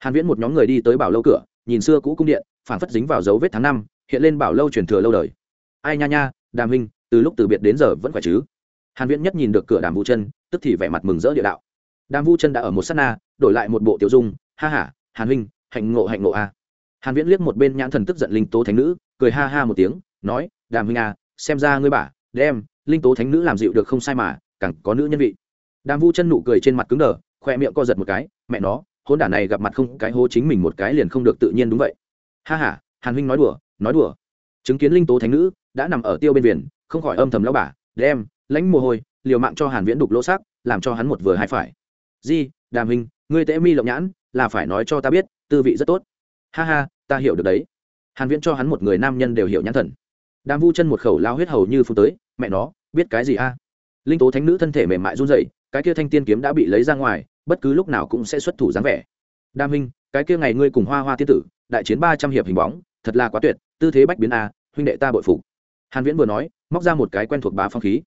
hàn viễn một nhóm người đi tới bảo lâu cửa, nhìn xưa cũ cung điện, phảng phất dính vào dấu vết tháng năm, hiện lên bảo lâu truyền thừa lâu đời. Ai nha nha, đàm huynh, từ lúc từ biệt đến giờ vẫn khỏe chứ? Hàn viễn nhất nhìn được cửa đàm vu chân, tức thì vẻ mặt mừng rỡ địa đạo. Đàm vu chân đã ở một sát na, đổi lại một bộ tiểu dung, ha ha, hàn huynh, hạnh ngộ hạnh ngộ a. Hàn viễn liếc một bên nhãn thần tức giận linh tố thánh nữ, cười ha ha một tiếng, nói, đàm huynh a xem ra ngươi bả đem linh tố thánh nữ làm dịu được không sai mà, càng có nữ nhân vị. Đàm vu chân nụ cười trên mặt cứng đờ, khoe miệng co giật một cái, mẹ nó hôn đản này gặp mặt không cái hô chính mình một cái liền không được tự nhiên đúng vậy. Ha ha, hàn huynh nói đùa nói đùa. Chứng kiến linh tố thánh nữ đã nằm ở tiêu bên viền không khỏi âm thầm lão bà, đem, lãnh mồ hôi, liều mạng cho hàn viễn đục lỗ xác, làm cho hắn một vừa hai phải. Di, đàm huynh, ngươi tễ mi lộng nhãn, là phải nói cho ta biết, tư vị rất tốt. Ha ha, ta hiểu được đấy. Hàn viễn cho hắn một người nam nhân đều hiểu nhãn thần. Đàm vu chân một khẩu lao huyết hầu như phun tới, mẹ nó, biết cái gì a? Linh tố thánh nữ thân thể mềm mại run rẩy cái kia thanh tiên kiếm đã bị lấy ra ngoài bất cứ lúc nào cũng sẽ xuất thủ dáng vẻ. Đa Minh, cái kia ngày ngươi cùng hoa hoa tiên tử đại chiến ba trăm hiệp hình bóng thật là quá tuyệt tư thế bách biến a huynh đệ ta bội phục. Hàn viễn vừa nói móc ra một cái quen thuộc bá phong khí.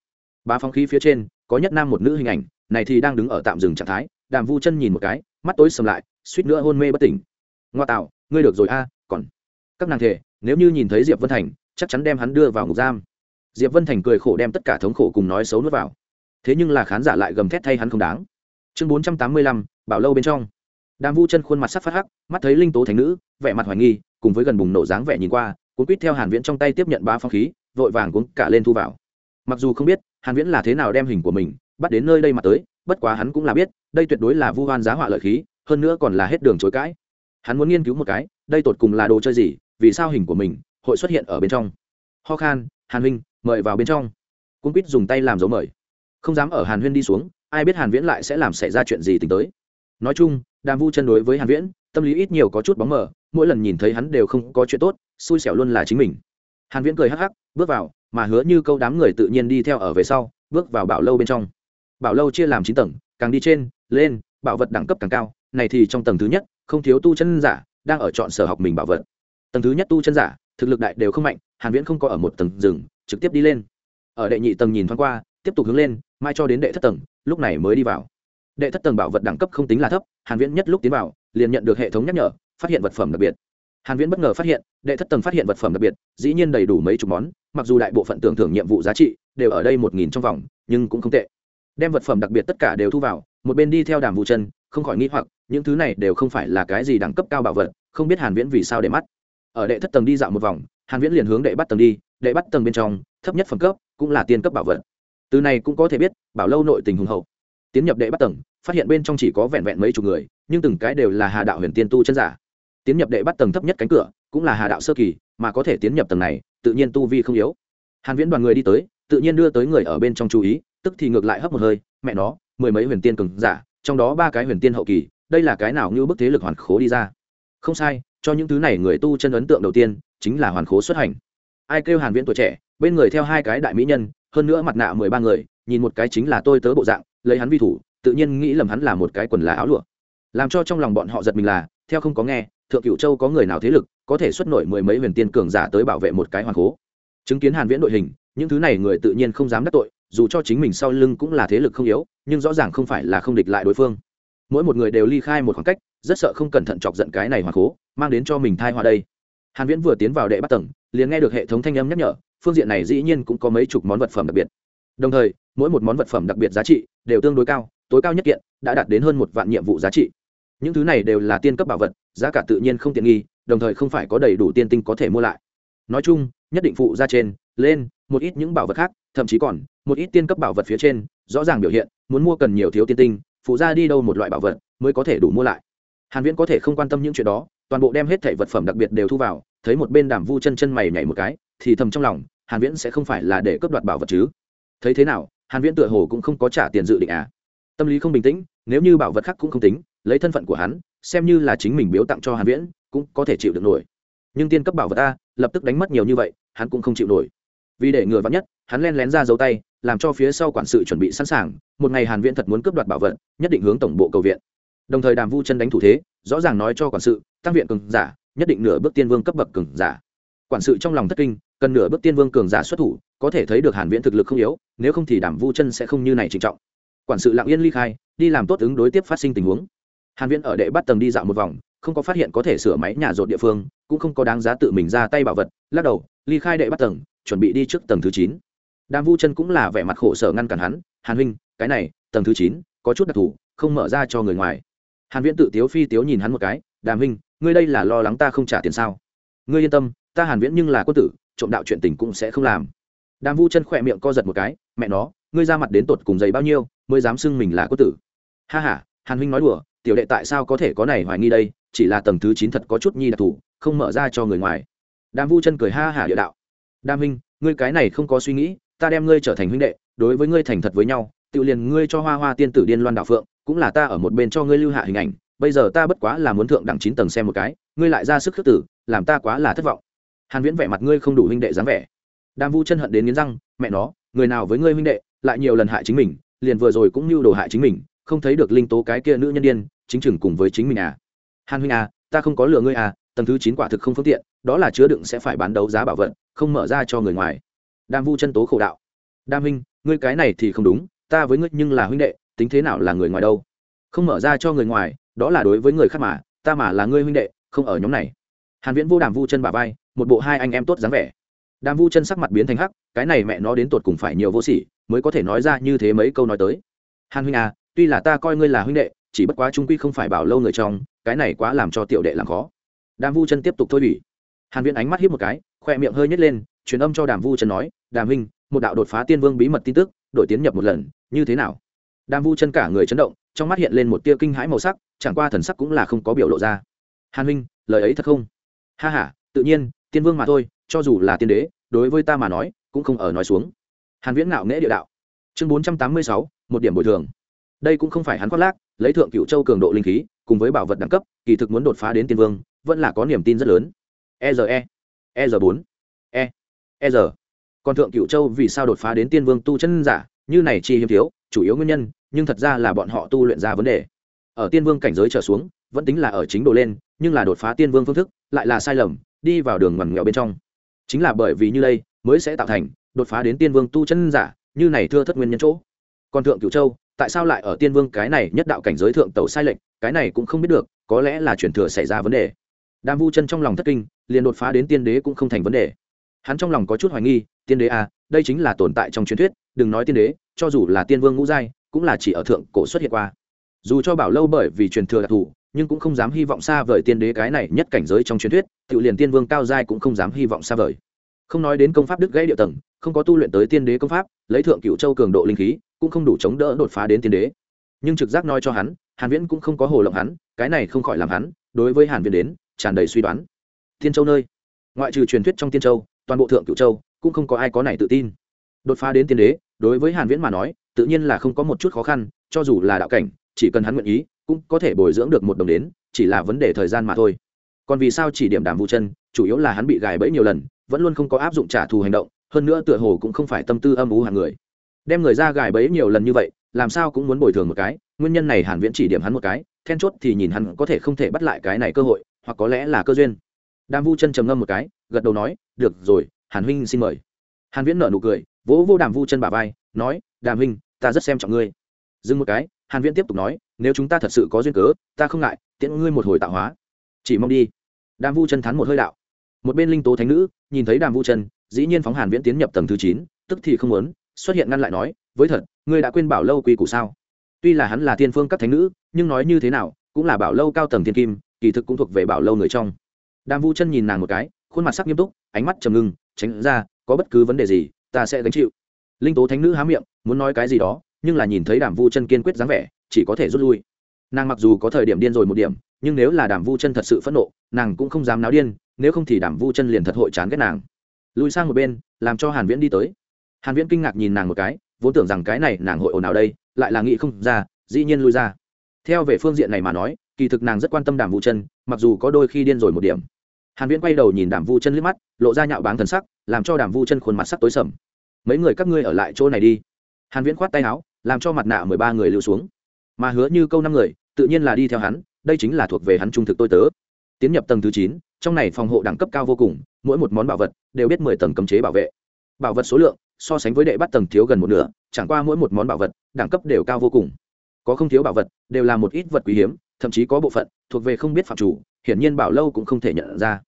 Bá phong khí phía trên có nhất nam một nữ hình ảnh này thì đang đứng ở tạm dừng trạng thái đàm vu chân nhìn một cái mắt tối sầm lại suýt nữa hôn mê bất tỉnh. Ngoa tạo ngươi được rồi a còn. Các nàng thể nếu như nhìn thấy diệp vân thành chắc chắn đem hắn đưa vào ngục giam. Diệp vân thành cười khổ đem tất cả thống khổ cùng nói xấu nuốt vào thế nhưng là khán giả lại gầm thét thay hắn không đáng. Chương bốn trăm tám mươi lăm, bảo lâu bên trong. Đàm vu chân khuôn mặt sắc phát hắc, mắt thấy linh tố thành nữ, vẻ mặt hoài nghi, cùng với gần bùng nổ dáng vẻ nhìn qua, cuốn quýt theo hàn viễn trong tay tiếp nhận ba phong khí, vội vàng cuốn cả lên thu vào. Mặc dù không biết hàn viễn là thế nào đem hình của mình bắt đến nơi đây mà tới, bất quá hắn cũng là biết, đây tuyệt đối là vu hoan giá họa lợi khí, hơn nữa còn là hết đường chối cãi. Hắn muốn nghiên cứu một cái, đây tột cùng là đồ chơi gì, vì sao hình của mình hội xuất hiện ở bên trong. Ho khan, hàn huynh, mời vào bên trong. Cung quýt dùng tay làm dấu mời không dám ở hàn huyên đi xuống, ai biết hàn viễn lại sẽ làm xảy ra chuyện gì tính tới. Nói chung, đàm vu chân đối với hàn viễn, tâm lý ít nhiều có chút bóng mờ, mỗi lần nhìn thấy hắn đều không có chuyện tốt, xui xẻo luôn là chính mình. Hàn viễn cười hắc hắc, bước vào, mà hứa như câu đám người tự nhiên đi theo ở về sau, bước vào bảo lâu bên trong. Bảo lâu chia làm chín tầng, càng đi trên, lên, bảo vật đẳng cấp càng cao, này thì trong tầng thứ nhất, không thiếu tu chân giả, đang ở chọn sở học mình bảo vật. Tầng thứ nhất tu chân giả, thực lực đại đều không mạnh, hàn viễn không có ở một tầng rừng, trực tiếp đi lên. Ở đệ nhị tầng nhìn thoáng qua tiếp tục hướng lên, mai cho đến đệ thất tầng, lúc này mới đi vào. Đệ thất tầng bảo vật đẳng cấp không tính là thấp, hàn viễn nhất lúc tiến vào, liền nhận được hệ thống nhắc nhở, phát hiện vật phẩm đặc biệt. Hàn viễn bất ngờ phát hiện, đệ thất tầng phát hiện vật phẩm đặc biệt, dĩ nhiên đầy đủ mấy chục món, mặc dù đại bộ phận tưởng thưởng nhiệm vụ giá trị đều ở đây một nghìn trong vòng, nhưng cũng không tệ. Đem vật phẩm đặc biệt tất cả đều thu vào, một bên đi theo đàm vụ chân, không khỏi nghĩ hoặc, những thứ này đều không phải là cái gì đẳng cấp cao bảo vật, không biết hàn viễn vì sao để mắt. Ở đệ thất tầng đi dạo một vòng, hàn viễn liền hướng đệ bắt tầng đi, đệ bắt tầng bên trong, thấp nhất phẩm cấp cũng là tiên cấp bảo vật từ này cũng có thể biết, bảo lâu nội tình hùng hậu. Tiến nhập đệ bắt tầng, phát hiện bên trong chỉ có vẹn vẹn mấy chục người, nhưng từng cái đều là hà đạo huyền tiên tu chân giả. Tiến nhập đệ bắt tầng thấp nhất cánh cửa, cũng là hà đạo sơ kỳ, mà có thể tiến nhập tầng này, tự nhiên tu vi không yếu. Hàn viễn đoàn người đi tới, tự nhiên đưa tới người ở bên trong chú ý, tức thì ngược lại hấp một hơi, mẹ nó, mười mấy huyền tiên cường giả, trong đó ba cái huyền tiên hậu kỳ, đây là cái nào như bức thế lực hoàn khố đi ra? Không sai, cho những thứ này người tu chân ấn tượng đầu tiên, chính là hoàn khố xuất hành. Ai kêu hàn viễn tuổi trẻ, bên người theo hai cái đại mỹ nhân hơn nữa mặt nạ mười ba người, nhìn một cái chính là tôi tớ bộ dạng, lấy hắn vi thủ, tự nhiên nghĩ lầm hắn là một cái quần là áo lụa. Làm cho trong lòng bọn họ giật mình là, theo không có nghe, thượng cửu châu có người nào thế lực, có thể xuất nổi mười mấy huyền tiên cường giả tới bảo vệ một cái hoàn cố chứng kiến hàn viễn đội hình, những thứ này người tự nhiên không dám đắc tội, dù cho chính mình sau lưng cũng là thế lực không yếu, nhưng rõ ràng không phải là không địch lại đối phương. Mỗi một người đều ly khai một khoảng cách, rất sợ không cẩn thận chọc giận cái này hoàn cố mang đến cho mình thai hoa đây. Hàn viễn vừa tiến vào đệ bắt tầng, liền nghe được hệ thống thanh âm nhắc nhở phương diện này dĩ nhiên cũng có mấy chục món vật phẩm đặc biệt. Đồng thời, mỗi một món vật phẩm đặc biệt giá trị đều tương đối cao, tối cao nhất kiện đã đạt đến hơn một vạn nhiệm vụ giá trị. Những thứ này đều là tiên cấp bảo vật, giá cả tự nhiên không tiện nghi, đồng thời không phải có đầy đủ tiên tinh có thể mua lại. Nói chung, nhất định phụ ra trên, lên, một ít những bảo vật khác, thậm chí còn, một ít tiên cấp bảo vật phía trên, rõ ràng biểu hiện, muốn mua cần nhiều thiếu tiên tinh, phụ ra đi đâu một loại bảo vật mới có thể đủ mua lại. Hàn viễn có thể không quan tâm những chuyện đó, toàn bộ đem hết thảy vật phẩm đặc biệt đều thu vào, thấy một bên đàm vu chân chân mày nhảy một cái, thì thầm trong lòng hàn viễn sẽ không phải là để cướp đoạt bảo vật chứ. Thấy thế nào hàn viễn tựa hồ cũng không có trả tiền dự định à? Tâm lý không bình tĩnh nếu như bảo vật khác cũng không tính lấy thân phận của hắn xem như là chính mình biếu tặng cho hàn viễn cũng có thể chịu được nổi. Nhưng tiên cấp bảo vật ta, lập tức đánh mất nhiều như vậy hắn cũng không chịu nổi. Vì để ngừa vắn nhất hắn len lén ra dấu tay làm cho phía sau quản sự chuẩn bị sẵn sàng một ngày hàn viễn thật muốn cướp đoạt bảo vật nhất định hướng tổng bộ cầu viện. Đồng thời đàm vu chân đánh thủ thế rõ ràng nói cho quản sự tăng viện cường giả nhất định nửa bước tiên vương cấp bậc cường giả. Quản sự trong lòng thất kinh cần nửa bước tiên vương cường giả xuất thủ, có thể thấy được hàn viễn thực lực không yếu, nếu không thì đàm vu chân sẽ không như này trịnh trọng. Quản sự lặng yên ly khai, đi làm tốt ứng đối tiếp phát sinh tình huống. Hàn viễn ở đệ bắt tầng đi dạo một vòng, không có phát hiện có thể sửa máy nhà rột địa phương, cũng không có đáng giá tự mình ra tay bảo vật, lắc đầu, ly khai đệ bắt tầng, chuẩn bị đi trước tầng thứ chín. Đàm vu chân cũng là vẻ mặt khổ sở ngăn cản hắn, hàn huynh, cái này, tầng thứ chín, có chút đặc thù, không mở ra cho người ngoài. Hàn viễn tự tiếu phi tiếu nhìn hắn một cái, đàm huynh, ngươi đây là lo lắng ta không trả tiền sao? Ngươi yên tâm, ta hàn viễn nhưng là quân tử trộm đạo chuyện tình cũng sẽ không làm. Đàm vu chân khỏe miệng co giật một cái, mẹ nó, ngươi ra mặt đến tột cùng giày bao nhiêu, mới dám xưng mình là có tử? Ha ha, hàn huynh nói đùa, tiểu đệ tại sao có thể có này hoài nghi đây, chỉ là tầng thứ chín thật có chút nhi đặc thù, không mở ra cho người ngoài. Đàm vu chân cười ha hả địa đạo, đàm huynh, ngươi cái này không có suy nghĩ, ta đem ngươi trở thành huynh đệ, đối với ngươi thành thật với nhau, tự liền ngươi cho hoa hoa tiên tử điên loan đạo phượng, cũng là ta ở một bên cho ngươi lưu hạ hình ảnh, bây giờ ta bất quá là muốn thượng đẳng chín tầng xem một cái, ngươi lại ra sức khước tử, làm ta quá là thất vọng hàn viễn vẻ mặt ngươi không đủ huynh đệ dáng vẻ. Đàm vu chân hận đến nghiến răng, mẹ nó, người nào với ngươi huynh đệ, lại nhiều lần hại chính mình, liền vừa rồi cũng như đồ hại chính mình, không thấy được linh tố cái kia nữ nhân điên, chính chừng cùng với chính mình à. Hàn huynh à ta không có lừa ngươi à tầng thứ chín quả thực không phương tiện, đó là chứa đựng sẽ phải bán đấu giá bảo vật, không mở ra cho người ngoài. Đam vu chân tố khổ đạo. Đam huynh, ngươi cái này thì không đúng, ta với ngươi nhưng là huynh đệ, tính thế nào là người ngoài đâu? Không mở ra cho người ngoài, đó là đối với người khác mà, ta mà là ngươi huynh đệ, không ở nhóm này. Hàn viễn vô đàm vu chân bà vai một bộ hai anh em tốt dáng vẻ. Đàm vu chân sắc mặt biến thành hắc, cái này mẹ nó đến tột cùng phải nhiều vô sỉ, mới có thể nói ra như thế mấy câu nói tới. Hàn huynh à tuy là ta coi ngươi là huynh đệ, chỉ bất quá trung quy không phải bảo lâu người trong, cái này quá làm cho tiểu đệ làm khó. Đàm vu chân tiếp tục thôi bỉ hàn viễn ánh mắt hiếp một cái, khoe miệng hơi nhếch lên, truyền âm cho đàm vu chân nói, đàm huynh, một đạo đột phá tiên vương bí mật tin tức, đổi tiến nhập một lần, như thế nào? Đàm vu chân cả người chấn động, trong mắt hiện lên một tia kinh hãi màu sắc, chẳng qua thần sắc cũng là không có biểu lộ ra. Hàn huynh, lời ấy thật không? Ha ha, tự nhiên tiên vương mà thôi cho dù là tiên đế đối với ta mà nói cũng không ở nói xuống. Hàn viễn ngạo nghễ địa đạo. Chương 486, một điểm bồi thường. Đây cũng không phải hắn khoác lác lấy thượng cựu châu cường độ linh khí cùng với bảo vật đẳng cấp kỳ thực muốn đột phá đến tiên vương vẫn là có niềm tin rất lớn. E r e e r bốn e e r còn thượng cựu châu vì sao đột phá đến tiên vương tu chân giả như này chi hiếm thiếu chủ yếu nguyên nhân nhưng thật ra là bọn họ tu luyện ra vấn đề. Ở tiên vương cảnh giới trở xuống vẫn tính là ở chính độ lên nhưng là đột phá tiên vương phương thức lại là sai lầm đi vào đường ngoằn nghèo bên trong. Chính là bởi vì như đây mới sẽ tạo thành đột phá đến tiên vương tu chân giả, như này thưa thất nguyên nhân chỗ. Còn thượng cửu châu, tại sao lại ở tiên vương cái này nhất đạo cảnh giới thượng tẩu sai lệch, cái này cũng không biết được, có lẽ là chuyển thừa xảy ra vấn đề. Đam vu chân trong lòng thất kinh, liền đột phá đến tiên đế cũng không thành vấn đề. Hắn trong lòng có chút hoài nghi, tiên đế à đây chính là tồn tại trong truyền thuyết, đừng nói tiên đế, cho dù là tiên vương ngũ giai, cũng là chỉ ở thượng cổ xuất hiện qua. Dù cho bảo lâu bởi vì truyền thừa đặc thù nhưng cũng không dám hy vọng xa vời tiên đế cái này nhất cảnh giới trong truyền thuyết, tự liền tiên vương cao giai cũng không dám hy vọng xa vời. Không nói đến công pháp đức gãy địa tầng, không có tu luyện tới tiên đế công pháp, lấy thượng cựu châu cường độ linh khí, cũng không đủ chống đỡ đột phá đến tiên đế. Nhưng trực giác nói cho hắn, hàn viễn cũng không có hồ lộng hắn, cái này không khỏi làm hắn, đối với hàn viễn đến, tràn đầy suy đoán. Tiên châu nơi, ngoại trừ truyền thuyết trong tiên châu, toàn bộ thượng cựu châu, cũng không có ai có này tự tin. Đột phá đến tiên đế, đối với hàn viễn mà nói, tự nhiên là không có một chút khó khăn, cho dù là đạo cảnh, chỉ cần hắn nguyện ý cũng có thể bồi dưỡng được một đồng đến, chỉ là vấn đề thời gian mà thôi. Còn vì sao chỉ điểm đàm vu chân, chủ yếu là hắn bị gài bẫy nhiều lần, vẫn luôn không có áp dụng trả thù hành động, hơn nữa tựa hồ cũng không phải tâm tư âm u hàng người. Đem người ra gài bẫy nhiều lần như vậy, làm sao cũng muốn bồi thường một cái, nguyên nhân này hàn viễn chỉ điểm hắn một cái, then chốt thì nhìn hắn có thể không thể bắt lại cái này cơ hội, hoặc có lẽ là cơ duyên. Đàm vu chân trầm ngâm một cái, gật đầu nói, được rồi, hàn huynh xin mời. Hàn viễn nở nụ cười, vỗ vô đàm vu chân bả vai, nói, đàm huynh, ta rất xem trọng ngươi. Dừng một cái hàn viễn tiếp tục nói, nếu chúng ta thật sự có duyên cớ, ta không ngại, tiễn ngươi một hồi tạo hóa. Chỉ mong đi. Đàm vu chân thắn một hơi đạo. Một bên linh tố thánh nữ nhìn thấy đàm vu chân, dĩ nhiên phóng hàn viễn tiến nhập tầng thứ chín, tức thì không muốn, xuất hiện ngăn lại nói, với thật, ngươi đã quên bảo lâu quy củ sao? Tuy là hắn là tiên phương các thánh nữ, nhưng nói như thế nào, cũng là bảo lâu cao tầng thiên kim, kỳ thực cũng thuộc về bảo lâu người trong. Đàm vu chân nhìn nàng một cái, khuôn mặt sắc nghiêm túc, ánh mắt trầm ngưng, tránh ra, có bất cứ vấn đề gì, ta sẽ gánh chịu. Linh tố thánh nữ há miệng, muốn nói cái gì đó nhưng là nhìn thấy đàm vu chân kiên quyết dáng vẻ, chỉ có thể rút lui. Nàng mặc dù có thời điểm điên rồi một điểm, nhưng nếu là đàm vu chân thật sự phẫn nộ, nàng cũng không dám náo điên, nếu không thì đàm vu chân liền thật hội chán ghét nàng. Lùi sang một bên, làm cho hàn viễn đi tới. Hàn viễn kinh ngạc nhìn nàng một cái, vốn tưởng rằng cái này nàng hội ồn nào đây, lại là nghĩ không ra, dĩ nhiên lui ra. Theo về phương diện này mà nói, kỳ thực nàng rất quan tâm đàm vu chân, mặc dù có đôi khi điên rồi một điểm. Hàn viễn quay đầu nhìn đàm vu chân liếc mắt, lộ ra nhạo báng thần sắc, làm cho đàm vu chân khuôn mặt sắc tối sầm. Mấy người các ngươi ở lại chỗ này đi. Hàn viễn khoát tay áo làm cho mặt nạ 13 người lưu xuống. Mà hứa như câu năm người tự nhiên là đi theo hắn đây chính là thuộc về hắn trung thực tôi tớ. Tiến nhập tầng thứ chín, trong này phòng hộ đẳng cấp cao vô cùng mỗi một món bảo vật đều biết 10 tầng cấm chế bảo vệ. Bảo vật số lượng so sánh với đệ bắt tầng thiếu gần một nửa chẳng qua mỗi một món bảo vật đẳng cấp đều cao vô cùng. Có không thiếu bảo vật đều là một ít vật quý hiếm thậm chí có bộ phận thuộc về không biết phạm chủ hiển nhiên bảo lâu cũng không thể nhận ra.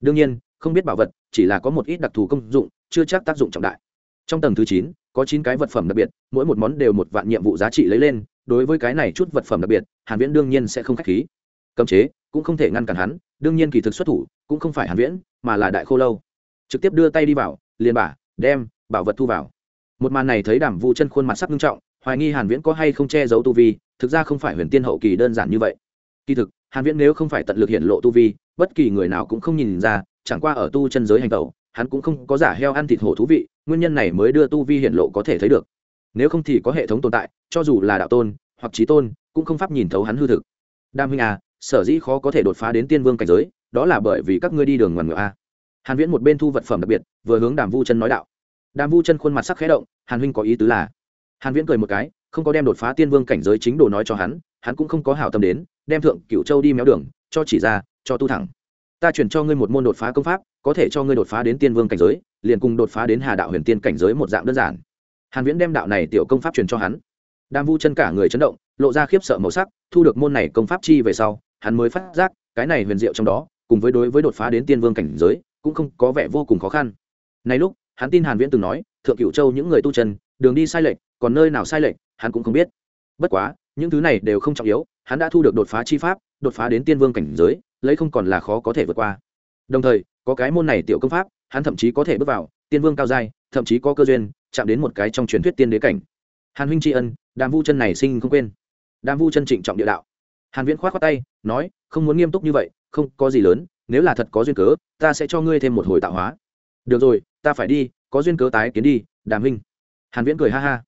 Đương nhiên không biết bảo vật chỉ là có một ít đặc thù công dụng chưa chắc tác dụng trọng đại trong tầng thứ chín, có chín cái vật phẩm đặc biệt, mỗi một món đều một vạn nhiệm vụ giá trị lấy lên, đối với cái này chút vật phẩm đặc biệt, hàn viễn đương nhiên sẽ không khách khí. Cấm chế, cũng không thể ngăn cản hắn, đương nhiên kỳ thực xuất thủ, cũng không phải hàn viễn, mà là đại khô lâu. Trực tiếp đưa tay đi vào, liền bả, đem, bảo vật thu vào. Một màn này thấy đàm vu chân khuôn mặt sắc nghiêm trọng, hoài nghi hàn viễn có hay không che giấu tu vi, thực ra không phải huyền tiên hậu kỳ đơn giản như vậy. Kỳ thực, hàn viễn nếu không phải tận lực hiện lộ tu vi, bất kỳ người nào cũng không nhìn ra, chẳng qua ở tu chân giới hành tẩu hắn cũng không có giả heo ăn thịt hổ thú vị, nguyên nhân này mới đưa tu vi hiện lộ có thể thấy được. Nếu không thì có hệ thống tồn tại, cho dù là đạo tôn, hoặc trí tôn, cũng không pháp nhìn thấu hắn hư thực. Đam huynh à sở dĩ khó có thể đột phá đến tiên vương cảnh giới, đó là bởi vì các ngươi đi đường ngoằn ngựa a. Hàn viễn một bên thu vật phẩm đặc biệt, vừa hướng đàm vu chân nói đạo. Đàm vu chân khuôn mặt sắc khẽ động, hàn huynh có ý tứ là? Hàn viễn cười một cái, không có đem đột phá tiên vương cảnh giới chính đồ nói cho hắn hắn cũng không có hảo tâm đến, đem thượng cửu châu đi méo đường, cho chỉ ra, cho tu thẳng ta chuyển cho ngươi một môn đột phá công pháp, có thể cho ngươi đột phá đến tiên vương cảnh giới, liền cùng đột phá đến hà đạo huyền tiên cảnh giới một dạng đơn giản. Hàn viễn đem đạo này tiểu công pháp truyền cho hắn. Đam vu chân cả người chấn động, lộ ra khiếp sợ màu sắc, thu được môn này công pháp chi về sau, hắn mới phát giác, cái này huyền diệu trong đó, cùng với đối với đột phá đến tiên vương cảnh giới, cũng không có vẻ vô cùng khó khăn. Này lúc, hắn tin hàn viễn từng nói, thượng cửu châu những người tu chân, đường đi sai lệch, còn nơi nào sai lệch, hắn cũng không biết. Bất quá, những thứ này đều không trọng yếu, hắn đã thu được đột phá chi pháp, đột phá đến tiên vương cảnh giới lấy không còn là khó có thể vượt qua. Đồng thời, có cái môn này tiểu công pháp, hắn thậm chí có thể bước vào, tiên vương cao giai, thậm chí có cơ duyên, chạm đến một cái trong truyền thuyết tiên đế cảnh. Hàn huynh tri ân, đàm vu chân này sinh không quên. Đàm vu chân trịnh trọng địa đạo. Hàn viễn khoát khoát tay, nói, không muốn nghiêm túc như vậy, không có gì lớn, nếu là thật có duyên cớ, ta sẽ cho ngươi thêm một hồi tạo hóa. Được rồi, ta phải đi, có duyên cớ tái kiến đi, đàm huynh. Hàn viễn cười ha ha,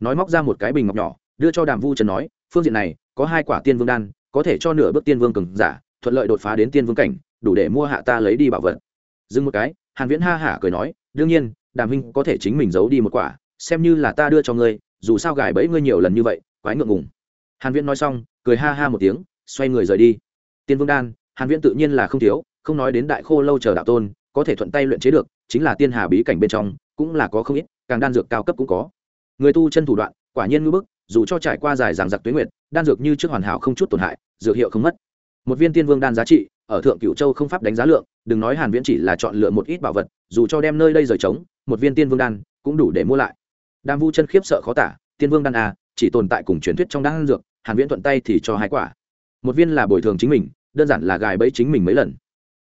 nói móc ra một cái bình ngọc nhỏ, đưa cho đàm vu chân nói, phương diện này, có hai quả tiên vương đan, có thể cho nửa bước tiên vương cường giả thuận lợi đột phá đến tiên vương cảnh, đủ để mua hạ ta lấy đi bảo vật. Dừng một cái, hàn viễn ha hả cười nói, đương nhiên, đàm huynh có thể chính mình giấu đi một quả, xem như là ta đưa cho ngươi, dù sao gài bẫy ngươi nhiều lần như vậy, quái ngượng ngùng. Hàn viễn nói xong, cười ha ha một tiếng, xoay người rời đi. Tiên vương đan, hàn viễn tự nhiên là không thiếu, không nói đến đại khô lâu chờ đạo tôn, có thể thuận tay luyện chế được, chính là tiên hà bí cảnh bên trong, cũng là có không ít, càng đan dược cao cấp cũng có. Người tu chân thủ đoạn, quả nhiên ngưỡng bức, dù cho trải qua dài dằng dặc tuyết nguyệt, đan dược như trước hoàn hảo không chút tổn hại, dược hiệu không mất một viên tiên vương đan giá trị ở thượng cửu châu không pháp đánh giá lượng đừng nói hàn viễn chỉ là chọn lựa một ít bảo vật dù cho đem nơi đây rời trống một viên tiên vương đan cũng đủ để mua lại. Đam vu chân khiếp sợ khó tả tiên vương đan à, chỉ tồn tại cùng truyền thuyết trong đan dược hàn viễn thuận tay thì cho hai quả. Một viên là bồi thường chính mình đơn giản là gài bẫy chính mình mấy lần.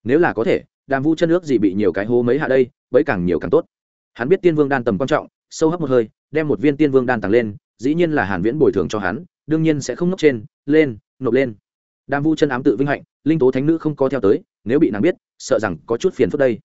Nếu là có thể đàm vu chân nước gì bị nhiều cái hố mấy hạ đây bẫy càng nhiều càng tốt. Hắn biết tiên vương đan tầm quan trọng sâu hấp một hơi đem một viên tiên vương đan tặng lên dĩ nhiên là hàn viễn bồi thường cho hắn đương nhiên sẽ không nốc trên lên nộp lên đàm vu chân ám tự vinh hạnh, linh tố thánh nữ không có theo tới, nếu bị nàng biết, sợ rằng có chút phiền phức đây.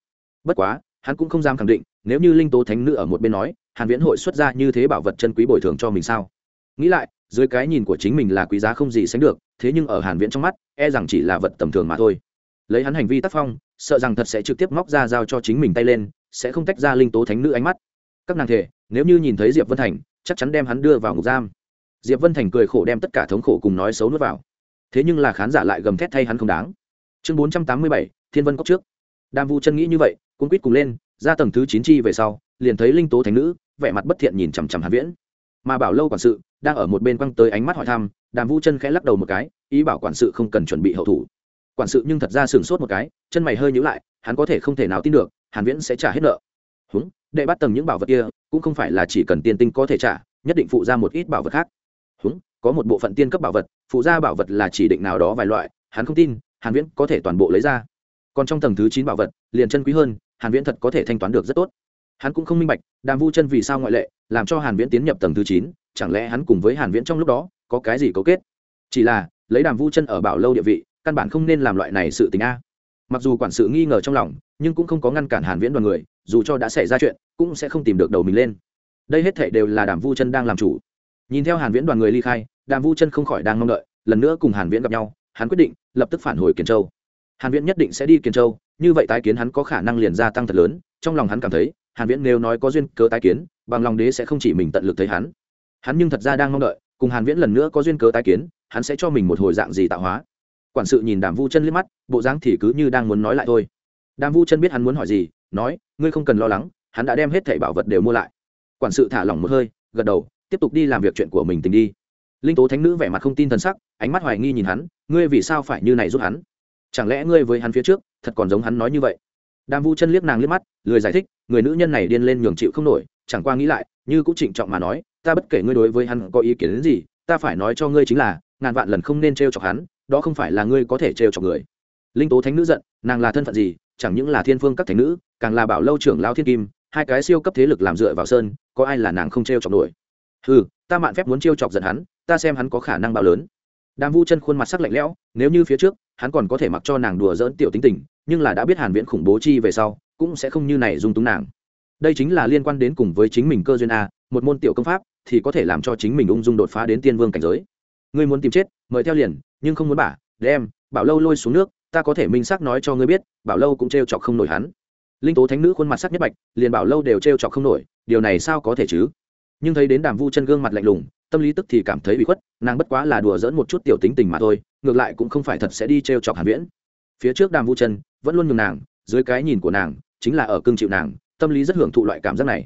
Bất quá, hắn cũng không dám khẳng định, nếu như linh tố thánh nữ ở một bên nói, hàn viễn hội xuất ra như thế bảo vật chân quý bồi thường cho mình sao? Nghĩ lại, dưới cái nhìn của chính mình là quý giá không gì sánh được, thế nhưng ở hàn viễn trong mắt e rằng chỉ là vật tầm thường mà thôi. Lấy hắn hành vi tác phong, sợ rằng thật sẽ trực tiếp móc ra giao cho chính mình tay lên, sẽ không tách ra linh tố thánh nữ ánh mắt. Các nàng thể, nếu như nhìn thấy diệp vân thành, chắc chắn đem hắn đưa vào ngục giam. Diệp vân thành cười khổ đem tất cả thống khổ cùng nói xấu nuốt vào thế nhưng là khán giả lại gầm thét thay hắn không đáng. Chương bốn trăm tám mươi bảy, thiên vân cốc trước. Đàm vu chân nghĩ như vậy cũng quýt cùng lên, ra tầng thứ chín chi về sau, liền thấy linh tố thánh nữ, vẻ mặt bất thiện nhìn chằm chằm hàn viễn. Mà bảo lâu quản sự, đang ở một bên quăng tới ánh mắt hỏi thăm, đàm vu chân khẽ lắc đầu một cái, ý bảo quản sự không cần chuẩn bị hậu thủ. Quản sự nhưng thật ra sửng sốt một cái, chân mày hơi nhíu lại, hắn có thể không thể nào tin được, hàn viễn sẽ trả hết nợ. Húng, đệ bắt tầng những bảo vật kia, cũng không phải là chỉ cần tiên tinh có thể trả, nhất định phụ ra một ít bảo vật khác. Húng có một bộ phận tiên cấp bảo vật, phụ gia bảo vật là chỉ định nào đó vài loại, hắn không tin, hàn viễn có thể toàn bộ lấy ra. Còn trong tầng thứ chín bảo vật, liền chân quý hơn, hàn viễn thật có thể thanh toán được rất tốt. Hắn cũng không minh bạch, đàm vu chân vì sao ngoại lệ, làm cho hàn viễn tiến nhập tầng thứ chín, chẳng lẽ hắn cùng với hàn viễn trong lúc đó, có cái gì cấu kết? Chỉ là, lấy đàm vu chân ở bảo lâu địa vị, căn bản không nên làm loại này sự tình a. Mặc dù quản sự nghi ngờ trong lòng, nhưng cũng không có ngăn cản hàn viễn đoàn người, dù cho đã xảy ra chuyện, cũng sẽ không tìm được đầu mình lên. Đây hết thảy đều là đàm vu chân đang làm chủ. Nhìn theo hàn viễn đoàn người ly khai đàm vu chân không khỏi đang mong đợi, lần nữa cùng hàn viễn gặp nhau, hắn quyết định lập tức phản hồi kiền châu. Hàn viễn nhất định sẽ đi kiền châu, như vậy tái kiến hắn có khả năng liền gia tăng thật lớn, trong lòng hắn cảm thấy, hàn viễn nếu nói có duyên cớ tái kiến, bằng lòng đế sẽ không chỉ mình tận lực thấy hắn. Hắn nhưng thật ra đang mong đợi, cùng hàn viễn lần nữa có duyên cớ tái kiến, hắn sẽ cho mình một hồi dạng gì tạo hóa. Quản sự nhìn đàm vu chân liếc mắt, bộ dáng thì cứ như đang muốn nói lại thôi. Đàm vu chân biết hắn muốn hỏi gì, nói, ngươi không cần lo lắng, hắn đã đem hết thảy bảo vật đều mua lại. Quản sự thả lỏng một hơi, gật đầu, tiếp tục đi làm việc chuyện của mình tình đi linh tố thánh nữ vẻ mặt không tin t h ầ n sắc, ánh mắt hoài nghi nhìn hắn, ngươi vì sao phải như này giúp hắn? Chẳng lẽ ngươi với hắn phía trước, thật còn giống hắn nói như vậy? Đàm vu chân liếc nàng liếc mắt, lười giải thích, người nữ nhân này điên lên nhường chịu không nổi, chẳng qua nghĩ lại, như cũng trịnh trọng mà nói, ta bất kể ngươi đối với hắn có ý kiến đến gì, ta phải nói cho ngươi chính là, ngàn vạn lần không nên t r e o chọc hắn, đó không phải là ngươi có thể t r e o chọc người. Linh tố thánh nữ giận, nàng là thân phận gì? Chẳng những là thiên phương các thánh nữ, càng là bảo lâu trưởng lao thiên kim, hai cái siêu cấp thế lực làm dựa vào sơn, có ai là nàng không t r e o chọc nổi? Ừ ta mạn phép muốn trêu chọc giận hắn ta xem hắn có khả năng bao lớn. Đàm vu chân khuôn mặt sắc lạnh lẽo, nếu như phía trước, hắn còn có thể mặc cho nàng đùa dỡn tiểu tính tình, nhưng là đã biết hàn viễn khủng bố chi về sau, cũng sẽ không như này dung túng nàng. Đây chính là liên quan đến cùng với chính mình cơ duyên a, một môn tiểu công pháp thì có thể làm cho chính mình ung dung đột phá đến tiên vương cảnh giới. Ngươi muốn tìm chết, mời theo liền, nhưng không muốn bả, đem, bảo lâu lôi xuống nước, ta có thể minh xác nói cho ngươi biết, bảo lâu cũng trêu chọc không nổi hắn. Linh tố thánh nữ khuôn mặt sắc nhất bạch, liền bảo lâu đều trêu chọc không nổi, điều này sao có thể chứ? Nhưng thấy đến đàm vu chân gương mặt lạnh lùng tâm lý tức thì cảm thấy bị khuất, nàng bất quá là đùa dỡn một chút tiểu tính tình mà thôi, ngược lại cũng không phải thật sẽ đi t r e o chọc hàn viễn. Phía trước đàm vu chân vẫn luôn nhường nàng, dưới cái nhìn của nàng, chính là ở cương chịu nàng, tâm lý rất hưởng thụ loại cảm giác này.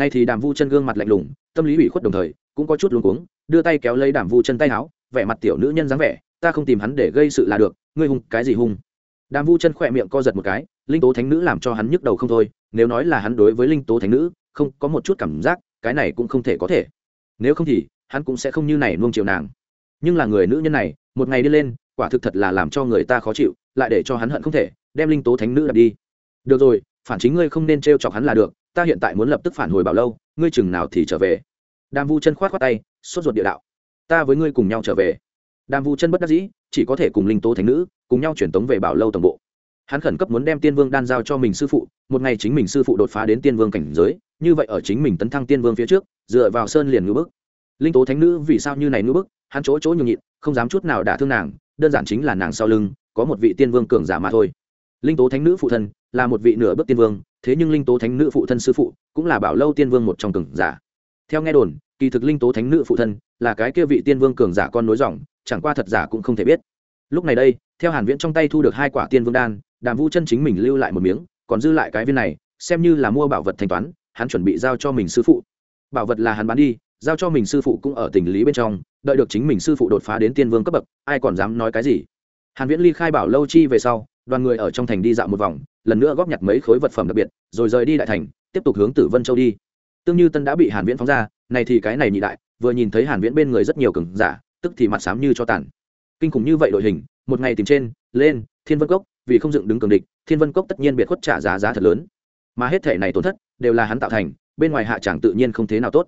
Nay thì đàm vu chân gương mặt lạnh lùng, tâm lý bị khuất đồng thời, cũng có chút luống cuống, đưa tay kéo lấy đàm vu chân tay áo, vẻ mặt tiểu nữ nhân dáng vẻ, ta không tìm hắn để gây sự là được, ngươi hung, cái gì hung? Đàm vu chân khỏe miệng co giật một cái, linh tố thánh nữ làm cho hắn nhức đầu không thôi, nếu nói là hắn đối với linh tố thánh nữ, không có một chút cảm giác, cái này cũng không thể có thể. Nếu không thì hắn cũng sẽ không như này nuông chiều nàng. Nhưng là người nữ nhân này, một ngày đi lên, quả thực thật là làm cho người ta khó chịu, lại để cho hắn hận không thể, đem linh tố thánh nữ đặt đi. Được rồi, phản chính ngươi không nên t r e o chọc hắn là được, ta hiện tại muốn lập tức phản hồi bảo lâu, ngươi chừng nào thì trở về. Đàm vu chân khoát khoát tay, sốt ruột địa đạo. Ta với ngươi cùng nhau trở về. Đàm vu chân bất đắc dĩ, chỉ có thể cùng linh tố thánh nữ, cùng nhau chuyển tống về bảo lâu tổng bộ. Hắn khẩn cấp muốn đem tiên vương đan giao cho mình sư phụ, một ngày chính mình sư phụ đột phá đến tiên vương cảnh giới, như vậy ở chính mình tấn thăng tiên vương phía trước, dựa vào sơn liền ngữ bức linh tố thánh nữ vì sao như này nữ bức, hắn chỗ chỗ nhường nhịn, không dám chút nào đả thương nàng, đơn giản chính là nàng sau lưng, có một vị tiên vương cường giả mà thôi. Linh tố thánh nữ phụ thân là một vị nửa bước tiên vương, thế nhưng linh tố thánh nữ phụ thân sư phụ cũng là bảo lâu tiên vương một trong cường giả. Theo nghe đồn, kỳ thực linh tố thánh nữ phụ thân là cái kia vị tiên vương cường giả con nối dòng, chẳng qua thật giả cũng không thể biết. Lúc này đây, theo hàn viễn trong tay thu được hai quả tiên vương đan, đàm vũ chân chính mình lưu lại một miếng, còn dư lại cái viên này, xem như là mua bảo vật thanh toán, hắn chuẩn bị giao cho mình sư phụ. Bảo vật là hắn bán đi giao cho mình sư phụ cũng ở tình lý bên trong, đợi được chính mình sư phụ đột phá đến tiên vương cấp bậc, ai còn dám nói cái gì? Hàn viễn ly khai bảo lâu chi về sau, đoàn người ở trong thành đi dạo một vòng, lần nữa góp nhặt mấy khối vật phẩm đặc biệt, rồi rời đi đại thành, tiếp tục hướng tử vân châu đi. Tương như tân đã bị hàn viễn phóng ra, này thì cái này nhị đại, vừa nhìn thấy hàn viễn bên người rất nhiều cường giả, tức thì mặt sám như cho tàn. Kinh khủng như vậy đội hình, một ngày tìm trên, lên, thiên vân cốc, vì không dựng đứng cường địch, thiên vân cốc tất nhiên biệt khuất trả giá giá thật lớn. Mà hết thể này tổn thất, đều là hắn tạo thành, bên ngoài hạ chẳng tự nhiên không thế nào tốt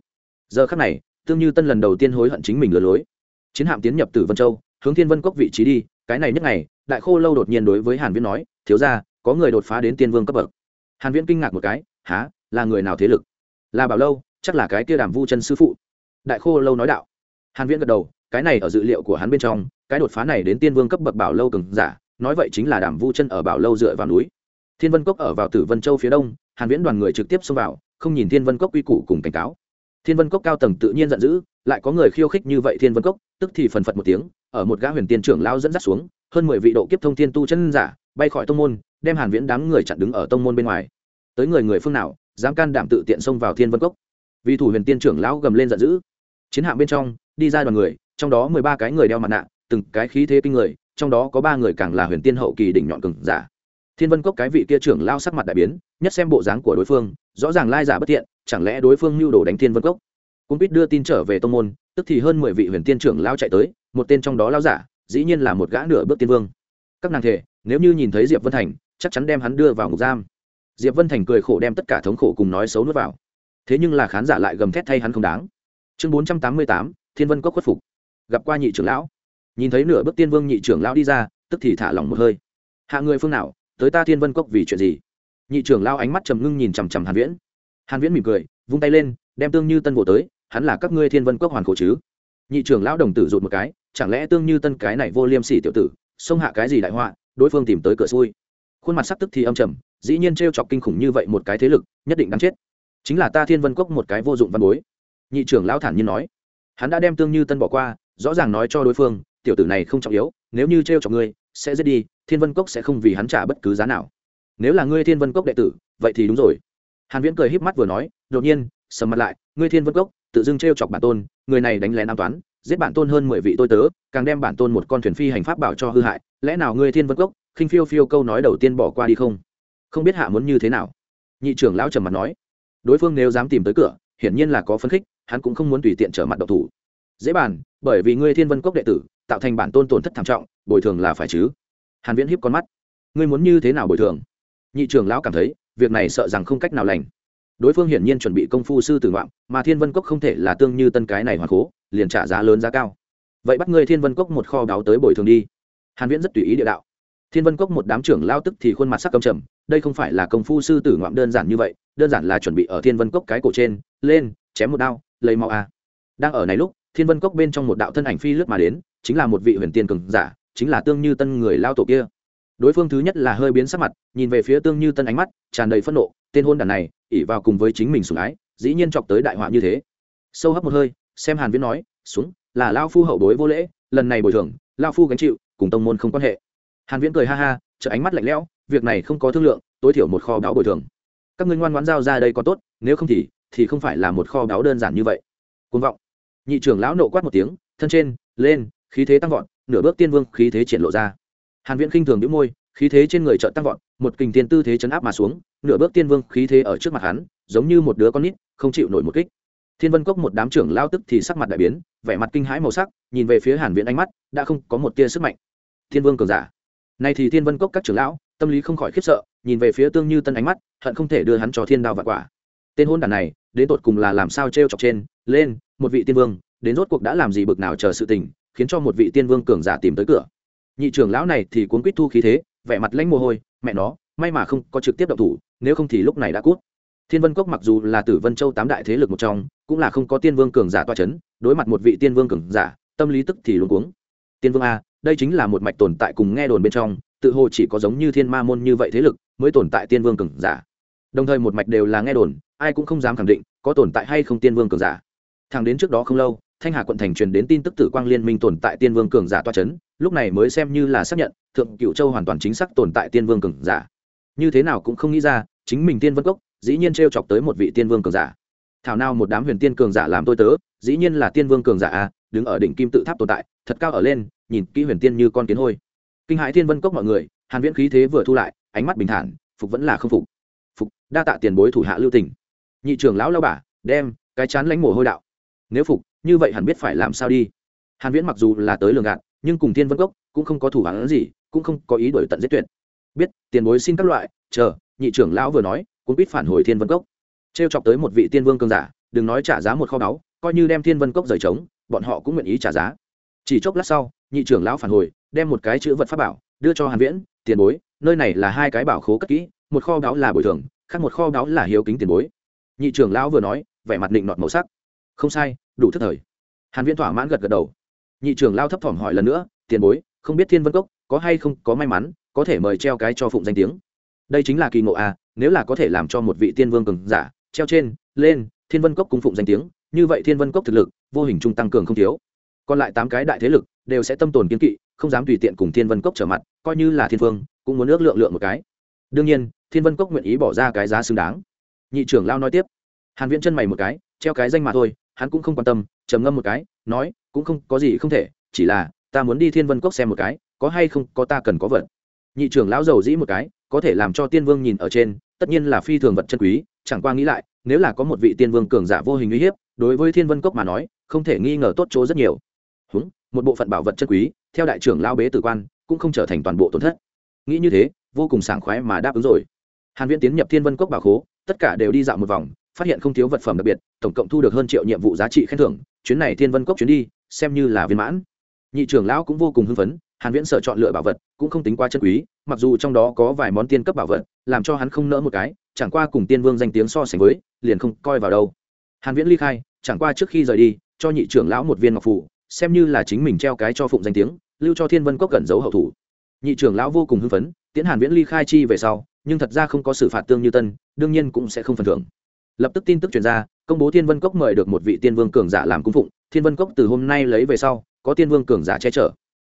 giờ khắc này, tương như tân lần đầu tiên hối hận chính mình lừa lối. Chiến hạm tiến nhập từ vân châu, hướng thiên vân cốc vị trí đi, cái này nhất ngày, đại khô lâu đột nhiên đối với hàn viễn nói, thiếu gia, có người đột phá đến tiên vương cấp bậc. Hàn viễn kinh ngạc một cái há là người nào thế lực? Là bảo lâu, chắc là cái kia đàm vu chân sư phụ. Đại khô lâu nói đạo. Hàn viễn gật đầu, cái này ở dự liệu của hắn bên trong, cái đột phá này đến tiên vương cấp bậc bảo lâu cường giả, nói vậy chính là đàm vu chân ở bảo lâu dựa vào núi. Thiên vân cốc ở vào tử vân châu phía đông, hàn viễn đoàn người trực tiếp xông vào, không nhìn thiên vân cốc quy củ cùng cảnh cáo thiên vân cốc cao tầng tự nhiên giận dữ, lại có người khiêu khích như vậy thiên vân cốc, tức thì phần phật một tiếng, ở một gã huyền tiên trưởng lao dẫn dắt xuống, hơn mười vị độ kiếp thông thiên tu chân giả, bay khỏi tông môn, đem hàn viễn đám người chặn đứng ở tông môn bên ngoài. Tới người người phương nào, dám can đảm tự tiện xông vào thiên vân cốc? Vì thủ huyền tiên trưởng lão gầm lên giận dữ. Chiến hạm bên trong, đi ra đoàn người, trong đó mười ba cái người đeo mặt nạ, từng cái khí thế kinh người, trong đó có ba người càng là huyền tiên hậu kỳ đỉnh nhọn cường giả. Thiên vân cốc cái vị kia trưởng lao sắc mặt đại biến, nhất xem bộ dáng của đối phương, rõ ràng lai giả bất thiện chẳng lẽ đối phương mưu đồ đánh thiên vân cốc? Cung quýt đưa tin trở về tông môn, tức thì hơn mười vị huyền tiên trưởng lao chạy tới, một tên trong đó lao giả, dĩ nhiên là một gã nửa bước tiên vương. Các nàng thể nếu như nhìn thấy diệp vân thành, chắc chắn đem hắn đưa vào ngục giam. Diệp vân thành cười khổ đem tất cả thống khổ cùng nói xấu nuốt vào. Thế nhưng là khán giả lại gầm thét thay hắn không đáng. Chương bốn trăm tám mươi tám, thiên vân cốc khuất phục. Gặp qua nhị trưởng lão. Nhìn thấy nửa bước tiên vương nhị trưởng lão đi ra, tức thì thả lỏng một hơi. Hạ người phương nào, tới ta thiên vân cốc vì chuyện gì? Nhị trưởng lao ánh mắt trầm ngưng nhìn chằm chằm hàn viễn hàn viễn mỉm cười, vung tay lên, đem tương như tân bộ tới, hắn là các ngươi thiên vân Quốc hoàn khổ chứ? Nhị trưởng lão đồng tử rụt một cái, chẳng lẽ tương như tân cái này vô liêm sỉ tiểu tử, xông hạ cái gì đại họa, đối phương tìm tới cửa xui. Khuôn mặt sắc tức thì âm trầm, dĩ nhiên trêu chọc kinh khủng như vậy một cái thế lực, nhất định đáng chết. Chính là ta thiên vân cốc một cái vô dụng văn bối. Nhị trưởng lão thản nhiên nói. Hắn đã đem tương như tân bỏ qua, rõ ràng nói cho đối phương, tiểu tử này không trọng yếu, nếu như trêu chọc ngươi, sẽ giết đi, thiên vân cốc sẽ không vì hắn trả bất cứ giá nào. Nếu là ngươi thiên vân cốc đệ tử, vậy thì đúng rồi hàn viễn cười híp mắt vừa nói, đột nhiên, sầm mặt lại, ngươi thiên vân cốc, tự dưng treo chọc bản tôn, người này đánh lén an toán, giết bản tôn hơn mười vị tôi tớ, càng đem bản tôn một con thuyền phi hành pháp bảo cho hư hại, lẽ nào ngươi thiên vân cốc, khinh phiêu phiêu câu nói đầu tiên bỏ qua đi không? Không biết hạ muốn như thế nào. Nhị trưởng lão trầm mặt nói. Đối phương nếu dám tìm tới cửa, hiển nhiên là có phấn khích, hắn cũng không muốn tùy tiện trở mặt độc thủ. Dễ bàn, bởi vì ngươi thiên vân cốc đệ tử, tạo thành bản tôn tổn thất thảm trọng, bồi thường là phải chứ? Hàn viễn hiếp con mắt. Ngươi muốn như thế nào bồi thường? Nhị trưởng lão cảm thấy việc này sợ rằng không cách nào lành. Đối phương hiển nhiên chuẩn bị công phu sư tử ngoạm, mà thiên vân cốc không thể là tương như tân cái này hoàn cố liền trả giá lớn giá cao. Vậy bắt ngươi thiên vân cốc một kho đáo tới bồi thường đi. Hàn viễn rất tùy ý địa đạo. Thiên vân cốc một đám trưởng lao tức thì khuôn mặt sắc cầm trầm, đây không phải là công phu sư tử ngoạm đơn giản như vậy, đơn giản là chuẩn bị ở thiên vân cốc cái cổ trên, lên, chém một đao, lấy máu a. Đang ở này lúc, thiên vân cốc bên trong một đạo thân ảnh phi lướt mà đến, chính là một vị huyền tiên cường giả, chính là tương như tân người lao tổ kia đối phương thứ nhất là hơi biến sắc mặt, nhìn về phía tương như tân ánh mắt, tràn đầy phẫn nộ, tên hôn đàn này ỉ vào cùng với chính mình sủng ái, dĩ nhiên chọc tới đại họa như thế. Sâu hấp một hơi, xem hàn viễn nói xuống là lao phu hậu đối vô lễ, lần này bồi thường lao phu gánh chịu, cùng tông môn không quan hệ. Hàn viễn cười ha ha trợ ánh mắt lạnh lẽo, việc này không có thương lượng, tối thiểu một kho báo bồi thường. Các ngươi ngoan ngoãn giao ra đây có tốt, nếu không thì thì không phải là một kho báo đơn giản như vậy. Cuồng vọng. Nhị trưởng lão nộ quát một tiếng, thân trên, lên, khí thế tăng vọt, nửa bước tiên vương khí thế triển lộ ra hàn viễn khinh thường nhíu môi, khí thế trên người chợt tăng vọt, một kình tiên tư thế chấn áp mà xuống, nửa bước tiên vương khí thế ở trước mặt hắn, giống như một đứa con nít, không chịu nổi một kích. Thiên vân cốc một đám trưởng lao tức thì sắc mặt đại biến, vẻ mặt kinh hãi màu sắc, nhìn về phía hàn viễn ánh mắt, đã không có một tia sức mạnh. Thiên vương cường giả. Nay thì thiên vân cốc các trưởng lão, tâm lý không khỏi khiếp sợ, nhìn về phía tương như tân ánh mắt, hận không thể đưa hắn cho thiên đao vạn quả. Tên hôn đàn này, đến tột cùng là làm sao trêu chọc trên, lên, một vị tiên vương, đến rốt cuộc đã làm gì bực nào chờ sự tình, khiến cho một vị tiên vương cường giả tìm tới cửa nhị trưởng lão này thì cuốn quýt thu khí thế, vẻ mặt lãnh mồ hôi, mẹ nó, may mà không có trực tiếp động thủ, nếu không thì lúc này đã cút. Thiên vân cốc mặc dù là tử vân châu tám đại thế lực một trong, cũng là không có tiên vương cường giả toa c h ấ n đối mặt một vị tiên vương cường giả, tâm lý tức thì luôn cuống. Tiên vương a, đây chính là một mạch tồn tại cùng nghe đồn bên trong, tự hồ chỉ có giống như thiên ma môn như vậy thế lực mới tồn tại tiên vương cường giả. Đồng thời một mạch đều là nghe đồn, ai cũng không dám khẳng định có tồn tại hay không tiên vương cường giả. Thẳng đến trước đó không lâu, thanh hà quận thành truyền đến tin tức tử quang liên minh tồn tại tiên vương cường giả toa c h ấ n lúc này mới xem như là xác nhận, thượng cựu châu hoàn toàn chính xác tồn tại tiên vương cường giả. Như thế nào cũng không nghĩ ra, chính mình tiên vân cốc, dĩ nhiên t chọc tới một vị tiên vương cường giả. Thảo nào một đám huyền tiên cường giả làm tôi tớ, dĩ nhiên là tiên vương cường giả à đứng ở đỉnh kim tự tháp tồn tại, thật cao ở lên, nhìn kỹ huyền tiên như con kiến hôi. Kinh hãi thiên vân cốc mọi người, hàn viễn khí thế vừa thu lại, ánh mắt bình thản, phục vẫn là không phục. Phục, đa tạ tiền bối thủ hạ lưu tình. Nhị trưởng lão lao bả đem, cái chán lãnh mồ hôi đạo. Nếu phục, như vậy hẳn biết phải làm sao đi. Hàn viễn mặc dù là tới lường gạt nhưng cùng thiên vân cốc cũng không có thủ hắn gì, cũng không có ý đổi tận giết tuyệt. Biết, tiền bối xin các loại, chờ, nhị trưởng lão vừa nói cũng biết phản hồi thiên vân cốc. Trêu chọc tới một vị tiên vương cường giả, đừng nói trả giá một kho báu, coi như đem thiên vân cốc rời trống, bọn họ cũng nguyện ý trả giá. Chỉ chốc lát sau, nhị trưởng lão phản hồi, đem một cái chữ vật pháp bảo, đưa cho hàn viễn, tiền bối, nơi này là hai cái bảo khố cất kỹ, một kho báu là bồi thường, khác một kho báu là hiếu kính tiền bối. Nhị trưởng lão vừa nói, vẻ mặt định nọt màu sắc. Không sai, đủ thức thời. Hàn viễn thỏa mãn gật gật đầu nhị trưởng lao thấp thỏm hỏi lần nữa, tiền bối, không biết thiên vân cốc có hay không có may mắn, có thể mời treo cái cho phụng danh tiếng? Đây chính là kỳ ngộ à nếu là có thể làm cho một vị tiên vương cường giả, treo trên, lên, thiên vân cốc cung phụng danh tiếng, như vậy thiên vân cốc thực lực, vô hình trung tăng cường không thiếu. Còn lại tám cái đại thế lực đều sẽ tâm tồn kiên kỵ, không dám tùy tiện cùng thiên vân cốc trở mặt, coi như là thiên vương, cũng muốn ước lượng lượng một cái. Đương nhiên, thiên vân cốc nguyện ý bỏ ra cái giá xứng đáng. Nhị trưởng lao nói tiếp, hàn viễn chân mày một cái, treo cái danh mà thôi, hắn cũng không quan tâm trầm ngâm một cái, nói, cũng không, có gì không thể, chỉ là, ta muốn đi thiên vân cốc xem một cái, có hay không, có ta cần có vật. Nhị trưởng lão giàu dĩ một cái, có thể làm cho tiên vương nhìn ở trên, tất nhiên là phi thường vật chân quý, chẳng qua nghĩ lại, nếu là có một vị tiên vương cường giả vô hình uy hiếp, đối với thiên vân cốc mà nói, không thể nghi ngờ tốt chỗ rất nhiều. Húng, một bộ phận bảo vật chân quý, theo đại trưởng lao bế tử quan, cũng không trở thành toàn bộ tổn thất. Nghĩ như thế, vô cùng sảng khoái mà đáp ứng rồi. Hàn viễn tiến nhập thiên vân cốc bảo khố, tất cả đều đi dạo một vòng, phát hiện không thiếu vật phẩm đặc biệt, tổng cộng thu được hơn triệu nhiệm vụ giá trị khen thưởng chuyến này thiên vân cốc chuyến đi, xem như là viên mãn. Nhị trưởng lão cũng vô cùng hưng phấn, hàn viễn sở chọn lựa bảo vật, cũng không tính quá chân quý, mặc dù trong đó có vài món tiên cấp bảo vật, làm cho hắn không nỡ một cái, chẳng qua cùng tiên vương danh tiếng so sánh với, liền không coi vào đâu. Hàn viễn ly khai, chẳng qua trước khi rời đi, cho nhị trưởng lão một viên ngọc phù, xem như là chính mình treo cái cho phụng danh tiếng, lưu cho thiên vân cốc cẩn giấu hậu thủ. Nhị trưởng lão vô cùng hưng phấn tiến hàn viễn ly khai chi về sau, nhưng thật ra không có xử phạt tương như tân, đương nhiên cũng sẽ không phần thưởng. Lập tức tin tức truyền ra công bố thiên vân cốc mời được một vị tiên vương cường giả làm cung phụng, thiên vân cốc từ hôm nay lấy về sau, có tiên vương cường giả che chở.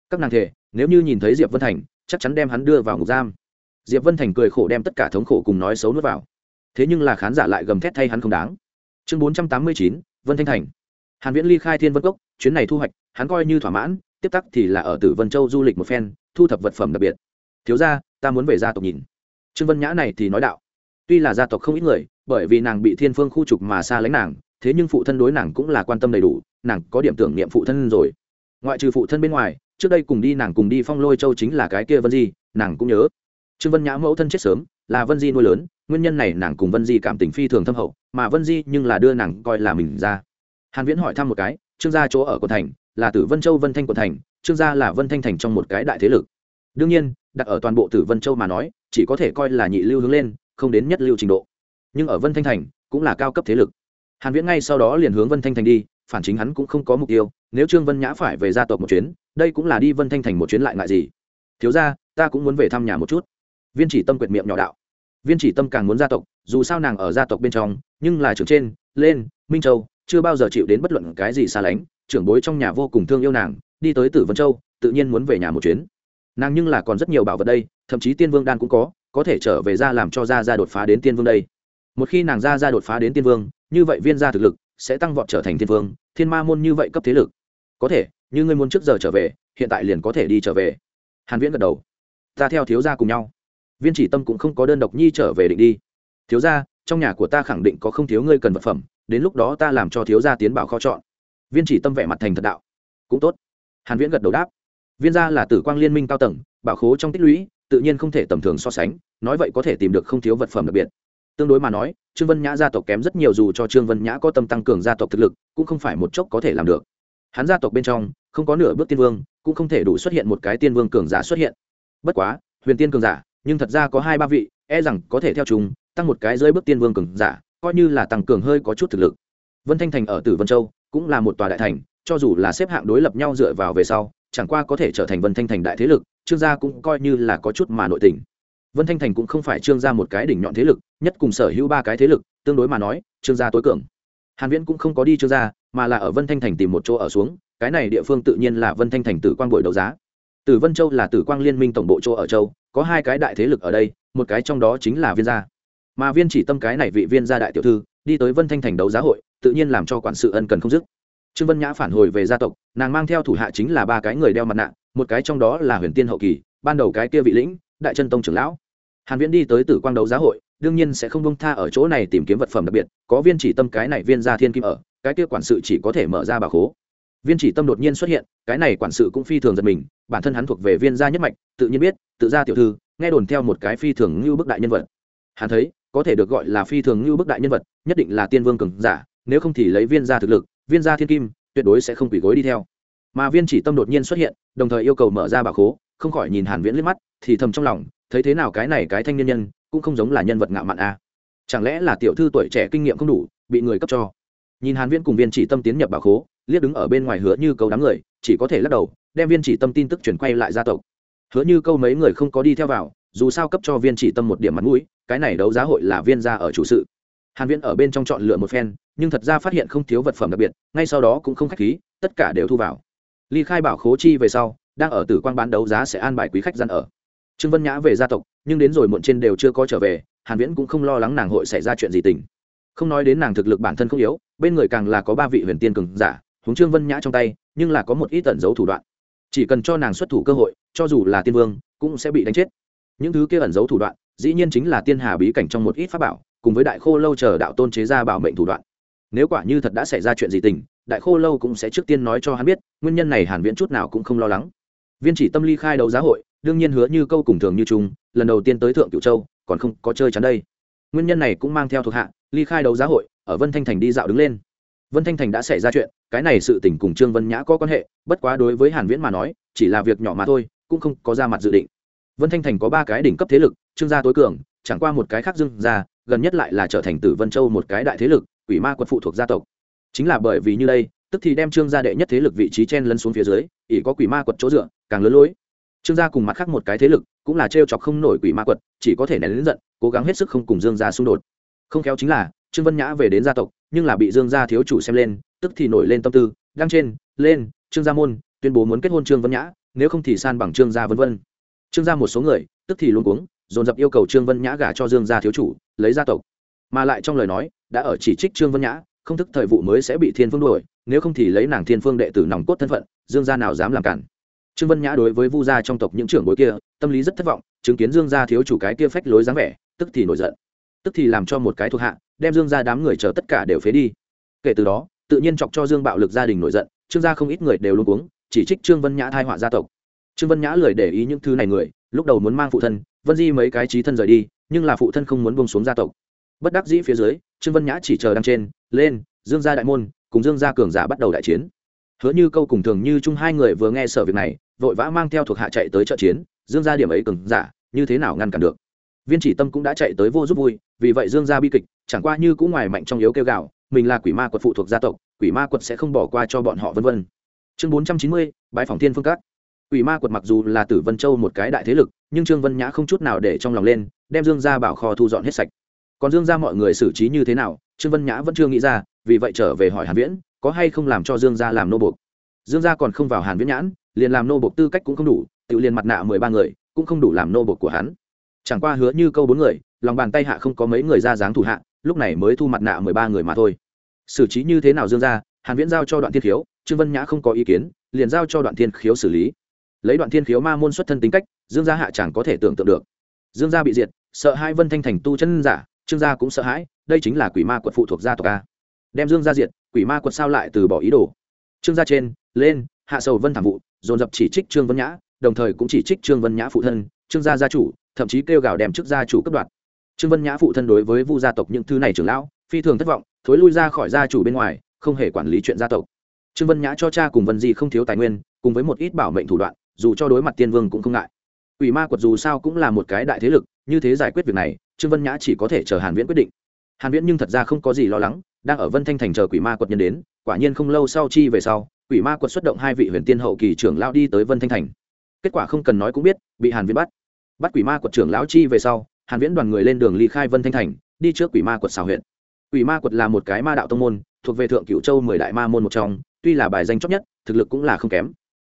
Các nàng thể, nếu như nhìn thấy diệp vân thành, chắc chắn đem hắn đưa vào ngục giam. Diệp vân thành cười khổ đem tất cả thống khổ cùng nói xấu nuốt vào. Thế nhưng là khán giả lại gầm thét thay hắn không đáng. Chương bốn trăm tám mươi chín, vân thanh thành. Hàn viễn ly khai thiên vân cốc, chuyến này thu hoạch, hắn coi như thỏa mãn, tiếp tắc thì là ở tử vân châu du lịch một phen, thu thập vật phẩm đặc biệt. Thiếu gia, ta muốn về gia tộc nhìn. Trương vân nhã này thì nói đạo. Tuy là gia tộc không ít người bởi vì nàng bị thiên phương khu trục mà xa lánh nàng, thế nhưng phụ thân đối nàng cũng là quan tâm đầy đủ, nàng có điểm tưởng niệm phụ thân rồi. Ngoại trừ phụ thân bên ngoài, trước đây cùng đi nàng cùng đi phong lôi châu chính là cái kia vân di, nàng cũng nhớ. Trương vân nhã mẫu thân chết sớm, là vân di nuôi lớn, nguyên nhân này nàng cùng vân di cảm tình phi thường thâm hậu, mà vân di nhưng là đưa nàng coi là mình ra. Hàn viễn hỏi thăm một cái, trương gia chỗ ở quận thành, là tử vân châu vân thanh quận thành, trương gia là vân thanh thành trong một cái đại thế lực. Đương nhiên, đặt ở toàn bộ tử vân châu mà nói, chỉ có thể coi là nhị lưu hướng lên, không đến nhất lưu trình độ nhưng ở vân thanh thành cũng là cao cấp thế lực. Hàn viễn ngay sau đó liền hướng vân thanh thành đi, phản chính hắn cũng không có mục tiêu, nếu trương vân nhã phải về gia tộc một chuyến, đây cũng là đi vân thanh thành một chuyến lại ngại gì. Thiếu gia, ta cũng muốn về thăm nhà một chút. Viên chỉ tâm quyệt miệng nhỏ đạo. Viên chỉ tâm càng muốn gia tộc, dù sao nàng ở gia tộc bên trong, nhưng là trưởng trên, lên, minh châu, chưa bao giờ chịu đến bất luận cái gì xa lánh, trưởng bối trong nhà vô cùng thương yêu nàng, đi tới tử vân châu, tự nhiên muốn về nhà một chuyến. Nàng nhưng là còn rất nhiều bảo vật đây, thậm chí tiên vương đan cũng có có thể trở về ra làm cho gia gia đột phá đến tiên vương đây một khi nàng gia gia đột phá đến tiên vương, như vậy viên gia thực lực sẽ tăng vọt trở thành tiên vương, thiên ma môn như vậy cấp thế lực. Có thể, như ngươi muốn trước giờ trở về, hiện tại liền có thể đi trở về. Hàn viễn gật đầu. Ta theo thiếu gia cùng nhau. Viên chỉ tâm cũng không có đơn độc nhi trở về định đi. Thiếu gia, trong nhà của ta khẳng định có không thiếu ngươi cần vật phẩm, đến lúc đó ta làm cho thiếu gia tiến bảo kho chọn. Viên chỉ tâm vẻ mặt thành thật đạo. Cũng tốt. Hàn viễn gật đầu đáp. Viên gia là tử quang liên minh cao tầng, bảo khố trong tích lũy, tự nhiên không thể tầm thường so sánh, nói vậy có thể tìm được không thiếu vật phẩm đặc biệt tương đối mà nói, trương vân nhã gia tộc kém rất nhiều dù cho trương vân nhã có tâm tăng cường gia tộc thực lực, cũng không phải một chốc có thể làm được. Hắn gia tộc bên trong, không có nửa bước tiên vương, cũng không thể đủ xuất hiện một cái tiên vương cường giả xuất hiện. Bất quá, huyền tiên cường giả, nhưng thật ra có hai ba vị e rằng có thể theo chúng, tăng một cái dưới bước tiên vương cường giả, coi như là tăng cường hơi có chút thực lực. Vân thanh thành ở tử vân châu, cũng là một tòa đại thành, cho dù là xếp hạng đối lập nhau dựa vào về sau, chẳng qua có thể trở thành vân thanh thành đại thế lực, trương gia cũng coi như là có chút mà nội tình vân thanh thành cũng không phải trương gia một cái đỉnh nhọn thế lực, nhất cùng sở hữu ba cái thế lực, tương đối mà nói, trương gia tối cường. Hàn viễn cũng không có đi trương gia, mà là ở vân thanh thành tìm một chỗ ở xuống, cái này địa phương tự nhiên là vân thanh thành tử quang buổi đấu giá. Tử vân châu là tử quang liên minh tổng bộ châu ở châu, có hai cái đại thế lực ở đây, một cái trong đó chính là viên gia. Mà viên chỉ tâm cái này vị viên gia đại tiểu thư, đi tới vân thanh thành đấu giá hội, tự nhiên làm cho quản sự ân cần không dứt. Trương vân nhã phản hồi về gia tộc, nàng mang theo thủ hạ chính là ba cái người đeo mặt nạ, một cái trong đó là huyền tiên hậu kỳ, ban đầu cái kia vị lĩnh, đại chân tông trưởng lão hàn viễn đi tới tử quang đấu giá hội, đương nhiên sẽ không bông tha ở chỗ này tìm kiếm vật phẩm đặc biệt, có viên chỉ tâm cái này viên gia thiên kim ở, cái kia quản sự chỉ có thể mở ra bà khố. Viên chỉ tâm đột nhiên xuất hiện, cái này quản sự cũng phi thường giật mình, bản thân hắn thuộc về viên gia nhất mạch, tự nhiên biết, tự gia tiểu thư, nghe đồn theo một cái phi thường như bức đại nhân vật. Hắn thấy, có thể được gọi là phi thường như bức đại nhân vật, nhất định là tiên vương cường giả, nếu không thì lấy viên gia thực lực, viên gia thiên kim, tuyệt đối sẽ không quỷ gối đi theo. Mà viên chỉ tâm đột nhiên xuất hiện, đồng thời yêu cầu mở ra bà khố, không khỏi nhìn hàn viễn liếc mắt, thì thầm trong lòng thấy thế nào cái này cái thanh niên nhân, cũng không giống là nhân vật ngạo mạn a à. chẳng lẽ là tiểu thư tuổi trẻ kinh nghiệm không đủ, bị người cấp cho? Nhìn hàn viễn cùng viên chỉ tâm tiến nhập bà khố, liếc đứng ở bên ngoài hứa như câu đám người, chỉ có thể lắc đầu, đem viên chỉ tâm tin tức chuyển quay lại gia tộc. Hứa như câu mấy người không có đi theo vào, dù sao cấp cho viên chỉ tâm một điểm mặt mũi, cái này đấu giá hội là viên gia ở chủ sự. Hàn viễn ở bên trong chọn lựa một phen, nhưng thật ra phát hiện không thiếu vật phẩm đặc biệt, ngay sau đó cũng không khách khí, tất cả đều thu vào. Ly khai bảo khố chi về sau, đang ở tử quang bán đấu giá sẽ an bài quý khách gian ở trương vân nhã về gia tộc, nhưng đến rồi muộn trên đều chưa có trở về, hàn viễn cũng không lo lắng nàng hội xảy ra chuyện gì tình. Không nói đến nàng thực lực bản thân không yếu, bên người càng là có ba vị huyền tiên cường giả, huống trương vân nhã trong tay, nhưng là có một ít tẩn giấu thủ đoạn. Chỉ cần cho nàng xuất thủ cơ hội, cho dù là tiên vương, cũng sẽ bị đánh chết. Những thứ kia ẩn giấu thủ đoạn, dĩ nhiên chính là tiên hà bí cảnh trong một ít pháp bảo, cùng với đại khô lâu chờ đạo tôn chế ra bảo mệnh thủ đoạn. Nếu quả như thật đã xảy ra chuyện gì tình, đại khô lâu cũng sẽ trước tiên nói cho hắn biết, nguyên nhân này hàn viễn chút nào cũng không lo lắng. Viên chỉ tâm ly khai đấu giá hội đương nhiên hứa như câu cùng thường như chung, lần đầu tiên tới thượng cửu châu, còn không có chơi chắn đây. Nguyên nhân này cũng mang theo thuộc hạ, ly khai đấu giá hội, ở vân thanh thành đi dạo đứng lên. Vân thanh thành đã xảy ra chuyện, cái này sự tình cùng trương vân nhã có quan hệ, bất quá đối với hàn viễn mà nói, chỉ là việc nhỏ mà thôi, cũng không có ra mặt dự định. Vân thanh thành có ba cái đỉnh cấp thế lực, trương gia tối cường, chẳng qua một cái khác dưng ra gần nhất lại là trở thành tử vân châu một cái đại thế lực, quỷ ma quật phụ thuộc gia tộc. Chính là bởi vì như đây, tức thì đem trương gia đệ nhất thế lực vị trí chen lấn xuống phía dưới, ỷ có quỷ ma quật chỗ dựa, càng lớn lối trương gia cùng mặt khác một cái thế lực cũng là trêu chọc không nổi quỷ ma quật, chỉ có thể nén lớn giận, cố gắng hết sức không cùng dương gia xung đột. Không khéo chính là, trương vân nhã về đến gia tộc, nhưng là bị dương gia thiếu chủ xem lên, tức thì nổi lên tâm tư, đăng trên, lên, trương gia môn, tuyên bố muốn kết hôn trương vân nhã, nếu không thì san bằng trương gia vân vân. Trương gia một số người, tức thì luôn cuống, dồn dập yêu cầu trương vân nhã gả cho dương gia thiếu chủ, lấy gia tộc. Mà lại trong lời nói, đã ở chỉ trích trương vân nhã, không thức thời vụ mới sẽ bị thiên phương đuổi, nếu không thì lấy nàng thiên phương đệ tử nòng cốt thân phận, dương gia nào dám làm cản trương vân nhã đối với vu gia trong tộc những trưởng bối kia, tâm lý rất thất vọng, chứng kiến dương gia thiếu chủ cái kia phách lối dáng vẻ, tức thì nổi giận. Tức thì làm cho một cái thuộc hạ, đem dương gia đám người chờ tất cả đều phế đi. Kể từ đó, tự nhiên chọc cho dương bạo lực gia đình nổi giận, trương gia không ít người đều luôn uống chỉ trích trương vân nhã thai họa gia tộc. Trương vân nhã lười để ý những thứ này người, lúc đầu muốn mang phụ thân, vân di mấy cái trí thân rời đi, nhưng là phụ thân không muốn buông xuống gia tộc. Bất đắc dĩ phía dưới, trương vân nhã chỉ chờ đang trên, lên, dương gia đại môn, cùng dương gia cường giả bắt đầu đại chiến hứa như câu cùng thường như chung hai người vừa nghe sở việc này, vội vã mang theo thuộc hạ chạy tới trợ chiến, dương gia điểm ấy cường giả, như thế nào ngăn cản được? Viên chỉ tâm cũng đã chạy tới vô giúp vui, vì vậy dương gia bi kịch, chẳng qua như cũng ngoài mạnh trong yếu kêu gạo, mình là quỷ ma quật phụ thuộc gia tộc, quỷ ma quật sẽ không bỏ qua cho bọn họ vân vân. Chương bốn trăm chín mươi bãi phòng thiên phương cát quỷ ma quật mặc dù là tử vân châu một cái đại thế lực, nhưng trương vân nhã không chút nào để trong lòng lên, đem dương gia bảo kho thu dọn hết sạch. Còn dương gia mọi người xử trí như thế nào, trương vân nhã vẫn chưa nghĩ ra, vì vậy trở về hỏi hàn viễn có hay không làm cho dương gia làm nô bộc dương gia còn không vào hàn viễn nhãn, liền làm nô bộc tư cách cũng không đủ, tự liền mặt nạ mười ba người, cũng không đủ làm nô bộc của hắn. Chẳng qua hứa như câu bốn người, lòng bàn tay hạ không có mấy người ra dáng thủ hạ, lúc này mới thu mặt nạ mười ba người mà thôi. Xử trí như thế nào dương gia, hàn viễn giao cho đoạn thiên khiếu, trương vân nhã không có ý kiến, liền giao cho đoạn thiên khiếu xử lý. Lấy đoạn thiên khiếu ma môn xuất thân tính cách, dương gia hạ chẳng có thể tưởng tượng được. Dương gia bị diệt, sợ hai vân thanh thành tu chân giả, trương gia cũng sợ hãi, đây chính là quỷ ma quật phụ thuộc gia tộc a. Đem dương gia diệt quỷ ma quật sao lại từ bỏ ý đồ. Trương gia trên lên hạ sầu vân thảm vụ dồn dập chỉ trích trương vân nhã đồng thời cũng chỉ trích trương vân nhã phụ thân trương gia gia chủ thậm chí kêu gào đem chức gia chủ cấp đoạt. Trương vân nhã phụ thân đối với vu gia tộc những thứ này trưởng lão phi thường thất vọng thối lui ra khỏi gia chủ bên ngoài không hề quản lý chuyện gia tộc. Trương vân nhã cho cha cùng vân di không thiếu tài nguyên cùng với một ít bảo mệnh thủ đoạn dù cho đối mặt tiên vương cũng không ngại. Quỷ ma quật dù sao cũng là một cái đại thế lực, như thế giải quyết việc này, Trương Vân Nhã chỉ có thể chờ Hàn Viễn quyết định. Hàn Viễn nhưng thật ra không có gì lo lắng, đang ở Vân Thanh thành chờ quỷ ma quật nhân đến, quả nhiên không lâu sau chi về sau, quỷ ma quật xuất động hai vị huyền tiên hậu kỳ trưởng lão đi tới Vân Thanh thành. Kết quả không cần nói cũng biết, bị Hàn Viễn bắt. Bắt quỷ ma quật trưởng lão chi về sau, Hàn Viễn đoàn người lên đường ly khai Vân Thanh thành, đi trước quỷ ma quật xào huyện. Quỷ ma quật là một cái ma đạo tông môn, thuộc về thượng cửu châu mười đại ma môn một trong, tuy là bài danh chót nhất, thực lực cũng là không kém.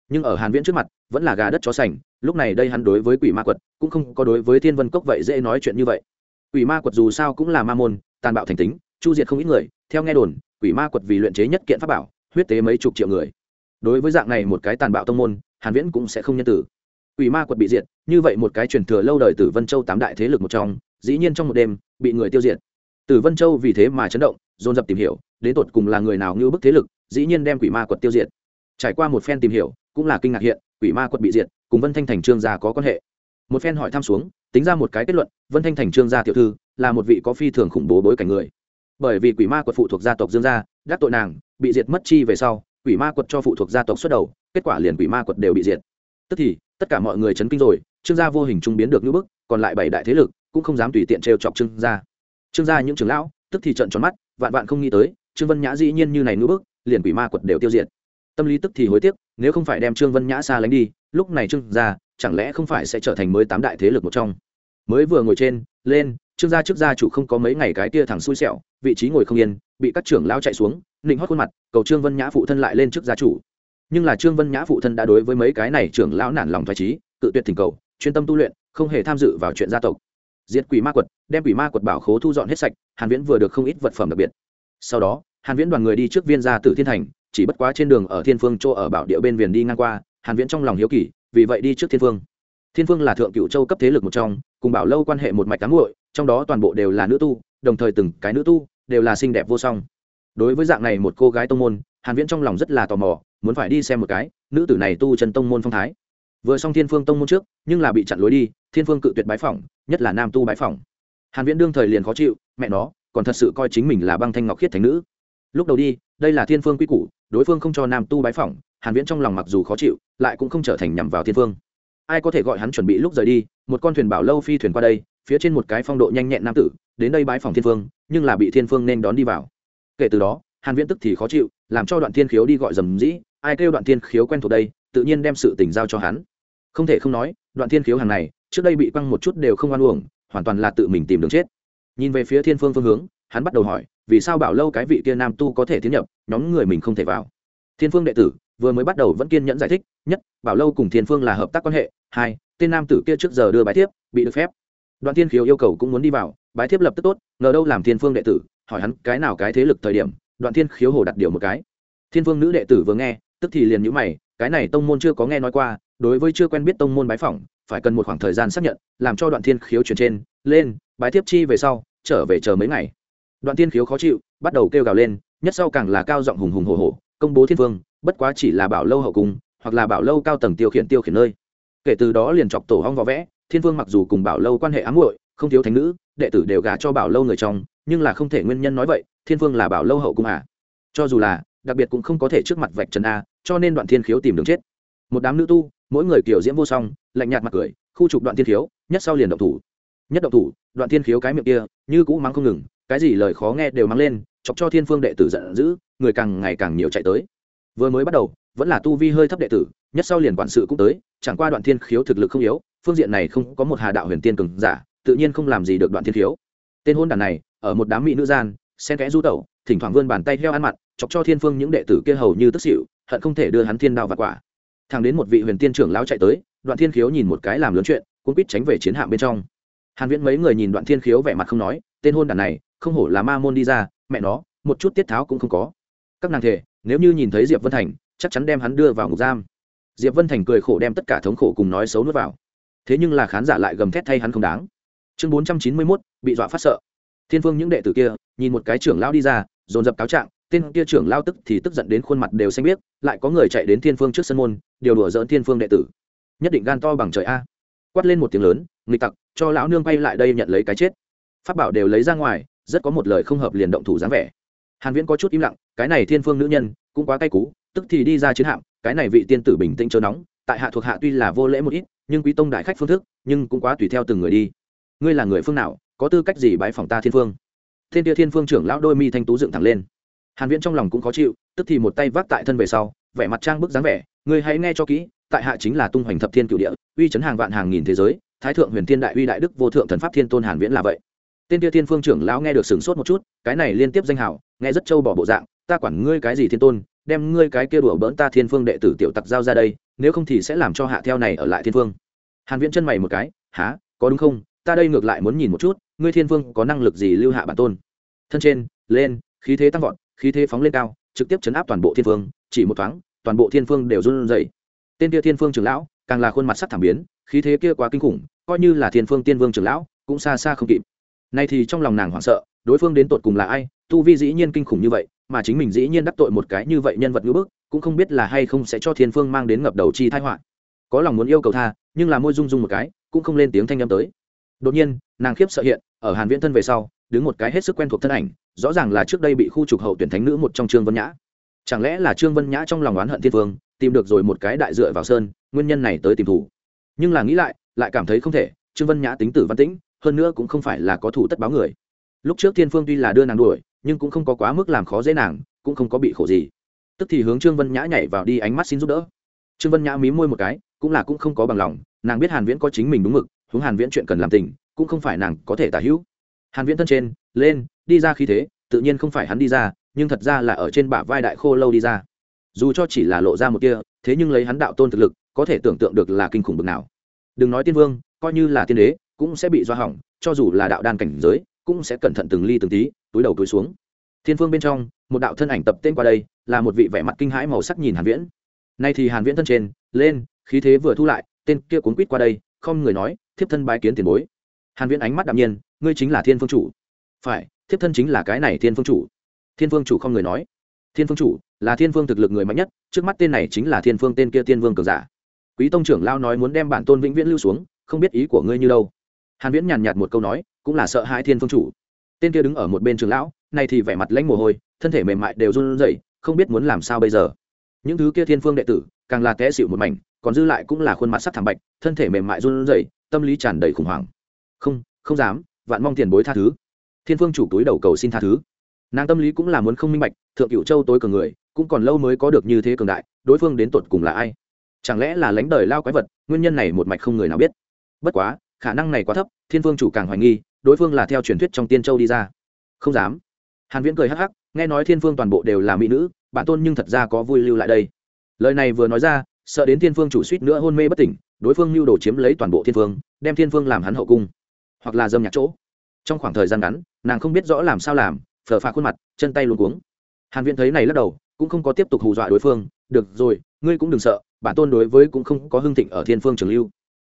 Nhưng ở Hàn Viễn trước mặt, vẫn là gà đất chó sành, lúc này đây hắn đối với quỷ ma quật cũng không có đối với thiên vân cốc vậy dễ nói chuyện như vậy quỷ ma quật dù sao cũng là ma môn tàn bạo thành tính chu diệt không ít người, theo nghe đồn, quỷ ma quật vì luyện chế nhất kiện pháp bảo, huyết tế mấy chục triệu người. Đối với dạng này một cái tàn bạo tông môn, hàn viễn cũng sẽ không nhân tử quỷ ma quật bị diệt, như vậy một cái truyền thừa lâu đời từ vân châu tám đại thế lực một trong, dĩ nhiên trong một đêm, bị người tiêu diệt. Từ vân châu vì thế mà chấn động, dồn dập tìm hiểu, đến tột cùng là người nào như bức thế lực, dĩ nhiên đem quỷ ma quật tiêu diệt. Trải qua một phen tìm hiểu, cũng là kinh ngạc hiện, quỷ ma quật bị diệt, cùng vân thanh thành trương gia có quan hệ. Một phen hỏi thăm xuống, tính ra một cái kết luận, vân thanh thành trương gia tiểu thư, là một vị có phi thường khủng bố bối cảnh người bởi vì quỷ ma quật phụ thuộc gia tộc dương gia, đắc tội nàng, bị diệt mất chi về sau, quỷ ma quật cho phụ thuộc gia tộc xuất đầu, kết quả liền quỷ ma quật đều bị diệt. Tức thì, tất cả mọi người chấn kinh rồi, trương gia vô hình trung biến được như bức, còn lại bảy đại thế lực cũng không dám tùy tiện trêu chọc trương gia. Trương gia những trưởng lão, tức thì trận tròn mắt, vạn vạn không nghĩ tới, trương vân nhã dĩ nhiên như này ngữ bức, liền quỷ ma quật đều tiêu diệt. Tâm lý tức thì hối tiếc, nếu không phải đem trương vân nhã xa lánh đi, lúc này trương gia chẳng lẽ không phải sẽ trở thành mới tám đại thế lực một trong? Mới vừa ngồi trên, lên, trương gia trước gia chủ không có mấy ngày cái tia thẳng xui xẻo vị trí ngồi không yên, bị các trưởng lão chạy xuống, nịnh hót khuôn mặt, cầu trương vân nhã phụ thân lại lên trước gia chủ. Nhưng là trương vân nhã phụ thân đã đối với mấy cái này trưởng lão nản lòng thoải trí cự tuyệt thỉnh cầu, chuyên tâm tu luyện, không hề tham dự vào chuyện gia tộc. Diệt quỷ ma quật, đem quỷ ma quật bảo khố thu dọn hết sạch, hàn viễn vừa được không ít vật phẩm đặc biệt. Sau đó, hàn viễn đoàn người đi trước viên gia tử thiên thành, chỉ bất quá trên đường ở thiên phương chỗ ở bảo địa bên viền đi ngang qua, hàn viễn trong lòng hiếu kỳ, vì vậy đi trước thiên phương. Thiên phương là thượng cựu châu cấp thế lực một trong, cùng bảo lâu quan hệ một mạch cám muội, trong đó toàn bộ đều là nữ tu, đồng thời từng cái nữ tu đều là xinh đẹp vô song. Đối với dạng này một cô gái tông môn, hàn viễn trong lòng rất là tò mò, muốn phải đi xem một cái, nữ tử này tu chân tông môn phong thái. Vừa xong thiên phương tông môn trước, nhưng là bị chặn lối đi, thiên phương cự tuyệt bái phỏng, nhất là nam tu bái phỏng. Hàn viễn đương thời liền khó chịu, mẹ nó, còn thật sự coi chính mình là băng thanh ngọc khiết thánh nữ. Lúc đầu đi, đây là thiên phương quy củ, đối phương không cho nam tu bái phỏng, hàn viễn trong lòng mặc dù khó chịu, lại cũng không trở thành nhằm vào thiên phương ai có thể gọi hắn chuẩn bị lúc rời đi, một con thuyền bảo lâu phi thuyền qua đây, phía trên một cái phong độ nhanh nhẹn nam tử, đến đây bái phòng thiên phương, nhưng là bị thiên phương nên đón đi vào. Kể từ đó, hàn viễn tức thì khó chịu, làm cho đoạn thiên khiếu đi gọi dầm dĩ ai kêu đoạn thiên khiếu quen thuộc đây, tự nhiên đem sự tình giao cho hắn. Không thể không nói, đoạn thiên khiếu hàng này, trước đây bị quăng một chút đều không oan uổng, hoàn toàn là tự mình tìm đường chết. Nhìn về phía thiên phương phương hướng, hắn bắt đầu hỏi, vì sao bảo lâu cái vị kia nam tu có thể tiến nhập, nhóm người mình không thể vào? Thiên phương đệ tử vừa mới bắt đầu vẫn kiên nhẫn giải thích, nhất, bảo lâu cùng thiên phương là hợp tác quan hệ, hai, tên nam tử kia trước giờ đưa bài thiếp, bị được phép. Đoàn thiên khiếu yêu cầu cũng muốn đi vào bài thiếp lập tức tốt, ngờ đâu làm thiên phương đệ tử, hỏi hắn cái nào cái thế lực thời điểm, đoạn thiên khiếu hồ đặt điều một cái. Thiên Phương nữ đệ tử vừa nghe, tức thì liền nhữ mày, cái này tông môn chưa có nghe nói qua, đối với chưa quen biết tông môn bái phỏng, phải cần một khoảng thời gian xác nhận, làm cho đoạn thiên khiếu chuyển trên, lên, bái tiếp chi về sau, trở về chờ mấy ngày. Đoạn thiên khiếu khó chịu, bắt đầu kêu gào lên, nhất sau càng là cao giọng hùng hùng hồ hồ công bố thiên vương, bất quá chỉ là bảo lâu hậu cung, hoặc là bảo lâu cao tầng tiêu khiển tiêu khiển nơi. Kể từ đó liền chọc tổ hong võ vẽ, thiên vương mặc dù cùng bảo lâu quan hệ ám muội, không thiếu thánh nữ, đệ tử đều gả cho bảo lâu người trong, nhưng là không thể nguyên nhân nói vậy, thiên vương là bảo lâu hậu cung à. Cho dù là, đặc biệt cũng không có thể trước mặt vạch trần a, cho nên đoạn thiên khiếu tìm đường chết. Một đám nữ tu, mỗi người kiểu diễm vô song, lạnh nhạt mặt cười, khu trục đoạn thiên khiếu, nhất sau liền động thủ. Nhất động thủ, đoạn thiên khiếu cái miệng kia, như cũ mắng không ngừng, cái gì lời khó nghe đều mắng lên chọc cho thiên phương đệ tử giận dữ, người càng ngày càng nhiều chạy tới. Vừa mới bắt đầu, vẫn là tu vi hơi thấp đệ tử, nhất sau liền quản sự cũng tới, chẳng qua đoạn thiên khiếu thực lực không yếu, phương diện này không có một hà đạo huyền tiên cường giả, tự nhiên không làm gì được đoạn thiên khiếu. Tên hôn đàn này, ở một đám mỹ nữ gian, xen kẽ du tẩu, thỉnh thoảng vươn bàn tay heo ăn mặt chọc cho thiên phương những đệ tử kia hầu như tức xịu hận không thể đưa hắn thiên đao và quả. Thằng đến một vị huyền tiên trưởng lão chạy tới, đoạn thiên khiếu nhìn một cái làm lớn chuyện cũng quýt tránh về chiến hạm bên trong. Hàn viễn mấy người nhìn đoạn thiên khiếu vẻ mặt không nói, tên hôn đàn này, không hổ là ma môn đi ra mẹ nó một chút tiết tháo cũng không có. Các nàng thể nếu như nhìn thấy diệp vân thành chắc chắn đem hắn đưa vào ngục giam. Diệp vân thành cười khổ đem tất cả thống khổ cùng nói xấu nuốt vào. Thế nhưng là khán giả lại gầm thét thay hắn không đáng. Chương 491, bị dọa phát sợ. Thiên phương những đệ tử kia nhìn một cái trưởng lão đi ra dồn dập cáo trạng tên kia trưởng lao tức thì tức giận đến khuôn mặt đều xanh biết lại có người chạy đến thiên phương trước sân môn điều đùa dỡn thiên phương đệ tử. Nhất định gan to bằng trời a. Quát lên một tiếng lớn nghịch tặc cho lão nương bay lại đây nhận lấy cái chết. Phát bảo đều lấy ra ngoài rất có một lời không hợp liền động thủ dáng vẻ. Hàn viễn có chút im lặng, cái này thiên phương nữ nhân, cũng quá cay cú, tức thì đi ra chiến hạm, cái này vị tiên tử bình tĩnh chớ nóng, tại hạ thuộc hạ tuy là vô lễ một ít, nhưng quý tông đại khách phương thức, nhưng cũng quá tùy theo từng người đi. Ngươi là người phương nào, có tư cách gì bái phỏng ta thiên phương? Thiên địa thiên phương trưởng lão đôi mi thanh tú dựng thẳng lên. Hàn viễn trong lòng cũng khó chịu, tức thì một tay vác tại thân về sau, vẻ mặt trang bức dáng vẻ, ngươi hãy nghe cho kỹ, tại hạ chính là tung hoành thập thiên cửu địa, uy chấn hàng vạn hàng nghìn thế giới, thái thượng huyền thiên đại uy đại đức vô thượng thần pháp thiên tôn hàn viễn là vậy tên kia thiên phương trưởng lão nghe được sửng sốt một chút, cái này liên tiếp danh hào, nghe rất trâu bỏ bộ dạng, ta quản ngươi cái gì thiên tôn, đem ngươi cái kia đùa bỡn ta thiên phương đệ tử tiểu tặc giao ra đây, nếu không thì sẽ làm cho hạ theo này ở lại thiên phương. Hàn viễn chân mày một cái há có đúng không? Ta đây ngược lại muốn nhìn một chút, ngươi thiên phương có năng lực gì lưu hạ bản tôn? Thân trên, lên, khí thế tăng vọt, khí thế phóng lên cao, trực tiếp chấn áp toàn bộ thiên phương, chỉ một thoáng, toàn bộ thiên phương đều run rẩy. Tên kia thiên phương trưởng lão, càng là khuôn mặt sắc thảm biến, khí thế kia quá kinh khủng, coi như là thiên phương tiên vương trưởng lão, cũng xa xa không kịp nay thì trong lòng nàng hoảng sợ, đối phương đến tột cùng là ai? Tu vi dĩ nhiên kinh khủng như vậy, mà chính mình dĩ nhiên đắc tội một cái như vậy nhân vật ngữ bức, cũng không biết là hay không sẽ cho thiên phương mang đến ngập đầu chi thái họa. Có lòng muốn yêu cầu tha, nhưng là môi rung rung một cái, cũng không lên tiếng thanh â m tới. Đột nhiên, nàng khiếp sợ hiện, ở hàn viễn thân về sau, đứng một cái hết sức quen thuộc thân ảnh, rõ ràng là trước đây bị khu trục hậu tuyển thánh nữ một trong trương vân nhã. Chẳng lẽ là trương vân nhã trong lòng oán hận thiên phương, tìm được rồi một cái đại dựa vào sơn, nguyên nhân này tới tìm thủ. Nhưng là nghĩ lại lại cảm thấy không thể, trương vân nhã tính tử văn tĩnh hơn nữa cũng không phải là có thủ tất báo người. Lúc trước thiên phương tuy là đưa nàng đuổi, nhưng cũng không có quá mức làm khó dễ nàng, cũng không có bị khổ gì. Tức thì hướng trương vân nhã nhảy vào đi ánh mắt xin giúp đỡ. Trương vân nhã mí môi một cái, cũng là cũng không có bằng lòng, nàng biết hàn viễn có chính mình đúng mực hướng hàn viễn chuyện cần làm tình, cũng không phải nàng có thể tả hữu. Hàn viễn thân trên, lên, đi ra khí thế, tự nhiên không phải hắn đi ra, nhưng thật ra là ở trên bả vai đại khô lâu đi ra. Dù cho chỉ là lộ ra một kia thế nhưng lấy hắn đạo tôn thực lực, có thể tưởng tượng được là kinh khủng bực nào. Đừng nói tiên vương, coi như là tiên đế cũng sẽ bị do hỏng, cho dù là đạo đan cảnh giới, cũng sẽ cẩn thận từng ly từng tí, túi đầu túi xuống. Thiên phương bên trong, một đạo thân ảnh tập tên qua đây, là một vị vẻ mặt kinh hãi màu sắc nhìn hàn viễn. Nay thì hàn viễn thân trên, lên, khí thế vừa thu lại, tên kia cuốn quýt qua đây, không người nói, thiếp thân bái kiến tiền bối. Hàn viễn ánh mắt đạm nhiên, ngươi chính là thiên phương chủ. Phải, thiếp thân chính là cái này thiên phương chủ. Thiên phương chủ không người nói. Thiên phương chủ là thiên phương thực lực người mạnh nhất, trước mắt tên này chính là thiên phương tên kia Thiên vương cường giả. Quý tông trưởng lao nói muốn đem bản tôn vĩnh viễn lưu xuống, không biết ý của ngươi như đâu hàn viễn nhàn nhạt một câu nói, cũng là sợ hãi thiên phương chủ. Tên kia đứng ở một bên trường lão này thì vẻ mặt lãnh mồ hôi, thân thể mềm mại đều run rẩy, không biết muốn làm sao bây giờ. Những thứ kia thiên phương đệ tử, càng là té xỉu một mảnh, còn dư lại cũng là khuôn mặt sắc thảm bạch, thân thể mềm mại run rẩy, tâm lý tràn đầy khủng hoảng. Không không dám, vạn mong tiền bối tha thứ. Thiên phương chủ túi đầu cầu xin tha thứ. Nàng tâm lý cũng là muốn không minh bạch, thượng cựu châu tối cường người, cũng còn lâu mới có được như thế cường đại, đối phương đến tột cùng là ai? Chẳng lẽ là lãnh đời lao quái vật, nguyên nhân này một mạch không người nào biết? Bất quá khả năng này quá thấp thiên Vương chủ càng hoài nghi đối phương là theo truyền thuyết trong tiên châu đi ra. Không dám. Hàn viễn cười hắc hắc nghe nói thiên Vương toàn bộ đều là mỹ nữ bản tôn nhưng thật ra có vui lưu lại đây. Lời này vừa nói ra sợ đến thiên Vương chủ suýt nữa hôn mê bất tỉnh đối phương lưu đồ chiếm lấy toàn bộ thiên Vương, đem thiên Vương làm hắn hậu cung. Hoặc là dâm nhạc chỗ. Trong khoảng thời gian ngắn nàng không biết rõ làm sao làm phở phà khuôn mặt chân tay luôn cuống. Hàn viễn thấy này lắc đầu cũng không có tiếp tục hù dọa đối phương được rồi ngươi cũng đừng sợ bản tôn đối với cũng không có hưng thịnh ở thiên phương trường lưu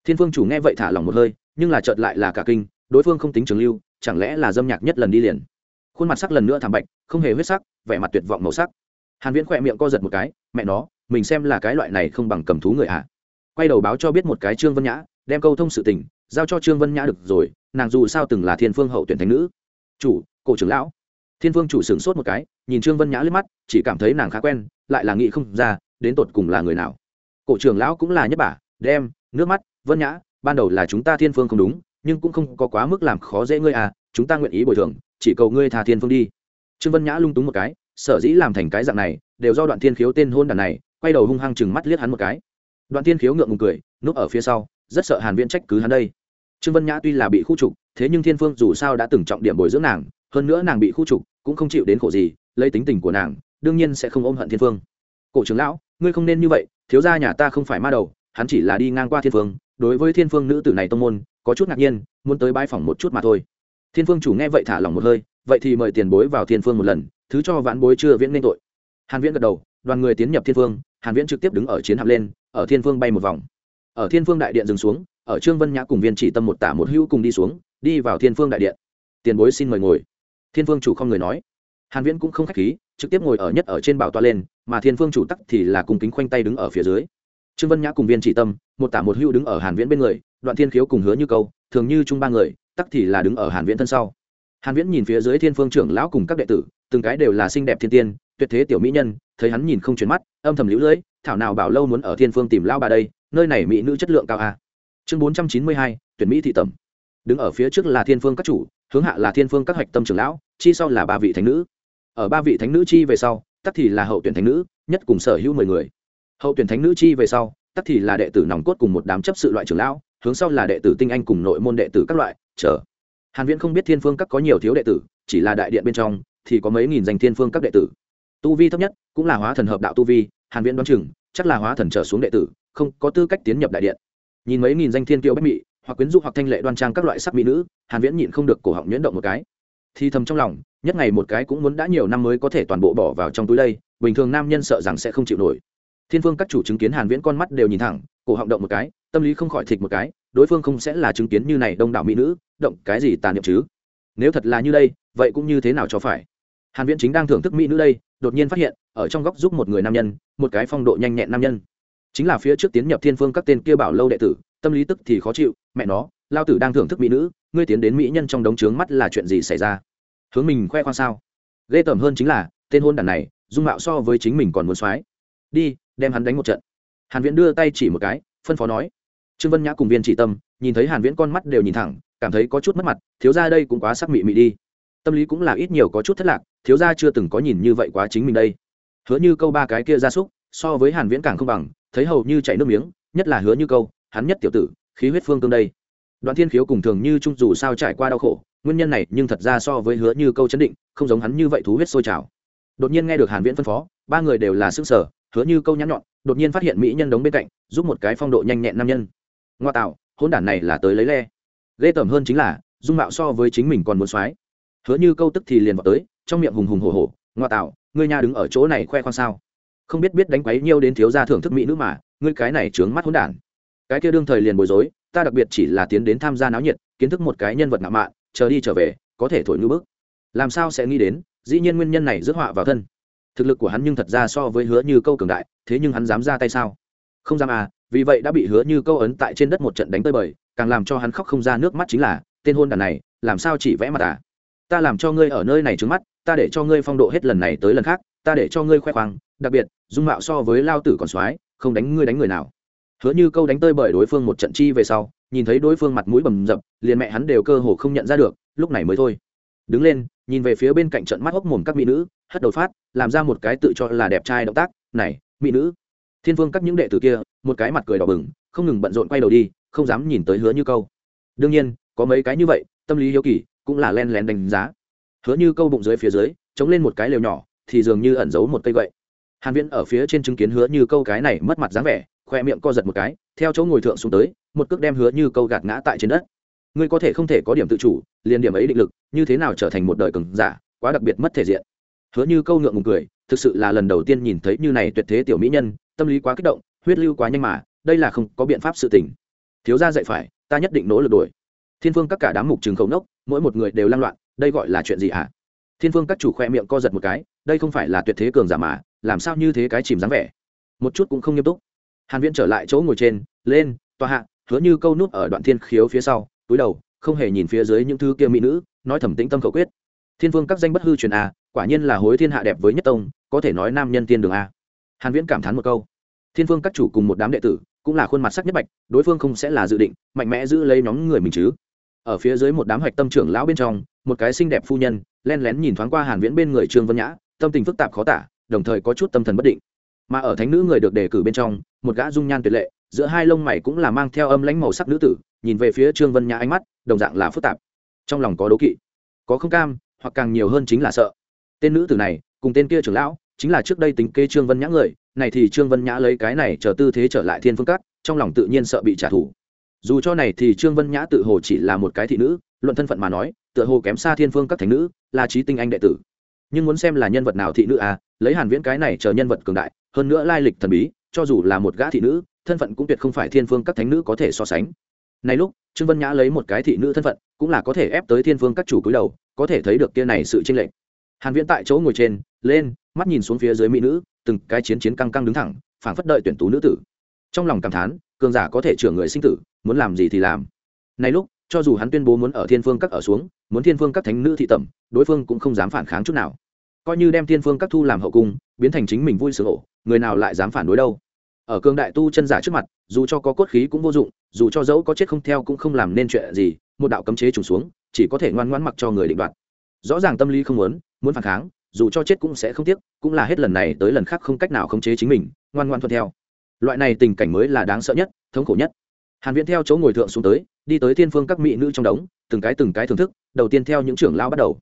thiên phương chủ nghe vậy thả lỏng một hơi, nhưng là chợt lại là cả kinh, đối phương không tính trường lưu, chẳng lẽ là dâm nhạc nhất lần đi liền. Khuôn mặt sắc lần nữa thảm bạch, không hề huyết sắc, vẻ mặt tuyệt vọng màu sắc. Hàn viễn khỏe miệng co giật một cái, mẹ nó, mình xem là cái loại này không bằng cầm thú người ạ à. quay đầu báo cho biết một cái trương vân nhã, đem câu thông sự tình, giao cho trương vân nhã được rồi, nàng dù sao từng là thiên phương hậu tuyển thánh nữ. Chủ, cổ trưởng lão. Thiên phương chủ sửng sốt một cái, nhìn trương vân nhã liếc mắt, chỉ cảm thấy nàng khá quen, lại là nghĩ không ra, đến tột cùng là người nào. Cổ trưởng lão cũng là nhất bả đem nước mắt vân nhã, ban đầu là chúng ta thiên phương không đúng, nhưng cũng không có quá mức làm khó dễ ngươi à chúng ta nguyện ý bồi thường, chỉ cầu ngươi tha thiên phương đi. Trương vân nhã lung túng một cái, sở dĩ làm thành cái dạng này, đều do đoạn thiên khiếu tên hôn đàn này, quay đầu hung hăng chừng mắt liếc hắn một cái. Đoạn thiên khiếu ngượng ngùng cười, núp ở phía sau, rất sợ hàn viễn trách cứ hắn đây. Trương vân nhã tuy là bị khu trục, thế nhưng thiên phương dù sao đã từng trọng điểm bồi dưỡng nàng, hơn nữa nàng bị khu trục, cũng không chịu đến khổ gì, lấy tính tình của nàng, đương nhiên sẽ không ôm hận thiên phương. Cổ trưởng lão, ngươi không nên như vậy, thiếu gia nhà ta không phải ma đầu, hắn chỉ là đi ngang qua thiên phương đối với thiên phương nữ tử này tông môn, có chút ngạc nhiên, muốn tới bãi phòng một chút mà thôi. Thiên phương chủ nghe vậy thả lòng một hơi, vậy thì mời tiền bối vào thiên phương một lần, thứ cho vãn bối chưa viễn nên tội. Hàn viễn gật đầu, đoàn người tiến nhập thiên phương, hàn viễn trực tiếp đứng ở chiến hạm lên, ở thiên phương bay một vòng. Ở thiên phương đại điện dừng xuống, ở trương vân nhã cùng viên chỉ tâm một tả một hữu cùng đi xuống, đi vào thiên phương đại điện. Tiền bối xin mời ngồi. Thiên phương chủ không người nói. Hàn viễn cũng không khách khí, trực tiếp ngồi ở nhất ở trên bảo toa lên, mà thiên phương chủ tắc thì là cùng kính khoanh tay đứng ở phía dưới trương vân nhã cùng viên chỉ tâm một tả một hưu đứng ở hàn viễn bên người đoạn thiên khiếu cùng hứa như câu thường như chung ba người tắc thì là đứng ở hàn viễn thân sau. Hàn viễn nhìn phía dưới thiên phương trưởng lão cùng các đệ tử từng cái đều là xinh đẹp thiên tiên tuyệt thế tiểu mỹ nhân thấy hắn nhìn không chuyển mắt âm thầm liễu lưỡi thảo nào bảo lâu muốn ở thiên phương tìm lao bà đây nơi này mỹ nữ chất lượng cao a. À. chương 492, tuyển mỹ thị tẩm. Đứng ở phía trước là thiên phương các chủ hướng hạ là thiên phương các hoạch tâm trưởng lão chi sau là ba vị thánh nữ. Ở ba vị thánh nữ chi về sau tắc thì là hậu tuyển thánh nữ nhất cùng sở hữu mười người hậu tuyển thánh nữ chi về sau, tắc thì là đệ tử nòng cốt cùng một đám chấp sự loại trưởng lão, hướng sau là đệ tử tinh anh cùng nội môn đệ tử các loại, chờ. Hàn viễn không biết thiên phương các có nhiều thiếu đệ tử, chỉ là đại điện bên trong thì có mấy nghìn danh thiên phương các đệ tử. Tu vi thấp nhất cũng là hóa thần hợp đạo tu vi, hàn viễn đoán chừng, chắc là hóa thần trở xuống đệ tử, không có tư cách tiến nhập đại điện. Nhìn mấy nghìn danh thiên kiêu bách mỹ hoặc quyến rũ hoặc thanh lệ đoan trang các loại sắc mỹ nữ, hàn viễn nhịn không được cổ họng nhuyễn động một cái. Thì thầm trong lòng, nhất ngày một cái cũng muốn đã nhiều năm mới có thể toàn bộ bỏ vào trong túi đây, bình thường nam nhân sợ rằng sẽ không chịu nổi thiên phương các chủ chứng kiến hàn viễn con mắt đều nhìn thẳng, cổ họng động một cái, tâm lý không khỏi thịt một cái, đối phương không sẽ là chứng kiến như này đông đảo mỹ nữ, động cái gì tàn niệm chứ? Nếu thật là như đây, vậy cũng như thế nào cho phải? Hàn viễn chính đang thưởng thức mỹ nữ đây, đột nhiên phát hiện, ở trong góc giúp một người nam nhân, một cái phong độ nhanh nhẹn nam nhân. Chính là phía trước tiến nhập thiên phương các tên kia bảo lâu đệ tử, tâm lý tức thì khó chịu, mẹ nó, lao tử đang thưởng thức mỹ nữ, ngươi tiến đến mỹ nhân trong đống trướng mắt là chuyện gì xảy ra? Hướng mình khoe khoang sao? Ghê tởm hơn chính là, tên hôn đàn này, dung mạo so với chính mình còn muốn soái. Đi đem hắn đánh một trận. Hàn viễn đưa tay chỉ một cái, phân phó nói. Trương vân nhã cùng viên chỉ tâm, nhìn thấy hàn viễn con mắt đều nhìn thẳng, cảm thấy có chút mất mặt, thiếu gia đây cũng quá sắc mị mị đi. Tâm lý cũng là ít nhiều có chút thất lạc, thiếu gia chưa từng có nhìn như vậy quá chính mình đây. Hứa như câu ba cái kia ra súc, so với hàn viễn càng không bằng, thấy hầu như chảy nước miếng, nhất là hứa như câu, hắn nhất tiểu tử, khí huyết phương tương đây. Đoạn thiên khiếu cùng thường như trung dù sao trải qua đau khổ, nguyên nhân này nhưng thật ra so với hứa như câu chấn định, không giống hắn như vậy thú huyết sôi trào. Đột nhiên nghe được hàn viễn phân phó, ba người đều là sức sở hứa như câu nhắn nhọn, đột nhiên phát hiện mỹ nhân đống bên cạnh, giúp một cái phong độ nhanh nhẹn nam nhân. Ngoa tạo hôn đản này là tới lấy le. Ghê tởm hơn chính là, dung mạo so với chính mình còn muốn soái hứa như câu tức thì liền vào tới, trong miệng hùng hùng hổ hổ, ngoa tạo, ngươi nhà đứng ở chỗ này khoe khoang sao? Không biết biết đánh quấy nhiêu đến thiếu gia thưởng thức mỹ nữ mà, ngươi cái này trướng mắt hỗn đản. Cái kia đương thời liền bối rối, ta đặc biệt chỉ là tiến đến tham gia náo nhiệt, kiến thức một cái nhân vật ngạo mạn, chờ đi trở về, có thể thổi ngư bức. Làm sao sẽ nghĩ đến, dĩ nhiên nguyên nhân này rước họa vào thân thực lực của hắn nhưng thật ra so với hứa như câu cường đại, thế nhưng hắn dám ra tay sao? Không dám à vì vậy đã bị hứa như câu ấn tại trên đất một trận đánh tơi bời, càng làm cho hắn khóc không ra nước mắt chính là, tên hôn đàn này, làm sao chỉ vẽ mặt à? Ta làm cho ngươi ở nơi này trứng mắt, ta để cho ngươi phong độ hết lần này tới lần khác, ta để cho ngươi khoe khoang, đặc biệt, dung mạo so với lao tử còn soái, không đánh ngươi đánh người nào. Hứa như câu đánh tơi bởi đối phương một trận chi về sau, nhìn thấy đối phương mặt mũi bầm dập, liền mẹ hắn đều cơ hồ không nhận ra được, lúc này mới thôi đứng lên, nhìn về phía bên cạnh trận mắt hốc mồm các mỹ nữ, hất đầu phát, làm ra một cái tự cho là đẹp trai động tác, này, mỹ nữ. Thiên vương các những đệ tử kia, một cái mặt cười đỏ bừng, không ngừng bận rộn quay đầu đi, không dám nhìn tới hứa như câu. Đương nhiên, có mấy cái như vậy, tâm lý hiếu kỳ cũng là len lén đánh giá. Hứa như câu bụng dưới phía dưới, chống lên một cái lều nhỏ, thì dường như ẩn giấu một cây gậy. Hàn viễn ở phía trên chứng kiến hứa như câu cái này mất mặt dáng vẻ, khoe miệng co giật một cái, theo chỗ ngồi thượng xuống tới, một cước đem hứa như câu gạt ngã tại trên đất ngươi có thể không thể có điểm tự chủ, liền điểm ấy định lực, như thế nào trở thành một đời cường giả, quá đặc biệt mất thể diện. Hứa như câu ngượng ngùng cười, thực sự là lần đầu tiên nhìn thấy như này tuyệt thế tiểu mỹ nhân, tâm lý quá kích động, huyết lưu quá nhanh mà, đây là không có biện pháp sự tình. Thiếu gia dạy phải, ta nhất định nỗ lực đuổi. Thiên phương các cả đám mục trường khẩu nốc, mỗi một người đều lăng loạn, đây gọi là chuyện gì hả? Thiên phương các chủ khoe miệng co giật một cái, đây không phải là tuyệt thế cường giả mà, làm sao như thế cái chìm dáng vẻ? Một chút cũng không nghiêm túc. Hàn viễn trở lại chỗ ngồi trên, lên, tòa hạ, hứa như câu nút ở đoạn thiên khiếu phía sau túi đầu, không hề nhìn phía dưới những thứ kia mỹ nữ, nói thẩm tĩnh tâm khẩu quyết. Thiên vương các danh bất hư truyền a quả nhiên là hối thiên hạ đẹp với nhất tông, có thể nói nam nhân tiên đường a hàn viễn cảm thán một câu. Thiên vương các chủ cùng một đám đệ tử, cũng là khuôn mặt sắc nhất bạch, đối phương không sẽ là dự định, mạnh mẽ giữ lấy nhóm người mình chứ. Ở phía dưới một đám hạch tâm trưởng lão bên trong, một cái xinh đẹp phu nhân, len lén nhìn thoáng qua hàn viễn bên người trương vân nhã, tâm tình phức tạp khó tả, đồng thời có chút tâm thần bất định. Mà ở thánh nữ người được đề cử bên trong, một gã dung nhan tuyệt lệ, giữa hai lông mày cũng là mang theo âm lãnh màu sắc nữ tử nhìn về phía trương vân nhã ánh mắt, đồng dạng là phức tạp. Trong lòng có đố kỵ, có không cam, hoặc càng nhiều hơn chính là sợ. Tên nữ tử này, cùng tên kia trưởng lão, chính là trước đây tính kê trương vân nhã người, này thì trương vân nhã lấy cái này chờ tư thế trở lại thiên phương cát trong lòng tự nhiên sợ bị trả thù. Dù cho này thì trương vân nhã tự hồ chỉ là một cái thị nữ, luận thân phận mà nói, tựa hồ kém xa thiên phương các thánh nữ, là trí tinh anh đệ tử. Nhưng muốn xem là nhân vật nào thị nữ à lấy hàn viễn cái này chờ nhân vật cường đại, hơn nữa lai lịch thần bí, cho dù là một gã thị nữ, thân phận cũng tuyệt không phải thiên phương các thánh nữ có thể so sánh này lúc, trương vân nhã lấy một cái thị nữ thân phận, cũng là có thể ép tới thiên phương các chủ cúi đầu, có thể thấy được kia này sự chênh lệch. Hàn viễn tại chỗ ngồi trên, lên, mắt nhìn xuống phía dưới mỹ nữ, từng cái chiến chiến căng căng đứng thẳng, phảng phất đợi tuyển tú nữ tử. Trong lòng cảm thán, cường giả có thể trưởng người sinh tử, muốn làm gì thì làm. Này lúc, cho dù hắn tuyên bố muốn ở thiên phương các ở xuống, muốn thiên phương các thánh nữ thị tẩm, đối phương cũng không dám phản kháng chút nào. Coi như đem thiên phương các thu làm hậu cung, biến thành chính mình vui sướng ổ, người nào lại dám phản đối đâu? Ở cương đại tu chân giả trước mặt, dù cho có cốt khí cũng vô dụng, dù cho dẫu có chết không theo cũng không làm nên chuyện gì, một đạo cấm chế trùng xuống, chỉ có thể ngoan ngoãn mặc cho người định đoạt. Rõ ràng tâm lý không muốn muốn phản kháng, dù cho chết cũng sẽ không tiếc, cũng là hết lần này tới lần khác không cách nào khống chế chính mình, ngoan ngoan thuận theo. Loại này tình cảnh mới là đáng sợ nhất, thống khổ nhất. Hàn viễn theo chỗ ngồi thượng xuống tới, đi tới thiên phương các mỹ nữ trong đống, từng cái từng cái thưởng thức, đầu tiên theo những trưởng lão bắt đầu.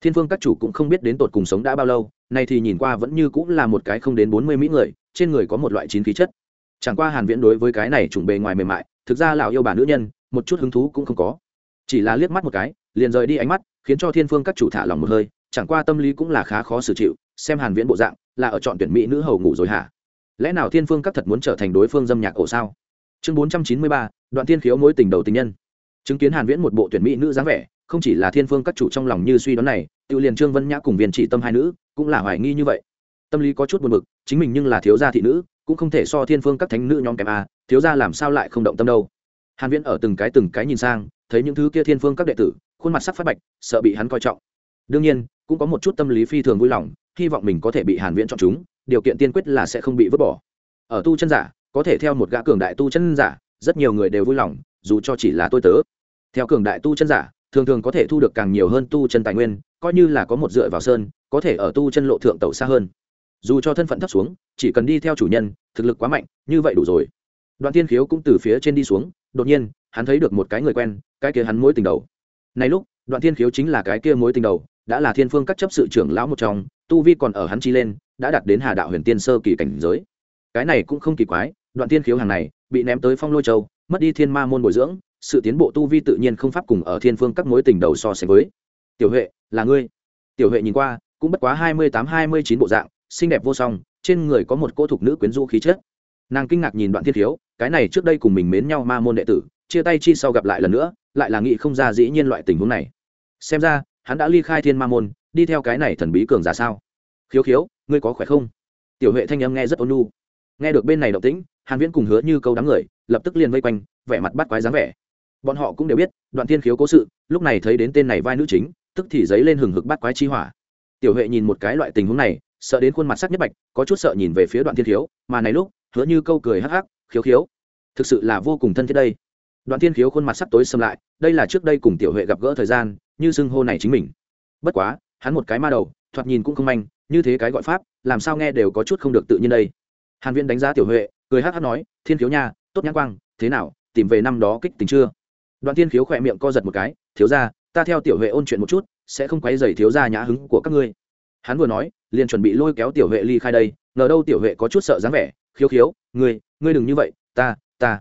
Thiên phương các chủ cũng không biết đến tột cùng sống đã bao lâu, nay thì nhìn qua vẫn như cũng là một cái không đến bốn mươi mỹ người trên người có một loại chín khí chất. Chẳng qua hàn viễn đối với cái này trùng bề ngoài mềm mại thực ra lão yêu bà nữ nhân một chút hứng thú cũng không có. Chỉ là liếc mắt một cái liền rời đi ánh mắt khiến cho thiên phương các chủ thả lòng một hơi chẳng qua tâm lý cũng là khá khó xử chịu xem hàn viễn bộ dạng là ở chọn tuyển mỹ nữ hầu ngủ rồi hả? Lẽ nào thiên phương các thật muốn trở thành đối phương dâm nhạc cổ sao? Chương 493, đoạn thiên khiếu mối tình đầu tình nhân. Chứng kiến hàn viễn một bộ tuyển mỹ nữ dáng vẻ không chỉ là thiên phương các chủ trong lòng như suy đoán này tự liền trương vân nhã cùng viên trị tâm hai nữ cũng là hoài nghi như vậy tâm lý có chút buồn bực, chính mình nhưng là thiếu gia thị nữ, cũng không thể so thiên phương các thánh nữ nhóm kém a, thiếu gia làm sao lại không động tâm đâu. Hàn viễn ở từng cái từng cái nhìn sang, thấy những thứ kia thiên phương các đệ tử, khuôn mặt sắc phát bạch, sợ bị hắn coi trọng. Đương nhiên, cũng có một chút tâm lý phi thường vui lòng, hy vọng mình có thể bị hàn viễn chọn chúng, điều kiện tiên quyết là sẽ không bị vứt bỏ. Ở tu chân giả, có thể theo một gã cường đại tu chân giả, rất nhiều người đều vui lòng, dù cho chỉ là tôi tớ. Theo cường đại tu chân giả, thường thường có thể thu được càng nhiều hơn tu chân tài nguyên, coi như là có một dựa vào sơn, có thể ở tu chân lộ thượng tẩu xa hơn dù cho thân phận thấp xuống, chỉ cần đi theo chủ nhân, thực lực quá mạnh, như vậy đủ rồi. Đoạn tiên khiếu cũng từ phía trên đi xuống, đột nhiên, hắn thấy được một cái người quen, cái kia hắn mối tình đầu. Này lúc, đoạn tiên khiếu chính là cái kia mối tình đầu, đã là thiên phương các chấp sự trưởng lão một trong, tu vi còn ở hắn chi lên, đã đạt đến hà đạo huyền tiên sơ kỳ cảnh giới. Cái này cũng không kỳ quái, đoạn tiên khiếu hàng này, bị ném tới phong lôi châu, mất đi thiên ma môn bồi dưỡng, sự tiến bộ tu vi tự nhiên không pháp cùng ở thiên phương các mối tình đầu so sánh với. Tiểu huệ, là ngươi. Tiểu huệ nhìn qua, cũng bất quá hai mươi tám, hai mươi chín bộ dạng xinh đẹp vô song, trên người có một cô thục nữ quyến rũ khí chất. Nàng kinh ngạc nhìn đoạn thiên thiếu cái này trước đây cùng mình mến nhau ma môn đệ tử, chia tay chi sau gặp lại lần nữa, lại là nghĩ không ra dĩ nhiên loại tình huống này. Xem ra, hắn đã ly khai thiên ma môn, đi theo cái này thần bí cường giả sao? Khiếu khiếu, ngươi có khỏe không? Tiểu huệ thanh âm nghe rất ôn nhu. Nghe được bên này động tĩnh, hàn viễn cùng hứa như câu đám người, lập tức liền vây quanh, vẻ mặt bắt quái dáng vẻ. Bọn họ cũng đều biết, đoạn thiên khiếu cố sự, lúc này thấy đến tên này vai nữ chính, tức thì giấy lên hừng hực bắt quái chi hỏa. Tiểu huệ nhìn một cái loại tình huống này sợ đến khuôn mặt sắc nhất bạch, có chút sợ nhìn về phía đoạn thiên khiếu, mà này lúc, hứa như câu cười hắc hắc, khiếu khiếu, thực sự là vô cùng thân thiết đây. Đoạn thiên khiếu khuôn mặt sắc tối xâm lại, đây là trước đây cùng tiểu huệ gặp gỡ thời gian, như xưng hô này chính mình. Bất quá, hắn một cái ma đầu, thoạt nhìn cũng không manh, như thế cái gọi pháp, làm sao nghe đều có chút không được tự nhiên đây. Hàn viễn đánh giá tiểu huệ, cười hắc hắc nói, thiên khiếu nha, tốt nhãn quang, thế nào, tìm về năm đó kích tình chưa? Đoạn thiên khiếu khỏe miệng co giật một cái, thiếu ra ta theo tiểu huệ ôn chuyện một chút, sẽ không quấy dày thiếu ra nhã hứng của các ngươi. Hắn vừa nói liền chuẩn bị lôi kéo tiểu huệ ly khai đây ngờ đâu tiểu huệ có chút sợ dáng vẻ khiếu khiếu ngươi ngươi đừng như vậy ta ta.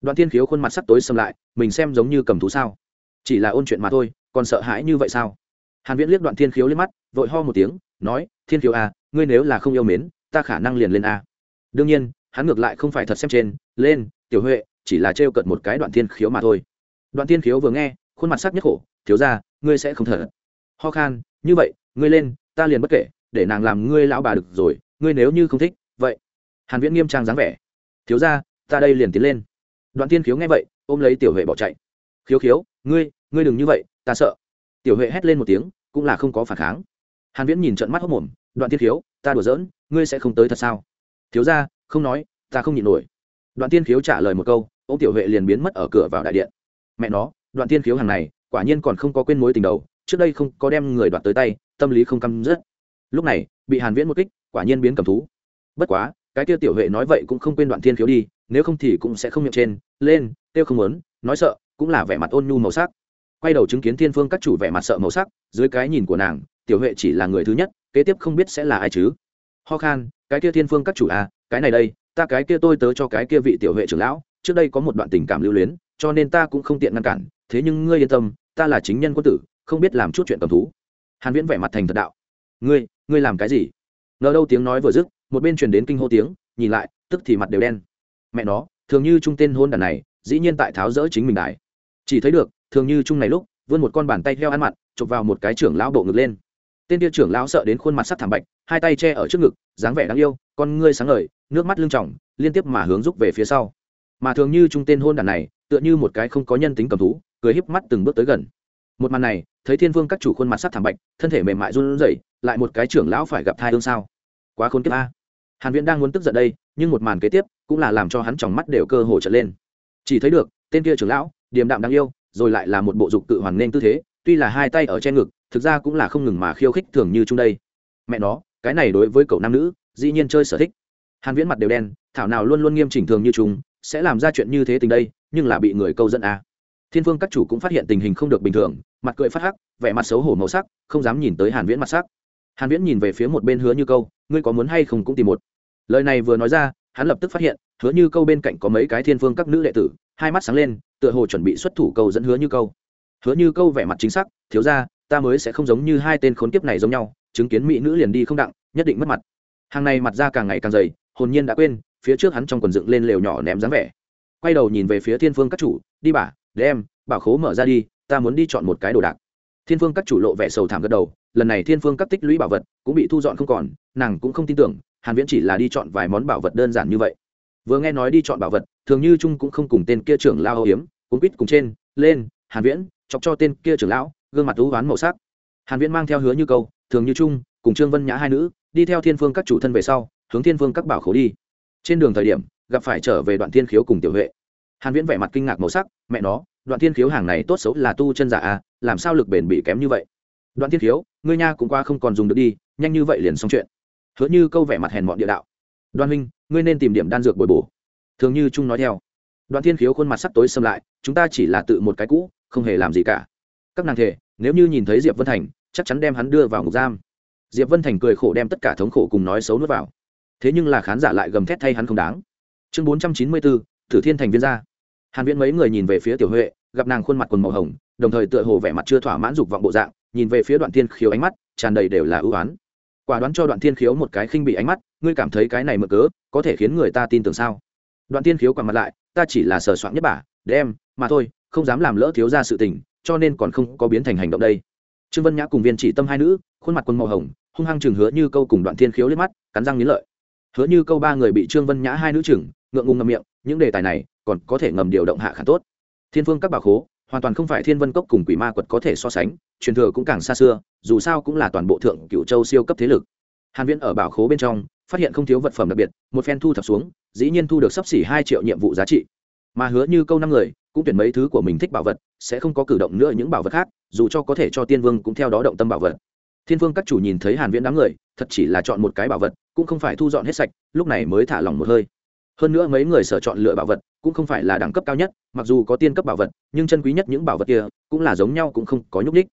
Đoạn thiên khiếu khuôn mặt sắp tối xâm lại mình xem giống như cầm thú sao. Chỉ là ôn chuyện mà thôi còn sợ hãi như vậy sao? Hàn viễn liếc đoạn thiên khiếu lên mắt vội ho một tiếng nói thiên khiếu à, ngươi nếu là không yêu mến ta khả năng liền lên a. Đương nhiên hắn ngược lại không phải thật xem trên lên tiểu huệ chỉ là trêu cợt một cái đoạn thiên khiếu mà thôi. Đoạn thiên khiếu vừa nghe khuôn mặt sắc nhất khổ thiếu ra ngươi sẽ không thở. Ho khan như vậy ngươi lên ta liền bất kể để nàng làm ngươi lão bà được rồi, ngươi nếu như không thích, vậy. Hàn viễn nghiêm trang dáng vẻ. Thiếu ra ta đây liền tiến lên. Đoạn thiên khiếu nghe vậy, ôm lấy tiểu huệ bỏ chạy. Khiếu khiếu, ngươi ngươi đừng như vậy, ta sợ. Tiểu huệ hét lên một tiếng, cũng là không có phản kháng. Hàn viễn nhìn trận mắt hốc mồm, đoạn thiên khiếu, ta đùa giỡn, ngươi sẽ không tới thật sao? Thiếu ra không nói, ta không nhịn nổi. Đoạn thiên khiếu trả lời một câu ô tiểu huệ liền biến mất ở cửa vào đại điện. Mẹ nó, đoạn thiên khiếu hàng này, quả nhiên còn không có quên mối tình đầu, trước đây không có đem người đoạt tới tay, tâm lý không căm rứt lúc này, bị hàn viễn một kích, quả nhiên biến cầm thú. Bất quá, cái tiêu tiểu huệ nói vậy cũng không quên đoạn thiên khiếu đi, nếu không thì cũng sẽ không miệng trên, lên tiêu không muốn, nói sợ, cũng là vẻ mặt ôn nhu màu sắc. Quay đầu chứng kiến thiên phương các chủ vẻ mặt sợ màu sắc, dưới cái nhìn của nàng, tiểu huệ chỉ là người thứ nhất, kế tiếp không biết sẽ là ai chứ. Ho khan, cái kia thiên phương các chủ à cái này đây, ta cái kia tôi tớ cho cái kia vị tiểu huệ trưởng lão, trước đây có một đoạn tình cảm lưu luyến, cho nên ta cũng không tiện ngăn cản, thế nhưng ngươi yên tâm, ta là chính nhân quân tử, không biết làm chút chuyện cầm thú. Hàn viễn vẻ mặt thành thật đạo. Ngươi ngươi làm cái gì? Ngờ đâu tiếng nói vừa dứt, một bên truyền đến kinh hô tiếng, nhìn lại, tức thì mặt đều đen. Mẹ nó, thường như trung tên hôn đàn này, dĩ nhiên tại tháo rỡ chính mình đại chỉ thấy được, thường như trung này lúc, vươn một con bàn tay heo ăn mặn, chụp vào một cái trưởng lão bộ ngực lên. Tên kia trưởng lão sợ đến khuôn mặt sắc thảm bạch, hai tay che ở trước ngực, dáng vẻ đáng yêu, con ngươi sáng ngời, nước mắt lưng trỏng liên tiếp mà hướng rúc về phía sau. Mà thường như trung tên hôn đàn này, tựa như một cái không có nhân tính cầm thú, cười híp mắt từng bước tới gần. Một màn này thấy thiên vương các chủ khuôn mặt sắc thảm bạch, thân thể mềm mại run rẩy, lại một cái trưởng lão phải gặp thai ương sao? Quá khốn kiếp a. Hàn viễn đang muốn tức giận đây, nhưng một màn kế tiếp cũng là làm cho hắn tròng mắt đều cơ hồ trở lên. Chỉ thấy được, tên kia trưởng lão, điềm đạm đáng yêu, rồi lại là một bộ dục tự hoàn nên tư thế, tuy là hai tay ở trên ngực, thực ra cũng là không ngừng mà khiêu khích thường như chung đây. Mẹ nó, cái này đối với cậu nam nữ, dĩ nhiên chơi sở thích. Hàn viễn mặt đều đen, thảo nào luôn luôn nghiêm chỉnh thường như chúng, sẽ làm ra chuyện như thế tình đây, nhưng là bị người câu dẫn à! Thiên phương các chủ cũng phát hiện tình hình không được bình thường, mặt cười phát hắc, vẻ mặt xấu hổ màu sắc, không dám nhìn tới hàn viễn mặt sắc. Hàn viễn nhìn về phía một bên hứa như câu, ngươi có muốn hay không cũng tìm một. Lời này vừa nói ra, hắn lập tức phát hiện, hứa như câu bên cạnh có mấy cái thiên phương các nữ đệ tử, hai mắt sáng lên, tựa hồ chuẩn bị xuất thủ câu dẫn hứa như câu. Hứa như câu vẻ mặt chính xác, thiếu ra ta mới sẽ không giống như hai tên khốn kiếp này giống nhau, chứng kiến mỹ nữ liền đi không đặng, nhất định mất mặt. Hàng này mặt ra càng ngày càng dày, hồn nhiên đã quên, phía trước hắn trong quần dựng lên lều nhỏ ném dáng vẻ. Quay đầu nhìn về phía thiên phương các chủ, đi bà đem, bảo khố mở ra đi, ta muốn đi chọn một cái đồ đạc. Thiên phương các chủ lộ vẻ sầu thảm gật đầu, lần này thiên phương các tích lũy bảo vật cũng bị thu dọn không còn, nàng cũng không tin tưởng, hàn viễn chỉ là đi chọn vài món bảo vật đơn giản như vậy. Vừa nghe nói đi chọn bảo vật, thường như trung cũng không cùng tên kia trưởng lao âu hiếm cũng quýt cùng trên, lên, hàn viễn, chọc cho tên kia trưởng lão, gương mặt thú ván màu sắc. Hàn viễn mang theo hứa như câu, thường như trung, cùng trương vân nhã hai nữ, đi theo thiên phương các chủ thân về sau, hướng thiên phương các bảo khố đi. Trên đường thời điểm, gặp phải trở về đoạn thiên khiếu cùng tiểu huệ hàn viễn vẻ mặt kinh ngạc màu sắc, mẹ nó, đoạn thiên khiếu hàng này tốt xấu là tu chân giả à làm sao lực bền bị kém như vậy? Đoạn thiên khiếu, ngươi nha cũng qua không còn dùng được đi, nhanh như vậy liền xong chuyện. Hứa như câu vẻ mặt hèn mọn địa đạo. Đoan huynh, ngươi nên tìm điểm đan dược bồi bổ. Thường như trung nói theo. Đoạn thiên khiếu khuôn mặt sắc tối xâm lại, chúng ta chỉ là tự một cái cũ, không hề làm gì cả. Các nàng thể nếu như nhìn thấy diệp vân thành, chắc chắn đem hắn đưa vào ngục giam. Diệp vân thành cười khổ đem tất cả thống khổ cùng nói xấu nuốt vào. Thế nhưng là khán giả lại gầm thét thay hắn không đáng. Chương bốn trăm chín mươi bốn, thử thiên thành viên gia hàn viễn mấy người nhìn về phía tiểu huệ, gặp nàng khuôn mặt quần màu hồng, đồng thời tựa hồ vẻ mặt chưa thỏa mãn dục vọng bộ dạng, nhìn về phía đoạn thiên khiếu ánh mắt, tràn đầy đều là ưu ái quả đoán cho đoạn thiên khiếu một cái khinh bị ánh mắt, ngươi cảm thấy cái này mở cớ, có thể khiến người ta tin tưởng sao? Đoạn thiên khiếu quay mặt lại, ta chỉ là sờ soạn nhất bả đem, mà thôi, không dám làm lỡ thiếu ra sự tình, cho nên còn không có biến thành hành động đây. Trương vân nhã cùng viên chỉ tâm hai nữ, khuôn mặt quần màu hồng, hung hăng chừng hứa như câu cùng đoạn thiên khiếu lên mắt, cắn răng nghiến lợi. Hứa như câu ba người bị trương vân nhã hai nữ chừng, ngượng ngùng ngậm miệng, những đề tài này còn có thể ngầm điều động hạ khả tốt. Thiên phương các bảo khố, hoàn toàn không phải thiên vân cốc cùng quỷ ma quật có thể so sánh, truyền thừa cũng càng xa xưa, dù sao cũng là toàn bộ thượng cựu châu siêu cấp thế lực. Hàn viễn ở bảo khố bên trong, phát hiện không thiếu vật phẩm đặc biệt, một phen thu thập xuống, dĩ nhiên thu được sấp xỉ hai triệu nhiệm vụ giá trị. Mà hứa như câu năm người, cũng tuyển mấy thứ của mình thích bảo vật, sẽ không có cử động nữa những bảo vật khác, dù cho có thể cho tiên vương cũng theo đó động tâm bảo vật. Thiên vương các chủ nhìn thấy hàn viễn đám người, thật chỉ là chọn một cái bảo vật, cũng không phải thu dọn hết sạch, lúc này mới thả lòng một hơi hơn nữa mấy người sở chọn lựa bảo vật cũng không phải là đẳng cấp cao nhất, mặc dù có tiên cấp bảo vật, nhưng chân quý nhất những bảo vật kia cũng là giống nhau cũng không có nhúc đích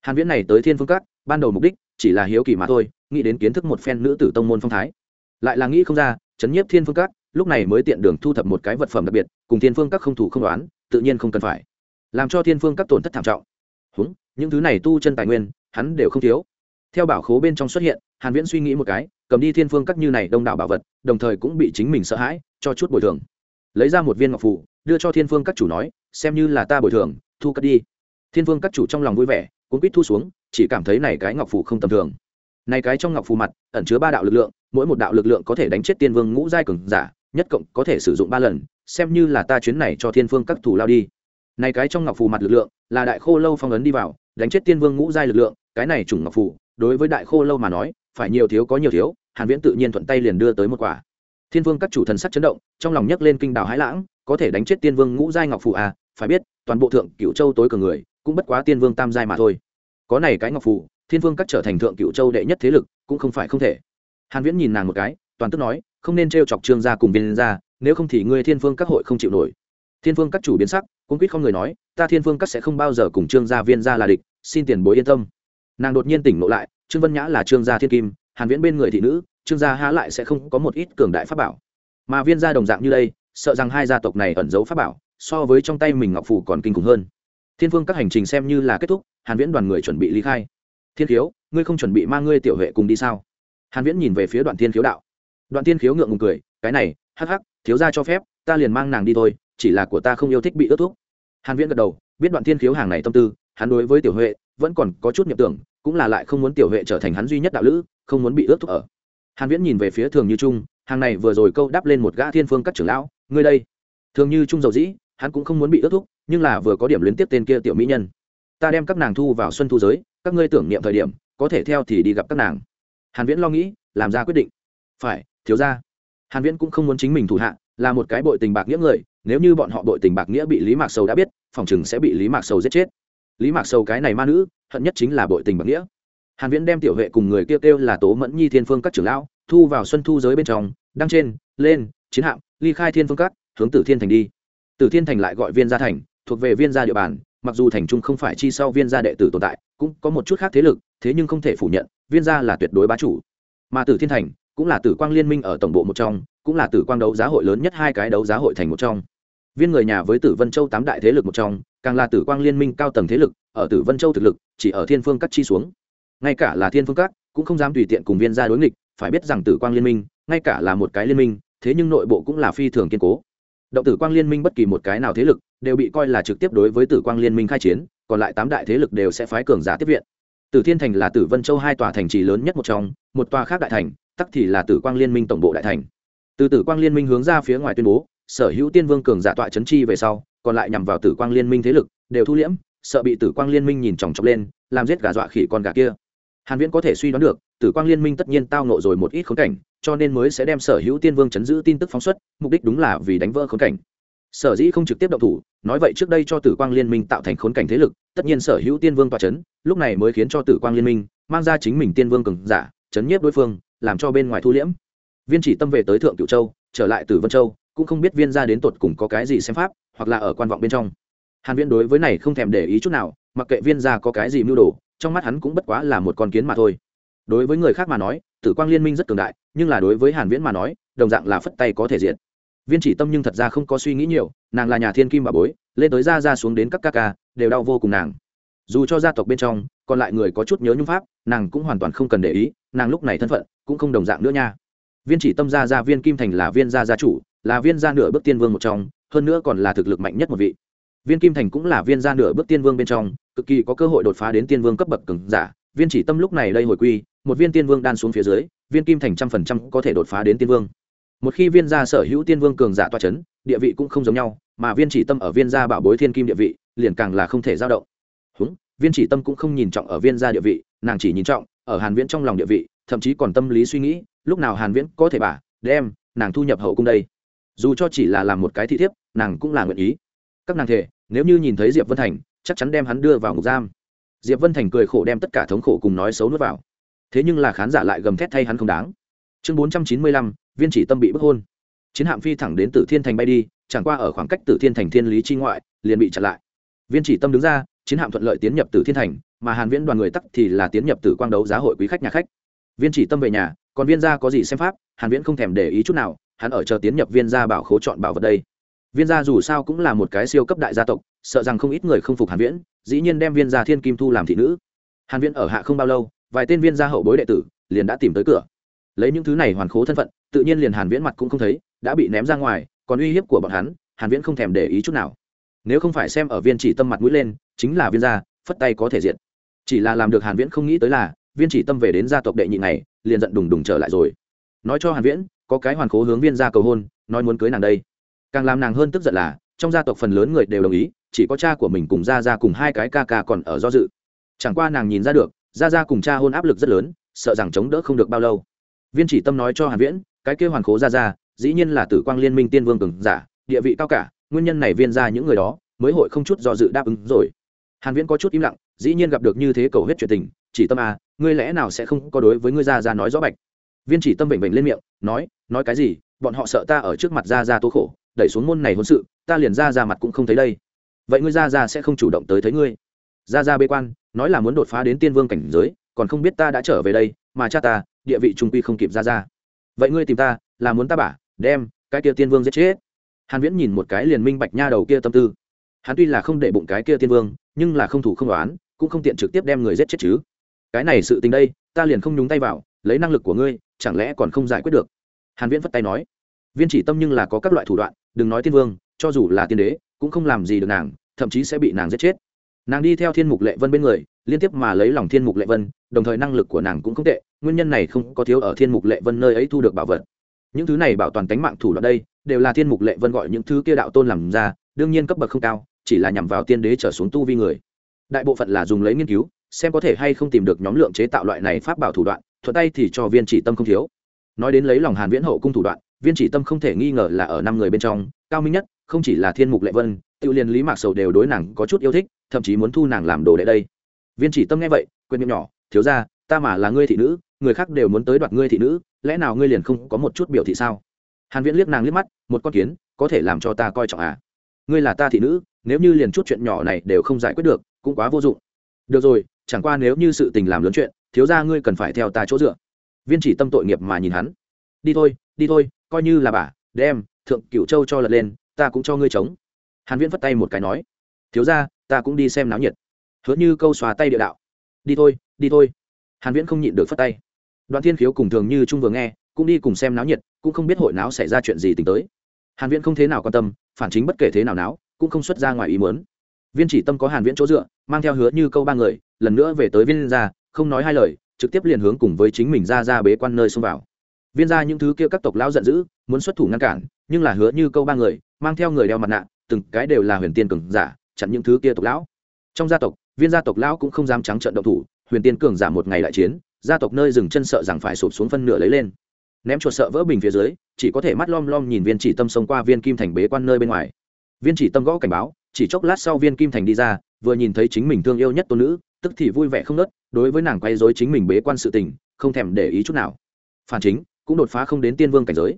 hàn viễn này tới thiên phương các, ban đầu mục đích chỉ là hiếu kỳ mà thôi, nghĩ đến kiến thức một phen nữ tử tông môn phong thái. Lại là nghĩ không ra, chấn nhiếp thiên phương các, lúc này mới tiện đường thu thập một cái vật phẩm đặc biệt, cùng thiên phương các không thủ không đoán, tự nhiên không cần phải. Làm cho thiên phương các tổn thất thảm trọng. Húng, những thứ này tu chân tài nguyên, hắn đều không thiếu theo bảo khố bên trong xuất hiện, hàn viễn suy nghĩ một cái, cầm đi thiên phương các như này đông đảo bảo vật, đồng thời cũng bị chính mình sợ hãi, cho chút bồi thường. Lấy ra một viên ngọc phù, đưa cho thiên phương các chủ nói, xem như là ta bồi thường, thu cất đi. Thiên phương các chủ trong lòng vui vẻ cũng quýt thu xuống, chỉ cảm thấy này cái ngọc phù không tầm thường. Này cái trong ngọc phù mặt, ẩn chứa ba đạo lực lượng, mỗi một đạo lực lượng có thể đánh chết tiên vương ngũ giai cường giả, nhất cộng có thể sử dụng ba lần, xem như là ta chuyến này cho thiên phương các thủ lao đi. Này cái trong ngọc phù mặt lực lượng, là đại khô lâu phong ấn đi vào, đánh chết tiên vương ngũ giai lực lượng, cái này chủng ngọc phù đối với đại khô lâu mà nói, phải nhiều thiếu có nhiều thiếu, hàn viễn tự nhiên thuận tay liền đưa tới một quả. Thiên vương các chủ thần sắc chấn động, trong lòng nhấc lên kinh đào hãi lãng, có thể đánh chết tiên vương ngũ giai ngọc phù à phải biết, toàn bộ thượng cửu châu tối cường người, cũng bất quá tiên vương tam giai mà thôi. Có này cái ngọc phù, thiên vương các trở thành thượng cửu châu đệ nhất thế lực, cũng không phải không thể. Hàn viễn nhìn nàng một cái, toàn tức nói, không nên trêu chọc trương gia cùng viên gia, nếu không thì ngươi thiên vương các hội không chịu nổi. Thiên vương các chủ biến sắc cũng quýt không người nói, ta thiên vương các sẽ không bao giờ cùng trương gia viên gia là địch, xin tiền bối yên tâm nàng đột nhiên tỉnh ngộ lại, trương vân nhã là trương gia thiên kim, hàn viễn bên người thị nữ, trương gia há lại sẽ không có một ít cường đại pháp bảo. Mà viên gia đồng dạng như đây, sợ rằng hai gia tộc này ẩn giấu pháp bảo, so với trong tay mình ngọc phù còn kinh khủng hơn. Thiên phương các hành trình xem như là kết thúc, hàn viễn đoàn người chuẩn bị ly khai. Thiên khiếu, ngươi không chuẩn bị mang ngươi tiểu vệ cùng đi sao? Hàn viễn nhìn về phía đoạn thiên khiếu đạo. Đoạn thiên khiếu ngượng ngùng cười, cái này, hắc hắc, thiếu gia cho phép, ta liền mang nàng đi thôi, chỉ là của ta không yêu thích bị ướt thuốc hàn viễn gật đầu, biết đoạn thiên khiếu hàng này tâm tư hắn đối với tiểu huệ vẫn còn có chút nhập tưởng, cũng là lại không muốn tiểu huệ trở thành hắn duy nhất đạo lữ, không muốn bị ướt thuốc ở. Hàn viễn nhìn về phía thường như trung, hàng này vừa rồi câu đáp lên một gã thiên phương các trưởng lão, ngươi đây. Thường như trung dầu dĩ, hắn cũng không muốn bị ướt thuốc nhưng là vừa có điểm liên tiếp tên kia tiểu mỹ nhân. Ta đem các nàng thu vào xuân thu giới, các ngươi tưởng niệm thời điểm, có thể theo thì đi gặp các nàng. Hàn viễn lo nghĩ, làm ra quyết định. Phải, thiếu gia. Hàn viễn cũng không muốn chính mình thủ hạ, là một cái bội tình bạc nghĩa người, nếu như bọn họ bội tình bạc nghĩa bị lý mạc sầu đã biết, phòng chừng sẽ bị lý mạc sầu giết chết lý mạc sầu cái này ma nữ, hận nhất chính là bội tình bằng nghĩa. Hàn viễn đem tiểu vệ cùng người kêu kêu là tố mẫn nhi thiên phương các trưởng lão, thu vào xuân thu giới bên trong, đăng trên, lên, chiến hạm, ly khai thiên phương các, hướng tử thiên thành đi. Tử thiên thành lại gọi viên gia thành, thuộc về viên gia địa bàn, mặc dù thành trung không phải chi sau viên gia đệ tử tồn tại, cũng có một chút khác thế lực, thế nhưng không thể phủ nhận, viên gia là tuyệt đối bá chủ. Mà tử thiên thành cũng là tử quang liên minh ở tổng bộ một trong, cũng là tử quang đấu giá hội lớn nhất hai cái đấu giá hội thành một trong. Viên người nhà với tử vân châu tám đại thế lực một trong càng là tử quang liên minh cao tầng thế lực, ở tử vân châu thực lực, chỉ ở thiên phương cắt chi xuống. Ngay cả là thiên phương cắt cũng không dám tùy tiện cùng viên gia đối nghịch, phải biết rằng tử quang liên minh, ngay cả là một cái liên minh, thế nhưng nội bộ cũng là phi thường kiên cố. Động tử quang liên minh bất kỳ một cái nào thế lực, đều bị coi là trực tiếp đối với tử quang liên minh khai chiến, còn lại tám đại thế lực đều sẽ phái cường giả tiếp viện. Tử thiên thành là tử vân châu hai tòa thành trì lớn nhất một trong, một tòa khác đại thành, tắc thì là tử quang liên minh tổng bộ đại thành. Từ tử quang liên minh hướng ra phía ngoài tuyên bố, sở hữu tiên vương cường giả tọa trấn chi về sau còn lại nhằm vào tử quang liên minh thế lực, đều thu liễm, sợ bị tử quang liên minh nhìn chòng chọc lên, làm giết gà dọa khỉ con gà kia. Hàn viễn có thể suy đoán được, tử quang liên minh tất nhiên tao nộ rồi một ít khốn cảnh, cho nên mới sẽ đem sở hữu tiên vương chấn giữ tin tức phóng xuất, mục đích đúng là vì đánh vỡ khốn cảnh. Sở dĩ không trực tiếp động thủ, nói vậy trước đây cho tử quang liên minh tạo thành khốn cảnh thế lực, tất nhiên sở hữu tiên vương tòa chấn, lúc này mới khiến cho tử quang liên minh mang ra chính mình tiên vương cường giả, chấn nhiếp đối phương, làm cho bên ngoài thu liễm. Viên chỉ tâm về tới thượng cửu châu, trở lại từ vân châu cũng không biết viên ra đến tột cùng có cái gì xem pháp, hoặc là ở quan vọng bên trong. Hàn viễn đối với này không thèm để ý chút nào, mặc kệ viên ra có cái gì mưu đồ, trong mắt hắn cũng bất quá là một con kiến mà thôi. Đối với người khác mà nói, tử quang liên minh rất cường đại, nhưng là đối với hàn viễn mà nói, đồng dạng là phất tay có thể diệt. Viên chỉ tâm nhưng thật ra không có suy nghĩ nhiều, nàng là nhà thiên kim bà bối, lên tới ra ra xuống đến các ca ca, đều đau vô cùng nàng. Dù cho gia tộc bên trong, còn lại người có chút nhớ nhung pháp, nàng cũng hoàn toàn không cần để ý, nàng lúc này thân phận, cũng không đồng dạng nữa nha. Viên chỉ tâm gia gia viên kim thành là viên gia gia chủ là viên gia nửa bước tiên vương một trong, hơn nữa còn là thực lực mạnh nhất một vị. Viên kim thành cũng là viên gia nửa bước tiên vương bên trong, cực kỳ có cơ hội đột phá đến tiên vương cấp bậc cường giả. Viên chỉ tâm lúc này đây hồi quy, một viên tiên vương đan xuống phía dưới, viên kim thành trăm phần trăm có thể đột phá đến tiên vương. Một khi viên gia sở hữu tiên vương cường giả toa c h ấ n địa vị cũng không giống nhau, mà viên chỉ tâm ở viên gia bảo bối thiên kim địa vị, liền càng là không thể giao động. Húng, viên chỉ tâm cũng không nhìn trọng ở viên gia địa vị, nàng chỉ nhìn trọng ở hàn viễn trong lòng địa vị, thậm chí còn tâm lý suy nghĩ, lúc nào hàn viễn có thể bà đem nàng thu nhập hậu cung đây? Dù cho chỉ là làm một cái thị thiếp nàng cũng là nguyện ý. Các nàng thể nếu như nhìn thấy diệp vân thành chắc chắn đem hắn đưa vào ngục giam. Diệp vân thành cười khổ đem tất cả thống khổ cùng nói xấu nuốt vào. Thế nhưng là khán giả lại gầm thét thay hắn không đáng. Chương 495, viên chỉ tâm bị bức hôn. Chiến hạm phi thẳng đến tử thiên thành bay đi chẳng qua ở khoảng cách tử thiên thành thiên lý chi ngoại liền bị chặn lại. Viên chỉ tâm đứng ra chiến hạm thuận lợi tiến nhập tử thiên thành mà hàn viễn đoàn người tắc thì là tiến nhập tử quang đấu giá hội quý khách nhà khách. Viên chỉ tâm về nhà còn viên gia có gì xem pháp hàn viễn không thèm để ý chút nào hắn ở chờ tiến nhập viên gia bảo khố chọn bảo vật đây. Viên gia dù sao cũng là một cái siêu cấp đại gia tộc, sợ rằng không ít người không phục hàn viễn, dĩ nhiên đem viên gia thiên kim thu làm thị nữ. Hàn viễn ở hạ không bao lâu, vài tên viên gia hậu bối đệ tử liền đã tìm tới cửa. Lấy những thứ này hoàn khố thân phận, tự nhiên liền hàn viễn mặt cũng không thấy, đã bị ném ra ngoài, còn uy hiếp của bọn hắn, hàn viễn không thèm để ý chút nào. Nếu không phải xem ở viên chỉ tâm mặt mũi lên, chính là viên gia, phất tay có thể diện chỉ là làm được hàn viễn không nghĩ tới là, viên chỉ tâm về đến gia tộc đệ nhị này liền giận đùng đùng trở lại rồi nói cho hàn viễn, có cái hoàn cố hướng viên gia cầu hôn, nói muốn cưới nàng đây. Càng làm nàng hơn tức giận là, trong gia tộc phần lớn người đều đồng ý, chỉ có cha của mình cùng gia gia cùng hai cái ca ca còn ở do dự. Chẳng qua nàng nhìn ra được, gia gia cùng cha hôn áp lực rất lớn, sợ rằng chống đỡ không được bao lâu. Viên chỉ tâm nói cho hàn viễn, cái kia hoàn cố gia gia, dĩ nhiên là tử quang liên minh tiên vương cường giả, địa vị cao cả, nguyên nhân này viên gia những người đó, mới hội không chút do dự đáp ứng rồi. Hàn viễn có chút im lặng, dĩ nhiên gặp được như thế cầu huyết chuyện tình, chỉ tâm à ngươi lẽ nào sẽ không có đối với ngươi gia gia nói rõ bạch? Viên chỉ tâm bệnh bệnh lên miệng, nói nói cái gì? Bọn họ sợ ta ở trước mặt Ra Ra tố khổ, đẩy xuống môn này hôn sự, ta liền ra ra mặt cũng không thấy đây. Vậy ngươi ra ra sẽ không chủ động tới thấy ngươi. Ra ra bê quan, nói là muốn đột phá đến tiên vương cảnh giới, còn không biết ta đã trở về đây, mà cha ta, địa vị trung quy không kịp ra ra. Vậy ngươi tìm ta, là muốn ta bả, đem cái kia tiên vương giết chết? Hàn viễn nhìn một cái liền minh bạch nha đầu kia tâm tư. Hắn tuy là không để bụng cái kia tiên vương, nhưng là không thủ không đoán cũng không tiện trực tiếp đem người giết chết chứ. Cái này sự tình đây, ta liền không nhúng tay vào lấy năng lực của ngươi, chẳng lẽ còn không giải quyết được? Hàn viễn vất tay nói. Viên chỉ tâm nhưng là có các loại thủ đoạn, đừng nói tiên vương, cho dù là tiên đế, cũng không làm gì được nàng, thậm chí sẽ bị nàng giết chết. Nàng đi theo thiên mục lệ vân bên người, liên tiếp mà lấy lòng thiên mục lệ vân, đồng thời năng lực của nàng cũng không tệ, nguyên nhân này không có thiếu ở thiên mục lệ vân nơi ấy thu được bảo vật. Những thứ này bảo toàn tánh mạng thủ đoạn đây, đều là thiên mục lệ vân gọi những thứ kia đạo tôn làm ra, đương nhiên cấp bậc không cao, chỉ là nhằm vào tiên đế trở xuống tu vi người. Đại bộ phận là dùng lấy nghiên cứu, xem có thể hay không tìm được nhóm lượng chế tạo loại này pháp bảo thủ đoạn thuận tay thì cho viên chỉ tâm không thiếu. Nói đến lấy lòng hàn viễn hậu cung thủ đoạn, viên chỉ tâm không thể nghi ngờ là ở năm người bên trong, cao minh nhất, không chỉ là thiên mục lệ vân tự liền lý mạc sầu đều đối nàng có chút yêu thích, thậm chí muốn thu nàng làm đồ đệ đây. Viên chỉ tâm nghe vậy, quên miệng nhỏ, thiếu ra ta mà là ngươi thị nữ, người khác đều muốn tới đoạt ngươi thị nữ, lẽ nào ngươi liền không có một chút biểu thị sao? Hàn viễn liếc nàng liếc mắt, một con kiến, có thể làm cho ta coi trọng à? Ngươi là ta thị nữ, nếu như liền chút chuyện nhỏ này đều không giải quyết được, cũng quá vô dụng. Được rồi, chẳng qua nếu như sự tình làm lớn chuyện thiếu ra ngươi cần phải theo ta chỗ dựa. Viên chỉ tâm tội nghiệp mà nhìn hắn. Đi thôi đi thôi, coi như là bà, đem, thượng cựu châu cho lật lên, ta cũng cho ngươi chống. Hàn viễn vất tay một cái nói, thiếu ra ta cũng đi xem náo nhiệt. Hứa như câu xóa tay địa đạo. Đi thôi đi thôi. Hàn viễn không nhịn được phất tay. Đoàn thiên khiếu cùng thường như trung vừa nghe, cũng đi cùng xem náo nhiệt, cũng không biết hội náo xảy ra chuyện gì tính tới. Hàn viễn không thế nào quan tâm, phản chính bất kể thế nào náo, cũng không xuất ra ngoài ý muốn. Viên chỉ tâm có hàn viễn chỗ dựa, mang theo hứa như câu ba người, lần nữa về tới viên gia không nói hai lời, trực tiếp liền hướng cùng với chính mình ra ra bế quan nơi xông vào. Viên ra những thứ kia các tộc lão giận dữ, muốn xuất thủ ngăn cản, nhưng là hứa như câu ba người, mang theo người đeo mặt nạ, từng cái đều là huyền tiên cường giả, chặn những thứ kia tộc lão. Trong gia tộc, viên gia tộc lão cũng không dám trắng trợn động thủ, huyền tiên cường giả một ngày đại chiến, gia tộc nơi dừng chân sợ rằng phải sụp xuống phân nửa lấy lên. Ném chuột sợ vỡ bình phía dưới, chỉ có thể mắt lom lom nhìn viên chỉ tâm xông qua viên kim thành bế quan nơi bên ngoài. Viên chỉ tâm gõ cảnh báo, chỉ chốc lát sau viên kim thành đi ra, vừa nhìn thấy chính mình thương yêu nhất tôn nữ, tức thì vui vẻ không nớt đối với nàng quay dối chính mình bế quan sự tình, không thèm để ý chút nào. Phản chính, cũng đột phá không đến tiên vương cảnh giới.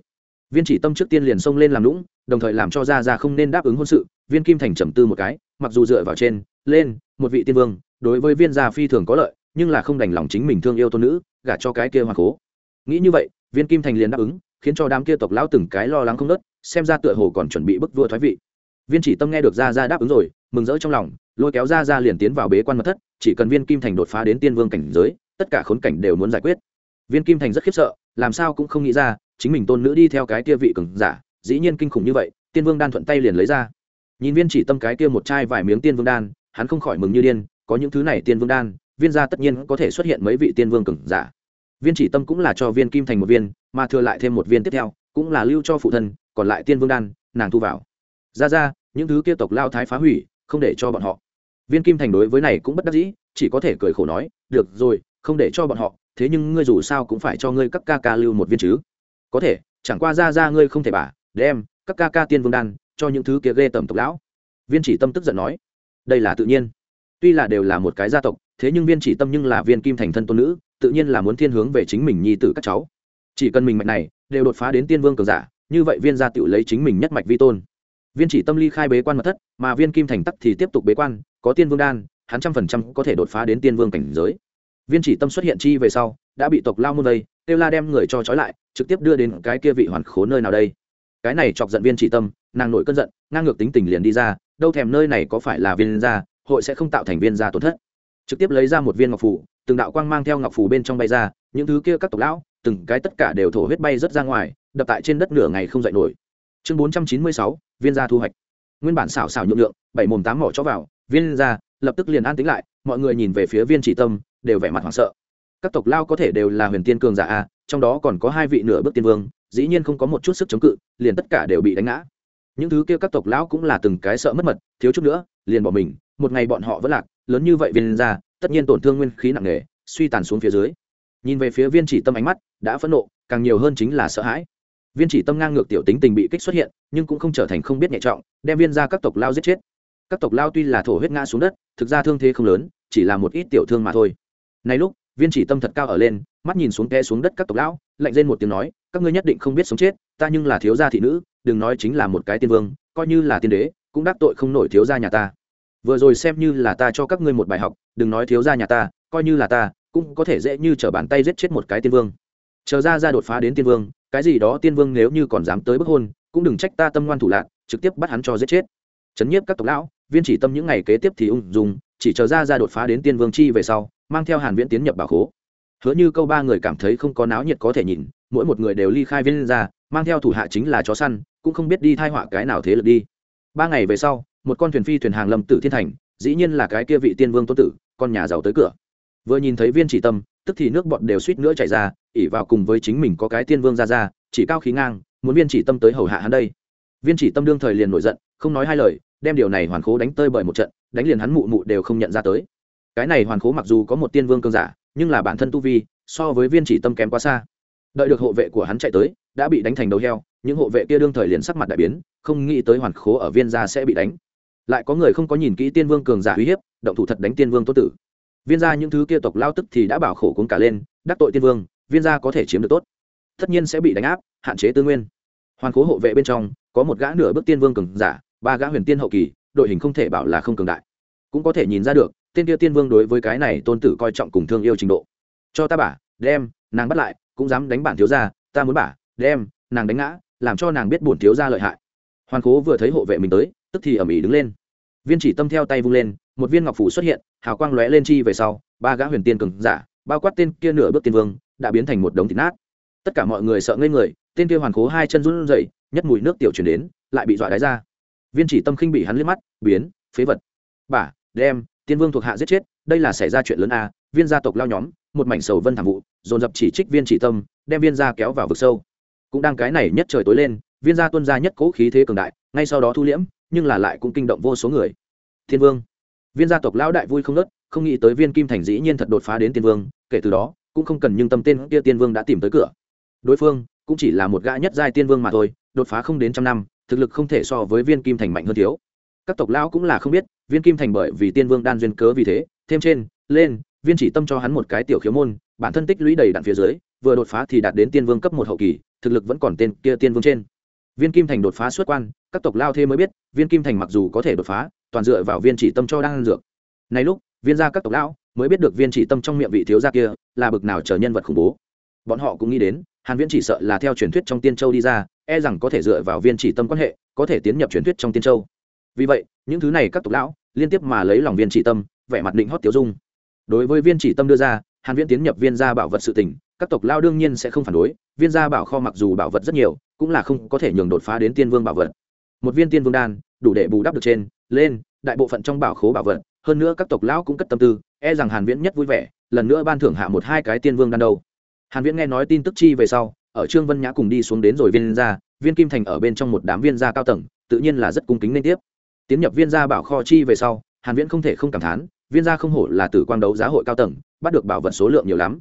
Viên chỉ tâm trước tiên liền xông lên làm lũng, đồng thời làm cho ra ra không nên đáp ứng hôn sự, viên kim thành trầm tư một cái, mặc dù dựa vào trên, lên, một vị tiên vương, đối với viên gia phi thường có lợi, nhưng là không đành lòng chính mình thương yêu tôn nữ, gả cho cái kia hoa cố. Nghĩ như vậy, viên kim thành liền đáp ứng, khiến cho đám kia tộc lão từng cái lo lắng không nớt xem ra tựa hồ còn chuẩn bị bức vua thoái vị. Viên chỉ tâm nghe được ra ra đáp ứng rồi, mừng rỡ trong lòng, lôi kéo ra ra liền tiến vào bế quan mật thất chỉ cần viên kim thành đột phá đến tiên vương cảnh giới, tất cả khốn cảnh đều muốn giải quyết. Viên kim thành rất khiếp sợ, làm sao cũng không nghĩ ra, chính mình tôn nữ đi theo cái kia vị cường giả, dĩ nhiên kinh khủng như vậy, tiên vương đan thuận tay liền lấy ra. Nhìn viên chỉ tâm cái kia một chai vài miếng tiên vương đan, hắn không khỏi mừng như điên, có những thứ này tiên vương đan, viên gia tất nhiên có thể xuất hiện mấy vị tiên vương cường giả. Viên chỉ tâm cũng là cho viên kim thành một viên, mà thừa lại thêm một viên tiếp theo, cũng là lưu cho phụ thân, còn lại tiên vương đan, nàng thu vào. Ra ra, những thứ kia tộc lao thái phá hủy, không để cho bọn họ viên kim thành đối với này cũng bất đắc dĩ, chỉ có thể cười khổ nói, được rồi, không để cho bọn họ, thế nhưng ngươi dù sao cũng phải cho ngươi các ca ca lưu một viên chứ. Có thể, chẳng qua ra ra ngươi không thể bà, đem các ca ca tiên vương đan cho những thứ kia ghê tầm tộc lão. Viên chỉ tâm tức giận nói, đây là tự nhiên. Tuy là đều là một cái gia tộc, thế nhưng viên chỉ tâm nhưng là viên kim thành thân tôn nữ, tự nhiên là muốn thiên hướng về chính mình nhi tử các cháu. Chỉ cần mình mạch này đều đột phá đến tiên vương cường giả, như vậy viên gia tự lấy chính mình nhất mạch vi tôn. Viên chỉ tâm ly khai bế quan mật thất, mà viên kim thành tắc thì tiếp tục bế quan có tiên vương đan, hắn trăm phần trăm có thể đột phá đến tiên vương cảnh giới. Viên chỉ tâm xuất hiện chi về sau, đã bị tộc lao môn vây kêu la đem người cho trói lại, trực tiếp đưa đến cái kia vị hoàn khố nơi nào đây. Cái này chọc giận viên chỉ tâm, nàng nổi cơn giận, ngang ngược tính tình liền đi ra, đâu thèm nơi này có phải là viên gia, hội sẽ không tạo thành viên gia tổn thất. Trực tiếp lấy ra một viên ngọc phủ từng đạo quang mang theo ngọc phủ bên trong bay ra, những thứ kia các tộc lão, từng cái tất cả đều thổ huyết bay rớt ra ngoài, đập tại trên đất nửa ngày không dậy nổi. Chương bốn trăm chín mươi sáu, viên gia thu hoạch nguyên bản xảo xảo nhượng lượng bảy mồm tám mỏ cho vào, viên gia lập tức liền an tính lại, mọi người nhìn về phía viên chỉ tâm, đều vẻ mặt hoảng sợ. Các tộc lao có thể đều là huyền tiên cường giả a, trong đó còn có hai vị nửa bước tiên vương, dĩ nhiên không có một chút sức chống cự, liền tất cả đều bị đánh ngã. Những thứ kia các tộc lão cũng là từng cái sợ mất mật, thiếu chút nữa, liền bỏ mình, một ngày bọn họ vẫn lạc, lớn như vậy viên ra, tất nhiên tổn thương nguyên khí nặng nề, suy tàn xuống phía dưới. Nhìn về phía viên chỉ tâm ánh mắt, đã phẫn nộ, càng nhiều hơn chính là sợ hãi viên chỉ tâm ngang ngược tiểu tính tình bị kích xuất hiện, nhưng cũng không trở thành không biết nhẹ trọng, đem viên ra các tộc lao giết chết. Các tộc lao tuy là thổ huyết ngã xuống đất, thực ra thương thế không lớn, chỉ là một ít tiểu thương mà thôi. Nay lúc, viên chỉ tâm thật cao ở lên, mắt nhìn xuống té xuống đất các tộc lão, lạnh lên một tiếng nói, các ngươi nhất định không biết sống chết, ta nhưng là thiếu gia thị nữ, đừng nói chính là một cái tiên vương, coi như là tiên đế, cũng đắc tội không nổi thiếu gia nhà ta. Vừa rồi xem như là ta cho các ngươi một bài học, đừng nói thiếu gia nhà ta, coi như là ta, cũng có thể dễ như t r ở bàn tay giết chết một cái tiên vương. Chờ ra ra đột phá đến tiên vương cái gì đó tiên vương nếu như còn dám tới bức hôn, cũng đừng trách ta tâm ngoan thủ lạc trực tiếp bắt hắn cho giết chết. Chấn nhiếp các tộc lão, viên chỉ tâm những ngày kế tiếp thì ung dùng chỉ chờ ra ra đột phá đến tiên vương chi về sau, mang theo hàn viễn tiến nhập bảo khố. Hứa như câu ba người cảm thấy không có náo nhiệt có thể nhìn, mỗi một người đều ly khai viên ra, mang theo thủ hạ chính là chó săn, cũng không biết đi thai họa cái nào thế lực đi. Ba ngày về sau, một con thuyền phi thuyền hàng lâm tử thiên thành, dĩ nhiên là cái kia vị tiên vương tôn tử, con nhà giàu tới cửa. Vừa nhìn thấy viên chỉ tâm tức thì nước bọt đều suýt nữa chảy ra, ỉ vào cùng với chính mình có cái tiên vương ra ra, chỉ cao khí ngang, muốn viên chỉ tâm tới hầu hạ hắn đây. Viên chỉ tâm đương thời liền nổi giận, không nói hai lời, đem điều này hoàn khố đánh tơi bởi một trận, đánh liền hắn mụ mụ đều không nhận ra tới. Cái này hoàn khố mặc dù có một tiên vương cương giả, nhưng là bản thân tu vi, so với viên chỉ tâm kém quá xa. Đợi được hộ vệ của hắn chạy tới, đã bị đánh thành đầu heo, những hộ vệ kia đương thời liền sắc mặt đại biến, không nghĩ tới hoàn khố ở viên gia sẽ bị đánh. Lại có người không có nhìn kỹ tiên vương cường giả uy hiếp, động thủ thật đánh tiên vương tốt tử viên gia những thứ kia tộc lao tức thì đã bảo khổ cuốn cả lên, đắc tội tiên vương, viên gia có thể chiếm được tốt. Tất nhiên sẽ bị đánh áp, hạn chế tư nguyên. Hoàn cố hộ vệ bên trong, có một gã nửa bước tiên vương cường giả, ba gã huyền tiên hậu kỳ, đội hình không thể bảo là không cường đại. Cũng có thể nhìn ra được, tên kia tiên vương đối với cái này tôn tử coi trọng cùng thương yêu trình độ. Cho ta bả đem, nàng bắt lại, cũng dám đánh bản thiếu gia, ta muốn bả đem, nàng đánh ngã, làm cho nàng biết bổn thiếu gia lợi hại. Hoàn cố vừa thấy hộ vệ mình tới, tức thì ầm ĩ đứng lên. Viên chỉ tâm theo tay vung lên một viên ngọc phủ xuất hiện, hào quang lóe lên chi về sau, ba gã huyền tiên cường giả, bao quát tên kia nửa bước tiên vương, đã biến thành một đống thịt nát. Tất cả mọi người sợ ngây người, tên kia hoàn cố hai chân run rẩy, nhất mùi nước tiểu chuyển đến, lại bị dọa đáy ra. Viên chỉ tâm khinh bị hắn liếc mắt, biến, phế vật. Bả đem, tiên vương thuộc hạ giết chết, đây là xảy ra chuyện lớn a, viên gia tộc lao nhóm, một mảnh sầu vân thảm vụ, dồn dập chỉ trích viên chỉ tâm, đem viên gia kéo vào vực sâu. Cũng đang cái này nhất trời tối lên, viên gia tuân ra nhất cố khí thế cường đại, ngay sau đó thu liễm, nhưng là lại cũng kinh động vô số người. Thiên vương viên gia tộc lão đại vui không nớt, không nghĩ tới viên kim thành dĩ nhiên thật đột phá đến tiên vương, kể từ đó, cũng không cần nhưng tâm tên kia tiên vương đã tìm tới cửa. Đối phương, cũng chỉ là một gã nhất giai tiên vương mà thôi, đột phá không đến trăm năm, thực lực không thể so với viên kim thành mạnh hơn thiếu. Các tộc lão cũng là không biết, viên kim thành bởi vì tiên vương đan duyên cớ vì thế, thêm trên, lên, viên chỉ tâm cho hắn một cái tiểu khiếu môn, bản thân tích lũy đầy đạn phía dưới, vừa đột phá thì đạt đến tiên vương cấp một hậu kỳ, thực lực vẫn còn tên kia tiên vương trên. Viên kim thành đột phá xuất quan các tộc lao thế mới biết, viên kim thành mặc dù có thể đột phá, toàn dựa vào viên chỉ tâm cho đang ăn dược. Này lúc, viên gia các tộc lão mới biết được viên chỉ tâm trong miệng vị thiếu gia kia là bực nào chờ nhân vật khủng bố. Bọn họ cũng nghĩ đến, hàn viễn chỉ sợ là theo truyền thuyết trong tiên châu đi ra e rằng có thể dựa vào viên chỉ tâm quan hệ, có thể tiến nhập truyền thuyết trong tiên châu. Vì vậy, những thứ này các tộc lão liên tiếp mà lấy lòng viên chỉ tâm, vẻ mặt định hót tiểu dung. Đối với viên chỉ tâm đưa ra, hàn viễn tiến nhập viên gia bảo vật sự tình, các tộc lao đương nhiên sẽ không phản đối, viên gia bảo kho mặc dù bảo vật rất nhiều, cũng là không có thể nhường đột phá đến tiên vương bảo vật một viên tiên vương đan, đủ để bù đắp được trên. Lên, đại bộ phận trong bảo khố bảo vật, hơn nữa các tộc lão cũng cất tâm tư e rằng hàn viễn nhất vui vẻ, lần nữa ban thưởng hạ một hai cái tiên vương đan đâu. Hàn viễn nghe nói tin tức chi về sau, ở trương vân nhã cùng đi xuống đến rồi viên gia, viên kim thành ở bên trong một đám viên gia cao tầng, tự nhiên là rất cung kính nên tiếp. Tiến nhập viên gia bảo kho chi về sau, hàn viễn không thể không cảm thán, viên gia không hổ là tử quang đấu giá hội cao tầng, bắt được bảo vật số lượng nhiều lắm.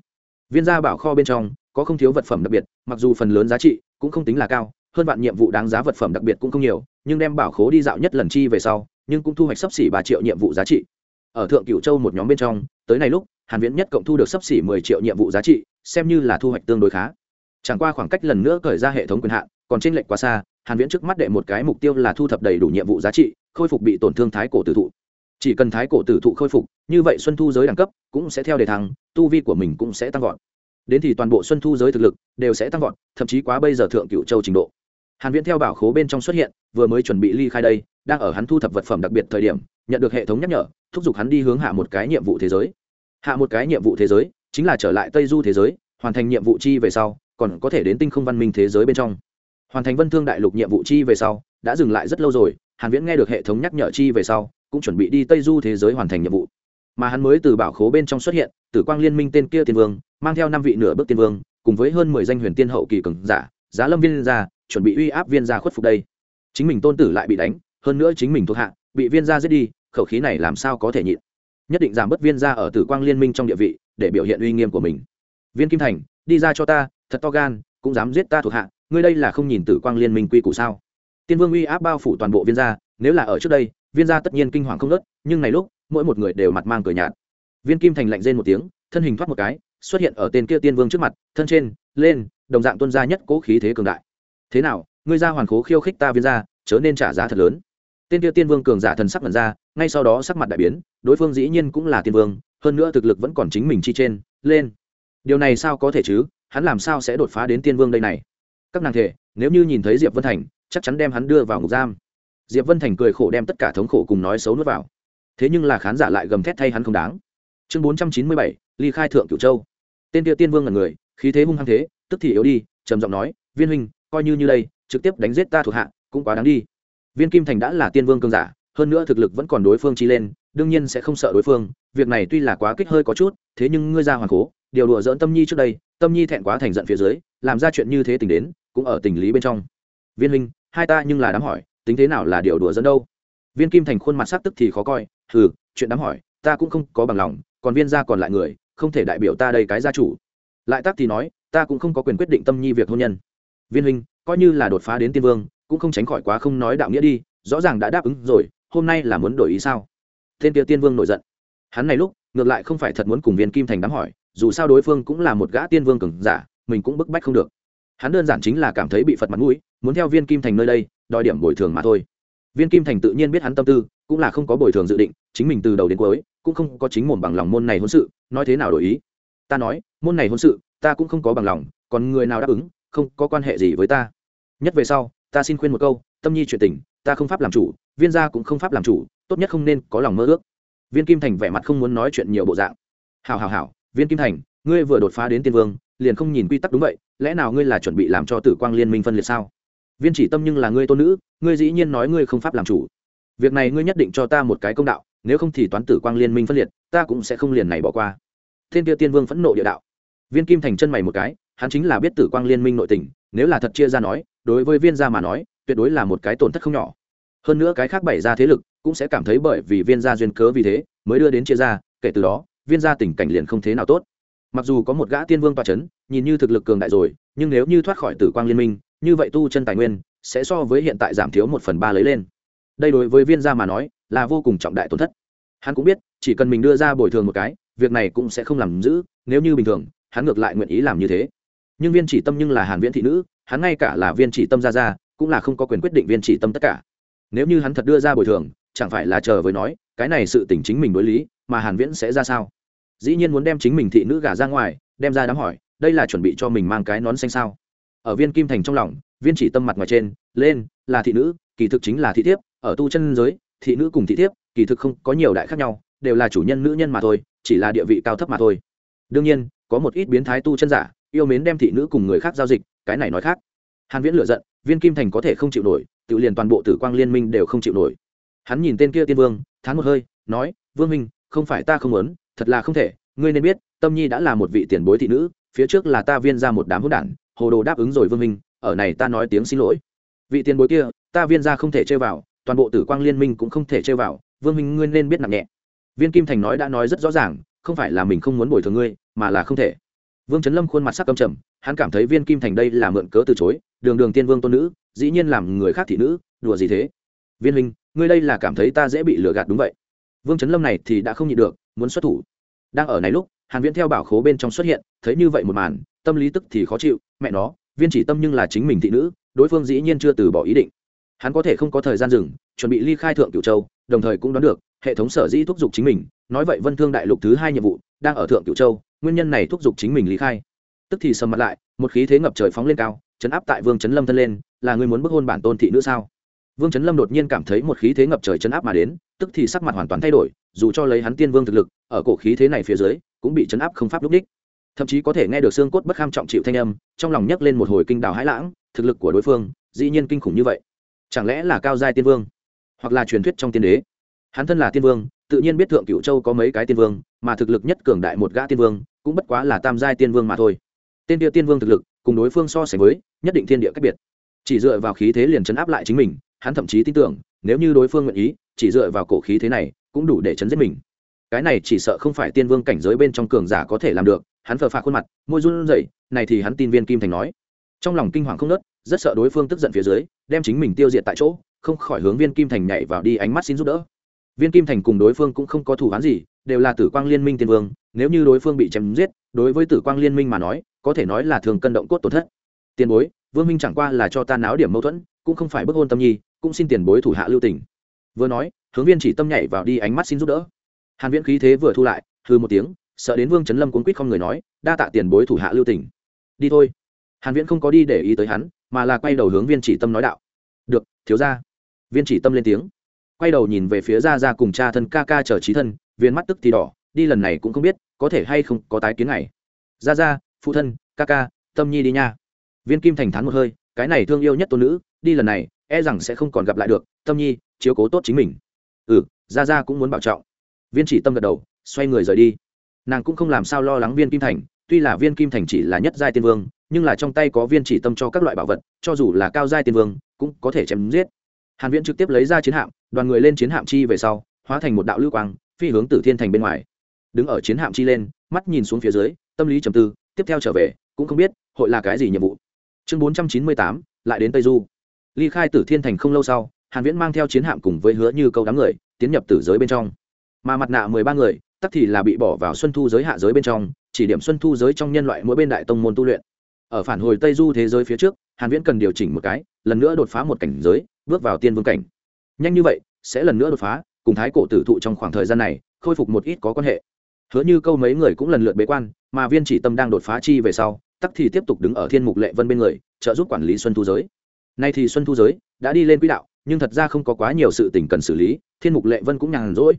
Viên gia bảo kho bên trong, có không thiếu vật phẩm đặc biệt, mặc dù phần lớn giá trị cũng không tính là cao hơn vạn nhiệm vụ đáng giá vật phẩm đặc biệt cũng không nhiều, nhưng đem bảo khố đi dạo nhất lần chi về sau, nhưng cũng thu hoạch sấp xỉ ba triệu nhiệm vụ giá trị. Ở thượng cửu châu một nhóm bên trong, tới này lúc, hàn viễn nhất cộng thu được sấp xỉ 10 triệu nhiệm vụ giá trị, xem như là thu hoạch tương đối khá. Chẳng qua khoảng cách lần nữa cởi ra hệ thống quyền hạn, còn trên lệch quá xa, hàn viễn trước mắt đệ một cái mục tiêu là thu thập đầy đủ nhiệm vụ giá trị, khôi phục bị tổn thương thái cổ tử thụ. Chỉ cần thái cổ tử thụ khôi phục, như vậy xuân thu giới đẳng cấp cũng sẽ theo đề thăng, tu vi của mình cũng sẽ tăng vọt. Đến thì toàn bộ xuân thu giới thực lực đều sẽ tăng vọt, thậm chí quá bây giờ thượng cửu châu trình độ hàn viễn theo bảo khố bên trong xuất hiện, vừa mới chuẩn bị ly khai đây, đang ở hắn thu thập vật phẩm đặc biệt thời điểm, nhận được hệ thống nhắc nhở, thúc giục hắn đi hướng hạ một cái nhiệm vụ thế giới. Hạ một cái nhiệm vụ thế giới chính là trở lại tây du thế giới, hoàn thành nhiệm vụ chi về sau, còn có thể đến tinh không văn minh thế giới bên trong. Hoàn thành vân thương đại lục nhiệm vụ chi về sau, đã dừng lại rất lâu rồi, hàn viễn nghe được hệ thống nhắc nhở chi về sau, cũng chuẩn bị đi tây du thế giới hoàn thành nhiệm vụ. Mà hắn mới từ bảo khố bên trong xuất hiện, tử quang liên minh tên kia tiên vương, mang theo năm vị nửa bước tiên vương, cùng với hơn mười danh huyền tiên hậu kỳ cường giả, giá lâm viên gia chuẩn bị uy áp viên gia khuất phục đây. Chính mình tôn tử lại bị đánh, hơn nữa chính mình thuộc hạ, bị viên gia giết đi, khẩu khí này làm sao có thể nhịn? Nhất định giảm bớt viên gia ở tử quang liên minh trong địa vị, để biểu hiện uy nghiêm của mình. Viên kim thành, đi ra cho ta, thật to gan, cũng dám giết ta thuộc hạ, ngươi đây là không nhìn tử quang liên minh quy củ sao? Tiên vương uy áp bao phủ toàn bộ viên gia, nếu là ở trước đây, viên gia tất nhiên kinh hoàng không nớt nhưng này lúc, mỗi một người đều mặt mang cười nhạt. Viên kim thành lạnh rên một tiếng, thân hình thoát một cái, xuất hiện ở tên kia tiên vương trước mặt, thân trên, lên, đồng dạng tuân gia nhất cố khí thế cường đại thế nào, ngươi ra hoàn khố khiêu khích ta viên gia, chớ nên trả giá thật lớn. Tên kia tiên vương cường giả thần sắc lần ra, ngay sau đó sắc mặt đại biến, đối phương dĩ nhiên cũng là tiên vương, hơn nữa thực lực vẫn còn chính mình chi trên, lên. Điều này sao có thể chứ, hắn làm sao sẽ đột phá đến tiên vương đây này? Các nàng thể, nếu như nhìn thấy diệp vân thành, chắc chắn đem hắn đưa vào ngục giam. Diệp vân thành cười khổ đem tất cả thống khổ cùng nói xấu nuốt vào. Thế nhưng là khán giả lại gầm thét thay hắn không đáng. Chương bốn trăm chín mươi bảy, ly khai thượng cửu châu. Tên kia tiên vương là người, khí thế hung hăng thế, tức thì yếu đi, trầm giọng nói, viên huynh coi như như đây, trực tiếp đánh giết ta thuộc hạ, cũng quá đáng đi. Viên kim thành đã là tiên vương cương giả, hơn nữa thực lực vẫn còn đối phương chi lên, đương nhiên sẽ không sợ đối phương, việc này tuy là quá kích hơi có chút, thế nhưng ngươi ra hoàn cố, điều đùa dỡn tâm nhi trước đây, tâm nhi thẹn quá thành giận phía dưới, làm ra chuyện như thế tình đến, cũng ở tình lý bên trong. Viên huynh, hai ta nhưng là đám hỏi, tính thế nào là điều đùa dẫn đâu? Viên kim thành khuôn mặt sắc tức thì khó coi, hừ, chuyện đám hỏi, ta cũng không có bằng lòng, còn viên gia còn lại người, không thể đại biểu ta đây cái gia chủ. Lại tác thì nói, ta cũng không có quyền quyết định tâm nhi việc hôn nhân viên huynh, coi như là đột phá đến tiên vương, cũng không tránh khỏi quá không nói đạo nghĩa đi, rõ ràng đã đáp ứng rồi, hôm nay là muốn đổi ý sao? Tên kia tiên vương nổi giận. Hắn này lúc, ngược lại không phải thật muốn cùng viên kim thành đám hỏi, dù sao đối phương cũng là một gã tiên vương cường giả, mình cũng bức bách không được. Hắn đơn giản chính là cảm thấy bị phật mặt mũi, muốn theo viên kim thành nơi đây, đòi điểm bồi thường mà thôi. Viên kim thành tự nhiên biết hắn tâm tư, cũng là không có bồi thường dự định, chính mình từ đầu đến cuối, cũng không có chính mồm bằng lòng môn này hôn sự, nói thế nào đổi ý? Ta nói, môn này hôn sự, ta cũng không có bằng lòng, còn người nào đáp ứng không có quan hệ gì với ta. Nhất về sau, ta xin khuyên một câu, tâm nhi chuyện tình, ta không pháp làm chủ, viên gia cũng không pháp làm chủ, tốt nhất không nên có lòng mơ ước. Viên kim thành vẻ mặt không muốn nói chuyện nhiều bộ dạng. Hào hào hào viên kim thành, ngươi vừa đột phá đến tiên vương, liền không nhìn quy tắc đúng vậy, lẽ nào ngươi là chuẩn bị làm cho tử quang liên minh phân liệt sao? Viên chỉ tâm nhưng là ngươi tôn nữ, ngươi dĩ nhiên nói ngươi không pháp làm chủ. Việc này ngươi nhất định cho ta một cái công đạo, nếu không thì toán tử quang liên minh phân liệt, ta cũng sẽ không liền này bỏ qua. Thiên kia tiên vương phẫn nộ địa đạo. Viên kim thành chân mày một cái hắn chính là biết tử quang liên minh nội tình, nếu là thật chia ra nói, đối với viên gia mà nói, tuyệt đối là một cái tổn thất không nhỏ. Hơn nữa cái khác bày ra thế lực cũng sẽ cảm thấy bởi vì viên gia duyên cớ vì thế, mới đưa đến chia ra, kể từ đó, viên gia tình cảnh liền không thế nào tốt. Mặc dù có một gã tiên vương toa c h ấ n nhìn như thực lực cường đại rồi, nhưng nếu như thoát khỏi tử quang liên minh, như vậy tu chân tài nguyên sẽ so với hiện tại giảm thiếu một phần ba lấy lên. Đây đối với viên gia mà nói, là vô cùng trọng đại tổn thất. Hắn cũng biết, chỉ cần mình đưa ra bồi thường một cái, việc này cũng sẽ không làm giữ, nếu như bình thường, hắn ngược lại nguyện ý làm như thế nhưng viên chỉ tâm nhưng là hàn viễn thị nữ, hắn ngay cả là viên chỉ tâm ra ra cũng là không có quyền quyết định viên chỉ tâm tất cả. Nếu như hắn thật đưa ra bồi thường, chẳng phải là chờ với nói, cái này sự tình chính mình đối lý, mà hàn viễn sẽ ra sao? Dĩ nhiên muốn đem chính mình thị nữ gả ra ngoài, đem ra đám hỏi, đây là chuẩn bị cho mình mang cái nón xanh sao? Ở viên kim thành trong lòng, viên chỉ tâm mặt ngoài trên, lên, là thị nữ, kỳ thực chính là thị thiếp, ở tu chân giới, thị nữ cùng thị thiếp, kỳ thực không có nhiều đại khác nhau, đều là chủ nhân nữ nhân mà thôi, chỉ là địa vị cao thấp mà thôi. Đương nhiên, có một ít biến thái tu chân giả yêu mến đem thị nữ cùng người khác giao dịch, cái này nói khác. Hàn viễn lựa giận, viên kim thành có thể không chịu nổi, tự liền toàn bộ tử quang liên minh đều không chịu nổi. Hắn nhìn tên kia tiên vương, thán một hơi, nói, vương minh không phải ta không muốn, thật là không thể, ngươi nên biết, tâm nhi đã là một vị tiền bối thị nữ, phía trước là ta viên ra một đám hỗn đản, hồ đồ đáp ứng rồi vương minh ở này ta nói tiếng xin lỗi. Vị tiền bối kia, ta viên ra không thể chơi vào, toàn bộ tử quang liên minh cũng không thể chơi vào, vương minh ngươi nên biết nặng nhẹ. Viên kim thành nói đã nói rất rõ ràng, không phải là mình không muốn bồi thường ngươi, mà là không thể vương trấn lâm khuôn mặt sắc cầm trầm, hắn cảm thấy viên kim thành đây là mượn cớ từ chối, đường đường tiên vương tôn nữ, dĩ nhiên làm người khác thị nữ, đùa gì thế? Viên minh ngươi đây là cảm thấy ta dễ bị lừa gạt đúng vậy. Vương trấn lâm này thì đã không nhịn được, muốn xuất thủ. Đang ở này lúc, hàn viễn theo bảo khố bên trong xuất hiện, thấy như vậy một màn, tâm lý tức thì khó chịu, mẹ nó, viên chỉ tâm nhưng là chính mình thị nữ, đối phương dĩ nhiên chưa từ bỏ ý định. Hắn có thể không có thời gian dừng, chuẩn bị ly khai thượng cửu châu, đồng thời cũng đoán được, hệ thống sở dĩ thúc giục chính mình nói vậy vân thương đại lục thứ hai nhiệm vụ đang ở thượng cửu châu, nguyên nhân này thúc giục chính mình lý khai. Tức thì sầm mặt lại, một khí thế ngập trời phóng lên cao, chấn áp tại vương chấn lâm thân lên, là người muốn bức hôn bản tôn thị nữ sao? Vương chấn lâm đột nhiên cảm thấy một khí thế ngập trời chấn áp mà đến, tức thì sắc mặt hoàn toàn thay đổi, dù cho lấy hắn tiên vương thực lực, ở cổ khí thế này phía dưới, cũng bị chấn áp không pháp lúc đích. Thậm chí có thể nghe được xương cốt bất kham trọng chịu thanh âm, trong lòng nhấc lên một hồi kinh đào hãi lãng, thực lực của đối phương, dĩ nhiên kinh khủng như vậy. Chẳng lẽ là cao giai tiên vương, hoặc là truyền thuyết trong tiên đế? Hắn thân là tiên vương tự nhiên biết thượng cựu châu có mấy cái tiên vương, mà thực lực nhất cường đại một gã tiên vương, cũng bất quá là tam giai tiên vương mà thôi. Tên địa tiên vương thực lực, cùng đối phương so sánh với, nhất định thiên địa cách biệt. Chỉ dựa vào khí thế liền chấn áp lại chính mình, hắn thậm chí tin tưởng, nếu như đối phương nguyện ý, chỉ dựa vào cổ khí thế này, cũng đủ để chấn giết mình. Cái này chỉ sợ không phải tiên vương cảnh giới bên trong cường giả có thể làm được, hắn phờ phạc khuôn mặt, môi run rẩy, này thì hắn tin viên kim thành nói. Trong lòng kinh hoàng không nớt rất sợ đối phương tức giận phía dưới, đem chính mình tiêu diệt tại chỗ, không khỏi hướng viên kim thành nhảy vào đi ánh mắt xin giúp đỡ viên kim thành cùng đối phương cũng không có thủ án gì, đều là tử quang liên minh tiên vương, nếu như đối phương bị chém giết, đối với tử quang liên minh mà nói, có thể nói là thường cân động cốt tổn thất. Tiền bối, vương minh chẳng qua là cho ta náo điểm mâu thuẫn, cũng không phải bức hôn tâm nhi, cũng xin tiền bối thủ hạ lưu tình. Vừa nói, hướng viên chỉ tâm nhảy vào đi ánh mắt xin giúp đỡ. Hàn viễn khí thế vừa thu lại hư một tiếng, sợ đến vương trấn lâm cuốn quýt không người nói, đa tạ tiền bối thủ hạ lưu tình. Đi thôi. Hàn viễn không có đi để ý tới hắn, mà là quay đầu hướng viên chỉ tâm nói đạo. Được, thiếu gia. Viên chỉ tâm lên tiếng quay đầu nhìn về phía gia gia cùng cha thân ca ca chờ trí thân viên mắt tức thì đỏ, đi lần này cũng không biết, có thể hay không có tái kiến ngày. Gia gia, phụ thân, ca ca, tâm nhi đi nha. Viên kim thành thán một hơi, cái này thương yêu nhất tôn nữ, đi lần này e rằng sẽ không còn gặp lại được, tâm nhi, chiếu cố tốt chính mình. Ừ gia gia cũng muốn bảo trọng. Viên chỉ tâm gật đầu, xoay người rời đi. Nàng cũng không làm sao lo lắng viên kim thành, tuy là viên kim thành chỉ là nhất giai tiên vương, nhưng là trong tay có viên chỉ tâm cho các loại bảo vật, cho dù là cao giai tiên vương, cũng có thể chém giết. Hàn viễn trực tiếp lấy ra chiến hạm đoàn người lên chiến hạm chi về sau hóa thành một đạo lưu quang phi hướng tử thiên thành bên ngoài. Đứng ở chiến hạm chi lên mắt nhìn xuống phía dưới tâm lý trầm tư tiếp theo trở về cũng không biết hội là cái gì nhiệm vụ. Chương 498, lại đến tây du. Ly khai tử thiên thành không lâu sau hàn viễn mang theo chiến hạm cùng với hứa như câu đám người tiến nhập tử giới bên trong. Mà mặt nạ mười ba người tắc thì là bị bỏ vào xuân thu giới hạ giới bên trong chỉ điểm xuân thu giới trong nhân loại mỗi bên đại tông môn tu luyện. Ở phản hồi tây du thế giới phía trước hàn viễn cần điều chỉnh một cái lần nữa đột phá một cảnh giới bước vào tiên vương cảnh nhanh như vậy, sẽ lần nữa đột phá, cùng thái cổ tử thụ trong khoảng thời gian này, khôi phục một ít có quan hệ. Hứa như câu mấy người cũng lần lượt bế quan, mà viên chỉ tâm đang đột phá chi về sau, tắc thì tiếp tục đứng ở thiên mục lệ vân bên người, trợ giúp quản lý xuân thu giới. Nay thì xuân thu giới đã đi lên quỹ đạo, nhưng thật ra không có quá nhiều sự tình cần xử lý, thiên mục lệ vân cũng nhàn rỗi.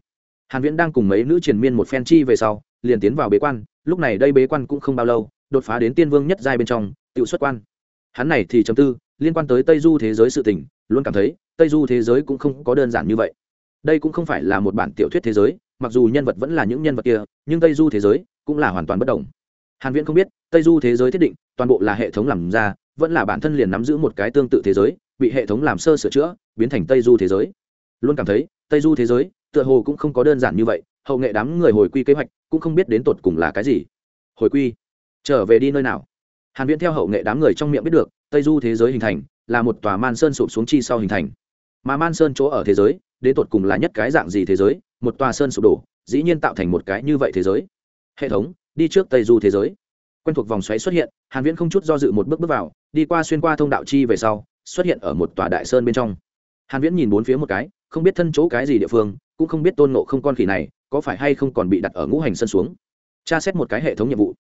Hàn viễn đang cùng mấy nữ triền miên một phen chi về sau, liền tiến vào bế quan, lúc này đây bế quan cũng không bao lâu, đột phá đến tiên vương nhất giai bên trong tự xuất quan. Hắn này thì chấm tư, liên quan tới tây du thế giới sự tình luôn cảm thấy tây du thế giới cũng không có đơn giản như vậy đây cũng không phải là một bản tiểu thuyết thế giới mặc dù nhân vật vẫn là những nhân vật kia nhưng tây du thế giới cũng là hoàn toàn bất đồng hàn viễn không biết tây du thế giới thiết định toàn bộ là hệ thống làm ra vẫn là bản thân liền nắm giữ một cái tương tự thế giới bị hệ thống làm sơ sửa chữa biến thành tây du thế giới luôn cảm thấy tây du thế giới tựa hồ cũng không có đơn giản như vậy hậu nghệ đám người hồi quy kế hoạch cũng không biết đến tột cùng là cái gì hồi quy trở về đi nơi nào hàn viễn theo hậu nghệ đám người trong miệng biết được tây du thế giới hình thành là một tòa man sơn sụp xuống chi sau hình thành. Mà man sơn chỗ ở thế giới, đến tột cùng là nhất cái dạng gì thế giới, một tòa sơn sụp đổ, dĩ nhiên tạo thành một cái như vậy thế giới. Hệ thống, đi trước tây du thế giới. Quen thuộc vòng xoáy xuất hiện, hàn viễn không chút do dự một bước bước vào, đi qua xuyên qua thông đạo chi về sau, xuất hiện ở một tòa đại sơn bên trong. Hàn viễn nhìn bốn phía một cái, không biết thân chỗ cái gì địa phương, cũng không biết tôn ngộ không con khỉ này, có phải hay không còn bị đặt ở ngũ hành sân xuống. Tra xét một cái hệ thống nhiệm vụ.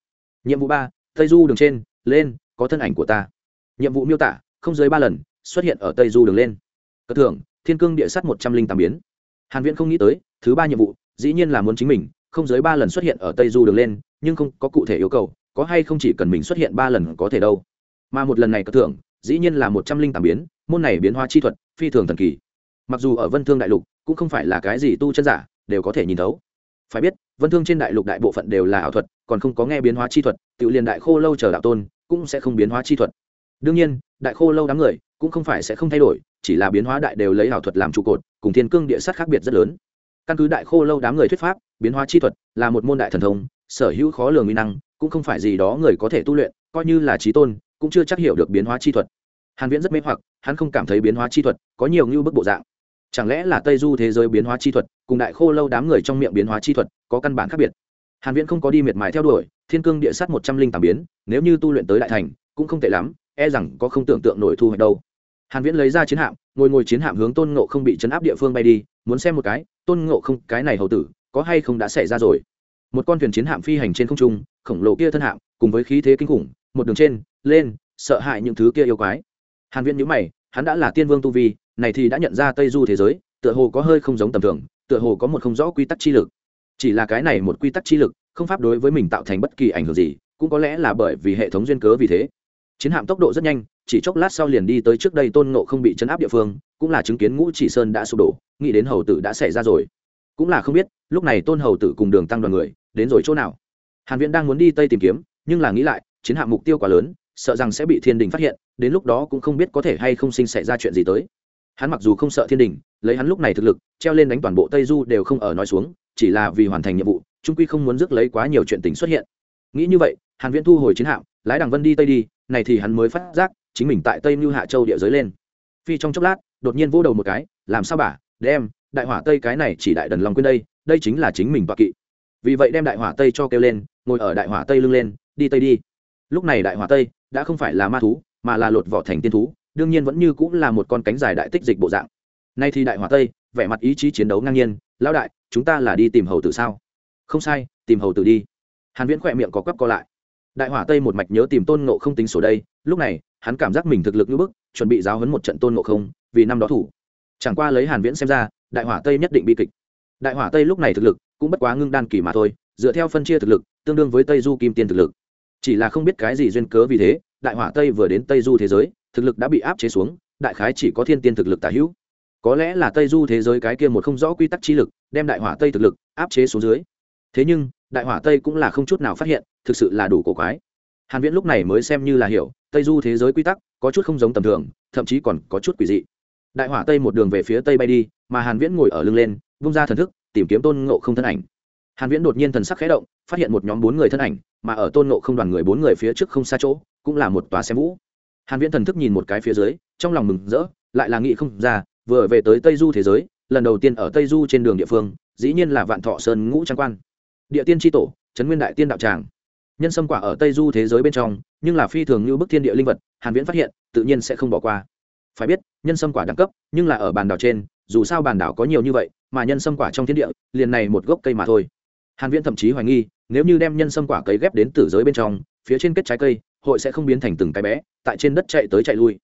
Nhiệm vụ ba, tây du đường trên, lên, có thân ảnh của ta. Nhiệm vụ miêu tả không dưới ba lần, xuất hiện ở tây du đường lên. Cất thưởng, thiên cương địa sắt một trăm linh tám biến. Hàn viễn không nghĩ tới, thứ ba nhiệm vụ, dĩ nhiên là muốn chính mình, không dưới ba lần xuất hiện ở tây du đường lên, nhưng không có cụ thể yêu cầu, có hay không chỉ cần mình xuất hiện ba lần có thể đâu. Mà một lần này cất thưởng, dĩ nhiên là một trăm linh tám biến, môn này biến hóa chi thuật, phi thường thần kỳ. Mặc dù ở vân thương đại lục, cũng không phải là cái gì tu chân giả, đều có thể nhìn thấu. Phải biết, vân thương trên đại lục đại bộ phận đều là ảo thuật, còn không có nghe biến hóa chi thuật tự liền đại khô lâu chờ đạo tôn, cũng sẽ không biến hóa chi thuật. Đương nhiên đại khô lâu đám người cũng không phải sẽ không thay đổi, chỉ là biến hóa đại đều lấy ảo thuật làm trụ cột, cùng thiên cương địa sát khác biệt rất lớn. Căn cứ đại khô lâu đám người thuyết pháp, biến hóa chi thuật là một môn đại thần thông, sở hữu khó lường mỹ năng cũng không phải gì đó người có thể tu luyện, coi như là trí tôn cũng chưa chắc hiểu được biến hóa chi thuật. Hàn viễn rất mê hoặc, hắn không cảm thấy biến hóa chi thuật có nhiều như bức bộ dạng. Chẳng lẽ là tây du thế giới biến hóa chi thuật cùng đại khô lâu đám người trong miệng biến hóa chi thuật có căn bản khác biệt? Hàn viễn không có đi miệt mài theo đuổi, thiên cương địa sát một trăm linh tám biến, nếu như tu luyện tới đại thành cũng không tệ lắm e rằng có không tưởng tượng nổi thu hoạch đâu. Hàn viễn lấy ra chiến hạm, ngồi ngồi chiến hạm hướng tôn ngộ không bị chấn áp địa phương bay đi, muốn xem một cái, tôn ngộ không, cái này hầu tử, có hay không đã xảy ra rồi. Một con thuyền chiến hạm phi hành trên không trung, khổng lồ kia thân hạm, cùng với khí thế kinh khủng, một đường trên, lên, sợ hãi những thứ kia yêu quái. Hàn viễn nhíu mày, hắn đã là tiên vương tu vi, này thì đã nhận ra tây du thế giới, tựa hồ có hơi không giống tầm thường, tựa hồ có một không rõ quy tắc chi lực. Chỉ là cái này một quy tắc chi lực, không pháp đối với mình tạo thành bất kỳ ảnh hưởng gì, cũng có lẽ là bởi vì hệ thống duyên cớ vì thế chiến hạm tốc độ rất nhanh, chỉ chốc lát sau liền đi tới trước đây tôn ngộ không bị chấn áp địa phương, cũng là chứng kiến ngũ chỉ sơn đã sụp đổ, nghĩ đến hầu tử đã xảy ra rồi. Cũng là không biết, lúc này tôn hầu tử cùng đường tăng đoàn người, đến rồi chỗ nào? Hàn viễn đang muốn đi tây tìm kiếm, nhưng là nghĩ lại, chiến hạm mục tiêu quá lớn, sợ rằng sẽ bị thiên đình phát hiện, đến lúc đó cũng không biết có thể hay không sinh xảy ra chuyện gì tới. Hắn mặc dù không sợ thiên đình, lấy hắn lúc này thực lực, treo lên đánh toàn bộ tây du đều không ở nói xuống, chỉ là vì hoàn thành nhiệm vụ trung quy không muốn rước lấy quá nhiều chuyện tình xuất hiện. Nghĩ như vậy, hàn viễn thu hồi chiến hạm lái đằng vân đi tây đi, này thì hắn mới phát giác, chính mình tại tây mưu hạ châu địa giới lên. Phi trong chốc lát, đột nhiên vỗ đầu một cái, làm sao bà, đem đại hỏa tây cái này chỉ đại đần long quên đây đây chính là chính mình toạ kỵ. Vì vậy đem đại hỏa tây cho kêu lên, ngồi ở đại hỏa tây lưng lên, đi tây đi. Lúc này đại hỏa tây đã không phải là ma thú, mà là lột vỏ thành tiên thú, đương nhiên vẫn như cũng là một con cánh dài đại tích dịch bộ dạng. Nay thì đại hỏa tây, vẻ mặt ý chí chiến đấu ngang nhiên, lão đại, chúng ta là đi tìm hầu tử sao? Không sai, tìm hầu tử đi. Hàn viễn khỏe miệng có quắp co lại đại hỏa tây một mạch nhớ tìm tôn ngộ không tính sổ đây, lúc này, hắn cảm giác mình thực lực như bức, chuẩn bị giáo huấn một trận tôn ngộ không, vì năm đó thủ. Chẳng qua lấy hàn viễn xem ra, đại hỏa tây nhất định bi kịch. Đại hỏa tây lúc này thực lực, cũng bất quá ngưng đan kỳ mà thôi, dựa theo phân chia thực lực, tương đương với tây du kim tiên thực lực. Chỉ là không biết cái gì duyên cớ vì thế, đại hỏa tây vừa đến tây du thế giới, thực lực đã bị áp chế xuống, đại khái chỉ có thiên tiên thực lực tả hữu. Có lẽ là tây du thế giới cái kia một không rõ quy tắc chi lực, đem đại hỏa tây thực lực áp chế xuống dưới. Thế nhưng, đại hỏa tây cũng là không chút nào phát hiện thực sự là đủ cổ quái. Hàn viễn lúc này mới xem như là hiểu, tây du thế giới quy tắc có chút không giống tầm thường, thậm chí còn có chút quỷ dị. Đại hỏa tây một đường về phía tây bay đi, mà hàn viễn ngồi ở lưng lên, vung ra thần thức, tìm kiếm tôn ngộ không thân ảnh. Hàn viễn đột nhiên thần sắc khẽ động, phát hiện một nhóm bốn người thân ảnh, mà ở tôn ngộ không đoàn người bốn người phía trước không xa chỗ, cũng là một tòa xem vũ. Hàn viễn thần thức nhìn một cái phía dưới, trong lòng mừng rỡ, lại là nghĩ không ra, vừa về tới tây du thế giới, lần đầu tiên ở tây du trên đường địa phương, dĩ nhiên là vạn thọ sơn ngũ trang quan. Địa tiên tri tổ trấn nguyên đại tiên đạo tràng nhân sâm quả ở tây du thế giới bên trong nhưng là phi thường như bức thiên địa linh vật hàn viễn phát hiện tự nhiên sẽ không bỏ qua. Phải biết nhân sâm quả đẳng cấp nhưng là ở bàn đảo trên dù sao bàn đảo có nhiều như vậy mà nhân sâm quả trong thiên địa liền này một gốc cây mà thôi. Hàn viễn thậm chí hoài nghi nếu như đem nhân sâm quả cấy ghép đến tử giới bên trong phía trên kết trái cây hội sẽ không biến thành từng cái bé tại trên đất chạy tới chạy lui.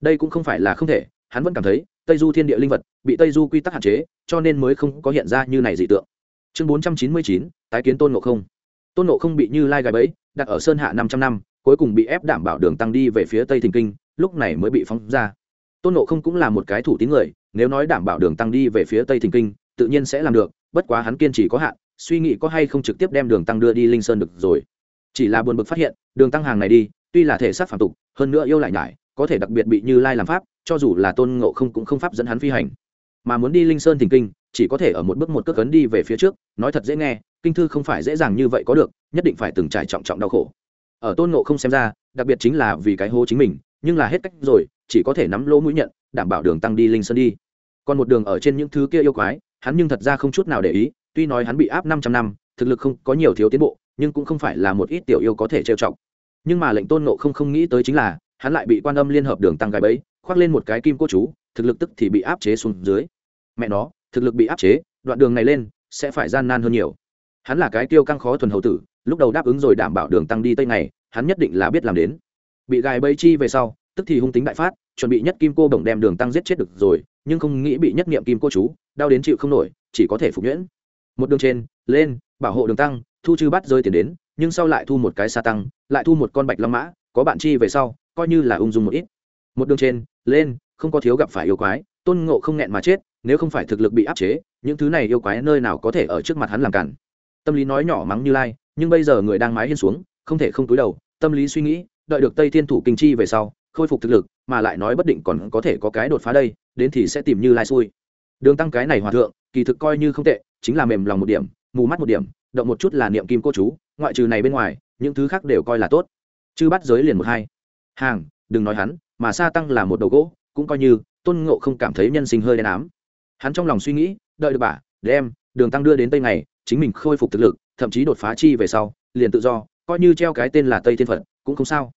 Đây cũng không phải là không thể hắn vẫn cảm thấy tây du thiên địa linh vật bị tây du quy tắc hạn chế cho nên mới không có hiện ra như này dị tượng. Chương 499, tái kiến tôn ngộ không tôn ngộ không bị như lai gài bẫy, đặt ở sơn hạ 500 năm, cuối cùng bị ép đảm bảo đường tăng đi về phía tây thình kinh, lúc này mới bị phóng ra. Tôn ngộ không cũng là một cái thủ tín người, nếu nói đảm bảo đường tăng đi về phía tây thình kinh, tự nhiên sẽ làm được, bất quá hắn kiên trì có hạn, suy nghĩ có hay không trực tiếp đem đường tăng đưa đi linh sơn được rồi. Chỉ là buồn bực phát hiện, đường tăng hàng này đi, tuy là thể xác phản tục, hơn nữa yêu lại nhải, có thể đặc biệt bị như lai làm pháp, cho dù là tôn ngộ không cũng không pháp dẫn hắn phi hành. Mà muốn đi linh sơn thình kinh, chỉ có thể ở một bước một cước cấn đi về phía trước, nói thật dễ nghe kinh thư không phải dễ dàng như vậy có được, nhất định phải từng trải trọng trọng đau khổ. Ở tôn ngộ không xem ra, đặc biệt chính là vì cái hố chính mình, nhưng là hết cách rồi, chỉ có thể nắm lỗ mũi nhận, đảm bảo đường tăng đi linh sơn đi. Còn một đường ở trên những thứ kia yêu quái, hắn nhưng thật ra không chút nào để ý, tuy nói hắn bị áp 500 năm, thực lực không có nhiều thiếu tiến bộ, nhưng cũng không phải là một ít tiểu yêu có thể trêu chọc. Nhưng mà lệnh tôn nộ không không nghĩ tới chính là, hắn lại bị quan âm liên hợp đường tăng gái bẫy, khoác lên một cái kim cô chú, thực lực tức thì bị áp chế xuống dưới. Mẹ nó, thực lực bị áp chế, đoạn đường này lên, sẽ phải gian nan hơn nhiều hắn là cái tiêu căng khó thuần hậu tử, lúc đầu đáp ứng rồi đảm bảo đường tăng đi tây này hắn nhất định là biết làm đến. Bị gài bẫy chi về sau, tức thì hung tính đại phát, chuẩn bị nhất kim cô bổng đem đường tăng giết chết được rồi, nhưng không nghĩ bị nhất niệm kim cô chú, đau đến chịu không nổi, chỉ có thể phục nhuyễn. Một đường trên, lên, bảo hộ đường tăng, thu chư bắt rơi tiền đến, nhưng sau lại thu một cái sa tăng, lại thu một con bạch long mã, có bạn chi về sau, coi như là ung dung một ít. Một đường trên, lên, không có thiếu gặp phải yêu quái, tôn ngộ không nghẹn mà chết, nếu không phải thực lực bị áp chế, những thứ này yêu quái nơi nào có thể ở trước mặt hắn làm cản tâm lý nói nhỏ mắng như lai, nhưng bây giờ người đang mái hiên xuống, không thể không túi đầu, tâm lý suy nghĩ, đợi được tây thiên thủ kinh chi về sau, khôi phục thực lực, mà lại nói bất định còn có thể có cái đột phá đây, đến thì sẽ tìm như lai xui. Đường tăng cái này hòa thượng, kỳ thực coi như không tệ, chính là mềm lòng một điểm, mù mắt một điểm, động một chút là niệm kim cô chú, ngoại trừ này bên ngoài, những thứ khác đều coi là tốt. Chứ bắt giới liền một hai. Hàng, đừng nói hắn, mà sa tăng là một đầu gỗ, cũng coi như, tôn ngộ không cảm thấy nhân sinh hơi đen ám. Hắn trong lòng suy nghĩ, đợi được bà, đem, đường tăng đưa đến tây này chính mình khôi phục thực lực, thậm chí đột phá chi về sau, liền tự do, coi như treo cái tên là tây thiên phật, cũng không sao.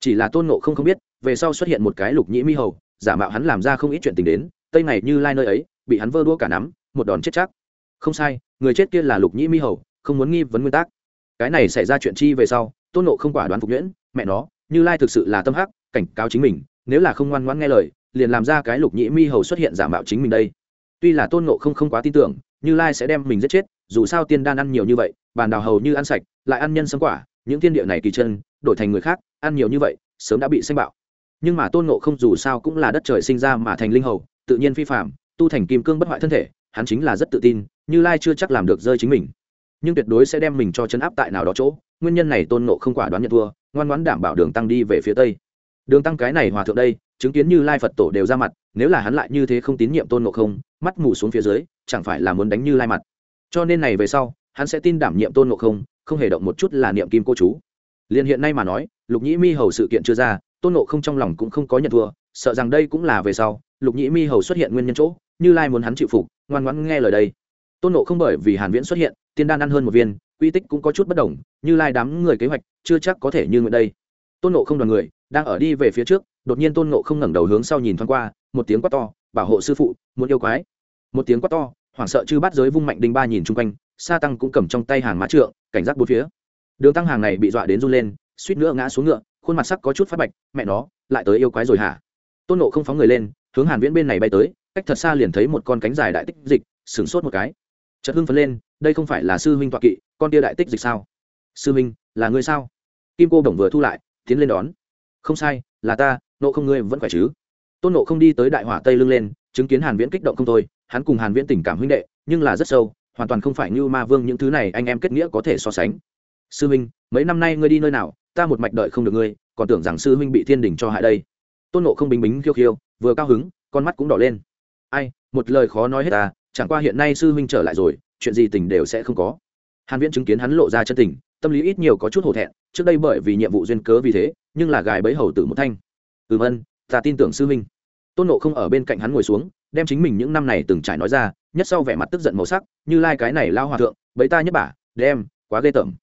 Chỉ là tôn ngộ không không biết, về sau xuất hiện một cái lục nhĩ mi hầu, giả mạo hắn làm ra không ít chuyện tình đến, tây này như lai nơi ấy, bị hắn vơ đua cả nắm, một đòn chết chắc. Không sai, người chết kia là lục nhĩ mi hầu, không muốn nghi vấn nguyên tắc. Cái này xảy ra chuyện chi về sau, tôn nộ không quả đoán phục nhuyễn, mẹ nó, như lai thực sự là tâm hắc, cảnh cáo chính mình, nếu là không ngoan ngoãn nghe lời, liền làm ra cái lục nhĩ mi hầu xuất hiện giả mạo chính mình đây. Tuy là tôn nộ không không quá tin tưởng, như lai sẽ đem mình giết chết dù sao tiên đan ăn nhiều như vậy bàn đào hầu như ăn sạch, lại ăn nhân sâm quả, những thiên địa này kỳ chân, đổi thành người khác, ăn nhiều như vậy, sớm đã bị xanh bạo. Nhưng mà tôn nộ không dù sao cũng là đất trời sinh ra mà thành linh hầu, tự nhiên phi phạm tu thành kim cương bất hoại thân thể, hắn chính là rất tự tin, như lai chưa chắc làm được rơi chính mình. Nhưng tuyệt đối sẽ đem mình cho chấn áp tại nào đó chỗ, nguyên nhân này tôn nộ không quả đoán nhận thua, ngoan ngoãn đảm bảo đường tăng đi về phía tây. Đường tăng cái này hòa thượng đây, chứng kiến như lai phật tổ đều ra mặt, nếu là hắn lại như thế không tín nhiệm tôn nộ không, mắt mù xuống phía dưới, chẳng phải là muốn đánh như lai mặt cho nên này về sau, hắn sẽ tin đảm nhiệm tôn ngộ không không hề động một chút là niệm kim cô chú. Liền hiện nay mà nói, lục nhĩ mi hầu sự kiện chưa ra, tôn ngộ không trong lòng cũng không có nhận thua, sợ rằng đây cũng là về sau, lục nhĩ mi hầu xuất hiện nguyên nhân chỗ, như lai muốn hắn chịu phục, ngoan ngoãn nghe lời đây. Tôn nộ không bởi vì hàn viễn xuất hiện, tiên đan ăn hơn một viên, quy tích cũng có chút bất đồng, như lai đám người kế hoạch chưa chắc có thể như nguyện đây. Tôn nộ không đoàn người đang ở đi về phía trước, đột nhiên tôn nộ không ngẩng đầu hướng sau nhìn thoáng qua, một tiếng quát to, bảo hộ sư phụ, muốn yêu quái. Một tiếng quát to hoảng sợ chư bắt giới vung mạnh đinh ba nhìn chung quanh, sa tăng cũng cầm trong tay hàng má trượng, cảnh giác bốn phía. Đường tăng hàng này bị dọa đến run lên, suýt nữa ngã xuống ngựa, khuôn mặt sắc có chút phát bạch, mẹ nó, lại tới yêu quái rồi hả? Tôn nộ không phóng người lên, hướng hàn viễn bên này bay tới, cách thật xa liền thấy một con cánh dài đại tích dịch, sửng sốt một cái. Chợt hưng phấn lên, đây không phải là sư huynh toạ kỵ, con tia đại tích dịch sao? Sư huynh, là ngươi sao? Kim cô đồng vừa thu lại, tiến lên đón. Không sai, là ta nộ không ngươi vẫn khỏe chứ? Tôn nộ không đi tới đại hỏa tây lưng lên, chứng kiến hàn viễn kích động không thôi hắn cùng hàn viễn tình cảm huynh đệ, nhưng là rất sâu, hoàn toàn không phải như ma vương những thứ này anh em kết nghĩa có thể so sánh. Sư huynh mấy năm nay ngươi đi nơi nào, ta một mạch đợi không được ngươi, còn tưởng rằng sư huynh bị thiên đình cho hại đây. Tôn nộ không bình bính khiêu khiêu, vừa cao hứng, con mắt cũng đỏ lên. Ai, một lời khó nói hết ta, chẳng qua hiện nay sư huynh trở lại rồi, chuyện gì tình đều sẽ không có. Hàn viễn chứng kiến hắn lộ ra chân tình, tâm lý ít nhiều có chút hổ thẹn, trước đây bởi vì nhiệm vụ duyên cớ vì thế, nhưng là gài bẫy hầu tử một thanh. Ừm ân ta tin tưởng sư huynh. Tôn nộ không ở bên cạnh hắn ngồi xuống đem chính mình những năm này từng trải nói ra, nhất sau vẻ mặt tức giận màu sắc, như lai cái này lao hòa thượng, bấy ta nhất bả, đem, quá ghê tởm.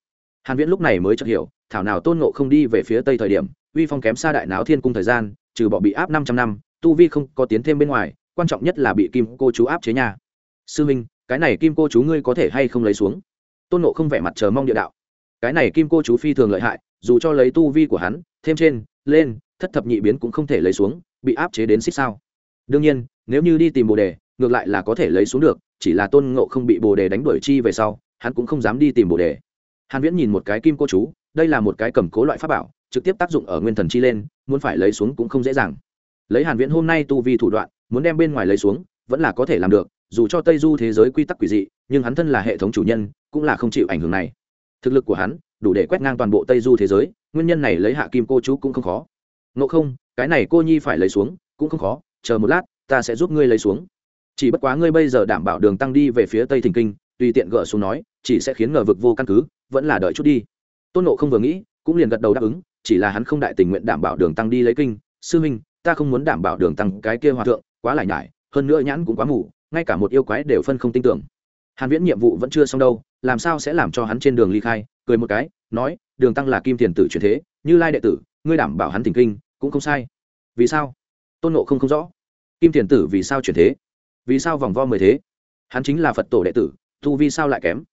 Hàn viễn lúc này mới chợt hiểu, thảo nào tôn ngộ không đi về phía tây thời điểm, uy phong kém xa đại náo thiên cung thời gian, trừ bỏ bị áp 500 năm, tu vi không có tiến thêm bên ngoài, quan trọng nhất là bị kim cô chú áp chế nhà. Sư minh, cái này kim cô chú ngươi có thể hay không lấy xuống? Tôn nộ không vẻ mặt chờ mong địa đạo. Cái này kim cô chú phi thường lợi hại, dù cho lấy tu vi của hắn, thêm trên, lên, thất thập nhị biến cũng không thể lấy xuống, bị áp chế đến xích sao đương nhiên, nếu như đi tìm bồ đề, ngược lại là có thể lấy xuống được, chỉ là tôn ngộ không bị bồ đề đánh đuổi chi về sau, hắn cũng không dám đi tìm bồ đề. Hàn viễn nhìn một cái kim cô chú, đây là một cái cầm cố loại pháp bảo, trực tiếp tác dụng ở nguyên thần chi lên, muốn phải lấy xuống cũng không dễ dàng. Lấy hàn viễn hôm nay tu vi thủ đoạn, muốn đem bên ngoài lấy xuống, vẫn là có thể làm được, dù cho tây du thế giới quy tắc quỷ dị, nhưng hắn thân là hệ thống chủ nhân, cũng là không chịu ảnh hưởng này. Thực lực của hắn, đủ để quét ngang toàn bộ tây du thế giới, nguyên nhân này lấy hạ kim cô chú cũng không khó. Ngộ không, cái này cô nhi phải lấy xuống, cũng không khó chờ một lát, ta sẽ giúp ngươi lấy xuống. Chỉ bất quá ngươi bây giờ đảm bảo đường tăng đi về phía tây thỉnh kinh, tùy tiện gỡ xuống nói, chỉ sẽ khiến ngờ vực vô căn cứ, vẫn là đợi chút đi. Tôn nộ không vừa nghĩ, cũng liền gật đầu đáp ứng, chỉ là hắn không đại tình nguyện đảm bảo đường tăng đi lấy kinh. Sư huynh ta không muốn đảm bảo đường tăng cái kia hòa thượng, quá lải nhải, hơn nữa nhãn cũng quá mù, ngay cả một yêu quái đều phân không tin tưởng. Hàn viễn nhiệm vụ vẫn chưa xong đâu, làm sao sẽ làm cho hắn trên đường ly khai? Cười một cái, nói, đường tăng là kim tiền tử truyền thế, như lai đệ tử, ngươi đảm bảo hắn thỉnh kinh, cũng không sai. Vì sao? Tôn nộ không không rõ. Kim thiền tử vì sao chuyển thế? Vì sao vòng vo mười thế? Hắn chính là phật tổ đệ tử, tu vi sao lại kém?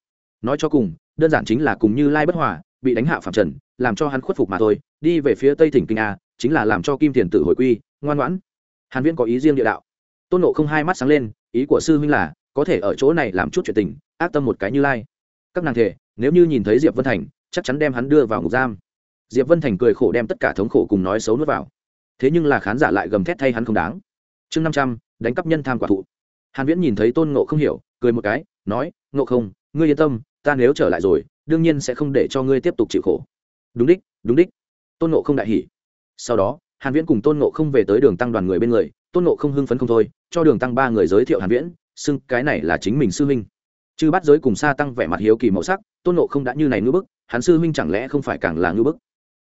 Nói cho cùng, đơn giản chính là cùng như lai bất hòa, bị đánh hạ phạm trần, làm cho hắn khuất phục mà thôi, đi về phía tây thỉnh kinh a, chính là làm cho kim thiền tử hồi quy, ngoan ngoãn. Hàn viễn có ý riêng địa đạo. Tôn nộ không hai mắt sáng lên, ý của sư huynh là, có thể ở chỗ này làm chút chuyện tình, ác tâm một cái như lai. Các nàng thể, nếu như nhìn thấy diệp vân thành, chắc chắn đem hắn đưa vào ngục giam. Diệp vân thành cười khổ đem tất cả thống khổ cùng nói xấu nuốt vào thế nhưng là khán giả lại gầm thét thay hắn không đáng. Chương năm trăm, đánh cắp nhân tham quả thụ. Hàn viễn nhìn thấy tôn ngộ không hiểu, cười một cái, nói, ngộ không, ngươi yên tâm, ta nếu trở lại rồi, đương nhiên sẽ không để cho ngươi tiếp tục chịu khổ. Đúng đích đúng đích. Tôn ngộ không đại hỉ. Sau đó, hàn viễn cùng tôn ngộ không về tới đường tăng đoàn người bên người, tôn ngộ không hưng phấn không thôi, cho đường tăng ba người giới thiệu hàn viễn, xưng cái này là chính mình sư huynh. Chư bắt giới cùng sa tăng vẻ mặt hiếu kỳ màu sắc, tôn ngộ không đã như này ngưỡng bức, hắn sư huynh chẳng lẽ không phải càng là ngưỡng bức?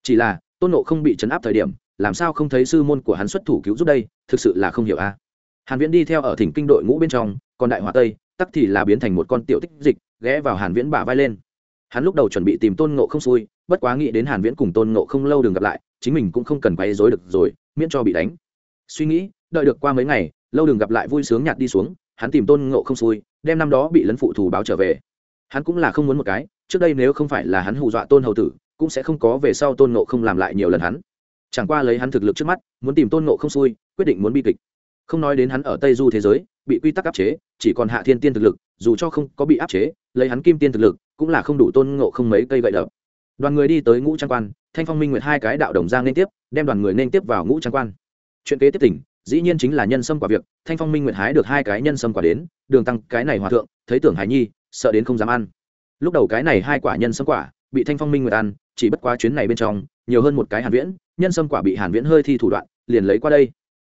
Chỉ là, tôn ngộ không bị chấn áp thời điểm làm sao không thấy sư môn của hắn xuất thủ cứu giúp đây, thực sự là không hiểu a. Hàn viễn đi theo ở thỉnh kinh đội ngũ bên trong, còn đại hòa tây, tắc thì là biến thành một con tiểu tích dịch, ghé vào hàn viễn bả vai lên. Hắn lúc đầu chuẩn bị tìm tôn ngộ không xui, bất quá nghĩ đến hàn viễn cùng tôn ngộ không lâu đường gặp lại, chính mình cũng không cần quay rối được rồi, miễn cho bị đánh. Suy nghĩ, đợi được qua mấy ngày, lâu đường gặp lại vui sướng nhạt đi xuống, hắn tìm tôn ngộ không xui, đem năm đó bị lấn phụ thủ báo trở về. Hắn cũng là không muốn một cái, trước đây nếu không phải là hắn hù dọa tôn hầu tử, cũng sẽ không có về sau tôn ngộ không làm lại nhiều lần hắn chẳng qua lấy hắn thực lực trước mắt, muốn tìm tôn ngộ không xui, quyết định muốn bi kịch. Không nói đến hắn ở tây du thế giới, bị quy tắc áp chế, chỉ còn hạ thiên tiên thực lực, dù cho không có bị áp chế, lấy hắn kim tiên thực lực, cũng là không đủ tôn ngộ không mấy cây gậy đập. Đoàn người đi tới ngũ trang quan, thanh phong minh nguyệt hai cái đạo đồng giang nên tiếp, đem đoàn người nên tiếp vào ngũ trang quan. Chuyện kế tiếp tỉnh, dĩ nhiên chính là nhân sâm quả việc, thanh phong minh nguyệt hái được hai cái nhân sâm quả đến, đường tăng, cái này hòa thượng, thấy tưởng hải nhi, sợ đến không dám ăn. Lúc đầu cái này hai quả nhân sâm quả, bị thanh phong minh nguyệt ăn, chỉ bất quá chuyến này bên trong, nhiều hơn một cái hàn viễn nhân sâm quả bị hàn viễn hơi thi thủ đoạn, liền lấy qua đây.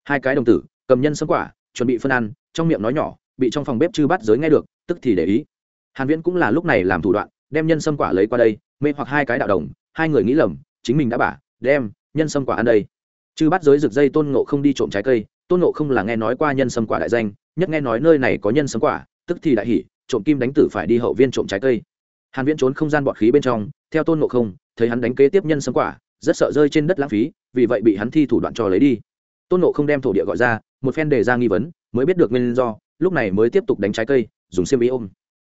Hai cái đồng tử, cầm nhân sâm quả, chuẩn bị phân ăn, trong miệng nói nhỏ, bị trong phòng bếp chư bắt giới nghe được, tức thì để ý. Hàn viễn cũng là lúc này làm thủ đoạn, đem nhân sâm quả lấy qua đây, mê hoặc hai cái đạo đồng, hai người nghĩ lầm, chính mình đã bả, đem nhân sâm quả ăn đây. Chư bắt giới rực dây tôn ngộ không đi trộm trái cây, tôn ngộ không là nghe nói qua nhân sâm quả đại danh, nhất nghe nói nơi này có nhân sâm quả, tức thì đại hỉ, trộm kim đánh tử phải đi hậu viên trộm trái cây. Hàn viễn trốn không gian bọt khí bên trong, theo tôn ngộ không, thấy hắn đánh kế tiếp nhân sâm quả rất sợ rơi trên đất lãng phí, vì vậy bị hắn thi thủ đoạn cho lấy đi. Tôn ngộ không đem thổ địa gọi ra, một phen đề ra nghi vấn, mới biết được nguyên do, lúc này mới tiếp tục đánh trái cây, dùng xiêm ý ôm.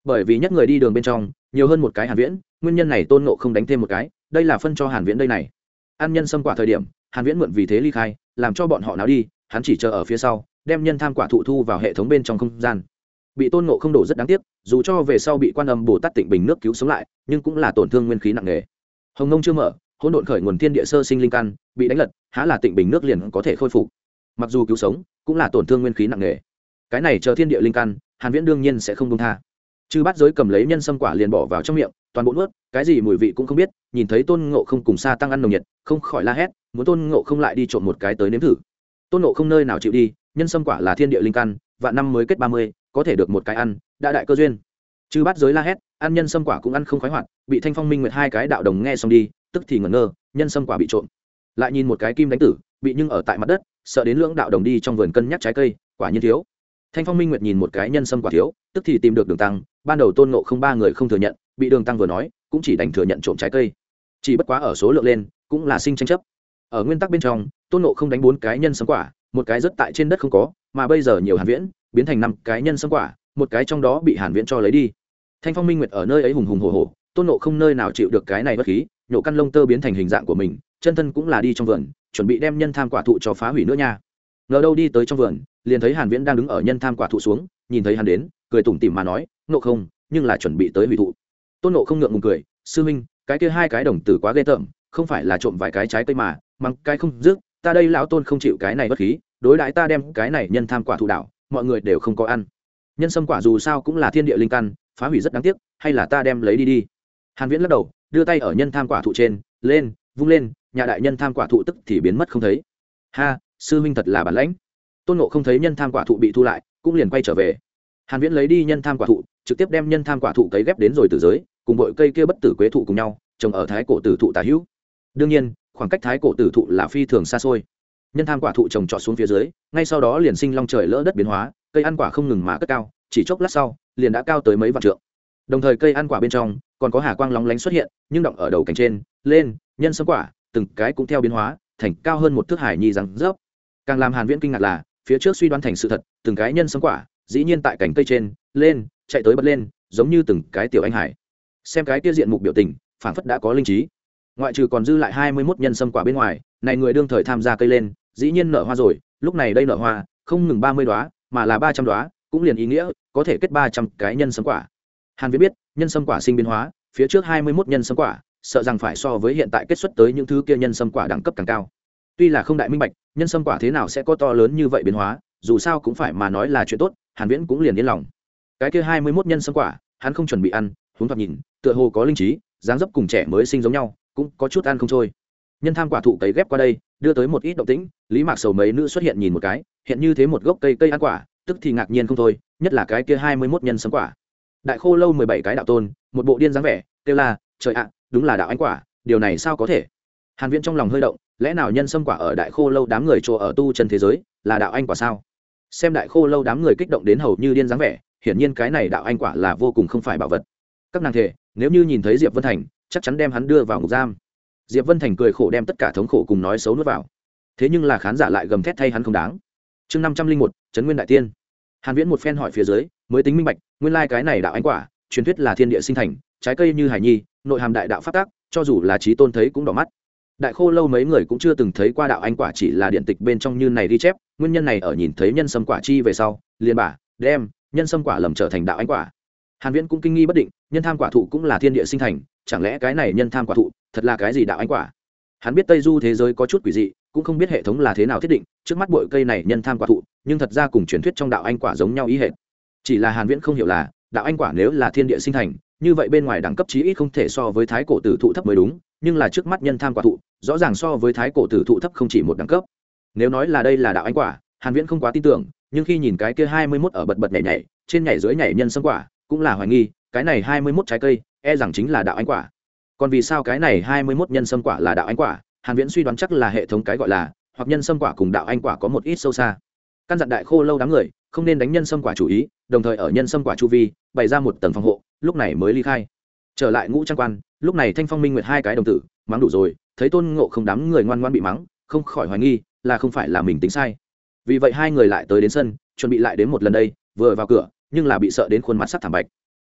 Bởi vì nhất người đi đường bên trong, nhiều hơn một cái hàn viễn, nguyên nhân này tôn ngộ không đánh thêm một cái, đây là phân cho hàn viễn đây này. Ăn nhân xâm quả thời điểm, hàn viễn mượn vì thế ly khai, làm cho bọn họ náo đi, hắn chỉ chờ ở phía sau, đem nhân tham quả thụ thu vào hệ thống bên trong không gian. Bị tôn ngộ không đổ rất đáng tiếc, dù cho về sau bị quan âm bồ tát tịnh bình nước cứu sống lại, nhưng cũng là tổn thương nguyên khí nặng nề. Hồng nông chưa mở hỗn độn khởi nguồn thiên địa sơ sinh linh căn, bị đánh lật, há là tịnh bình nước liền có thể khôi phục. Mặc dù cứu sống, cũng là tổn thương nguyên khí nặng nề. Cái này chờ thiên địa linh căn, hàn viễn đương nhiên sẽ không buông tha. Chư bát giới cầm lấy nhân sâm quả liền bỏ vào trong miệng, toàn bộ nuốt, cái gì mùi vị cũng không biết, nhìn thấy tôn ngộ không cùng xa tăng ăn nồng nhiệt, không khỏi la hét, muốn tôn ngộ không lại đi trộn một cái tới nếm thử. Tôn ngộ không nơi nào chịu đi, nhân sâm quả là thiên địa linh căn, vạn năm mới kết ba mươi, có thể được một cái ăn, đã đại cơ duyên. Chư bát giới la hét, ăn nhân sâm quả cũng ăn không khoái hoạt, bị thanh phong minh nguyệt hai cái đạo đồng nghe xong đi tức thì ngẩn ngơ, nhân sâm quả bị trộm. Lại nhìn một cái kim đánh tử, bị nhưng ở tại mặt đất, sợ đến lưỡng đạo đồng đi trong vườn cân nhắc trái cây, quả nhiên thiếu. Thanh phong minh nguyệt nhìn một cái nhân sâm quả thiếu, tức thì tìm được đường tăng, ban đầu tôn nộ không ba người không thừa nhận, bị đường tăng vừa nói, cũng chỉ đành thừa nhận trộm trái cây. Chỉ bất quá ở số lượng lên, cũng là sinh tranh chấp. Ở nguyên tắc bên trong, tôn nộ không đánh bốn cái nhân sâm quả, một cái rất tại trên đất không có, mà bây giờ nhiều hàn viễn, biến thành năm cái nhân sâm quả, một cái trong đó bị hàn viễn cho lấy đi. Thanh phong minh nguyệt ở nơi ấy hùng hùng hổ hổ, tôn nộ không nơi nào chịu được cái này bất khí nhổ căn lông tơ biến thành hình dạng của mình, chân thân cũng là đi trong vườn, chuẩn bị đem nhân tham quả thụ cho phá hủy nữa nha. Ngờ đâu đi tới trong vườn, liền thấy hàn viễn đang đứng ở nhân tham quả thụ xuống, nhìn thấy hắn đến, cười tủm tỉm mà nói nộ không, nhưng là chuẩn bị tới hủy thụ. Tôn nộ không ngượng ngùng cười, sư minh cái kia hai cái đồng tử quá ghê tởm, không phải là trộm vài cái trái cây mà mắng cái không dứt ta đây lão tôn không chịu cái này bất khí, đối đãi ta đem cái này nhân tham quả thụ đảo, mọi người đều không có ăn. Nhân sâm quả dù sao cũng là thiên địa linh căn, phá hủy rất đáng tiếc, hay là ta đem lấy đi đi. Hàn viễn lắc đầu đưa tay ở nhân tham quả thụ trên, lên, vung lên nhà đại nhân tham quả thụ tức thì biến mất không thấy. Ha, sư minh thật là bản lãnh. Tôn nộ không thấy nhân tham quả thụ bị thu lại, cũng liền quay trở về. Hàn viễn lấy đi nhân tham quả thụ, trực tiếp đem nhân tham quả thụ cấy ghép đến rồi từ giới, cùng bội cây kia bất tử quế thụ cùng nhau, trồng ở thái cổ tử thụ tà hữu. Đương nhiên, khoảng cách thái cổ tử thụ là phi thường xa xôi. Nhân tham quả thụ trồng trọt xuống phía dưới, ngay sau đó liền sinh long trời lỡ đất biến hóa, cây ăn quả không ngừng mà cất cao, chỉ chốc lát sau, liền đã cao tới mấy vạn trượng đồng thời cây ăn quả bên trong còn có hà quang lóng lánh xuất hiện, nhưng động ở đầu cành trên, lên, nhân sâm quả, từng cái cũng theo biến hóa, thành cao hơn một thước hải nhi rằng rớp. Càng làm hàn viễn kinh ngạc là, phía trước suy đoán thành sự thật, từng cái nhân sâm quả, dĩ nhiên tại cành cây trên, lên, chạy tới bật lên, giống như từng cái tiểu anh hải. Xem cái tiêu diện mục biểu tình phản phất đã có linh trí. Ngoại trừ còn dư lại hai mươi 21 nhân sâm quả bên ngoài, này người đương thời tham gia cây lên, dĩ nhiên nở hoa rồi, lúc này đây nở hoa, không ngừng ba mươi đóa, mà là ba trăm đóa, cũng liền ý nghĩa, có thể kết ba trăm cái nhân sâm quả hàn viễn biết, nhân sâm quả sinh biến hóa, phía trước hai mươi 21 nhân sâm quả, sợ rằng phải so với hiện tại kết xuất tới những thứ kia nhân sâm quả đẳng cấp càng cao. Tuy là không đại minh bạch, nhân sâm quả thế nào sẽ có to lớn như vậy biến hóa, dù sao cũng phải mà nói là chuyện tốt, hàn viễn cũng liền yên lòng. Cái kia hai mươi 21 nhân sâm quả, hắn không chuẩn bị ăn, huống thoạt nhìn, tựa hồ có linh trí, dáng dấp cùng trẻ mới sinh giống nhau, cũng có chút ăn không trôi. Nhân tham quả thụ cấy ghép qua đây, đưa tới một ít động tĩnh, lý mạc sầu mấy nữ xuất hiện nhìn một cái, hiện như thế một gốc cây cây ăn quả, tức thì ngạc nhiên không thôi, nhất là cái kia hai mươi 21 nhân sâm quả đại khô lâu mười bảy cái đạo tôn, một bộ điên dáng vẻ, kêu là trời ạ, đúng là đạo anh quả, điều này sao có thể? Hàn viễn trong lòng hơi động, lẽ nào nhân sâm quả ở đại khô lâu đám người chỗ ở tu chân thế giới là đạo anh quả sao? Xem đại khô lâu đám người kích động đến hầu như điên dáng vẻ, hiển nhiên cái này đạo anh quả là vô cùng không phải bảo vật. Các nàng thể, nếu như nhìn thấy diệp vân thành, chắc chắn đem hắn đưa vào ngục giam. Diệp vân thành cười khổ đem tất cả thống khổ cùng nói xấu nuốt vào. Thế nhưng là khán giả lại gầm thét thay hắn không đáng. Chương năm trăm linh một trấn nguyên đại tiên. Hàn viễn một phen hỏi phía dưới mới tính minh bạch, nguyên lai like cái này đạo anh quả, truyền thuyết là thiên địa sinh thành, trái cây như hải nhi, nội hàm đại đạo phát tác, cho dù là trí tôn thấy cũng đỏ mắt. Đại khô lâu mấy người cũng chưa từng thấy qua đạo anh quả chỉ là điện tịch bên trong như này ghi chép, nguyên nhân này ở nhìn thấy nhân sâm quả chi về sau, liền bả đem, nhân sâm quả lầm trở thành đạo anh quả. Hàn viễn cũng kinh nghi bất định, nhân tham quả thụ cũng là thiên địa sinh thành, chẳng lẽ cái này nhân tham quả thụ, thật là cái gì đạo anh quả? Hắn biết tây du thế giới có chút quỷ dị, cũng không biết hệ thống là thế nào thiết định, trước mắt bội cây này nhân tham quả thụ, nhưng thật ra cùng truyền thuyết trong đạo anh quả giống nhau ý hệ chỉ là hàn viễn không hiểu là, đạo anh quả nếu là thiên địa sinh thành, như vậy bên ngoài đẳng cấp chí ít không thể so với thái cổ tử thụ thấp mới đúng, nhưng là trước mắt nhân tham quả thụ, rõ ràng so với thái cổ tử thụ thấp không chỉ một đẳng cấp. Nếu nói là đây là đạo anh quả, hàn viễn không quá tin tưởng, nhưng khi nhìn cái kia 21 ở bật bật nhảy nhảy, trên nhảy dưới nhảy nhân sâm quả, cũng là hoài nghi, cái này 21 trái cây e rằng chính là đạo anh quả. Còn vì sao cái này 21 nhân sâm quả là đạo anh quả, hàn viễn suy đoán chắc là hệ thống cái gọi là, hoặc nhân sâm quả cùng đạo anh quả có một ít sâu xa. Căn dặn đại khô lâu đám người không nên đánh nhân sâm quả chủ ý, đồng thời ở nhân sâm quả chu vi, bày ra một tầng phòng hộ, lúc này mới ly khai. Trở lại ngũ trang quan, lúc này thanh phong minh nguyệt hai cái đồng tử, mắng đủ rồi, thấy tôn ngộ không đám người ngoan ngoan bị mắng, không khỏi hoài nghi, là không phải là mình tính sai. Vì vậy hai người lại tới đến sân, chuẩn bị lại đến một lần đây, vừa vào cửa, nhưng là bị sợ đến khuôn mặt sắc thảm bạch.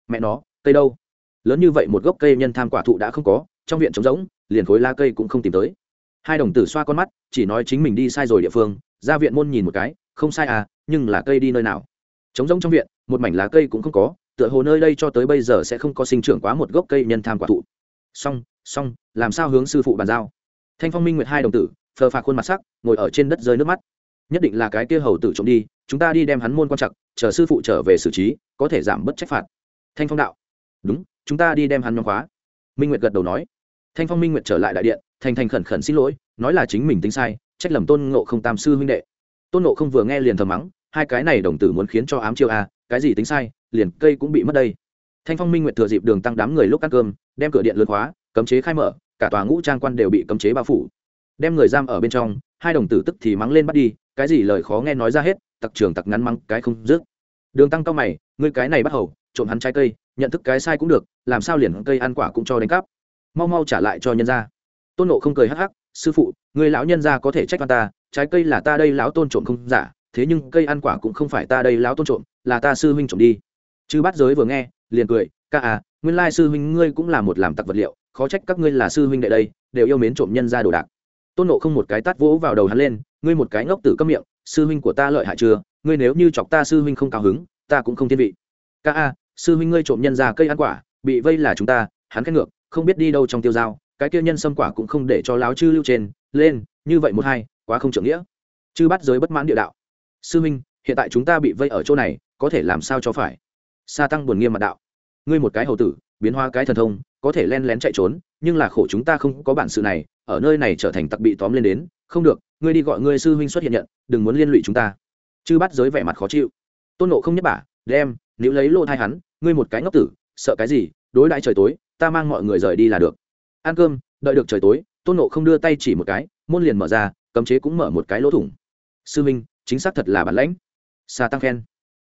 Mẹ nó, cây đâu? Lớn như vậy một gốc cây nhân tham quả thụ đã không có, trong viện trống rỗng, liền khối la cây cũng không tìm tới. Hai đồng tử xoa con mắt, chỉ nói chính mình đi sai rồi địa phương, ra viện môn nhìn một cái không sai à nhưng là cây đi nơi nào? Trống rỗng trong viện, một mảnh lá cây cũng không có, tựa hồ nơi đây cho tới bây giờ sẽ không có sinh trưởng quá một gốc cây nhân tham quả thụ. Xong xong, làm sao hướng sư phụ bàn giao? Thanh phong minh nguyệt hai đồng tử, phờ phạc khuôn mặt sắc, ngồi ở trên đất rơi nước mắt. Nhất định là cái kia hầu tử trộm đi, chúng ta đi đem hắn môn quan trọng chờ sư phụ trở về xử trí, có thể giảm bớt trách phạt. Thanh phong đạo. Đúng, chúng ta đi đem hắn nhóm khóa. Minh nguyệt gật đầu nói. Thanh phong minh nguyệt trở lại đại điện, thành thành khẩn khẩn xin lỗi, nói là chính mình tính sai, trách lầm tôn ngộ không tam sư huynh đệ tôn nộ không vừa nghe liền thầm mắng hai cái này đồng tử muốn khiến cho ám chiêu a à, cái gì tính sai liền cây cũng bị mất đây. Thanh phong minh nguyệt thừa dịp đường tăng đám người lúc ăn cơm đem cửa điện lớn hóa, cấm chế khai mở cả tòa ngũ trang quan đều bị cấm chế bao phủ. Đem người giam ở bên trong hai đồng tử tức thì mắng lên bắt đi cái gì lời khó nghe nói ra hết tặc trường tặc ngắn mắng cái không dứt. Đường tăng cao mày ngươi cái này bắt hầu trộm hắn trái cây nhận thức cái sai cũng được làm sao liền cây ăn quả cũng cho đánh cắp. Mau mau trả lại cho nhân gia. Tôn nộ không cười hắc hắc sư phụ người lão nhân gia có thể trách ta, trái cây là ta đây lão tôn trộm không giả, thế nhưng cây ăn quả cũng không phải ta đây lão tôn trộm, là ta sư huynh trộm đi. Chư bát giới vừa nghe, liền cười, ca à nguyên lai sư huynh ngươi cũng là một làm tặc vật liệu, khó trách các ngươi là sư huynh đệ đây, đều yêu mến trộm nhân ra đồ đạc. Tôn nộ không một cái tát vỗ vào đầu hắn lên, ngươi một cái ngốc tử câm miệng, sư huynh của ta lợi hại chưa? Ngươi nếu như chọc ta sư huynh không cao hứng, ta cũng không thiên vị. Ca a sư huynh ngươi trộm nhân ra cây ăn quả, bị vây là chúng ta, hắn khét ngược, không biết đi đâu trong tiêu dao cái kia nhân xâm quả cũng không để cho láo chư lưu trên, lên, như vậy một hai, quá không trưởng nghĩa. Chư bắt giới bất mãn địa đạo. Sư huynh hiện tại chúng ta bị vây ở chỗ này, có thể làm sao cho phải? Sa tăng buồn nghiêm mặt đạo. Ngươi một cái hầu tử, biến hóa cái thần thông, có thể len lén chạy trốn, nhưng là khổ chúng ta không có bản sự này, ở nơi này trở thành tặc bị tóm lên đến, không được, ngươi đi gọi ngươi sư huynh xuất hiện nhận, đừng muốn liên lụy chúng ta. Chư bắt giới vẻ mặt khó chịu. Tôn nộ không nhất bả, đem nếu lấy lô thai hắn, ngươi một cái ngốc tử, sợ cái gì, đối đãi trời tối, ta mang mọi người rời đi là được ăn cơm đợi được trời tối tôn nộ không đưa tay chỉ một cái môn liền mở ra cấm chế cũng mở một cái lỗ thủng. Sư Minh, chính xác thật là bản lãnh. Xa tăng khen.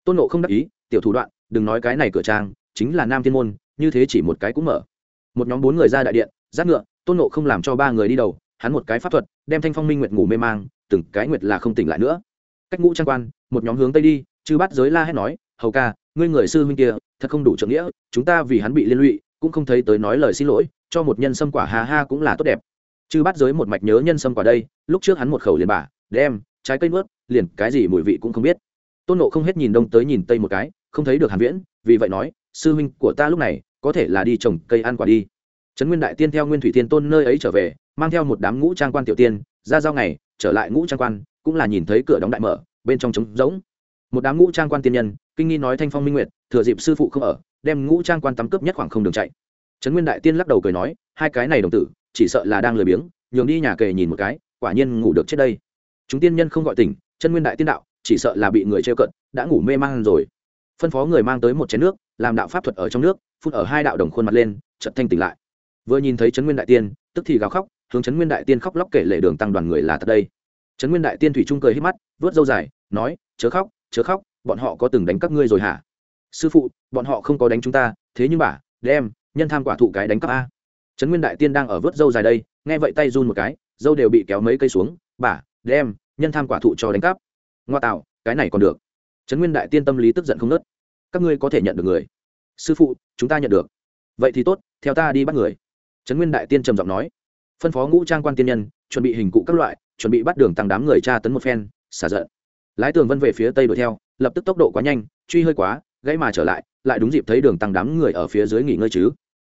Tôn nộ không đắc ý tiểu thủ đoạn đừng nói cái này cửa trang chính là nam thiên môn như thế chỉ một cái cũng mở. Một nhóm bốn người ra đại điện giáp ngựa tôn nộ không làm cho ba người đi đầu hắn một cái pháp thuật đem thanh phong minh nguyệt ngủ mê mang từng cái nguyệt là không tỉnh lại nữa. Cách ngũ trang quan một nhóm hướng tây đi chư bắt giới la hét nói hầu ca ngươi người sư huynh kia thật không đủ trưởng nghĩa chúng ta vì hắn bị liên lụy cũng không thấy tới nói lời xin lỗi cho một nhân sâm quả ha ha cũng là tốt đẹp. Chư bắt giới một mạch nhớ nhân sâm quả đây lúc trước hắn một khẩu liền bà, đem trái cây nuốt liền cái gì mùi vị cũng không biết. Tôn nộ không hết nhìn đông tới nhìn tây một cái không thấy được hàn viễn vì vậy nói sư huynh của ta lúc này có thể là đi trồng cây ăn quả đi. Trấn nguyên đại tiên theo nguyên thủy tiên tôn nơi ấy trở về mang theo một đám ngũ trang quan tiểu tiên ra giao ngày trở lại ngũ trang quan cũng là nhìn thấy cửa đóng đại mở bên trong trống rỗng. Một đám ngũ trang quan tiên nhân kinh nghi nói thanh phong minh nguyệt, thừa dịp sư phụ không ở, đem ngũ trang quan tắm cướp nhất khoảng không đường chạy. Trấn nguyên đại tiên lắc đầu cười nói, hai cái này đồng tử, chỉ sợ là đang lười biếng, nhường đi nhà kề nhìn một cái, quả nhiên ngủ được chết đây. Chúng tiên nhân không gọi tỉnh chân nguyên đại tiên đạo, chỉ sợ là bị người trêu cận đã ngủ mê man rồi. Phân phó người mang tới một chén nước, làm đạo pháp thuật ở trong nước, phun ở hai đạo đồng khuôn mặt lên trận thanh tỉnh lại. Vừa nhìn thấy trấn nguyên đại tiên, tức thì gào khóc, hướng trấn nguyên đại tiên khóc lóc kể lệ đường tăng đoàn người là thật đây. Trấn nguyên đại tiên thủy trung cười hít mắt vớt dâu dài, nói, chớ khóc chớ khóc bọn họ có từng đánh các ngươi rồi hả? Sư phụ, bọn họ không có đánh chúng ta, thế nhưng bà, đem, nhân tham quả thụ cái đánh cắp a. Trấn nguyên đại tiên đang ở vớt dâu dài đây, nghe vậy tay run một cái, dâu đều bị kéo mấy cây xuống, bà, đem, nhân tham quả thụ cho đánh cắp. Ngoa tạo, cái này còn được. Trấn nguyên đại tiên tâm lý tức giận không nớt các ngươi có thể nhận được người. Sư phụ, chúng ta nhận được. Vậy thì tốt, theo ta đi bắt người. Trấn nguyên đại tiên trầm giọng nói. Phân phó ngũ trang quan tiên nhân, chuẩn bị hình cụ các loại, chuẩn bị bắt đường tăng đám người tra tấn một phen, xả giận. Lái tường vân về phía tây đuổi theo lập tức tốc độ quá nhanh, truy hơi quá, gãy mà trở lại lại đúng dịp thấy đường tăng đám người ở phía dưới nghỉ ngơi chứ.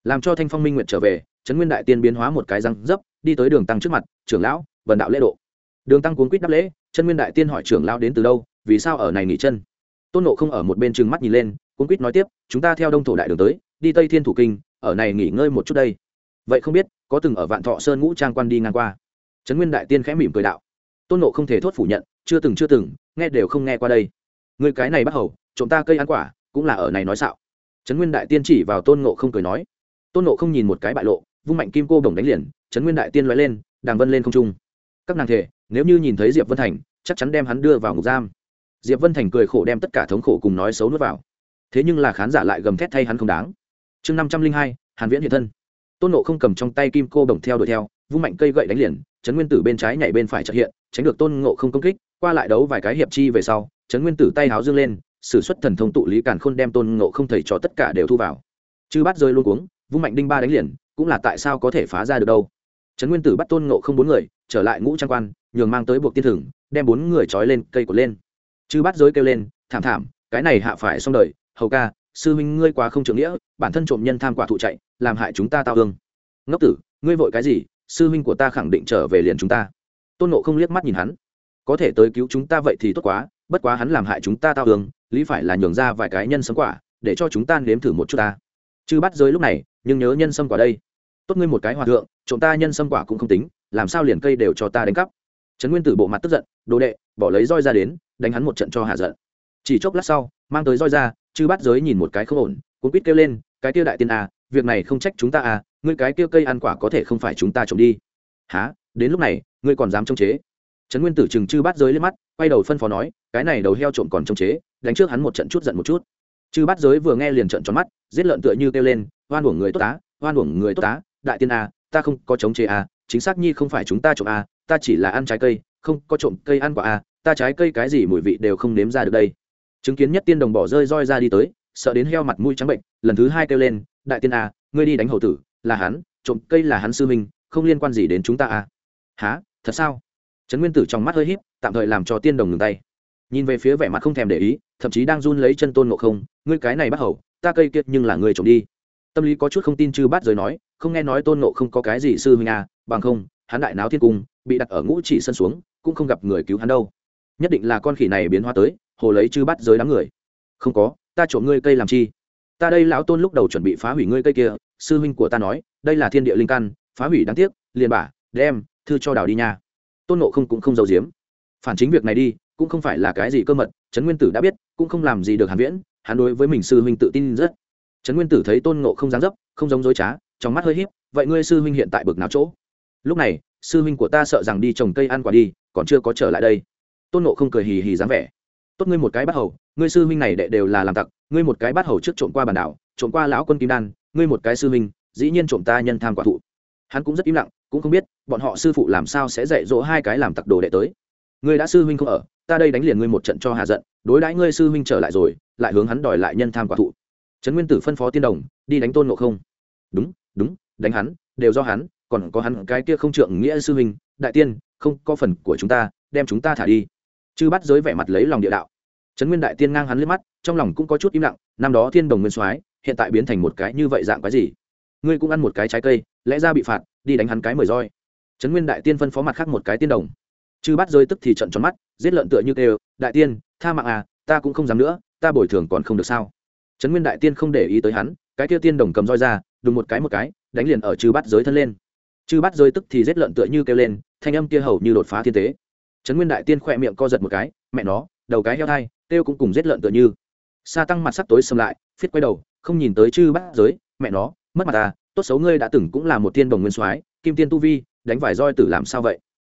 Làm cho thanh phong minh nguyện trở về, trấn nguyên đại tiên biến hóa một cái răng dấp, đi tới đường tăng trước mặt, trưởng lão, vần đạo lễ độ. Đường tăng cuốn quýt đáp lễ, trấn nguyên đại tiên hỏi trưởng lão đến từ đâu, vì sao ở này nghỉ chân? Tôn nộ không ở một bên trừng mắt nhìn lên cuốn quýt nói tiếp, chúng ta theo đông thổ đại đường tới, đi tây thiên thủ kinh, ở này nghỉ ngơi một chút đây. Vậy không biết, có từng ở vạn thọ sơn ngũ trang quan đi ngang qua. Trấn nguyên đại tiên khẽ mỉm cười đạo. Tôn nộ không thể thốt phủ nhận, chưa từng chưa từng, nghe đều không nghe qua đây người cái này bắt hầu chúng ta cây ăn quả, cũng là ở này nói xạo. Trấn nguyên đại tiên chỉ vào tôn nộ không cười nói. Tôn nộ không nhìn một cái bại lộ, vung mạnh kim cô bổng đánh liền, trấn nguyên đại tiên loại lên, đàng vân lên không trung. Các nàng thể, nếu như nhìn thấy diệp vân thành, chắc chắn đem hắn đưa vào ngục giam. Diệp vân thành cười khổ đem tất cả thống khổ cùng nói xấu nuốt vào. Thế nhưng là khán giả lại gầm thét thay hắn không đáng. Chương năm trăm linh hai, hàn viễn hiện thân. Tôn nộ không cầm trong tay kim cô đồng theo đuổi theo, vung mạnh cây gậy đánh liền, trấn nguyên tử bên trái nhảy bên phải trợ hiện, tránh được tôn ngộ không công kích, qua lại đấu vài cái hiệp chi về sau trấn nguyên tử tay háo dương lên, sử xuất thần thông tụ lý càn khôn đem tôn ngộ không thầy cho tất cả đều thu vào. Chư bắt rơi luôn cuống, vung mạnh đinh ba đánh liền, cũng là tại sao có thể phá ra được đâu? Trấn nguyên tử bắt tôn ngộ không bốn người, trở lại ngũ trang quan, nhường mang tới buộc tiên thừng đem bốn người trói lên cây cột lên. Chư bắt giới kêu lên, thảm thảm, cái này hạ phải xong đời, hầu ca, sư huynh ngươi quá không trưởng nghĩa, bản thân trộm nhân tham quả thụ chạy, làm hại chúng ta tao hương. Ngốc tử, ngươi vội cái gì, sư huynh của ta khẳng định trở về liền chúng ta. Tôn nộ không liếc mắt nhìn hắn. Có thể tới cứu chúng ta vậy thì tốt quá bất quá hắn làm hại chúng ta tao hương, lý phải là nhường ra vài cái nhân sâm quả, để cho chúng ta nếm thử một chút ta. Chứ bắt giới lúc này, nhưng nhớ nhân sâm quả đây. Tốt ngươi một cái hòa thượng chúng ta nhân sâm quả cũng không tính, làm sao liền cây đều cho ta đánh cắp. Trấn nguyên tử bộ mặt tức giận, đồ đệ, bỏ lấy roi ra đến, đánh hắn một trận cho hạ giận. Chỉ chốc lát sau, mang tới roi ra, chư bắt giới nhìn một cái không ổn cũng quýt kêu lên, cái tiêu đại tiên à việc này không trách chúng ta à ngươi cái kia cây ăn quả có thể không phải chúng ta trộm đi. Há đến lúc này, ngươi còn dám chống chế? Trấn nguyên tử chừng chư bát giới lên mắt, quay đầu phân phó nói, cái này đầu heo trộm còn trông chế, đánh trước hắn một trận chút giận một chút. Chư bát giới vừa nghe liền trận tròn mắt, giết lợn tựa như kêu lên, oan uổng người tốt tá oan uổng người tốt tá đại tiên a ta không có chống chế a chính xác nhi không phải chúng ta trộm a ta chỉ là ăn trái cây, không có trộm cây ăn quả a ta trái cây cái gì mùi vị đều không nếm ra được đây. Chứng kiến nhất tiên đồng bỏ rơi roi ra đi tới, sợ đến heo mặt mũi trắng bệnh, lần thứ hai kêu lên, đại tiên a ngươi đi đánh hậu tử, là hắn, trộm cây là hắn sư minh không liên quan gì đến chúng ta à. Há thật sao? Trấn nguyên tử trong mắt hơi híp, tạm thời làm cho tiên đồng ngừng tay. Nhìn về phía vẻ mặt không thèm để ý, thậm chí đang run lấy chân tôn ngộ không, ngươi cái này bắt hầu, ta cây kiệt nhưng là ngươi trộm đi. Tâm lý có chút không tin chư bát giới nói, không nghe nói tôn ngộ không có cái gì sư huynh à bằng không, hắn đại náo thiên cung, bị đặt ở ngũ chỉ sân xuống, cũng không gặp người cứu hắn đâu. Nhất định là con khỉ này biến hóa tới, hồ lấy chư bát giới đám người. Không có, ta trộm ngươi cây làm chi? Ta đây lão tôn lúc đầu chuẩn bị phá hủy ngươi cây kia, sư huynh của ta nói, đây là thiên địa linh căn, phá hủy đáng tiếc, liền bả, đem, thư cho đào đi nha tôn nộ không cũng không giấu giếm. Phản chính việc này đi, cũng không phải là cái gì cơ mật, trấn nguyên tử đã biết, cũng không làm gì được hàn viễn, hắn đối với mình sư huynh tự tin rất. Trấn nguyên tử thấy tôn ngộ không dáng dấp, không giống dối trá, trong mắt hơi híp, vậy ngươi sư huynh hiện tại bực nào chỗ? Lúc này, sư huynh của ta sợ rằng đi trồng cây ăn quả đi, còn chưa có trở lại đây. Tôn ngộ không cười hì hì dáng vẻ. Tốt ngươi một cái bắt hầu, ngươi sư huynh này đệ đều là làm tặc, ngươi một cái bắt hầu trước trộm qua bản đảo, trộm qua lão quân kim đan, ngươi một cái sư huynh, dĩ nhiên trộm ta nhân tham quả thụ. Hắn cũng rất im lặng cũng không biết bọn họ sư phụ làm sao sẽ dạy dỗ hai cái làm tặc đồ đệ tới. Ngươi đã sư huynh không ở, ta đây đánh liền ngươi một trận cho hà giận, đối đãi ngươi sư huynh trở lại rồi, lại hướng hắn đòi lại nhân tham quả thụ. Trấn nguyên tử phân phó tiên đồng, đi đánh tôn ngộ không. Đúng đúng, đánh hắn, đều do hắn, còn có hắn cái kia không trượng nghĩa sư huynh, đại tiên, không có phần của chúng ta, đem chúng ta thả đi. Chư bắt giới vẻ mặt lấy lòng địa đạo. Trấn nguyên đại tiên ngang hắn lên mắt, trong lòng cũng có chút im lặng, năm đó thiên đồng nguyên soái, hiện tại biến thành một cái như vậy dạng cái gì? Ngươi cũng ăn một cái trái cây, lẽ ra bị phạt, đi đánh hắn cái mười roi. Trấn nguyên đại tiên phân phó mặt khác một cái tiên đồng. Chư bắt rơi tức thì trận tròn mắt, giết lợn tựa như kêu, đại tiên, tha mạng à ta cũng không dám nữa, ta bồi thường còn không được sao? Trấn nguyên đại tiên không để ý tới hắn, cái kia tiên đồng cầm roi ra, đùng một cái một cái, đánh liền ở chư bắt giới thân lên. Chư bắt rơi tức thì giết lợn tựa như kêu lên, thanh âm kia hầu như đột phá thiên tế. Trấn nguyên đại tiên khỏe miệng co giật một cái, mẹ nó, đầu cái heo thai, kêu cũng cùng giết lợn tựa như. Sa tăng mặt sắc tối xâm lại, phiết quay đầu, không nhìn tới chư bắt giới mẹ nó mất mặt ta, tốt xấu ngươi đã từng cũng là một tiên đồng nguyên soái, kim tiên tu vi, đánh vài roi tử làm sao vậy?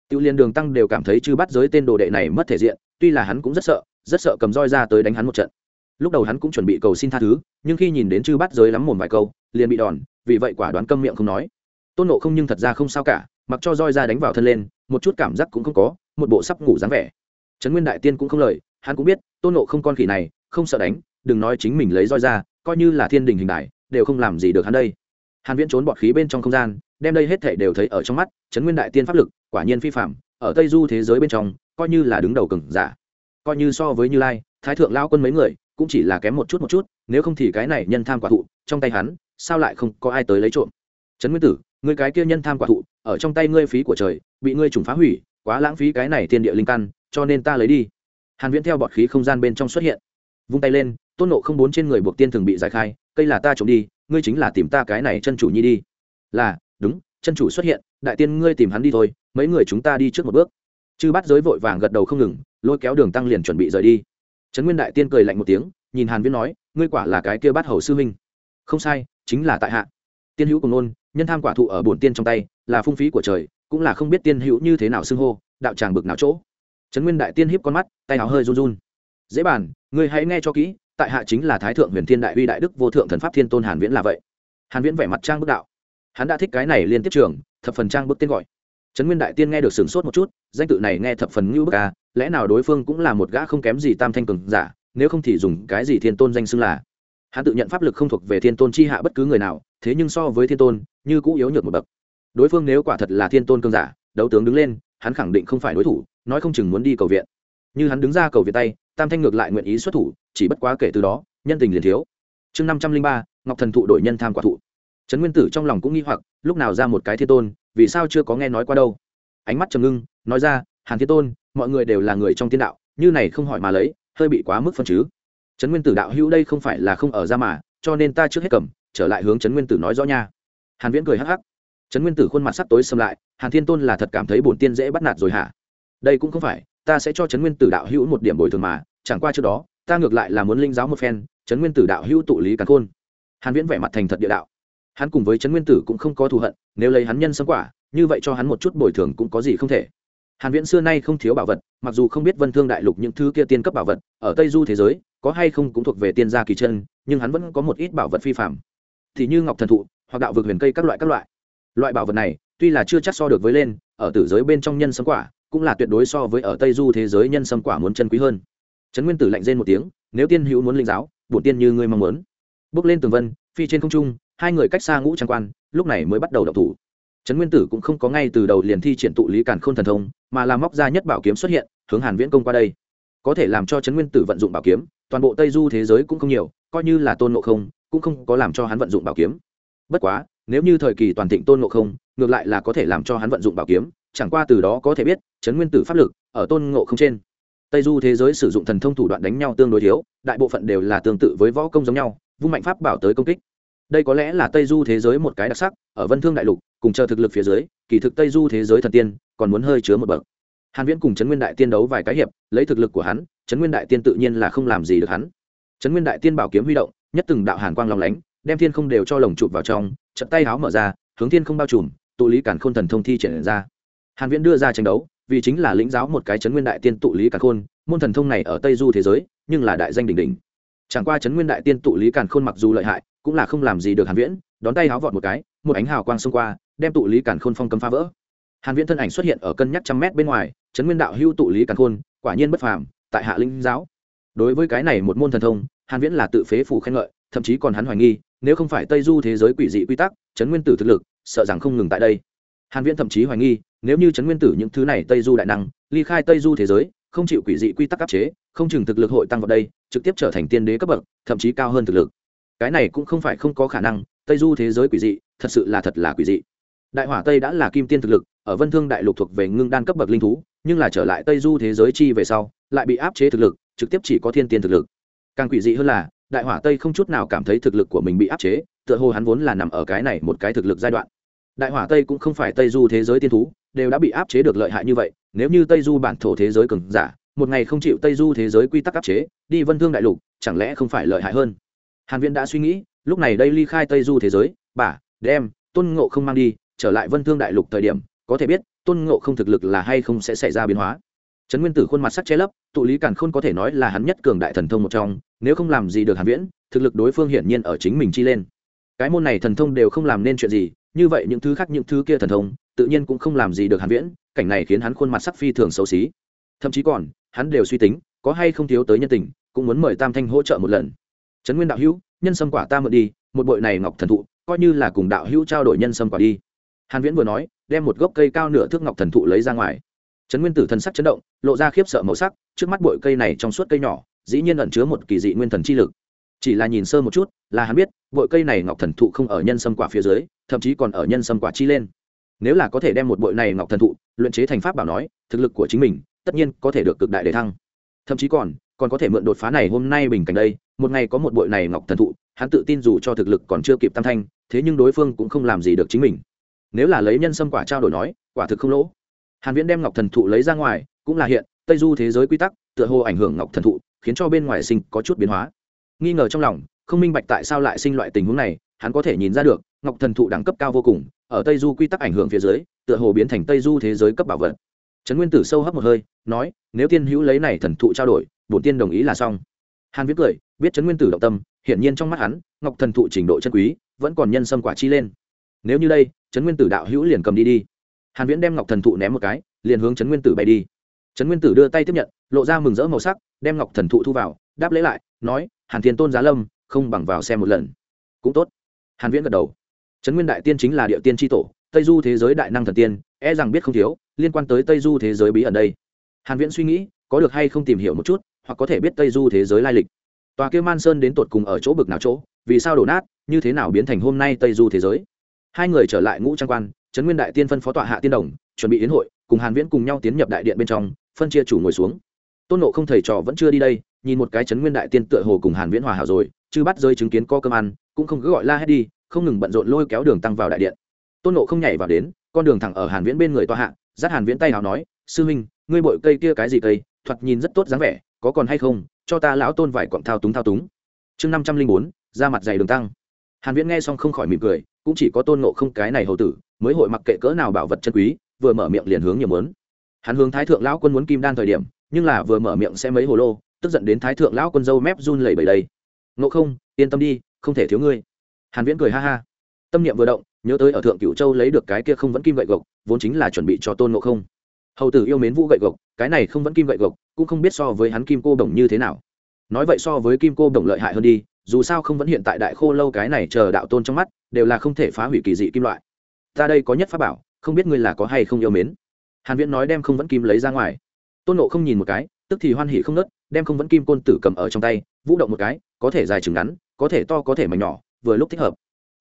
Tiêu liên đường tăng đều cảm thấy chư bắt giới tên đồ đệ này mất thể diện, tuy là hắn cũng rất sợ rất sợ cầm roi ra tới đánh hắn một trận. Lúc đầu hắn cũng chuẩn bị cầu xin tha thứ, nhưng khi nhìn đến chư bắt giới lắm mồm vài câu, liền bị đòn, vì vậy quả đoán câm miệng không nói. Tôn nộ không nhưng thật ra không sao cả, mặc cho roi ra đánh vào thân lên, một chút cảm giác cũng không có, một bộ sắp ngủ dáng vẻ. Trấn nguyên đại tiên cũng không lời, hắn cũng biết, tôn nộ không con khỉ này, không sợ đánh, đừng nói chính mình lấy roi ra, coi như là thiên đình hình đại đều không làm gì được hắn đây. Hàn viễn trốn bọt khí bên trong không gian, đem đây hết thể đều thấy ở trong mắt, chấn nguyên đại tiên pháp lực, quả nhiên phi phạm ở tây du thế giới bên trong, coi như là đứng đầu cường giả. Coi như so với như lai, thái thượng lao quân mấy người, cũng chỉ là kém một chút một chút, nếu không thì cái này nhân tham quả thụ, trong tay hắn, sao lại không có ai tới lấy trộm? Trấn nguyên tử người cái kia nhân tham quả thụ, ở trong tay ngươi phí của trời, bị ngươi trùng phá hủy, quá lãng phí cái này thiên địa linh căn, cho nên ta lấy đi. Hàn viễn theo bọt khí không gian bên trong xuất hiện vung tay lên, tôn nộ không bốn trên người buộc tiên thường bị giải khai, cây là ta trộm đi, ngươi chính là tìm ta cái này chân chủ nhi đi. Là, đúng, chân chủ xuất hiện, đại tiên ngươi tìm hắn đi thôi, mấy người chúng ta đi trước một bước. Chư bắt giới vội vàng gật đầu không ngừng, lôi kéo đường tăng liền chuẩn bị rời đi. Trấn nguyên đại tiên cười lạnh một tiếng, nhìn hàn viễn nói, ngươi quả là cái kia bắt hầu sư huynh. không sai, chính là tại hạ. Tiên hữu cùng nôn, nhân tham quả thụ ở bổn tiên trong tay, là phung phí của trời, cũng là không biết tiên hữu như thế nào xưng hô, đạo tràng bực nào chỗ. Trấn nguyên đại tiên hiếp con mắt, tay áo hơi run run. Dễ bàn ngươi hãy nghe cho kỹ, tại hạ chính là thái thượng huyền thiên đại uy đại đức vô thượng thần pháp thiên tôn hàn viễn là vậy. Hàn viễn vẻ mặt trang bức đạo. Hắn đã thích cái này liên tiếp trường, thập phần trang bức tên gọi. Trấn nguyên đại tiên nghe được sửng sốt một chút, danh tự này nghe thập phần ngưu bức à lẽ nào đối phương cũng là một gã không kém gì tam thanh cường giả, nếu không thì dùng cái gì thiên tôn danh xưng là? Hắn tự nhận pháp lực không thuộc về thiên tôn chi hạ bất cứ người nào, thế nhưng so với thiên tôn, như cũ yếu nhược một bậc. Đối phương nếu quả thật là thiên tôn cường giả, đấu tướng đứng lên, hắn khẳng định không phải đối thủ, nói không chừng muốn đi cầu viện như hắn đứng ra cầu viện tay, tam thanh ngược lại nguyện ý xuất thủ, chỉ bất quá kể từ đó, nhân tình liền thiếu. Chương năm trăm linh ba, ngọc thần thụ đội nhân tham quả thụ. Trấn nguyên tử trong lòng cũng nghi hoặc, lúc nào ra một cái thiên tôn, vì sao chưa có nghe nói qua đâu. Ánh mắt trầm ngưng, nói ra, hàn thiên tôn, mọi người đều là người trong tiên đạo, như này không hỏi mà lấy, hơi bị quá mức phân chứ. Trấn nguyên tử đạo hữu đây không phải là không ở ra mà, cho nên ta trước hết cầm, trở lại hướng trấn nguyên tử nói rõ nha. Hàn viễn cười hắc hắc. Trấn nguyên tử khuôn mặt sắc tối xâm lại, hàn thiên tôn là thật cảm thấy bổn tiên dễ bắt nạt rồi hả? Đây cũng không phải ta sẽ cho trấn nguyên tử đạo hữu một điểm bồi thường mà, chẳng qua trước đó, ta ngược lại là muốn linh giáo một phen, trấn nguyên tử đạo hữu tụ lý càn khôn. Hàn viễn vẻ mặt thành thật địa đạo. Hắn cùng với trấn nguyên tử cũng không có thù hận, nếu lấy hắn nhân sâm quả, như vậy cho hắn một chút bồi thường cũng có gì không thể. Hàn viễn xưa nay không thiếu bảo vật, mặc dù không biết vân thương đại lục những thứ kia tiên cấp bảo vật, ở tây du thế giới, có hay không cũng thuộc về tiên gia kỳ chân, nhưng hắn vẫn có một ít bảo vật phi phạm thì như ngọc thần thụ, hoặc đạo vực huyền cây các loại các loại. Loại bảo vật này, tuy là chưa chắc so được với lên, ở tử giới bên trong nhân sâm quả cũng là tuyệt đối so với ở tây du thế giới nhân sâm quả muốn chân quý hơn. Trấn nguyên tử lạnh rên một tiếng, nếu tiên hữu muốn linh giáo, bổn tiên như ngươi mong muốn. Bước lên tường vân, phi trên không trung, hai người cách xa ngũ trang quan, lúc này mới bắt đầu đọc thủ. Trấn nguyên tử cũng không có ngay từ đầu liền thi triển tụ lý càn k h ô n thần thông, mà làm móc ra nhất bảo kiếm xuất hiện, hướng hàn viễn công qua đây. Có thể làm cho trấn nguyên tử vận dụng bảo kiếm, toàn bộ tây du thế giới cũng không nhiều, coi như là tôn ngộ không, cũng không có làm cho hắn vận dụng bảo kiếm. Bất quá, nếu như thời kỳ toàn thịnh tôn ngộ không, ngược lại là có thể làm cho hắn vận dụng bảo kiếm chẳng qua từ đó có thể biết, chấn nguyên tử pháp lực ở tôn ngộ không trên. Tây du thế giới sử dụng thần thông thủ đoạn đánh nhau tương đối thiếu, đại bộ phận đều là tương tự với võ công giống nhau, vung mạnh pháp bảo tới công kích. Đây có lẽ là tây du thế giới một cái đặc sắc, ở vân thương đại lục, cùng chờ thực lực phía dưới, kỳ thực tây du thế giới thần tiên còn muốn hơi chứa một bậc. Hàn viễn cùng trấn nguyên đại tiên đấu vài cái hiệp, lấy thực lực của hắn trấn nguyên đại tiên tự nhiên là không làm gì được hắn. Trấn nguyên đại tiên bảo kiếm huy động, nhất từng đạo hàn quang long lánh, đem thiên không đều cho lồng chụp vào trong trận tay háo mở ra, hướng thiên không bao trùm, tụ lý cản khôn thần thông thi triển ra hàn viễn đưa ra tranh đấu, vì chính là lĩnh giáo một cái chấn nguyên đại tiên tụ lý cản khôn, môn thần thông này ở tây du thế giới, nhưng là đại danh đỉnh đỉnh. Chẳng qua chấn nguyên đại tiên tụ lý cản khôn mặc dù lợi hại, cũng là không làm gì được hàn viễn, đón tay háo vọt một cái, một ánh hào quang xông qua, đem tụ lý cản khôn phong cấm phá vỡ. Hàn viễn thân ảnh xuất hiện ở cân nhắc trăm mét bên ngoài, chấn nguyên đạo hưu tụ lý cản khôn, quả nhiên bất phàm, tại hạ linh giáo. Đối với cái này một môn thần thông, hàn viễn là tự phế phủ khen ngợi, thậm chí còn hắn hoài nghi, nếu không phải tây du thế giới quỷ dị quy tắc, chấn nguyên tử thực lực, sợ rằng không ngừng tại đây hàn viễn thậm chí hoài nghi, nếu như chấn nguyên tử những thứ này tây du đại năng, ly khai tây du thế giới, không chịu quỷ dị quy tắc áp chế, không chừng thực lực hội tăng vào đây, trực tiếp trở thành tiên đế cấp bậc, thậm chí cao hơn thực lực. Cái này cũng không phải không có khả năng, tây du thế giới quỷ dị, thật sự là thật là quỷ dị. Đại hỏa tây đã là kim tiên thực lực, ở vân thương đại lục thuộc về ngưng đan cấp bậc linh thú, nhưng là trở lại tây du thế giới chi về sau, lại bị áp chế thực lực, trực tiếp chỉ có thiên tiên thực lực. Càng quỷ dị hơn là, đại hỏa tây không chút nào cảm thấy thực lực của mình bị áp chế, tựa hồ hắn vốn là nằm ở cái này một cái thực lực giai đoạn đại hỏa tây cũng không phải tây du thế giới tiên thú, đều đã bị áp chế được lợi hại như vậy, nếu như tây du bản thổ thế giới cường giả, một ngày không chịu tây du thế giới quy tắc áp chế, đi vân thương đại lục, chẳng lẽ không phải lợi hại hơn? Hàn viễn đã suy nghĩ, lúc này đây ly khai tây du thế giới, bà, đem, tôn ngộ không mang đi, trở lại vân thương đại lục thời điểm, có thể biết, tôn ngộ không thực lực là hay không sẽ xảy ra biến hóa. Trấn nguyên tử khuôn mặt sắc che lấp, tụ lý càn khôn có thể nói là hắn nhất cường đại thần thông một trong, nếu không làm gì được hàn viễn, thực lực đối phương hiển nhiên ở chính mình chi lên. Cái môn này thần thông đều không làm nên chuyện gì như vậy những thứ khác những thứ kia thần thông, tự nhiên cũng không làm gì được hàn viễn, cảnh này khiến hắn khuôn mặt sắc phi thường xấu xí. Thậm chí còn, hắn đều suy tính, có hay không thiếu tới nhân tình, cũng muốn mời tam thanh hỗ trợ một lần. Trấn nguyên đạo hữu, nhân sâm quả ta mượn đi, một bội này ngọc thần thụ, coi như là cùng đạo hữu trao đổi nhân sâm quả đi. Hàn viễn vừa nói, đem một gốc cây cao nửa thước ngọc thần thụ lấy ra ngoài. Trấn nguyên tử thần sắc chấn động, lộ ra khiếp sợ màu sắc, trước mắt bội cây này trong suốt cây nhỏ, dĩ nhiên ẩn chứa một kỳ dị nguyên thần chi lực chỉ là nhìn sơ một chút, là hắn biết bội cây này ngọc thần thụ không ở nhân sâm quả phía dưới, thậm chí còn ở nhân sâm quả chi lên. Nếu là có thể đem một bội này ngọc thần thụ luyện chế thành pháp bảo nói, thực lực của chính mình, tất nhiên có thể được cực đại để thăng. Thậm chí còn còn có thể mượn đột phá này hôm nay bình cảnh đây, một ngày có một bội này ngọc thần thụ, hắn tự tin dù cho thực lực còn chưa kịp tam thanh, thế nhưng đối phương cũng không làm gì được chính mình. Nếu là lấy nhân sâm quả trao đổi nói, quả thực không lỗ. Hàn viễn đem ngọc thần thụ lấy ra ngoài, cũng là hiện, tây du thế giới quy tắc, tựa hồ ảnh hưởng ngọc thần thụ, khiến cho bên ngoài sinh có chút biến hóa nghi ngờ trong lòng, không minh bạch tại sao lại sinh loại tình huống này, hắn có thể nhìn ra được, ngọc thần thụ đẳng cấp cao vô cùng, ở tây du quy tắc ảnh hưởng phía dưới, tựa hồ biến thành tây du thế giới cấp bảo vật. Trấn nguyên tử sâu hấp một hơi, nói, nếu tiên hữu lấy này thần thụ trao đổi, bổn tiên đồng ý là xong. Hàn viết cười, biết trấn nguyên tử động tâm, hiển nhiên trong mắt hắn, ngọc thần thụ trình độ chân quý, vẫn còn nhân sâm quả chi lên. Nếu như đây, trấn nguyên tử đạo hữu liền cầm đi đi. Hàn viễn đem ngọc thần thụ ném một cái, liền hướng trấn nguyên tử bay đi. Trấn nguyên tử đưa tay tiếp nhận, lộ ra mừng rỡ màu sắc, đem ngọc thần thụ thu vào, đáp lễ lại, nói hàn thiên tôn giá lâm, không bằng vào xem một lần. Cũng tốt. Hàn viễn gật đầu. Trấn nguyên đại tiên chính là địa tiên tri tổ, tây du thế giới đại năng thần tiên e rằng biết không thiếu, liên quan tới tây du thế giới bí ẩn đây. Hàn viễn suy nghĩ, có được hay không tìm hiểu một chút, hoặc có thể biết tây du thế giới lai lịch. Tòa kia man sơn đến tột cùng ở chỗ bực nào chỗ, vì sao đổ nát, như thế nào biến thành hôm nay tây du thế giới? Hai người trở lại ngũ trang quan, trấn nguyên đại tiên phân phó tọa hạ tiên đồng, chuẩn bị đến hội, cùng hàn viễn cùng nhau tiến nhập đại điện bên trong, phân chia chủ ngồi xuống. Tôn nộ không thầy trò vẫn chưa đi đây nhìn một cái chấn nguyên đại tiên tựa hồ cùng hàn viễn hòa hảo rồi, chứ bắt rơi chứng kiến co cơm ăn, cũng không cứ gọi la hết đi, không ngừng bận rộn lôi kéo đường tăng vào đại điện. Tôn nộ không nhảy vào đến, con đường thẳng ở hàn viễn bên người toa hạ, dắt hàn viễn tay hào nói, sư huynh, ngươi bội cây kia cái gì cây, thoạt nhìn rất tốt dáng vẻ, có còn hay không, cho ta lão tôn vài quặng thao túng thao túng. Chương năm trăm linh bốn, ra mặt dày đường tăng. Hàn viễn nghe xong không khỏi mỉm cười, cũng chỉ có tôn nộ không cái này hầu tử, mới hội mặc kệ cỡ nào bảo vật chân quý, vừa mở miệng liền hướng nhiều muốn. Hắn hướng thái thượng lão quân muốn kim đan thời điểm, nhưng là vừa mở miệng sẽ mấy hồ lô tức giận đến thái thượng lão quân dâu mép run lẩy bẩy đây. Ngộ không, yên tâm đi, không thể thiếu ngươi. Hàn viễn cười ha ha. Tâm niệm vừa động, nhớ tới ở thượng cửu châu lấy được cái kia không vẫn kim gậy gộc, vốn chính là chuẩn bị cho tôn ngộ không. Hầu tử yêu mến vũ gậy gộc, cái này không vẫn kim gậy gộc, cũng không biết so với hắn kim cô đồng như thế nào. Nói vậy so với kim cô đồng lợi hại hơn đi, dù sao không vẫn hiện tại đại khô lâu cái này chờ đạo tôn trong mắt, đều là không thể phá hủy kỳ dị kim loại. Ta đây có nhất pháp bảo, không biết ngươi là có hay không yêu mến. Hàn viễn nói đem không vẫn kim lấy ra ngoài. Tôn nộ không nhìn một cái, tức thì hoan hỉ không nớt đem không vẫn kim côn tử cầm ở trong tay, vũ động một cái, có thể dài chừng ngắn, có thể to, có thể mảnh nhỏ, vừa lúc thích hợp.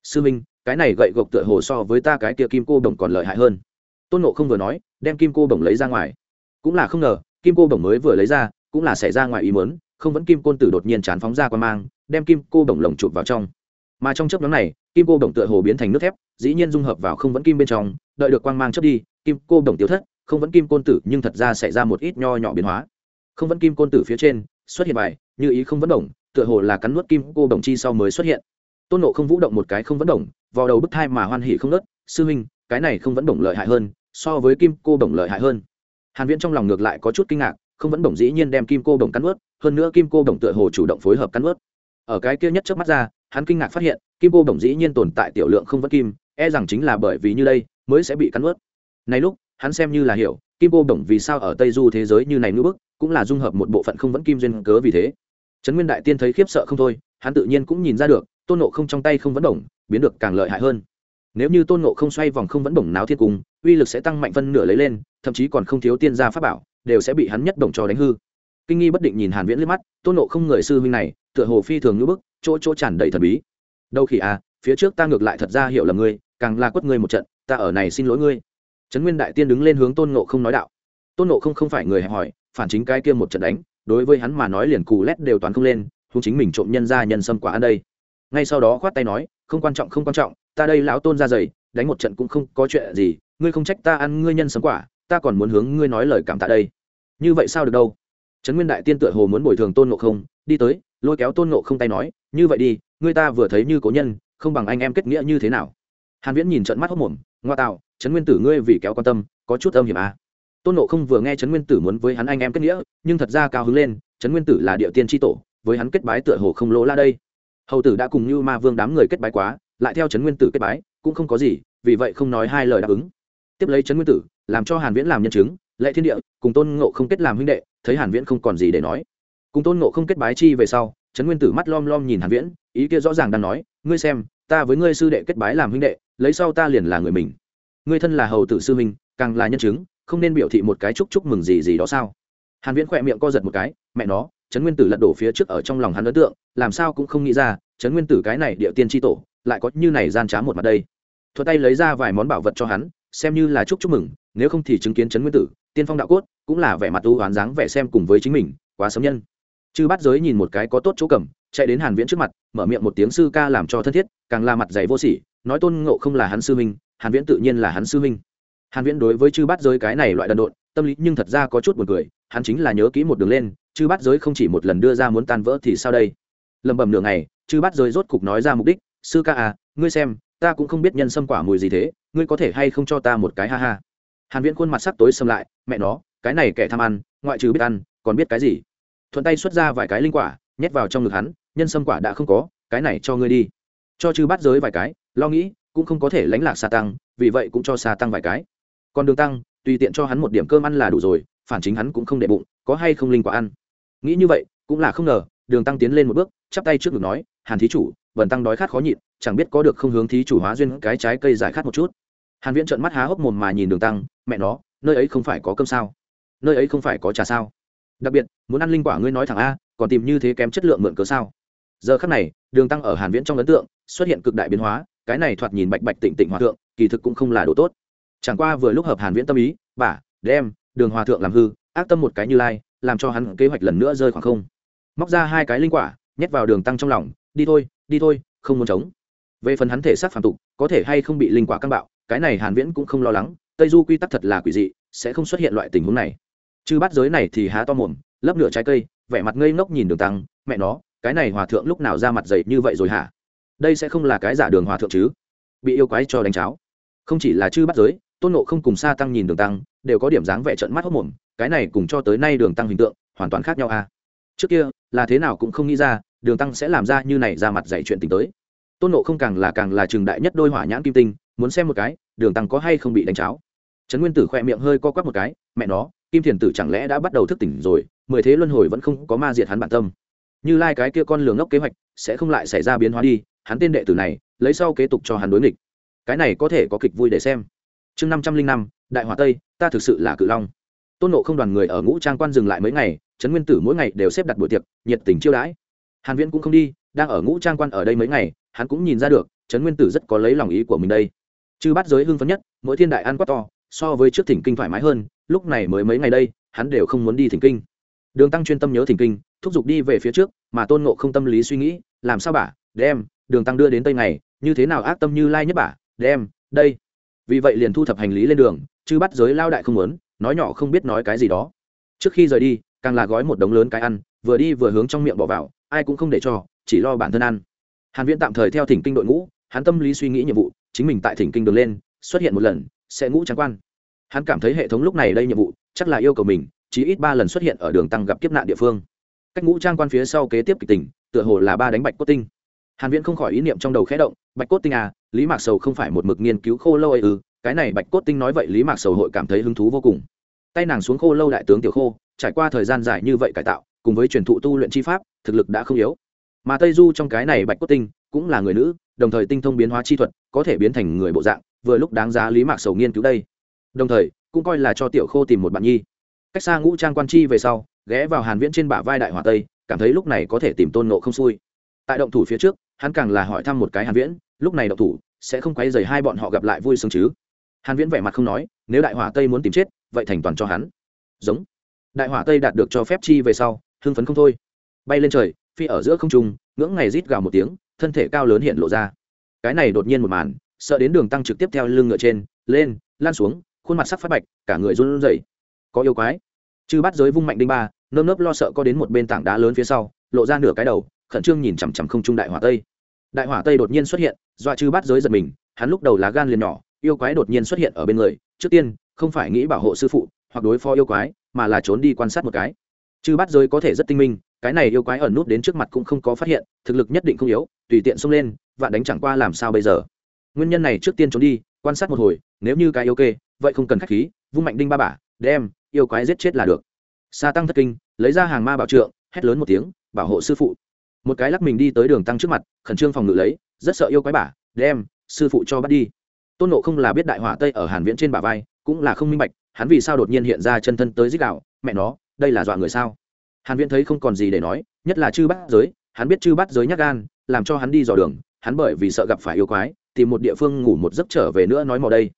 Sư minh, cái này gậy gộc tựa hồ so với ta cái kia kim cô đồng còn lợi hại hơn. Tôn nộ không vừa nói, đem kim cô đồng lấy ra ngoài. Cũng là không ngờ, kim cô đồng mới vừa lấy ra, cũng là xảy ra ngoài ý muốn, không vẫn kim côn tử đột nhiên chán phóng ra qua mang, đem kim cô đồng lồng chụp vào trong. Mà trong chớp nhóm này, kim cô đồng tựa hồ biến thành nước thép, dĩ nhiên dung hợp vào không vẫn kim bên trong, đợi được quang mang chớp đi, kim cô đồng tiêu thất, không vẫn kim côn tử nhưng thật ra xảy ra một ít nho nhỏ biến hóa không vẫn kim côn tử phía trên xuất hiện bài như ý không vẫn đồng tựa hồ là cắn nuốt kim cô đồng chi sau mới xuất hiện tôn nộ không vũ động một cái không vẫn đồng vào đầu bức thai mà hoan hỉ không nớt sư huynh cái này không vẫn đồng lợi hại hơn so với kim cô đồng lợi hại hơn hàn viễn trong lòng ngược lại có chút kinh ngạc không vẫn đồng dĩ nhiên đem kim cô đồng cắn nuốt, hơn nữa kim cô đồng tựa hồ chủ động phối hợp cắn nuốt. ở cái kia nhất trước mắt ra hắn kinh ngạc phát hiện kim cô đồng dĩ nhiên tồn tại tiểu lượng không vẫn kim e rằng chính là bởi vì như đây mới sẽ bị cắn nuốt. này lúc hắn xem như là hiểu kim cô đồng vì sao ở tây du thế giới như này nữ bức cũng là dung hợp một bộ phận không vẫn kim duyên cớ vì thế. Trấn nguyên đại tiên thấy khiếp sợ không thôi, hắn tự nhiên cũng nhìn ra được, tôn nộ không trong tay không vẫn đồng biến được càng lợi hại hơn. Nếu như tôn nộ không xoay vòng không vẫn đồng náo thiên cung, uy lực sẽ tăng mạnh phân nửa lấy lên, thậm chí còn không thiếu tiên gia pháp bảo, đều sẽ bị hắn nhất đồng cho đánh hư. Kinh nghi bất định nhìn hàn viễn liếc mắt, tôn nộ không người sư huynh này, tựa hồ phi thường như bức, chỗ chỗ tràn đầy thần bí. Đâu khi à phía trước ta ngược lại thật ra hiểu là ngươi, càng là quất ngươi một trận, ta ở này xin lỗi ngươi. Trấn nguyên đại tiên đứng lên hướng tôn nộ không nói đạo. Tôn nộ không không phải người hẹp hỏi phản chính cái kia một trận đánh, đối với hắn mà nói liền cù lét đều toán không lên húng chính mình trộm nhân ra nhân sâm quả ăn đây. Ngay sau đó khoát tay nói, không quan trọng, không quan trọng, ta đây lão tôn ra dày đánh một trận cũng không có chuyện gì, ngươi không trách ta ăn ngươi nhân sâm quả, ta còn muốn hướng ngươi nói lời cảm tạ đây. Như vậy sao được đâu? Trấn nguyên đại tiên tựa hồ muốn bồi thường tôn ngộ không, đi tới, lôi kéo tôn ngộ không tay nói, như vậy đi, ngươi ta vừa thấy như cố nhân, không bằng anh em kết nghĩa như thế nào? Hàn viễn nhìn trận mắt hốc mồm, ngoa tạo, trấn nguyên tử ngươi vì kéo quan tâm, có chút âm hiểm à tôn ngộ không vừa nghe trấn nguyên tử muốn với hắn anh em kết nghĩa, nhưng thật ra cao hứng lên, trấn nguyên tử là địa tiên tri tổ, với hắn kết bái tựa hồ không lỗ la đây. Hầu tử đã cùng như ma vương đám người kết bái quá, lại theo trấn nguyên tử kết bái, cũng không có gì, vì vậy không nói hai lời đáp ứng. Tiếp lấy trấn nguyên tử, làm cho hàn viễn làm nhân chứng, lệ thiên địa, cùng tôn ngộ không kết làm huynh đệ, thấy hàn viễn không còn gì để nói. Cùng tôn ngộ không kết bái chi về sau, trấn nguyên tử mắt lom lom nhìn hàn viễn, ý kia rõ ràng đang nói, ngươi xem, ta với ngươi sư đệ kết bái làm huynh đệ, lấy sau ta liền là người mình. Ngươi thân là hầu tử sư huynh, càng là nhân chứng không nên biểu thị một cái chúc chúc mừng gì gì đó sao? Hàn viễn khỏe miệng co giật một cái, mẹ nó, trấn nguyên tử lật đổ phía trước ở trong lòng hắn ấn tượng, làm sao cũng không nghĩ ra, trấn nguyên tử cái này địa tiên tri tổ, lại có như này gian trá một mặt đây. Thuật tay lấy ra vài món bảo vật cho hắn, xem như là chúc chúc mừng, nếu không thì chứng kiến trấn nguyên tử, tiên phong đạo cốt, cũng là vẻ mặt ưu oán dáng vẻ xem cùng với chính mình, quá sớm nhân. Chư bắt giới nhìn một cái có tốt chỗ cầm, chạy đến hàn viễn trước mặt, mở miệng một tiếng sư ca làm cho thân thiết, càng là mặt dày vô sỉ, nói tôn ngộ không là hắn sư minh hàn viễn tự nhiên là hắn sư minh hàn viễn đối với chư Bát giới cái này loại đần độn, tâm lý nhưng thật ra có chút buồn cười, hắn chính là nhớ kỹ một đường lên, chư Bát giới không chỉ một lần đưa ra muốn tan vỡ thì sao đây? Lẩm bẩm nửa ngày, chư Bát giới rốt cục nói ra mục đích, sư ca à ngươi xem, ta cũng không biết nhân sâm quả mùi gì thế, ngươi có thể hay không cho ta một cái ha ha? Hàn viễn khuôn mặt sắc tối sầm lại, mẹ nó, cái này kẻ tham ăn, ngoại trừ biết ăn, còn biết cái gì? Thuận tay xuất ra vài cái linh quả, nhét vào trong ngực hắn, nhân sâm quả đã không có, cái này cho ngươi đi. Cho chư Bát giới vài cái, lo nghĩ, cũng không có thể lánh lạc xa tăng, vì vậy cũng cho xa tăng vài cái còn đường tăng, tùy tiện cho hắn một điểm cơm ăn là đủ rồi, phản chính hắn cũng không để bụng, có hay không linh quả ăn. Nghĩ như vậy, cũng là không ngờ, đường tăng tiến lên một bước, chắp tay trước ngực nói, hàn thí chủ, vần tăng đói khát khó nhịn, chẳng biết có được không hướng thí chủ hóa duyên cái trái cây giải khát một chút. Hàn viễn trợn mắt há hốc mồm mà nhìn đường tăng, mẹ nó, nơi ấy không phải có cơm sao? Nơi ấy không phải có trà sao? Đặc biệt, muốn ăn linh quả ngươi nói thẳng a, còn tìm như thế kém chất lượng mượn cớ sao? Giờ khắc này, đường tăng ở hàn viễn trong ấn tượng, xuất hiện cực đại biến hóa, cái này thoạt nhìn bạch bạch tịnh tịnh hòa thượng, kỳ thực cũng không là đồ tốt chẳng qua vừa lúc hợp hàn viễn tâm ý bả đem, đường hòa thượng làm hư, ác tâm một cái như lai, làm cho hắn kế hoạch lần nữa rơi khoảng không. Móc ra hai cái linh quả, nhét vào đường tăng trong lòng, đi thôi đi thôi, không muốn chống. Về phần hắn thể xác phàm tục, có thể hay không bị linh quả căng bạo, cái này hàn viễn cũng không lo lắng, tây du quy tắc thật là quỷ dị, sẽ không xuất hiện loại tình huống này. Chư bắt giới này thì há to mồm, lấp nửa trái cây, vẻ mặt ngây ngốc nhìn đường tăng, mẹ nó, cái này hòa thượng lúc nào ra mặt dậy như vậy rồi hả? Đây sẽ không là cái giả đường hòa thượng chứ? Bị yêu quái cho đánh cháo. Không chỉ là chư bắt giới tôn nộ không cùng xa tăng nhìn đường tăng, đều có điểm dáng vẻ trận mắt hốc mồm, cái này cùng cho tới nay đường tăng hình tượng, hoàn toàn khác nhau à trước kia, là thế nào cũng không nghĩ ra, đường tăng sẽ làm ra như này ra mặt dạy chuyện tình tới. Tôn nộ không càng là càng là trường đại nhất đôi hỏa nhãn kim tinh, muốn xem một cái, đường tăng có hay không bị đánh cháo. Trấn nguyên tử khoe miệng hơi co quắp một cái, mẹ nó, kim thiền tử chẳng lẽ đã bắt đầu thức tỉnh rồi, mười thế luân hồi vẫn không có ma diệt hắn bản tâm. Như lai cái kia con lường ngốc kế hoạch, sẽ không lại xảy ra biến hóa đi, hắn tên đệ tử này, lấy sau kế tục cho hắn đối nghịch. Cái này có thể có kịch vui để xem chương năm trăm linh năm, đại hòa tây, ta thực sự là cự long. Tôn nộ không đoàn người ở ngũ trang quan dừng lại mấy ngày, trấn nguyên tử mỗi ngày đều xếp đặt buổi tiệc, nhiệt tình chiêu đãi. Hàn viễn cũng không đi, đang ở ngũ trang quan ở đây mấy ngày, hắn cũng nhìn ra được, trấn nguyên tử rất có lấy lòng ý của mình đây. Chư bắt giới hưng phấn nhất, mỗi thiên đại ăn quá to, so với trước thỉnh kinh thoải mái hơn, lúc này mới mấy ngày đây, hắn đều không muốn đi thỉnh kinh. Đường tăng chuyên tâm nhớ thỉnh kinh, thúc giục đi về phía trước, mà tôn ngộ không tâm lý suy nghĩ, làm sao bả đem, đường tăng đưa đến tây này như thế nào ác tâm như lai nhất bả đem, đây vì vậy liền thu thập hành lý lên đường, chứ bắt giới lao đại không muốn, nói nhỏ không biết nói cái gì đó. Trước khi rời đi, càng là gói một đống lớn cái ăn, vừa đi vừa hướng trong miệng bỏ vào, ai cũng không để cho, chỉ lo bản thân ăn. Hàn viễn tạm thời theo thỉnh kinh đội ngũ, hắn tâm lý suy nghĩ nhiệm vụ, chính mình tại thỉnh kinh đường lên, xuất hiện một lần, sẽ ngũ trắng quan. Hắn cảm thấy hệ thống lúc này đây nhiệm vụ, chắc là yêu cầu mình chỉ ít ba lần xuất hiện ở đường tăng gặp kiếp nạn địa phương. Cách ngũ trang quan phía sau kế tiếp kịch tình, tựa hồ là ba đánh bạch cốt tinh. Hàn viễn không khỏi ý niệm trong đầu khẽ động, bạch cốt tinh à lý mạc sầu không phải một mực nghiên cứu khô lâu ấy ư, cái này bạch cốt tinh nói vậy lý mạc sầu hội cảm thấy hứng thú vô cùng. Tay nàng xuống khô lâu đại tướng tiểu khô, trải qua thời gian dài như vậy cải tạo, cùng với truyền thụ tu luyện chi pháp, thực lực đã không yếu. Mà tây du trong cái này bạch cốt tinh cũng là người nữ, đồng thời tinh thông biến hóa chi thuật, có thể biến thành người bộ dạng, vừa lúc đáng giá lý mạc sầu nghiên cứu đây. Đồng thời, cũng coi là cho tiểu khô tìm một bạn nhi. Cách xa ngũ trang quan chi về sau, ghé vào hàn viễn trên bả vai đại hòa tây, cảm thấy lúc này có thể tìm tôn nộ không xui. Tại động thủ phía trước, hắn càng là hỏi thăm một cái hàn viễn lúc này đậu thủ sẽ không quấy rầy hai bọn họ gặp lại vui sướng chứ? Hàn viễn vẻ mặt không nói, nếu đại hỏa tây muốn tìm chết, vậy thành toàn cho hắn. Giống. Đại hỏa tây đạt được cho phép chi về sau, hưng phấn không thôi. Bay lên trời, phi ở giữa không trung, ngưỡng ngày rít gào một tiếng, thân thể cao lớn hiện lộ ra. Cái này đột nhiên một màn, sợ đến đường tăng trực tiếp theo lưng ngựa trên, lên lan xuống, khuôn mặt sắc phát bạch, cả người run rẩy. Có yêu quái. Chư bắt giới vung mạnh đinh ba, nơm nớp lo sợ có đến một bên tảng đá lớn phía sau, lộ ra nửa cái đầu, khẩn trương nhìn chằm chằm không trung đại hỏa tây đại hỏa tây đột nhiên xuất hiện dọa chư bắt giới giật mình, hắn lúc đầu lá gan liền nhỏ, yêu quái đột nhiên xuất hiện ở bên người, trước tiên, không phải nghĩ bảo hộ sư phụ, hoặc đối phó yêu quái, mà là trốn đi quan sát một cái. Chư bắt giới có thể rất tinh minh, cái này yêu quái ẩn nút đến trước mặt cũng không có phát hiện, thực lực nhất định không yếu, tùy tiện xông lên và đánh chẳng qua làm sao bây giờ. Nguyên nhân này trước tiên trốn đi, quan sát một hồi, nếu như cái ok vậy không cần khách khí, vung mạnh đinh ba bả, đem, yêu quái giết chết là được. Sa tăng thất kinh, lấy ra hàng ma bảo trượng, hét lớn một tiếng, bảo hộ sư phụ một cái lắc mình đi tới đường tăng trước mặt, khẩn trương phòng ngự lấy, rất sợ yêu quái bả đem sư phụ cho bắt đi. Tôn nộ không là biết đại hỏa tây ở hàn viễn trên bả vai, cũng là không minh bạch, hắn vì sao đột nhiên hiện ra chân thân tới dích đạo, mẹ nó, đây là dọa người sao? Hàn viễn thấy không còn gì để nói, nhất là chư bát giới, hắn biết chư bát giới nhát gan, làm cho hắn đi dò đường, hắn bởi vì sợ gặp phải yêu quái, tìm một địa phương ngủ một giấc trở về nữa nói mò đây.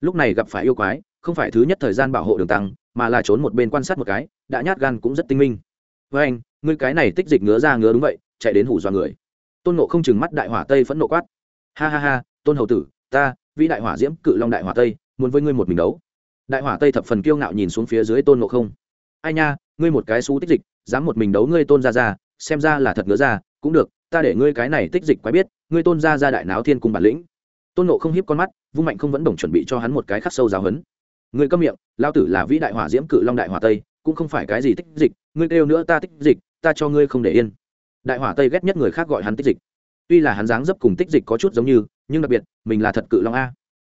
Lúc này gặp phải yêu quái, không phải thứ nhất thời gian bảo hộ đường tăng, mà là trốn một bên quan sát một cái, đã nhát gan cũng rất tinh minh. Với anh ngươi cái này tích dịch ngứa ra ngứa đúng vậy chạy đến hủ dọa người. Tôn nộ không chừng mắt đại hỏa tây phẫn nộ quát. Ha ha ha, tôn hầu tử, ta, vĩ đại hỏa diễm, cự long đại hỏa tây, muốn với ngươi một mình đấu. Đại hỏa tây thập phần kiêu ngạo nhìn xuống phía dưới tôn nộ không. Ai nha, ngươi một cái xú tích dịch, dám một mình đấu ngươi tôn ra ra xem ra là thật ngứa ra, cũng được, ta để ngươi cái này tích dịch quái biết, ngươi tôn ra ra đại náo thiên cung bản lĩnh. Tôn nộ không hiếp con mắt, vung mạnh không vẫn đồng chuẩn bị cho hắn một cái khắc sâu giáo hấn ngươi câm miệng lao tử là vĩ đại hỏa diễm, cự long đại hỏa tây, cũng không phải cái gì tích dịch, ngươi kêu nữa ta tích dịch, ta cho ngươi không để yên đại hỏa tây ghét nhất người khác gọi hắn tích dịch. Tuy là hắn dáng dấp cùng tích dịch có chút giống như, nhưng đặc biệt, mình là thật cự long a.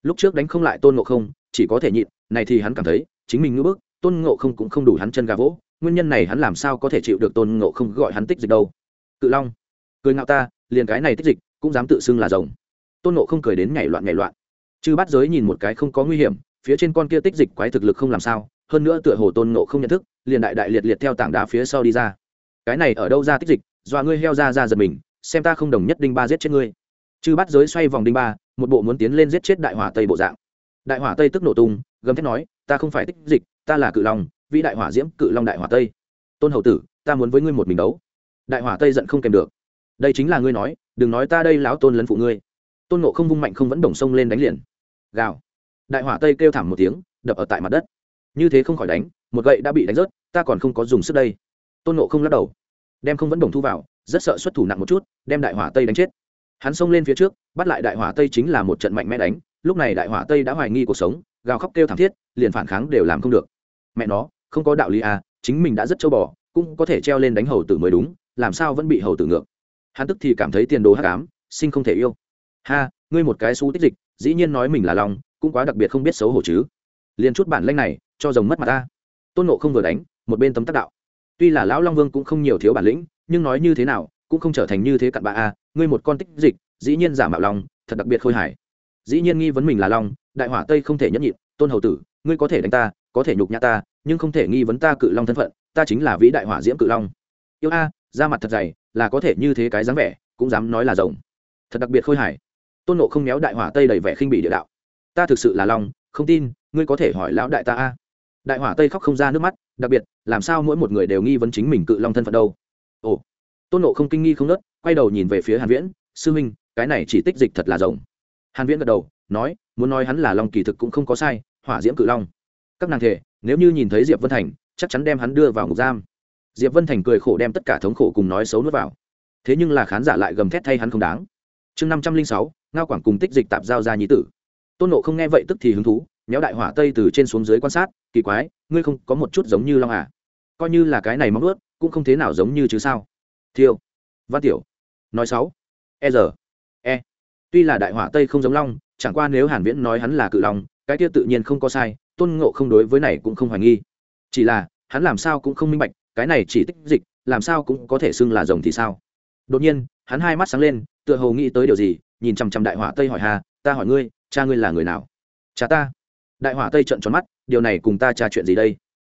Lúc trước đánh không lại tôn ngộ không, chỉ có thể nhịn, này thì hắn cảm thấy, chính mình ngưỡng bức, tôn ngộ không cũng không đủ hắn chân gà vỗ, nguyên nhân này hắn làm sao có thể chịu được tôn ngộ không gọi hắn tích dịch đâu. Cự long, cười ngạo ta, liền cái này tích dịch, cũng dám tự xưng là rồng. Tôn ngộ không cười đến nhảy loạn nhảy loạn. Chư bắt giới nhìn một cái không có nguy hiểm, phía trên con kia tích dịch quái thực lực không làm sao, hơn nữa tựa hồ tôn ngộ không nhận thức, liền đại đại liệt liệt theo tảng đá phía sau đi ra. Cái này ở đâu ra tích dịch dọa ngươi heo ra ra giật mình, xem ta không đồng nhất đinh ba giết chết ngươi. Chư bắt giới xoay vòng đinh ba, một bộ muốn tiến lên giết chết đại hỏa tây bộ dạng. Đại hỏa tây tức nổ tung, gầm thét nói, ta không phải tích dịch, ta là cự long, vĩ đại hỏa diễm cự long đại hỏa tây. Tôn hậu tử, ta muốn với ngươi một mình đấu. Đại hỏa tây giận không kèm được. Đây chính là ngươi nói, đừng nói ta đây láo tôn lấn phụ ngươi. Tôn nộ không vung mạnh không vẫn đồng sông lên đánh liền. Gào. Đại hỏa tây kêu thảm một tiếng, đập ở tại mặt đất. Như thế không khỏi đánh, một gậy đã bị đánh rớt, ta còn không có dùng sức đây. Tôn nộ không lắc đầu đem không vẫn đồng thu vào, rất sợ xuất thủ nặng một chút, đem đại hỏa tây đánh chết. Hắn xông lên phía trước, bắt lại đại hỏa tây chính là một trận mạnh mẽ đánh, lúc này đại hỏa tây đã hoài nghi cuộc sống, gào khóc kêu thảm thiết, liền phản kháng đều làm không được. Mẹ nó, không có đạo lý à chính mình đã rất châu bò, cũng có thể treo lên đánh hầu tử mới đúng, làm sao vẫn bị hầu tử ngược. Hắn tức thì cảm thấy tiền đồ hắc ám, sinh không thể yêu. Ha, ngươi một cái xú tích dịch, dĩ nhiên nói mình là lòng, cũng quá đặc biệt không biết xấu hổ chứ. Liền chút bản lanh này, cho rồng mất mặt ta. Tôn nộ không vừa đánh, một bên tấm tác đạo tuy là lão long vương cũng không nhiều thiếu bản lĩnh, nhưng nói như thế nào, cũng không trở thành như thế cặn bạ a, ngươi một con tích dịch, dĩ nhiên giả mạo long, thật đặc biệt khôi hài. Dĩ nhiên nghi vấn mình là long, đại hỏa tây không thể nhẫn nhịn, tôn hầu tử, ngươi có thể đánh ta, có thể nhục nhã ta, nhưng không thể nghi vấn ta cự long thân phận, ta chính là vĩ đại hỏa diễm cự long. Yêu a, da mặt thật dày, là có thể như thế cái dáng vẻ, cũng dám nói là rồng. Thật đặc biệt khôi hài. Tôn nộ không méo đại hỏa tây đầy vẻ khinh bị địa đạo. Ta thực sự là long, không tin, ngươi có thể hỏi lão đại ta a đại hỏa tây khóc không ra nước mắt, đặc biệt, làm sao mỗi một người đều nghi vấn chính mình cự long thân phận đâu? Ồ, tôn nộ không kinh nghi không nớt, quay đầu nhìn về phía hàn viễn, sư minh cái này chỉ tích dịch thật là rồng hàn viễn gật đầu, nói, muốn nói hắn là long kỳ thực cũng không có sai, hỏa diễm cự long. Các nàng thể, nếu như nhìn thấy diệp vân thành, chắc chắn đem hắn đưa vào ngục giam. Diệp vân thành cười khổ đem tất cả thống khổ cùng nói xấu nuốt vào. Thế nhưng là khán giả lại gầm thét thay hắn không đáng. Chương năm trăm linh sáu, ngao quảng cùng tích dịch tạp giao ra nhí tử. Tôn nộ không nghe vậy tức thì hứng thú nhéo đại hỏa tây từ trên xuống dưới quan sát, kỳ quái, ngươi không có một chút giống như long à? Coi như là cái này móng ướt cũng không thế nào giống như chứ sao? Thiêu. Văn tiểu. Nói sáu. E giờ. E. Tuy là đại hỏa tây không giống long, chẳng qua nếu hàn viễn nói hắn là cự long, cái kia tự nhiên không có sai, tôn ngộ không đối với này cũng không hoài nghi. Chỉ là, hắn làm sao cũng không minh bạch, cái này chỉ tích dịch, làm sao cũng có thể xưng là rồng thì sao? Đột nhiên, hắn hai mắt sáng lên, tựa hồ nghĩ tới điều gì, nhìn chằm chằm đại hỏa tây hỏi hà, ta hỏi ngươi, cha ngươi là người nào? Cha ta đại hỏa tây trợn tròn mắt, điều này cùng ta tra chuyện gì đây?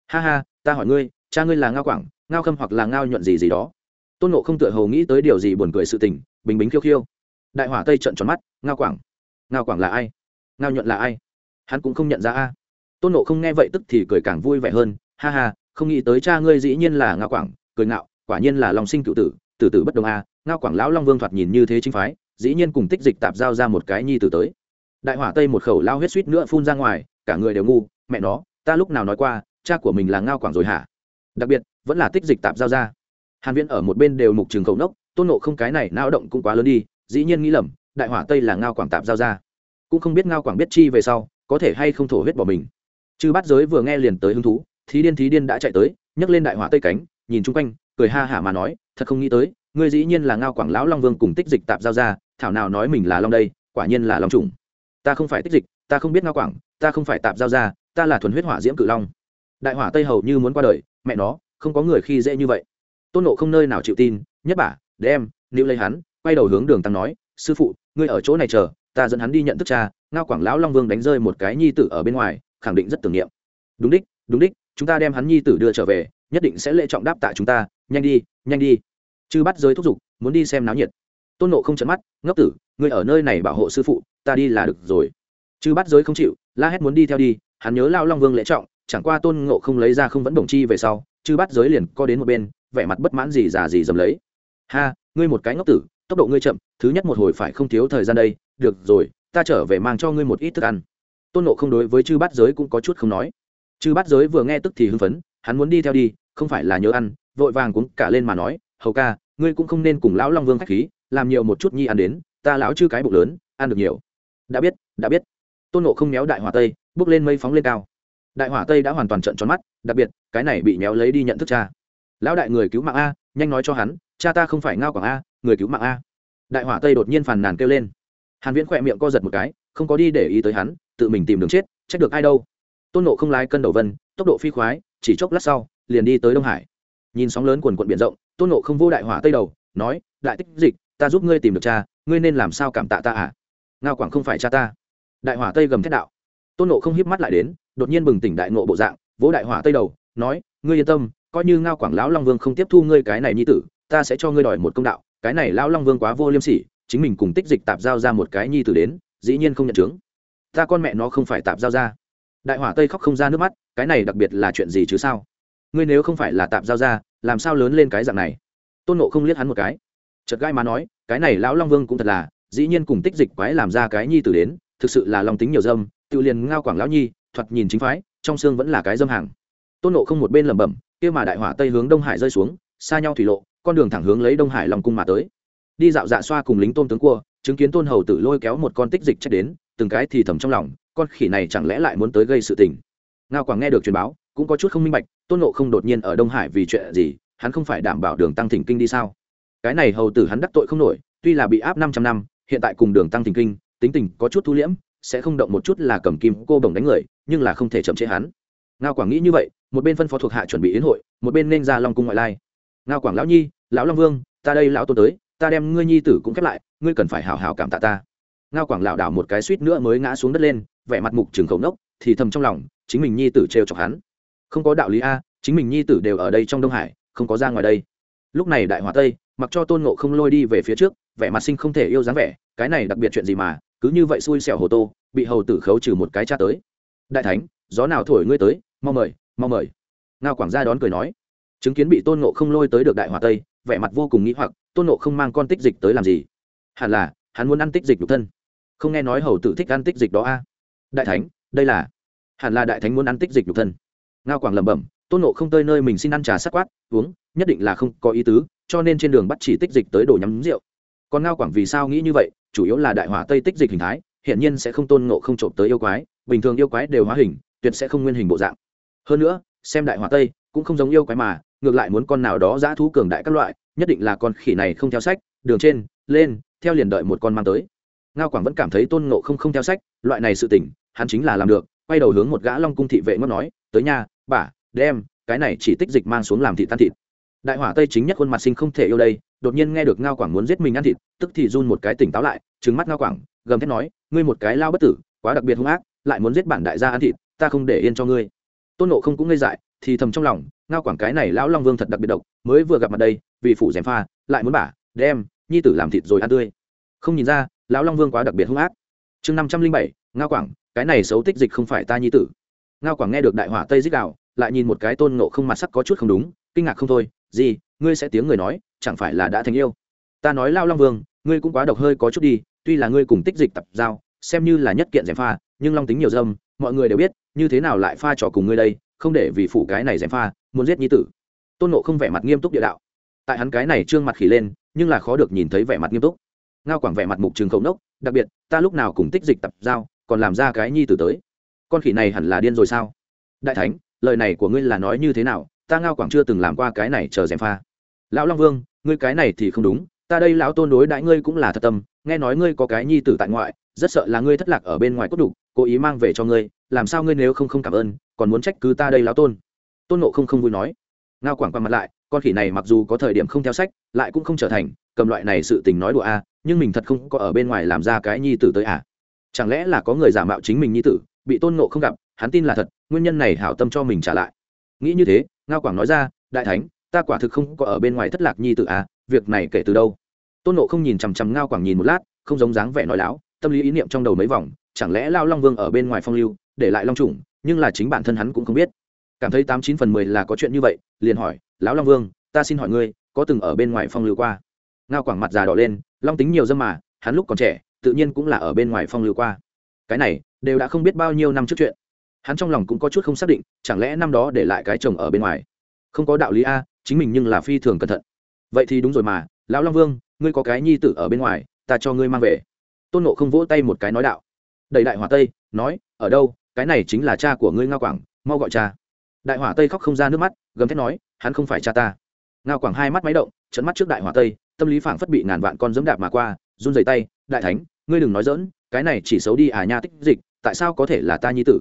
Ha ha, ta hỏi ngươi, cha ngươi là ngao quảng, ngao khâm hoặc là ngao nhuận gì gì đó. Tôn nộ không tựa hồ nghĩ tới điều gì buồn cười sự tình, bình bính khiêu khiêu. Đại hỏa tây trợn tròn mắt, ngao quảng ngao quảng là ai? Ngao nhuận là ai? Hắn cũng không nhận ra a. Tôn nộ không nghe vậy tức thì cười càng vui vẻ hơn, ha ha, không nghĩ tới cha ngươi dĩ nhiên là ngao quảng, cười ngạo, quả nhiên là lòng sinh cựu tử tử tử bất đồng a, ngao quảng lão long vương thoạt nhìn như thế chính phái, dĩ nhiên cùng tích dịch tạp giao ra một cái nhi tử tới. Đại hỏa tây một khẩu lao huyết suýt nữa phun ra ngoài cả người đều ngu, mẹ nó, ta lúc nào nói qua, cha của mình là ngao quảng rồi hả? Đặc biệt, vẫn là tích dịch tạp giao ra. Hàn viễn ở một bên đều mục trường khẩu nốc, tôn nộ không cái này nao động cũng quá lớn đi, dĩ nhiên nghĩ lầm, đại hỏa tây là ngao quảng tạp giao ra. Cũng không biết ngao quảng biết chi về sau, có thể hay không thổ huyết bỏ mình. Chư bát giới vừa nghe liền tới hứng thú, thí điên thí điên đã chạy tới, nhấc lên đại hỏa tây cánh, nhìn chung quanh, cười ha hả mà nói, thật không nghĩ tới, ngươi dĩ nhiên là ngao quảng lão long vương cùng tích dịch tạp giao ra, thảo nào nói mình là long đây, quả nhiên là long trùng ta không phải tích dịch ta không biết ngao quảng, ta không phải tạp giao ra ta là thuần huyết hỏa diễm cự long. Đại hỏa tây hầu như muốn qua đời, mẹ nó, không có người khi dễ như vậy. Tôn nộ không nơi nào chịu tin, nhất bả đem nữ lấy hắn, quay đầu hướng đường tăng nói, sư phụ, ngươi ở chỗ này chờ, ta dẫn hắn đi nhận thức cha. Ngao quảng lão long vương đánh rơi một cái nhi tử ở bên ngoài, khẳng định rất tưởng niệm. Đúng đích đúng đích, chúng ta đem hắn nhi tử đưa trở về, nhất định sẽ lễ trọng đáp tạ chúng ta, nhanh đi nhanh đi. Chư bắt giới thúc giục, muốn đi xem náo nhiệt. Tôn nộ không chấn mắt, ngốc tử, ngươi ở nơi này bảo hộ sư phụ, ta đi là được rồi chư bắt giới không chịu, la hét muốn đi theo đi, hắn nhớ lao long vương lễ trọng, chẳng qua tôn ngộ không lấy ra không vẫn đồng chi về sau, chư bắt giới liền co đến một bên, vẻ mặt bất mãn gì già gì dầm lấy. Ha, ngươi một cái ngốc tử, tốc độ ngươi chậm, thứ nhất một hồi phải không thiếu thời gian đây, được rồi, ta trở về mang cho ngươi một ít thức ăn. Tôn nộ không đối với chư bát giới cũng có chút không nói. Chư bát giới vừa nghe tức thì hưng phấn, hắn muốn đi theo đi, không phải là nhớ ăn, vội vàng cũng cả lên mà nói, hầu ca, ngươi cũng không nên cùng lão long vương k h á c h khí, làm nhiều một chút nhi ăn đến, ta lão chư cái bụng lớn, ăn được nhiều. Đã biết đã biết tôn nộ không méo đại hỏa tây, bước lên mây phóng lên cao. Đại hỏa tây đã hoàn toàn trận tròn mắt, đặc biệt, cái này bị méo lấy đi nhận thức cha. Lão đại người cứu mạng a, nhanh nói cho hắn, cha ta không phải ngao quảng a, người cứu mạng a. Đại hỏa tây đột nhiên phàn nàn kêu lên. Hàn viễn khỏe miệng co giật một cái, không có đi để ý tới hắn, tự mình tìm đường chết, trách được ai đâu. Tôn nộ không lái cân đầu vân, tốc độ phi khoái, chỉ chốc lát sau, liền đi tới đông hải. Nhìn sóng lớn quần quận biển rộng, tôn nộ không vô đại hỏa tây đầu, nói, đại tích dịch, ta giúp ngươi tìm được cha, ngươi nên làm sao cảm tạ ta à? Ngao quảng không phải cha ta đại hỏa tây gầm thét đạo. Tôn nộ không híp mắt lại đến, đột nhiên bừng tỉnh đại nộ bộ dạng, vỗ đại hỏa tây đầu, nói, ngươi yên tâm, coi như ngao quảng lão long vương không tiếp thu ngươi cái này nhi tử, ta sẽ cho ngươi đòi một công đạo, cái này lão long vương quá vô liêm sỉ, chính mình cùng tích dịch tạp giao ra một cái nhi tử đến, dĩ nhiên không nhận chứng ta con mẹ nó không phải tạp giao ra. Đại hỏa tây khóc không ra nước mắt, cái này đặc biệt là chuyện gì chứ sao? Ngươi nếu không phải là tạp giao ra, làm sao lớn lên cái dạng này? Tôn nộ không liếc hắn một cái. Chật gai mà nói, cái này lão long vương cũng thật là, dĩ nhiên cùng tích dịch quái làm ra cái nhi tử đến thực sự là lòng tính nhiều dâm, tự liền ngao quảng lão nhi, thoạt nhìn chính phái, trong xương vẫn là cái dâm hàng. Tôn nộ không một bên lẩm bẩm, kia mà đại hỏa tây hướng đông hải rơi xuống, xa nhau thủy lộ, con đường thẳng hướng lấy đông hải lòng cung mà tới. Đi dạo dạ xoa cùng lính tôn tướng cua, chứng kiến tôn hầu tử lôi kéo một con tích dịch chết đến, từng cái thì thầm trong lòng, con khỉ này chẳng lẽ lại muốn tới gây sự tình. Ngao quảng nghe được truyền báo, cũng có chút không minh bạch, tôn nộ không đột nhiên ở đông hải vì chuyện gì, hắn không phải đảm bảo đường tăng thỉnh kinh đi sao? Cái này hầu tử hắn đắc tội không nổi, tuy là bị áp năm trăm năm, hiện tại cùng đường tăng thỉnh kinh tính tình có chút thu liễm, sẽ không động một chút là cầm kim cô bồng đánh người, nhưng là không thể chậm chế hắn. Ngao quảng nghĩ như vậy, một bên phân phó thuộc hạ chuẩn bị yến hội, một bên nên ra long cung ngoại lai. Ngao quảng lão nhi, lão long vương, ta đây lão tôn tới, ta đem ngươi nhi tử cũng khép lại, ngươi cần phải hào hào cảm tạ ta. Ngao quảng lảo đảo một cái suýt nữa mới ngã xuống đất lên, vẻ mặt mục trường khẩu nốc, thì thầm trong lòng, chính mình nhi tử trêu chọc hắn. Không có đạo lý a, chính mình nhi tử đều ở đây trong đông hải, không có ra ngoài đây. Lúc này đại hòa tây, mặc cho tôn ngộ không lôi đi về phía trước, vẻ mặt sinh không thể yêu dáng vẻ, cái này đặc biệt chuyện gì mà cứ như vậy xui xẻo hồ tô, bị hầu tử khấu trừ một cái cha tới. Đại thánh, gió nào thổi ngươi tới, mau mời mau mời. Ngao quảng gia đón cười nói. Chứng kiến bị tôn nộ không lôi tới được đại hòa tây, vẻ mặt vô cùng nghĩ hoặc, tôn nộ không mang con tích dịch tới làm gì? Hẳn là, hắn muốn ăn tích dịch nhục thân. Không nghe nói hầu tử thích ăn tích dịch đó a. Đại thánh, đây là, hẳn là đại thánh muốn ăn tích dịch nhục thân. Ngao quảng lẩm bẩm, tôn nộ không tơi nơi mình xin ăn trà sắc quát, uống, nhất định là không có ý tứ, cho nên trên đường bắt chỉ tích dịch tới đổ nhắm rượu còn ngao quảng vì sao nghĩ như vậy? Chủ yếu là đại hỏa tây tích dịch hình thái hiện nhiên sẽ không tôn ngộ không trộm tới yêu quái, bình thường yêu quái đều hóa hình, tuyệt sẽ không nguyên hình bộ dạng. Hơn nữa, xem đại hỏa tây, cũng không giống yêu quái mà, ngược lại muốn con nào đó giã thú cường đại các loại, nhất định là con khỉ này không theo sách, đường trên, lên, theo liền đợi một con mang tới. Ngao quảng vẫn cảm thấy tôn ngộ không không theo sách, loại này sự tỉnh hắn chính là làm được, quay đầu hướng một gã long cung thị vệ ngót nói, tới nhà bả đem, cái này chỉ tích dịch mang xuống làm thị tan thịt. Đại hỏa tây chính nhất khuôn mặt sinh không thể yêu đây đột nhiên nghe được ngao quảng muốn giết mình ăn thịt, tức thì run một cái tỉnh táo lại trứng mắt ngao quảng, gầm thét nói, ngươi một cái lao bất tử, quá đặc biệt hung ác, lại muốn giết bản đại gia ăn thịt, ta không để yên cho ngươi. Tôn nộ không cũng ngây dại, thì thầm trong lòng, ngao quảng cái này lão long vương thật đặc biệt độc, mới vừa gặp mặt đây, vì phủ gièm pha, lại muốn bả, đem, nhi tử làm thịt rồi ăn tươi. Không nhìn ra, lão long vương quá đặc biệt hung ác. Chương năm trăm linh bảy, ngao quảng, cái này xấu tích dịch không phải ta nhi tử. Ngao quảng nghe được đại hỏa tây dích đạo, lại nhìn một cái tôn nộ không mặt sắc có chút không đúng, kinh ngạc không thôi, gì ngươi sẽ tiếng người nói, chẳng phải là đã thành yêu. Ta nói lao long vương, ngươi cũng quá độc hơi có chút đi, tuy là ngươi cùng tích dịch tập giao, xem như là nhất kiện gièm pha, nhưng long tính nhiều dâm, mọi người đều biết, như thế nào lại pha trò cùng ngươi đây, không để vì phủ cái này gièm pha, muốn giết nhi tử. Tôn nộ không vẻ mặt nghiêm túc địa đạo. Tại hắn cái này trương mặt khỉ lên, nhưng là khó được nhìn thấy vẻ mặt nghiêm túc. Ngao quảng vẻ mặt mục trường khẩu nốc, đặc biệt, ta lúc nào cùng tích dịch tập giao, còn làm ra cái nhi tử tới. Con khỉ này hẳn là điên rồi sao? Đại thánh, lời này của ngươi là nói như thế nào? Ta ngao quảng chưa từng làm qua cái này chờ gièm pha lão long vương, ngươi cái này thì không đúng, ta đây lão tôn đối đãi ngươi cũng là thật tâm, nghe nói ngươi có cái nhi tử tại ngoại, rất sợ là ngươi thất lạc ở bên ngoài cốt đục, cố ý mang về cho ngươi, làm sao ngươi nếu không không cảm ơn, còn muốn trách cứ ta đây lão tôn? Tôn nộ không không vui nói. Ngao quảng quăng mặt lại, con khỉ này mặc dù có thời điểm không theo sách, lại cũng không trở thành, cầm loại này sự tình nói đùa a à, nhưng mình thật không có ở bên ngoài làm ra cái nhi tử tới à. Chẳng lẽ là có người giả mạo chính mình nhi tử, bị tôn nộ không gặp, hắn tin là thật, nguyên nhân này hảo tâm cho mình trả lại. Nghĩ như thế, ngao quảng nói ra, đại thánh ta quả thực không có ở bên ngoài thất lạc nhi tự à việc này kể từ đâu? Tôn nộ không nhìn chằm chằm ngao quảng nhìn một lát, không giống dáng vẻ nói láo, tâm lý ý niệm trong đầu mấy vòng, chẳng lẽ lao long vương ở bên ngoài phong lưu, để lại long trùng nhưng là chính bản thân hắn cũng không biết. Cảm thấy tám chín phần mười là có chuyện như vậy, liền hỏi, lão long vương, ta xin hỏi ngươi, có từng ở bên ngoài phong lưu qua? Ngao quảng mặt già đỏ lên, long tính nhiều dâm mà, hắn lúc còn trẻ, tự nhiên cũng là ở bên ngoài phong lưu qua. Cái này, đều đã không biết bao nhiêu năm trước chuyện. Hắn trong lòng cũng có chút không xác định, chẳng lẽ năm đó để lại cái chồng ở bên ngoài? Không có đạo lý a chính mình nhưng là phi thường cẩn thận. Vậy thì đúng rồi mà, lão long vương, ngươi có cái nhi tử ở bên ngoài, ta cho ngươi mang về. Tôn nộ không vỗ tay một cái nói đạo. Đầy đại hỏa tây nói, ở đâu? Cái này chính là cha của ngươi ngao quảng, mau gọi cha. Đại hỏa tây khóc không ra nước mắt, gầm thét nói, hắn không phải cha ta. Ngao quảng hai mắt máy động trận mắt trước đại hỏa tây, tâm lý phảng phất bị ngàn vạn con dẫm đạp mà qua, run rẩy tay, đại thánh, ngươi đừng nói dỡn cái này chỉ xấu đi à nha tích dịch, tại sao có thể là ta nhi tử?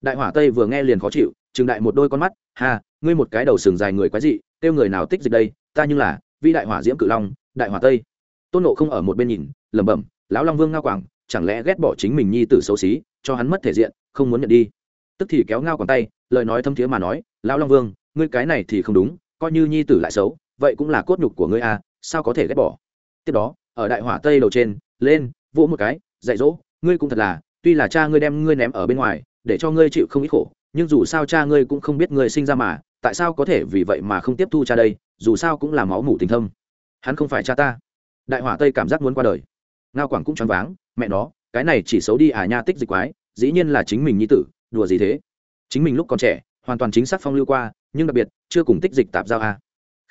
Đại hỏa tây vừa nghe liền khó chịu, trừng đại một đôi con mắt, ha, ngươi một cái đầu sừng dài người quái dị kêu người nào tích dịch đây, ta như là vi đại hỏa diễm cự long, đại hỏa tây. Tôn nộ không ở một bên nhìn, lẩm bẩm, lão long vương ngao quảng, chẳng lẽ ghét bỏ chính mình nhi tử xấu xí, cho hắn mất thể diện, không muốn nhận đi. Tức thì kéo ngao quảng tay, lời nói thâm thiế mà nói, lão long vương, ngươi cái này thì không đúng, coi như nhi tử lại xấu, vậy cũng là cốt nhục của ngươi à sao có thể ghét bỏ? Tiếp đó, ở đại hỏa tây đầu trên, lên, vỗ một cái, dạy dỗ, ngươi cũng thật là, tuy là cha ngươi đem ngươi ném ở bên ngoài, để cho ngươi chịu không ít khổ, nhưng dù sao cha ngươi cũng không biết ngươi sinh ra mà tại sao có thể vì vậy mà không tiếp thu cha đây, dù sao cũng là máu mủ tình thâm. Hắn không phải cha ta. Đại hỏa tây cảm giác muốn qua đời. Ngao quảng cũng choáng váng, mẹ nó, cái này chỉ xấu đi à nha tích dịch quái, dĩ nhiên là chính mình nhi tử, đùa gì thế? Chính mình lúc còn trẻ, hoàn toàn chính xác phong lưu qua, nhưng đặc biệt, chưa cùng tích dịch tạp giao a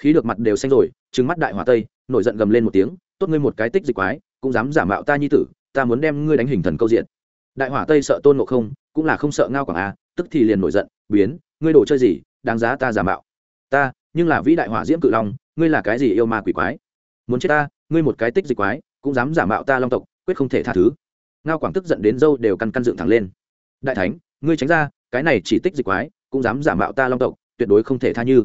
khí được mặt đều xanh rồi, trừng mắt đại hỏa tây, nổi giận gầm lên một tiếng, tốt ngươi một cái tích dịch quái, cũng dám giả mạo ta nhi tử, ta muốn đem ngươi đánh hình thần câu diện. Đại hỏa tây sợ tôn ngộ không, cũng là không sợ ngao quảng a tức thì liền nổi giận, biến, ngươi đồ chơi gì đáng giá ta giả mạo. Ta, nhưng là vĩ đại hỏa diễm cự long, ngươi là cái gì yêu ma quỷ quái? Muốn chết ta, ngươi một cái tích dịch quái, cũng dám giả mạo ta long tộc, quyết không thể tha thứ. Ngao quảng tức giận đến dâu đều căn căn dựng thẳng lên. Đại thánh, ngươi tránh ra, cái này chỉ tích dịch quái, cũng dám giả mạo ta long tộc, tuyệt đối không thể tha như.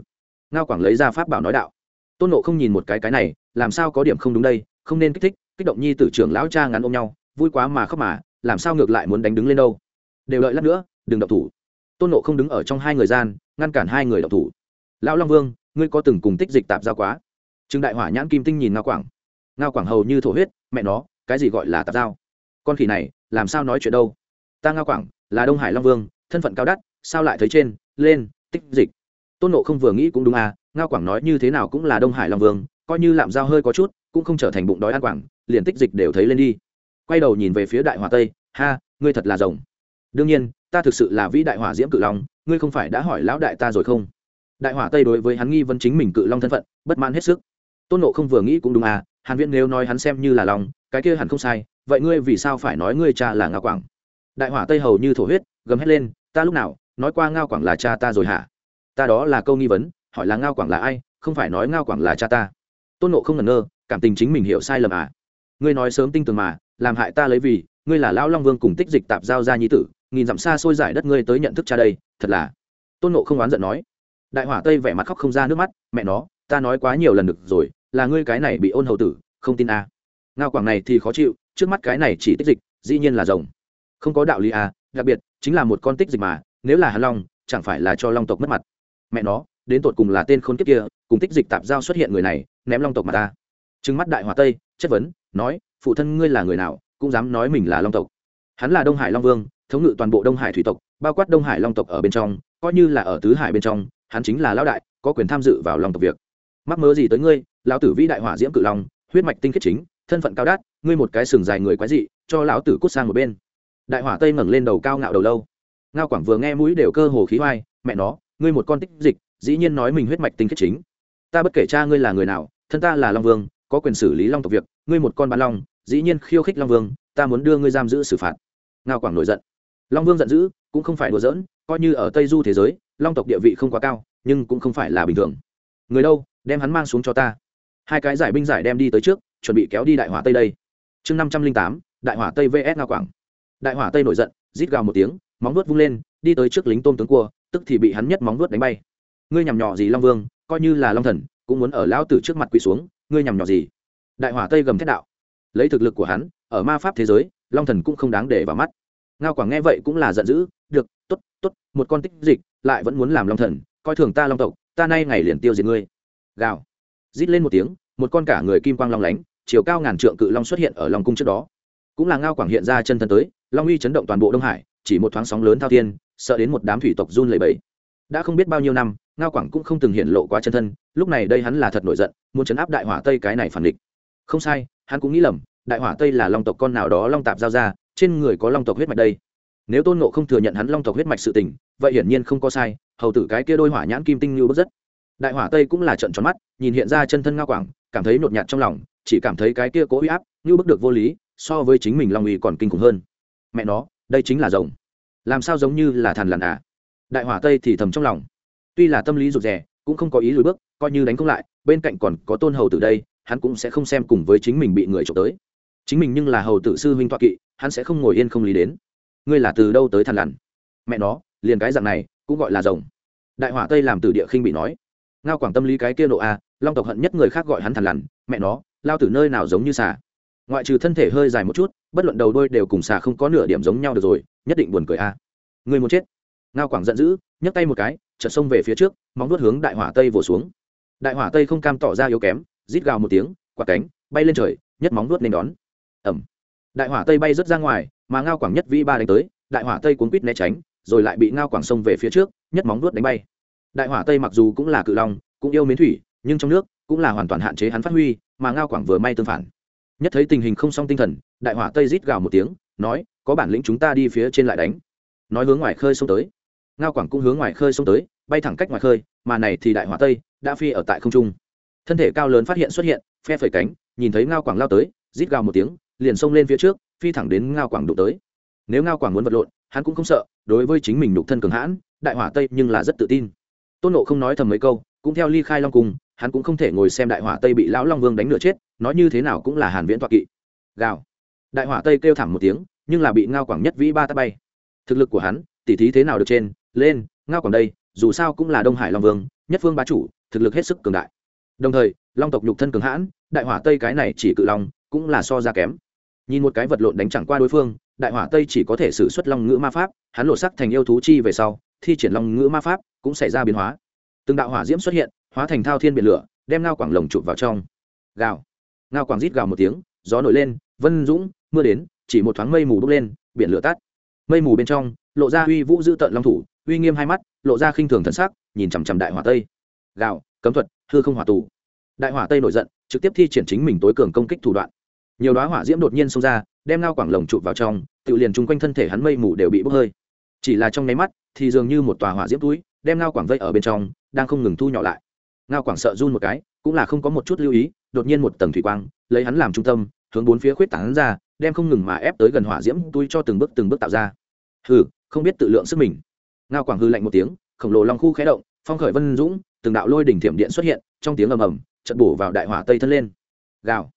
Ngao quảng lấy ra pháp bảo nói đạo. Tôn nộ không nhìn một cái cái này, làm sao có điểm không đúng đây, không nên kích thích, kích động nhi tử trưởng lão cha ngắn ôm nhau, vui quá mà khóc mà, làm sao ngược lại muốn đánh đứng lên đâu. Đều đợi lát nữa, đừng động thủ. Tôn nộ không đứng ở trong hai người gian ngăn cản hai người động thủ. Lão long vương, ngươi có từng cùng tích dịch tạp giao quá? Trương đại hỏa nhãn kim tinh nhìn ngao quảng. Ngao quảng hầu như thổ huyết, mẹ nó, cái gì gọi là tạp giao? Con khỉ này, làm sao nói chuyện đâu? Ta ngao quảng, là đông hải long vương, thân phận cao đắt, sao lại thấy trên, lên, tích dịch? Tôn nộ không vừa nghĩ cũng đúng à ngao quảng nói như thế nào cũng là đông hải long vương, coi như lạm giao hơi có chút, cũng không trở thành bụng đói ăn quảng, liền tích dịch đều thấy lên đi. Quay đầu nhìn về phía đại hòa tây, ha, ngươi thật là rồng. Đương nhiên, ta thực sự là vĩ đại hỏa diễm cự long ngươi không phải đã hỏi lão đại ta rồi không? Đại hỏa tây đối với hắn nghi vấn chính mình cự long thân phận, bất mãn hết sức. Tôn nộ không vừa nghĩ cũng đúng à hàn viễn nếu nói hắn xem như là lòng, cái kia hẳn không sai, vậy ngươi vì sao phải nói ngươi cha là ngao quảng? Đại hỏa tây hầu như thổ huyết, gầm hết lên, ta lúc nào, nói qua ngao quảng là cha ta rồi hả? Ta đó là câu nghi vấn, hỏi là ngao quảng là ai, không phải nói ngao quảng là cha ta. Tôn nộ không ngẩn ngơ, cảm tình chính mình hiểu sai lầm à. Ngươi nói sớm tinh tường mà, làm hại ta lấy vì, ngươi là lão long vương cùng tích dịch tạp giao ra nhi tử nghìn dặm xa xôi giải đất ngươi tới nhận thức cha đây, thật là. Tôn nộ không oán giận nói. Đại hỏa tây vẻ mặt khóc không ra nước mắt, mẹ nó, ta nói quá nhiều lần được rồi, là ngươi cái này bị ôn hầu tử, không tin à. ngao quảng này thì khó chịu, trước mắt cái này chỉ tích dịch, dĩ nhiên là rồng. Không có đạo lý à đặc biệt, chính là một con tích dịch mà, nếu là hà long, chẳng phải là cho long tộc mất mặt. Mẹ nó, đến tột cùng là tên khôn kiếp kia, cùng tích dịch tạp giao xuất hiện người này, ném long tộc mà ta. Trừng mắt đại hòa tây, chất vấn, nói, phụ thân ngươi là người nào, cũng dám nói mình là long tộc. Hắn là đông hải long vương thống ngự toàn bộ đông hải thủy tộc, bao quát đông hải long tộc ở bên trong, coi như là ở tứ hải bên trong, hắn chính là lão đại, có quyền tham dự vào long tộc việc. Mắc mớ gì tới ngươi, lão tử vĩ đại hỏa diễm cự long, huyết mạch tinh khiết chính, thân phận cao đát, ngươi một cái sừng dài người quái dị, cho lão tử cút sang một bên. Đại hỏa tây ngẩng lên đầu cao ngạo đầu lâu. Ngao quảng vừa nghe mũi đều cơ hồ khí hoai, mẹ nó, ngươi một con tích dịch, dĩ nhiên nói mình huyết mạch tinh khiết chính. Ta bất kể cha ngươi là người nào, thân ta là long vương, có quyền xử lý long tộc việc, ngươi một con bán long, dĩ nhiên khiêu khích long vương, ta muốn đưa ngươi giam giữ xử phạt. Ngao quảng nổi giận long vương giận dữ, cũng không phải đùa giỡn, coi như ở tây du thế giới, long tộc địa vị không quá cao, nhưng cũng không phải là bình thường. Người đâu, đem hắn mang xuống cho ta. Hai cái giải binh giải đem đi tới trước, chuẩn bị kéo đi đại hỏa tây đây. Chương năm trăm linh tám, đại hỏa tây vs nga quảng. Đại hỏa tây nổi giận, rít gào một tiếng, móng vuốt vung lên, đi tới trước lính tôm tướng cua, tức thì bị hắn nhất móng vuốt đánh bay. Ngươi nhằm nhỏ gì long vương, coi như là long thần, cũng muốn ở lão tử trước mặt quỳ xuống, ngươi nhằm nhỏ gì? Đại hỏa tây gầm thét đạo. Lấy thực lực của hắn, ở ma pháp thế giới, long thần cũng không đáng để vào mắt ngao quảng nghe vậy cũng là giận dữ, được t ố t t ố t một con tích dịch, lại vẫn muốn làm long thần, coi thường ta long tộc, ta nay ngày liền tiêu diệt ngươi. Gào. Rít lên một tiếng, một con cả người kim quang long lánh, chiều cao ngàn trượng cự long xuất hiện ở long cung trước đó. Cũng là ngao quảng hiện ra chân thân tới, long uy chấn động toàn bộ đông hải, chỉ một thoáng sóng lớn thao thiên, sợ đến một đám thủy tộc run lẩy bẩy. Đã không biết bao nhiêu năm, ngao quảng cũng không từng hiện lộ quá chân thân, lúc này đây hắn là thật nổi giận, muốn chấn áp đại hỏa tây cái này phản địch. Không sai, hắn cũng nghĩ lầm, đại hỏa tây là long tộc con nào đó long tạp giao ra trên người có long tộc huyết mạch đây. Nếu tôn nộ không thừa nhận hắn long tộc huyết mạch sự tình, vậy hiển nhiên không có sai, hầu tử cái kia đôi hỏa nhãn kim tinh như bất rất. Đại hỏa tây cũng là trận tròn mắt, nhìn hiện ra chân thân ngao quảng, cảm thấy nhột nhạt trong lòng, chỉ cảm thấy cái kia cố uy áp, như bức được vô lý, so với chính mình long uy còn kinh khủng hơn. Mẹ nó, đây chính là rồng. Làm sao giống như là thằn lằn à? Đại hỏa tây thì thầm trong lòng. Tuy là tâm lý rụt rè, cũng không có ý lùi bước, coi như đánh không lại, bên cạnh còn có tôn hầu tử đây, hắn cũng sẽ không xem cùng với chính mình bị người trộm tới. Chính mình nhưng là hầu tử sư huynh toạ kỵ hắn sẽ không ngồi yên không lý đến. Ngươi là từ đâu tới thằn lằn? Mẹ nó, liền cái dạng này, cũng gọi là rồng. Đại hỏa tây làm từ địa khinh bị nói. Ngao quảng tâm lý cái kia nộ a, long tộc hận nhất người khác gọi hắn thằn lằn, mẹ nó, lao từ nơi nào giống như xà? Ngoại trừ thân thể hơi dài một chút, bất luận đầu đôi đều cùng xà không có nửa điểm giống nhau được rồi, nhất định buồn cười a. Người muốn chết. Ngao quảng giận dữ, nhấc tay một cái, chợt xông về phía trước, móng nuốt hướng đại hỏa tây vồ xuống. Đại hỏa tây không cam tỏ ra yếu kém, rít gào một tiếng, quả cánh, bay lên trời, nhất móng nuốt nên đón. Ẩm đại hỏa tây bay rớt ra ngoài, mà ngao quảng nhất vĩ ba đánh tới, đại hỏa tây cuốn quýt né tránh, rồi lại bị ngao quảng xông về phía trước, nhất móng nuốt đánh bay. Đại hỏa tây mặc dù cũng là cự long, cũng yêu mến thủy, nhưng trong nước cũng là hoàn toàn hạn chế hắn phát huy, mà ngao quảng vừa may tương phản. Nhất thấy tình hình không song tinh thần, đại hỏa tây rít gào một tiếng, nói, có bản lĩnh chúng ta đi phía trên lại đánh. Nói hướng ngoài khơi xông tới. Ngao quảng cũng hướng ngoài khơi xông tới, bay thẳng cách ngoài khơi, mà này thì đại hỏa tây đã phi ở tại không trung. Thân thể cao lớn phát hiện xuất hiện, phe phẩy cánh, nhìn thấy ngao quảng lao tới, rít gào một tiếng liền xông lên phía trước, phi thẳng đến ngao quảng đụng tới. Nếu ngao quảng muốn vật lộn, hắn cũng không sợ, đối với chính mình nhục thân cường hãn, đại hỏa tây nhưng là rất tự tin. Tôn nộ không nói thầm mấy câu, cũng theo ly khai long cung hắn cũng không thể ngồi xem đại hỏa tây bị lão long vương đánh nửa chết, nói như thế nào cũng là hàn viễn toạ kỵ. Gào. Đại hỏa tây kêu thảm một tiếng, nhưng là bị ngao quảng nhất vĩ ba tát bay. Thực lực của hắn, tỉ thí thế nào được trên, lên, ngao quảng đây, dù sao cũng là đông hải long vương, nhất vương bá chủ, thực lực hết sức cường đại. Đồng thời, long tộc nhục thân cường hãn, đại hỏa tây cái này chỉ cự long, cũng là so ra kém nhìn một cái vật lộn đánh chẳng qua đối phương, đại hỏa tây chỉ có thể sử xuất long ngữ ma pháp, hắn lộ sắc thành yêu thú chi về sau, thi triển long ngữ ma pháp cũng xảy ra biến hóa. Từng đạo hỏa diễm xuất hiện, hóa thành thao thiên biển lửa, đem ngao quảng lồng chụp vào trong. Gào. Ngao quảng rít gào một tiếng, gió nổi lên, vân dũng, mưa đến, chỉ một thoáng mây mù bốc lên, biển lửa tắt. Mây mù bên trong, lộ ra uy vũ dữ tợn long thủ, uy nghiêm hai mắt, lộ ra khinh thường thân sắc, nhìn chằm chằm đại hỏa tây. Gào, cấm thuật, hư không hỏa tù. Đại hỏa tây nổi giận, trực tiếp thi triển chính mình tối cường công kích thủ đoạn nhiều đoá hỏa diễm đột nhiên xông ra, đem ngao quảng lồng chụp vào trong, tự liền chung quanh thân thể hắn mây mù đều bị bốc hơi. Chỉ là trong nháy mắt, thì dường như một tòa hỏa diễm túi, đem ngao quảng vây ở bên trong, đang không ngừng thu nhỏ lại. Ngao quảng sợ run một cái, cũng là không có một chút lưu ý, đột nhiên một tầng thủy quang, lấy hắn làm trung tâm, hướng bốn phía khuyết tảng ra, đem không ngừng mà ép tới gần hỏa diễm túi cho từng bước từng bước tạo ra. Hừ, không biết tự lượng sức mình. Ngao quảng hư lạnh một tiếng, khổng lồ long khu khé động, phong khởi vân dũng, từng đạo lôi đỉnh thiểm điện xuất hiện, trong tiếng ầm ầm chật bổ vào đại hỏa tây thân lên. Gào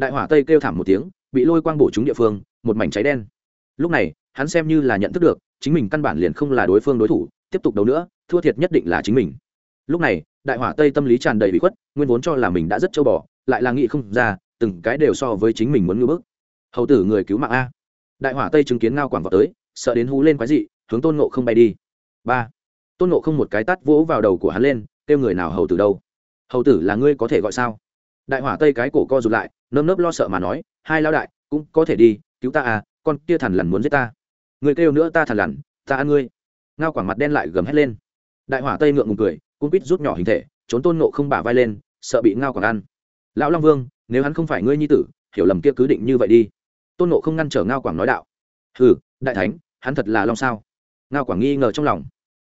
đại hỏa tây kêu thảm một tiếng, bị lôi quang bổ trúng địa phương, một mảnh cháy đen. Lúc này, hắn xem như là nhận thức được, chính mình căn bản liền không là đối phương đối thủ, tiếp tục đấu nữa, thua thiệt nhất định là chính mình. Lúc này, đại hỏa tây tâm lý tràn đầy bị khuất, nguyên vốn cho là mình đã rất châu bò, lại là nghị không ra, từng cái đều so với chính mình muốn ngưỡng bức. Hầu tử người cứu mạng a. Đại hỏa tây chứng kiến ngao quảng vào tới, sợ đến hú lên quái dị, hướng tôn ngộ không bay đi. Ba. Tôn ngộ không một cái tắt vỗ vào đầu của hắn lên, kêu người nào hầu tử đâu? Hầu tử là ngươi có thể gọi sao? Đại hỏa tây cái cổ co rụt lại, nơm nớp lo sợ mà nói, hai lao đại, cũng có thể đi, cứu ta à con kia thằn lằn muốn giết ta. Người kêu nữa ta thằn lằn, ta ăn ngươi. Ngao quảng mặt đen lại gầm hét lên. Đại hỏa tây ngượng ngùng cười cung quýt rút nhỏ hình thể, trốn tôn nộ không bả vai lên, sợ bị ngao quảng ăn. Lão long vương, nếu hắn không phải ngươi nhi tử, hiểu lầm kia cứ định như vậy đi. Tôn nộ không ngăn trở ngao quảng nói đạo. Ừ đại thánh, hắn thật là long sao? Ngao quảng nghi ngờ trong lòng.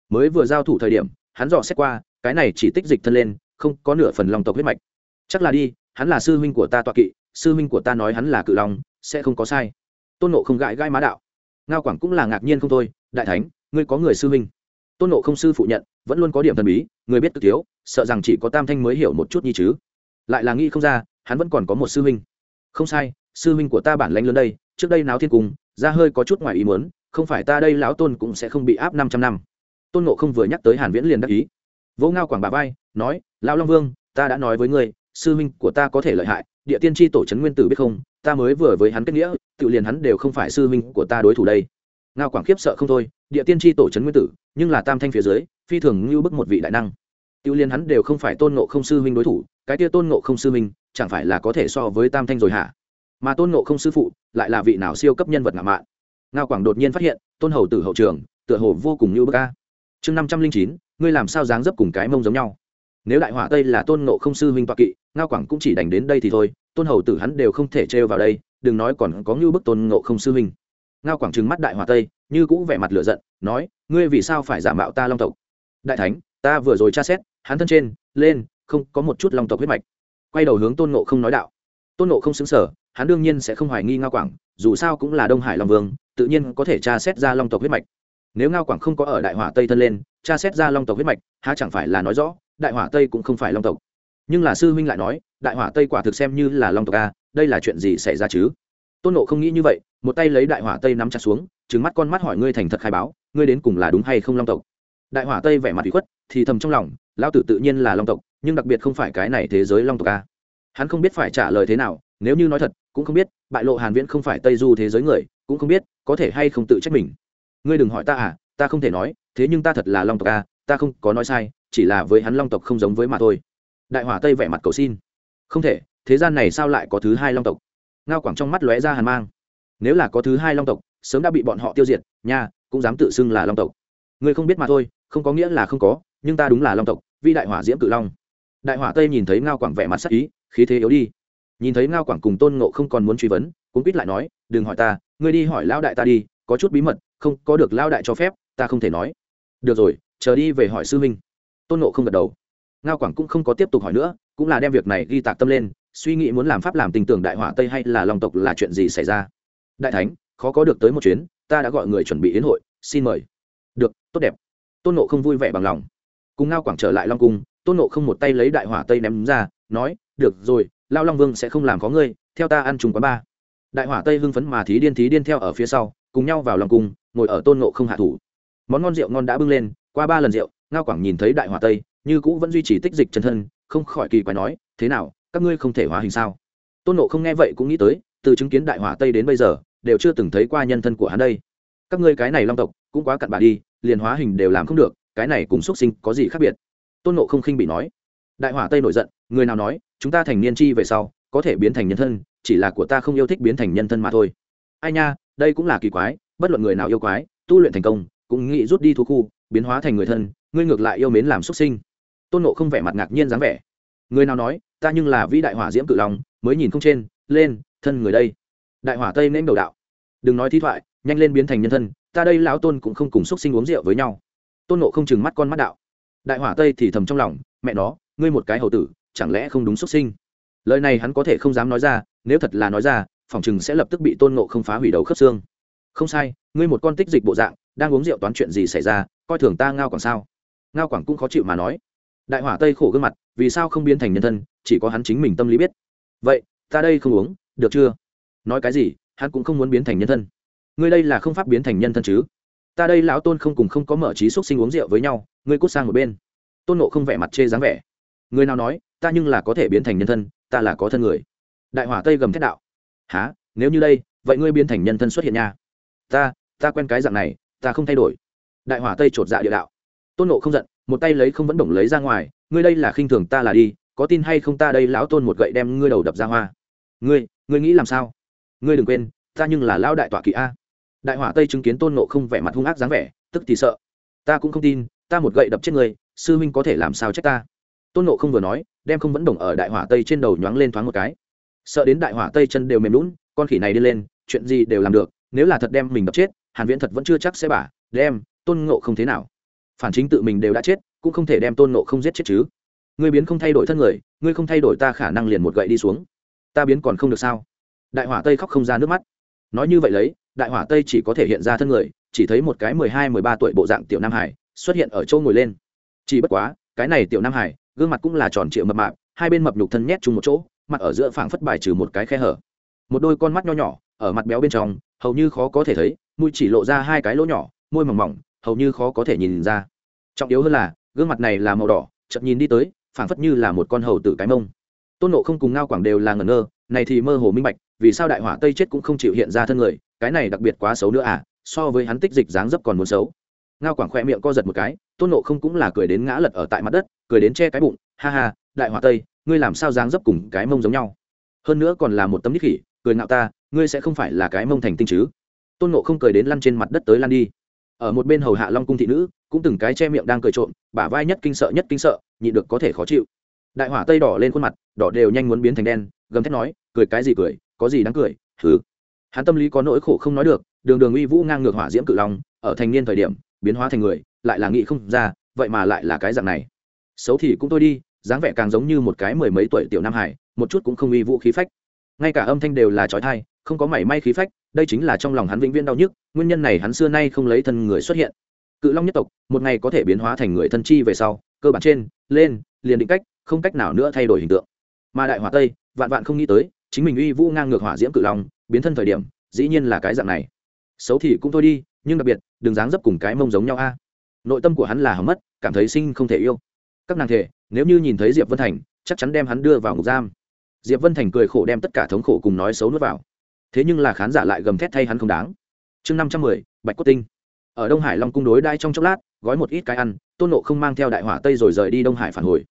Mới vừa giao thủ thời điểm, hắn dò xét qua, cái này chỉ tích dịch thân lên, không có nửa phần long tộc huyết mạch chắc là đi, hắn là sư huynh của ta tọa kỵ, sư huynh của ta nói hắn là cự long, sẽ không có sai. Tôn nộ không gãi gãi má đạo. Ngao quảng cũng là ngạc nhiên không thôi, đại thánh, ngươi có người sư huynh? Tôn nộ không sư phụ nhận, vẫn luôn có điểm thần bí, người biết tự thiếu, sợ rằng chỉ có tam thanh mới hiểu một chút nhi chứ. Lại là nghĩ không ra, hắn vẫn còn có một sư huynh. Không sai, sư huynh của ta bản lãnh lớn đây, trước đây náo thiên cung ra hơi có chút ngoài ý muốn, không phải ta đây lão tôn cũng sẽ không bị áp năm trăm năm. Tôn nộ không vừa nhắc tới hàn viễn liền đắc ý. Vỗ ngao quảng bà vai, nói, lão long vương, ta đã nói với ngươi sư huynh của ta có thể lợi hại, địa tiên tri tổ trấn nguyên tử biết không, ta mới vừa với hắn kết nghĩa, tự liền hắn đều không phải sư huynh của ta đối thủ đây. Ngao quảng khiếp sợ không thôi, địa tiên tri tổ trấn nguyên tử, nhưng là tam thanh phía dưới, phi thường như bức một vị đại năng. Tự liền hắn đều không phải tôn nộ không sư huynh đối thủ, cái tia tôn nộ không sư huynh, chẳng phải là có thể so với tam thanh rồi hả? Mà tôn nộ không sư phụ, lại là vị nào siêu cấp nhân vật ngạo mạn? Ngao quảng đột nhiên phát hiện, tôn hầu tử hậu trường, tựa hồ vô cùng như bức ca chương năm trăm linh chín, ngươi làm sao dáng dấp cùng cái mông giống nhau? Nếu đại hỏa tây là tôn nộ không sư huynh toạ kỵ ngao quảng cũng chỉ đành đến đây thì thôi, tôn hầu tử hắn đều không thể trêu vào đây, đừng nói còn có như bức tôn ngộ không sư huynh. Ngao quảng trừng mắt đại hòa tây, như cũ vẻ mặt lửa giận, nói, ngươi vì sao phải giả mạo ta long tộc? Đại thánh, ta vừa rồi tra xét, hắn thân trên, lên, không có một chút long tộc huyết mạch. Quay đầu hướng tôn ngộ không nói đạo. Tôn ngộ không xứng sở hắn đương nhiên sẽ không hoài nghi ngao quảng, dù sao cũng là đông hải long vương, tự nhiên có thể tra xét ra long tộc huyết mạch. Nếu ngao quảng không có ở đại hỏa tây thân lên, tra xét ra long tộc huyết mạch, há chẳng phải là nói rõ, đại hỏa tây cũng không phải long tộc nhưng là sư huynh lại nói, đại hỏa tây quả thực xem như là long tộc a, đây là chuyện gì xảy ra chứ? Tôn nộ không nghĩ như vậy, một tay lấy đại hỏa tây nắm chặt xuống trứng mắt con mắt hỏi ngươi thành thật khai báo, ngươi đến cùng là đúng hay không long tộc? Đại hỏa tây vẻ mặt bị khuất, thì thầm trong lòng lao tử tự nhiên là long tộc, nhưng đặc biệt không phải cái này thế giới long tộc a. Hắn không biết phải trả lời thế nào, nếu như nói thật, cũng không biết, bại lộ hàn viễn không phải tây du thế giới người, cũng không biết, có thể hay không tự trách mình. Ngươi đừng hỏi ta à ta không thể nói, thế nhưng ta thật là long tộc a, ta không có nói sai, chỉ là với hắn long tộc không giống với mà thôi đại hỏa tây vẻ mặt cầu xin. Không thể, thế gian này sao lại có thứ hai long tộc? Ngao quảng trong mắt lóe ra hàn mang. Nếu là có thứ hai long tộc, sớm đã bị bọn họ tiêu diệt, nha, cũng dám tự xưng là long tộc. Ngươi không biết mà thôi, không có nghĩa là không có, nhưng ta đúng là long tộc, vi đại hỏa diễm cự long. Đại hỏa tây nhìn thấy ngao quảng vẻ mặt sắc ý, khí thế yếu đi. Nhìn thấy ngao quảng cùng tôn ngộ không còn muốn truy vấn cũng biết lại nói, đừng hỏi ta, ngươi đi hỏi lao đại ta đi, có chút bí mật, không có được lao đại cho phép, ta không thể nói. Được rồi, chờ đi về hỏi sư Minh. tôn ngộ không gật đầu ngao quảng cũng không có tiếp tục hỏi nữa, cũng là đem việc này ghi tạc tâm lên, suy nghĩ muốn làm pháp làm tình tưởng đại hỏa tây hay là lòng tộc là chuyện gì xảy ra. Đại thánh, khó có được tới một chuyến, ta đã gọi người chuẩn bị yến hội, xin mời. Được, tốt đẹp. Tôn nộ không vui vẻ bằng lòng. Cùng ngao quảng trở lại long cung, tôn nộ không một tay lấy đại hỏa tây ném ra, nói, được rồi, lao long vương sẽ không làm có ngươi, theo ta ăn chung quán ba. Đại hỏa tây hưng phấn mà thí điên thí điên theo ở phía sau, cùng nhau vào lòng cung, ngồi ở tôn nộ không hạ thủ. Món ngon rượu ngon đã bưng lên, qua ba lần rượu, ngao quảng nhìn thấy đại hỏa tây như cũ vẫn duy trì tích dịch chân thân, không khỏi kỳ quái nói, thế nào, các ngươi không thể hóa hình sao? Tôn nộ không nghe vậy cũng nghĩ tới, từ chứng kiến đại hỏa tây đến bây giờ, đều chưa từng thấy qua nhân thân của hắn đây. Các ngươi cái này long tộc, cũng quá cặn bà đi, liền hóa hình đều làm không được, cái này cùng xuất sinh có gì khác biệt? Tôn nộ không khinh bị nói. Đại hỏa tây nổi giận, người nào nói, chúng ta thành niên chi về sau, có thể biến thành nhân thân, chỉ là của ta không yêu thích biến thành nhân thân mà thôi. Ai nha, đây cũng là kỳ quái, bất luận người nào yêu quái, tu luyện thành công, cũng nghĩ rút đi thú khu, biến hóa thành người thân, ngươi ngược lại yêu mến làm xuất sinh tôn nộ không vẻ mặt ngạc nhiên dáng vẻ. Người nào nói, ta nhưng là vĩ đại hỏa diễm cự lòng mới nhìn không trên, lên, thân người đây. Đại hỏa tây ném đầu đạo. Đừng nói thi thoại, nhanh lên biến thành nhân thân, ta đây lão tôn cũng không cùng xúc sinh uống rượu với nhau. Tôn nộ không chừng mắt con mắt đạo. Đại hỏa tây thì thầm trong lòng, mẹ nó, ngươi một cái hầu tử, chẳng lẽ không đúng xúc sinh? Lời này hắn có thể không dám nói ra, nếu thật là nói ra, phòng chừng sẽ lập tức bị tôn nộ không phá hủy đầu khớp xương. Không sai, ngươi một con tích dịch bộ dạng, đang uống rượu toán chuyện gì xảy ra, coi thường ta ngao quảng sao? Ngao quảng cũng khó chịu mà nói đại hỏa tây khổ gương mặt, vì sao không biến thành nhân thân, chỉ có hắn chính mình tâm lý biết. Vậy, ta đây không uống, được chưa? Nói cái gì, hắn cũng không muốn biến thành nhân thân. Ngươi đây là không pháp biến thành nhân thân chứ? Ta đây lão tôn không cùng không có mở trí xúc sinh uống rượu với nhau, ngươi cút sang một bên. Tôn nộ không vẻ mặt chê dáng vẻ. Người nào nói, ta nhưng là có thể biến thành nhân thân, ta là có thân người. Đại hỏa tây gầm thét đạo. Há nếu như đây, vậy ngươi biến thành nhân thân xuất hiện nha. Ta ta quen cái dạng này, ta không thay đổi. Đại hỏa tây chột dạ địa đạo. Tôn nộ không giận một tay lấy không vẫn động lấy ra ngoài, ngươi đây là khinh thường ta là đi, có tin hay không ta đây lão tôn một gậy đem ngươi đầu đập ra hoa. Ngươi ngươi nghĩ làm sao? Ngươi đừng quên, ta nhưng là lão đại tọa kỵ a. Đại hỏa tây chứng kiến tôn nộ không vẻ mặt hung ác dáng vẻ, tức thì sợ. Ta cũng không tin, ta một gậy đập chết ngươi, sư huynh có thể làm sao trách ta? Tôn nộ không vừa nói, đem không vẫn đồng ở đại hỏa tây trên đầu nhoáng lên thoáng một cái. Sợ đến đại hỏa tây chân đều mềm lún con khỉ này đi lên, chuyện gì đều làm được, nếu là thật đem mình đập chết, hàn viễn thật vẫn chưa chắc sẽ bả, đem, tôn ngộ không thế nào? Phản chính tự mình đều đã chết, cũng không thể đem tôn ngộ không giết chết chứ. Ngươi biến không thay đổi thân người, ngươi không thay đổi ta khả năng liền một gậy đi xuống. Ta biến còn không được sao? Đại hỏa tây khóc không ra nước mắt. Nói như vậy lấy, đại hỏa tây chỉ có thể hiện ra thân người, chỉ thấy một cái mười hai, mười ba tuổi bộ dạng tiểu nam hải xuất hiện ở chỗ ngồi lên. Chỉ bất quá, cái này tiểu nam hải, gương mặt cũng là tròn trịa mập mạp, hai bên mập nhục thân nhét chung một chỗ, mặt ở giữa phảng phất bài trừ một cái khe hở. Một đôi con mắt nho nhỏ, ở mặt béo bên trong, hầu như khó có thể thấy, mũi chỉ lộ ra hai cái lỗ nhỏ, môi mỏng mỏng hầu như khó có thể nhìn ra. Trọng yếu hơn là, gương mặt này là màu đỏ chậm nhìn đi tới, phảng phất như là một con hầu tử cái mông. Tôn nộ không cùng ngao quảng đều là ngẩn ngơ, này thì mơ hồ minh bạch, vì sao đại hỏa tây chết cũng không chịu hiện ra thân người, cái này đặc biệt quá xấu nữa à so với hắn tích dịch dáng dấp còn muốn xấu. Ngao quảng khoe miệng co giật một cái, tôn nộ không cũng là cười đến ngã lật ở tại mặt đất, cười đến che cái bụng, ha ha, đại hỏa tây, ngươi làm sao dáng dấp cùng cái mông giống nhau? Hơn nữa còn là một tấm nít khỉ, cười ngạo ta, ngươi sẽ không phải là cái mông thành tinh chứ? Tôn nộ không cười đến lăn trên mặt đất tới lăn đi ở một bên hầu hạ long cung thị nữ, cũng từng cái che miệng đang cười trộm, bả vai nhất kinh sợ nhất kinh sợ, nhịn được có thể khó chịu. Đại hỏa tây đỏ lên khuôn mặt, đỏ đều nhanh muốn biến thành đen, gầm thét nói, cười cái gì cười, có gì đáng cười thứ hắn tâm lý có nỗi khổ không nói được, đường đường uy vũ ngang ngược hỏa diễm cự long, ở thành niên thời điểm, biến hóa thành người, lại là nghị không ra, vậy mà lại là cái dạng này. Xấu thì cũng tôi đi, dáng vẻ càng giống như một cái mười mấy tuổi tiểu nam hải, một chút cũng không uy vũ khí phách. Ngay cả âm thanh đều là trói thai không có mảy may khí phách đây chính là trong lòng hắn vĩnh viễn đau nhức, nguyên nhân này hắn xưa nay không lấy thân người xuất hiện. Cự long nhất tộc, một ngày có thể biến hóa thành người thân chi về sau, cơ bản trên, lên, liền định cách, không cách nào nữa thay đổi hình tượng. Mà đại hỏa tây, vạn vạn không nghĩ tới, chính mình uy vũ ngang ngược hỏa diễm cự long, biến thân thời điểm, dĩ nhiên là cái dạng này. Xấu thì cũng thôi đi, nhưng đặc biệt, đừng dáng dấp cùng cái mông giống nhau a. Nội tâm của hắn là hầm mất, cảm thấy sinh không thể yêu. Các nàng thể, nếu như nhìn thấy diệp vân thành, chắc chắn đem hắn đưa vào ngục giam. Diệp vân thành cười khổ đem tất cả thống khổ cùng nói xấu nuốt vào thế nhưng là khán giả lại gầm thét thay hắn không đáng. Chương năm trăm mười, bạch cốt tinh. Ở đông hải long cung đối đai trong chốc lát, gói một ít cái ăn, tôn nộ không mang theo đại hỏa tây rồi rời đi đông hải phản hồi.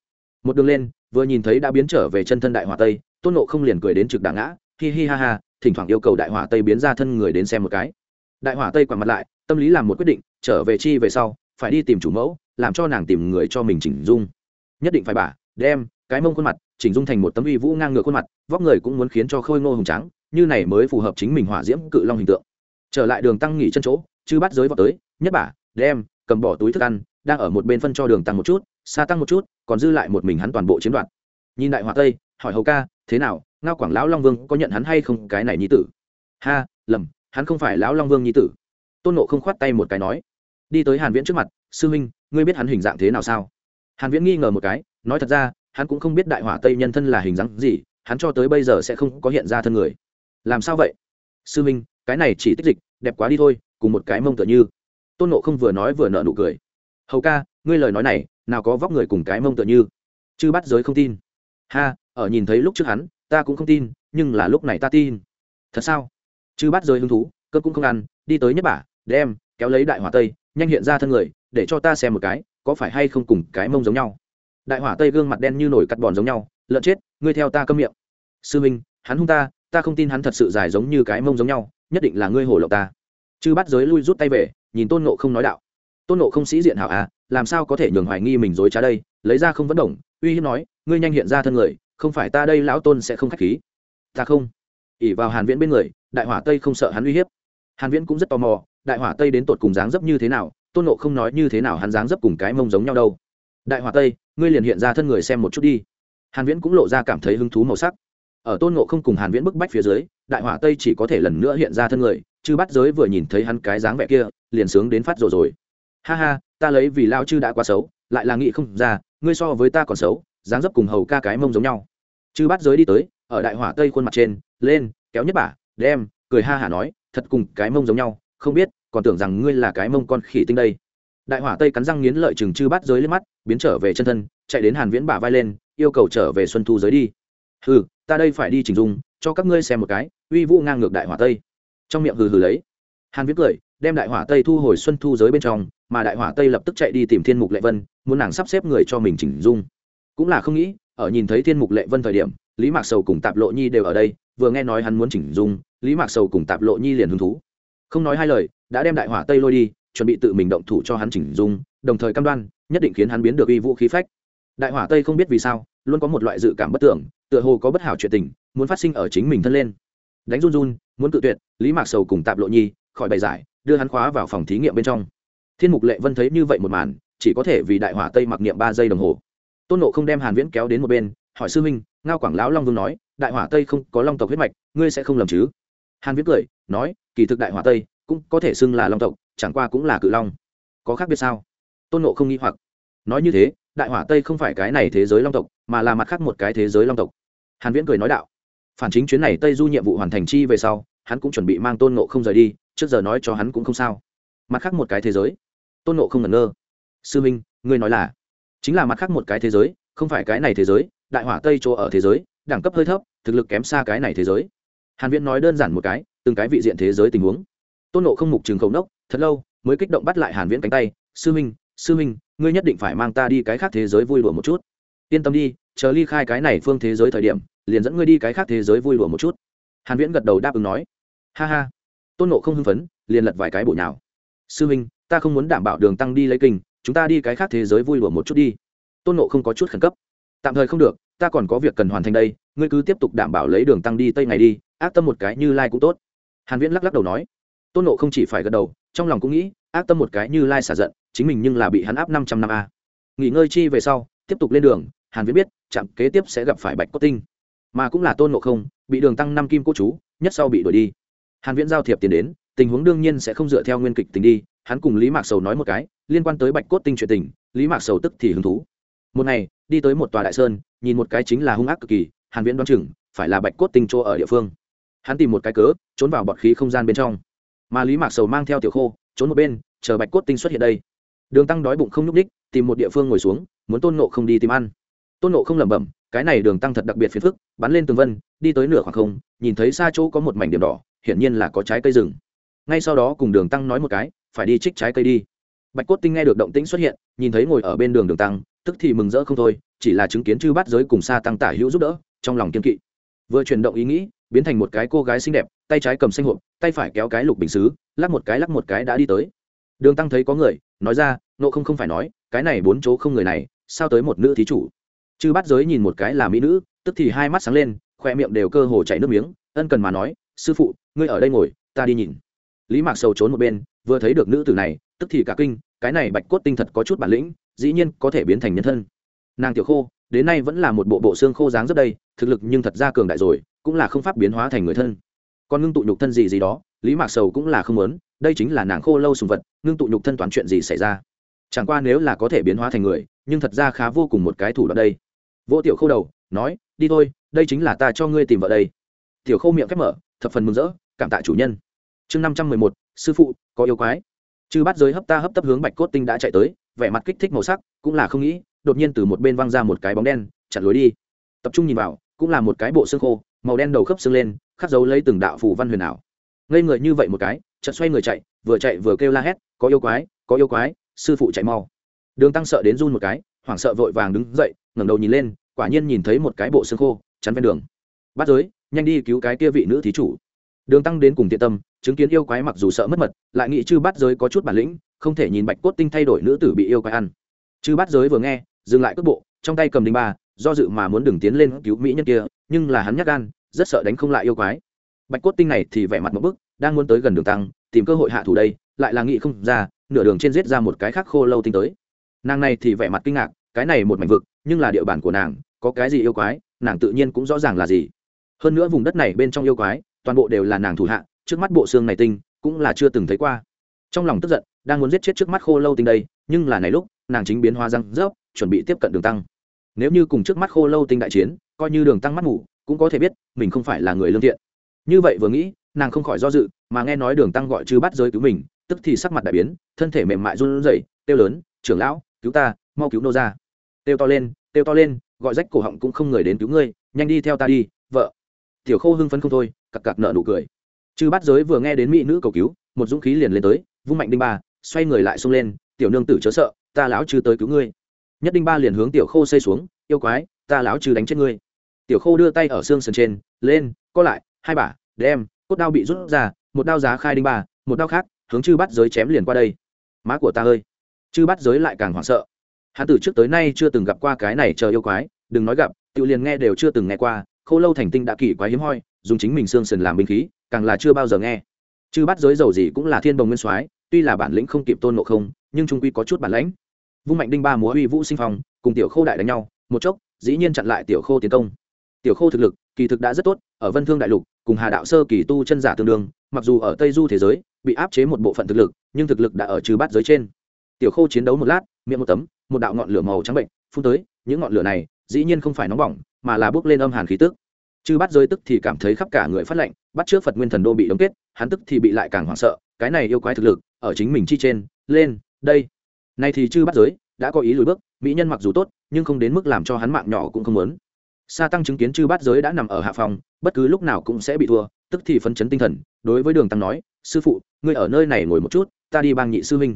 Một đường lên, vừa nhìn thấy đã biến trở về chân thân đại hỏa tây, tôn nộ không liền cười đến trực đảng ngã, hi hi ha ha, thỉnh thoảng yêu cầu đại hỏa tây biến ra thân người đến xem một cái. Đại hỏa tây quả mặt lại, tâm lý làm một quyết định, trở về chi về sau, phải đi tìm chủ mẫu, làm cho nàng tìm người cho mình chỉnh dung. Nhất định phải bả đem cái mông khuôn mặt, chỉnh dung thành một tấm uy vũ ngang ngược khuôn mặt, vóc người cũng muốn khiến cho khôi ngô hùng trắng như này mới phù hợp chính mình hỏa diễm cự long hình tượng. Trở lại đường tăng nghỉ chân chỗ chư bắt giới vào tới nhất bả đem cầm bỏ túi thức ăn đang ở một bên phân cho đường tăng một chút xa tăng một chút còn dư lại một mình hắn toàn bộ chiếm đoạt. Nhìn đại hỏa tây hỏi hầu ca thế nào ngao quảng lão long vương có nhận hắn hay không cái này nhi tử? Ha lầm hắn không phải lão long vương nhi tử. Tôn nộ không khoát tay một cái nói. Đi tới hàn viễn trước mặt sư huynh, ngươi biết hắn hình dạng thế nào sao? Hàn viễn nghi ngờ một cái nói thật ra hắn cũng không biết đại hỏa tây nhân thân là hình dáng gì hắn cho tới bây giờ sẽ không có hiện ra thân người làm sao vậy? Sư minh, cái này chỉ tích dịch, đẹp quá đi thôi, cùng một cái mông tựa như. Tôn nộ không vừa nói vừa nợ nụ cười. Hầu ca, ngươi lời nói này, nào có vóc người cùng cái mông tựa như? Chư bắt giới không tin. Ha, ở nhìn thấy lúc trước hắn, ta cũng không tin, nhưng là lúc này ta tin. Thật sao? Chư bắt giới hứng thú, cơ cũng không ăn, đi tới nhất bả, đem, kéo lấy đại hỏa tây, nhanh hiện ra thân người, để cho ta xem một cái, có phải hay không cùng cái mông giống nhau? Đại hỏa tây gương mặt đen như nổi cắt bòn giống nhau, lợn chết, ngươi theo ta câm miệng. Sư minh, hắn hung ta ta không tin hắn thật sự dài giống như cái mông giống nhau, nhất định là ngươi hổ lộng ta. Chư bắt giới lui rút tay về, nhìn tôn nộ không nói đạo. Tôn nộ không sĩ diện hảo à làm sao có thể nhường hoài nghi mình dối trá đây, lấy ra không vấn đồng uy hiếp nói, ngươi nhanh hiện ra thân người, không phải ta đây lão tôn sẽ không k h á c h khí. Ta không. ỉ vào hàn viễn bên người, đại hỏa tây không sợ hắn uy hiếp. Hàn viễn cũng rất tò mò, đại hỏa tây đến tột cùng dáng dấp như thế nào, tôn nộ không nói như thế nào hắn dáng dấp cùng cái mông giống nhau đâu. Đại hỏa tây, ngươi liền hiện ra thân người xem một chút đi. Hàn viễn cũng lộ ra cảm thấy hứng thú màu sắc ở tôn ngộ không cùng hàn viễn bức bách phía dưới, đại hỏa tây chỉ có thể lần nữa hiện ra thân người, chư bắt giới vừa nhìn thấy hắn cái dáng vẻ kia, liền sướng đến phát rồi rồi. Ha ha, ta lấy vì lao chư đã quá xấu, lại là nghĩ không ra, ngươi so với ta còn xấu, dáng dấp cùng hầu ca cái mông giống nhau. Chư bắt giới đi tới, ở đại hỏa tây khuôn mặt trên, lên, kéo nhất bả đem, cười ha hả nói, thật cùng cái mông giống nhau, không biết, còn tưởng rằng ngươi là cái mông con khỉ tinh đây. Đại hỏa tây cắn răng nghiến lợi chừng chư bắt giới lên mắt, biến trở về chân thân, chạy đến hàn viễn bả vai lên, yêu cầu trở về xuân thu giới đi hừ, ta đây phải đi chỉnh dung, cho các ngươi xem một cái, uy vũ ngang ngược đại hỏa tây. Trong miệng hừ hừ lấy. Hàn viễn cười, đem đại hỏa tây thu hồi xuân thu giới bên trong, mà đại hỏa tây lập tức chạy đi tìm thiên mục lệ vân, muốn nàng sắp xếp người cho mình chỉnh dung. Cũng là không nghĩ, ở nhìn thấy thiên mục lệ vân thời điểm, lý mạc sầu cùng tạp lộ nhi đều ở đây, vừa nghe nói hắn muốn chỉnh dung, lý mạc sầu cùng tạp lộ nhi liền hứng thú. Không nói hai lời, đã đem đại hỏa tây lôi đi, chuẩn bị tự mình động thủ cho hắn chỉnh dung, đồng thời cam đoan, nhất định khiến hắn biến được uy vũ khí phách. Đại hỏa tây không biết vì sao, luôn có một loại dự cảm bất tưởng tựa hồ có bất hảo chuyện tình, muốn phát sinh ở chính mình thân lên. Đánh run run, muốn tự tuyệt, lý mạc sầu cùng tạp lộ nhi, khỏi bày giải, đưa hắn khóa vào phòng thí nghiệm bên trong. Thiên mục lệ vân thấy như vậy một màn, chỉ có thể vì đại hỏa tây mặc niệm ba giây đồng hồ. Tôn nộ không đem hàn viễn kéo đến một bên, hỏi sư minh ngao quảng lão long vương nói, đại hỏa tây không có long tộc huyết mạch, ngươi sẽ không lầm chứ? Hàn viễn cười, nói, kỳ thực đại hỏa tây cũng có thể xưng là long tộc, chẳng qua cũng là cự long. Có khác biệt sao? Tôn nộ không nghĩ hoặc, nói như thế, đại hỏa tây không phải cái này thế giới long tộc, mà là mặt khác một cái thế giới long tộc hàn viễn cười nói đạo. Phản chính chuyến này tây du nhiệm vụ hoàn thành chi về sau, hắn cũng chuẩn bị mang tôn nộ không rời đi, trước giờ nói cho hắn cũng không sao. Mặt khác một cái thế giới. Tôn nộ không ngẩn ngơ. Sư minh, ngươi nói là? Chính là mặt khác một cái thế giới, không phải cái này thế giới, đại hỏa tây chỗ ở thế giới, đẳng cấp hơi thấp, thực lực kém xa cái này thế giới. Hàn viễn nói đơn giản một cái, từng cái vị diện thế giới tình huống. Tôn nộ không mục trường khẩu nốc, thật lâu, mới kích động bắt lại hàn viễn cánh tay. Sư minh sư minh, ngươi nhất định phải mang ta đi cái khác thế giới vui đùa một chút. Yên tâm đi, chờ ly khai cái này phương thế giới thời điểm liền dẫn ngươi đi cái khác thế giới vui lụa một chút. Hàn viễn gật đầu đáp ứng nói. Ha ha. Tôn nộ không hưng phấn, liền lật vài cái bổ nhào. Sư huynh ta không muốn đảm bảo đường tăng đi lấy kinh, chúng ta đi cái khác thế giới vui lụa một chút đi. Tôn nộ không có chút khẩn cấp. Tạm thời không được, ta còn có việc cần hoàn thành đây, ngươi cứ tiếp tục đảm bảo lấy đường tăng đi tây ngày đi, ác tâm một cái như lai cũng tốt. Hàn viễn lắc lắc đầu nói. Tôn nộ không chỉ phải gật đầu, trong lòng cũng nghĩ, ác tâm một cái như lai xả giận, chính mình nhưng là bị hắn áp 500 năm a. Nghỉ ngơi chi về sau, tiếp tục lên đường, hàn viễn biết chạm kế tiếp sẽ gặp phải bạch cốt tinh mà cũng là tôn ngộ không, bị đường tăng năm kim cô chú, nhất sau bị đuổi đi. Hàn viễn giao thiệp tiền đến, tình huống đương nhiên sẽ không dựa theo nguyên kịch tình đi, hắn cùng lý mạc sầu nói một cái, liên quan tới bạch cốt tinh chuyện tình, lý mạc sầu tức thì hứng thú. Một ngày, đi tới một tòa đại sơn, nhìn một cái chính là hung ác cực kỳ, hàn viễn đoán chừng, phải là bạch cốt tinh chỗ ở địa phương. Hắn tìm một cái cớ, trốn vào bọt khí không gian bên trong. Mà lý mạc sầu mang theo tiểu khô, trốn một bên, chờ bạch cốt tinh xuất hiện đây. Đường tăng đói bụng không nhúc ních tìm một địa phương ngồi xuống, muốn tôn nộ không đi tìm ăn. Tôn nộ không lẩm bẩm cái này đường tăng thật đặc biệt phiền phức, bắn lên tường vân, đi tới nửa khoảng không, nhìn thấy xa chỗ có một mảnh điểm đỏ, hiển nhiên là có trái cây rừng. Ngay sau đó cùng đường tăng nói một cái, phải đi trích trái cây đi. Bạch cốt tinh nghe được động tĩnh xuất hiện, nhìn thấy ngồi ở bên đường đường tăng, tức thì mừng rỡ không thôi, chỉ là chứng kiến chư bắt giới cùng xa tăng tả hữu giúp đỡ, trong lòng kiên kỵ. Vừa chuyển động ý nghĩ, biến thành một cái cô gái xinh đẹp, tay trái cầm xanh hộp, tay phải kéo cái lục bình xứ, lắc một cái lắc một cái đã đi tới. Đường tăng thấy có người, nói ra nộ không không phải nói, cái này bốn chỗ không người này, sao tới một nữ thí chủ? Chư bắt giới nhìn một cái là mỹ nữ, tức thì hai mắt sáng lên, khoe miệng đều cơ hồ chảy nước miếng, ân cần mà nói, sư phụ, ngươi ở đây ngồi, ta đi nhìn. Lý mạc sầu trốn một bên, vừa thấy được nữ tử này, tức thì cả kinh, cái này bạch cốt tinh thật có chút bản lĩnh, dĩ nhiên có thể biến thành nhân thân. Nàng tiểu khô, đến nay vẫn là một bộ bộ xương khô dáng rất đây thực lực nhưng thật ra cường đại rồi, cũng là không pháp biến hóa thành người thân. Còn ngưng tụ nhục thân gì gì đó, lý mạc sầu cũng là không muốn, đây chính là nàng khô lâu sùng vật, ngưng tụ nhục thân toàn chuyện gì xảy ra? Chẳng qua nếu là có thể biến hóa thành người, nhưng thật ra khá vô cùng một cái thủ đoạn đây vô tiểu khô đầu, nói, đi thôi, đây chính là ta cho ngươi tìm vợ đây. Tiểu khô miệng khép mở, thập phần mừng rỡ, cảm tạ chủ nhân. Chương năm trăm mười một, sư phụ, có yêu quái. Chư bắt giới hấp ta hấp tấp hướng bạch cốt tinh đã chạy tới, vẻ mặt kích thích màu sắc, cũng là không nghĩ, đột nhiên từ một bên văng ra một cái bóng đen, chặn lối đi. Tập trung nhìn vào, cũng là một cái bộ xương khô, màu đen đầu khớp xương lên, khắc dấu lấy từng đạo phù văn huyền ảo. Ngây người như vậy một cái, chợt xoay người chạy, vừa chạy vừa kêu la hét, có yêu quái, có yêu quái, sư phụ chạy mau. Đường tăng sợ đến run một cái, hoảng sợ vội vàng đứng dậy, ngẩng đầu nhìn lên quả nhiên nhìn thấy một cái bộ xương khô, chắn ven đường. Bắt giới, nhanh đi cứu cái kia vị nữ thí chủ. Đường tăng đến cùng thiện tâm, chứng kiến yêu quái mặc dù sợ mất mật, lại nghĩ chư bắt giới có chút bản lĩnh, không thể nhìn bạch cốt tinh thay đổi nữ tử bị yêu quái ăn. Chư bắt giới vừa nghe, dừng lại cước bộ, trong tay cầm đinh ba, do dự mà muốn đừng tiến lên cứu mỹ nhân kia, nhưng là hắn nhắc gan, rất sợ đánh không lại yêu quái. Bạch cốt tinh này thì vẻ mặt một bức, đang muốn tới gần đường tăng, tìm cơ hội hạ thủ đây, lại là nghĩ không ra, nửa đường trên giết ra một cái khác khô lâu tinh tới. Nàng này thì vẻ mặt kinh ngạc cái này một mảnh vực, nhưng là địa bàn của nàng, có cái gì yêu quái, nàng tự nhiên cũng rõ ràng là gì. Hơn nữa vùng đất này bên trong yêu quái, toàn bộ đều là nàng thủ hạ, trước mắt bộ xương này tinh, cũng là chưa từng thấy qua. Trong lòng tức giận, đang muốn giết chết trước mắt khô lâu tinh đây, nhưng là này lúc, nàng chính biến hoa răng rớp, chuẩn bị tiếp cận đường tăng. Nếu như cùng trước mắt khô lâu tinh đại chiến, coi như đường tăng mắt ngủ, cũng có thể biết, mình không phải là người lương thiện. Như vậy vừa nghĩ, nàng không khỏi do dự, mà nghe nói đường tăng gọi chư bắt giới cứu mình, tức thì sắc mặt đại biến, thân thể mềm mại run rẩy, kêu lớn, trưởng lão, cứu ta, mau cứu nô ra têu to lên, têu to lên, gọi rách cổ họng cũng không người đến cứu ngươi, nhanh đi theo ta đi, vợ. Tiểu khô hưng phấn không thôi, cặc cặc nợ nụ cười. Chư Bát giới vừa nghe đến mỹ nữ cầu cứu, một dũng khí liền lên tới, vung mạnh đinh ba, xoay người lại xông lên, tiểu nương tử chớ sợ, ta lão chư tới cứu ngươi. Nhất đinh ba liền hướng tiểu khô xây xuống, yêu quái, ta lão chư đánh chết ngươi. Tiểu khô đưa tay ở xương sườn trên, lên, co lại, hai bả, đem, cốt đao bị rút ra, một đao giá khai đinh ba, một đao khác, hướng chư bắt giới chém liền qua đây. Má của ta ơi. Chư bắt giới lại càng hoảng sợ hắn từ trước tới nay chưa từng gặp qua cái này chờ yêu quái, đừng nói gặp, tự liền nghe đều chưa từng nghe qua, khô lâu thành tinh đã kỳ quái hiếm hoi, dùng chính mình xương sườn làm binh khí, càng là chưa bao giờ nghe. Chư bắt giới dầu gì cũng là thiên đồng nguyên soái, tuy là bản lĩnh không kịp tôn nộ không, nhưng trung quy có chút bản lãnh. Vung mạnh đinh ba múa uy vũ sinh phong, cùng tiểu khô đại đánh nhau, một chốc, dĩ nhiên chặn lại tiểu khô tiến công. Tiểu khô thực lực, kỳ thực đã rất tốt, ở vân thương đại lục, cùng hà đạo sơ kỳ tu chân giả tương đương, mặc dù ở tây du thế giới, bị áp chế một bộ phận thực lực, nhưng thực lực đã ở trừ bát giới trên. Tiểu khô chiến đấu một lát, miệng một tấm một đạo ngọn lửa màu trắng bệnh phun tới những ngọn lửa này dĩ nhiên không phải nóng bỏng mà là bốc lên âm hàn khí tức. Chư bắt rơi tức thì cảm thấy khắp cả người phát lạnh, bắt trước phật nguyên thần đô bị đóng kết hắn tức thì bị lại càng hoảng sợ cái này yêu quái thực lực ở chính mình chi trên lên đây. Nay thì chư bắt giới đã có ý lùi bước mỹ nhân mặc dù tốt nhưng không đến mức làm cho hắn mạng nhỏ cũng không muốn. Sa tăng chứng kiến chư bát giới đã nằm ở hạ phòng bất cứ lúc nào cũng sẽ bị thua tức thì phấn chấn tinh thần đối với đường tăng nói sư phụ ngươi ở nơi này ngồi một chút ta đi bang nhị sư huynh.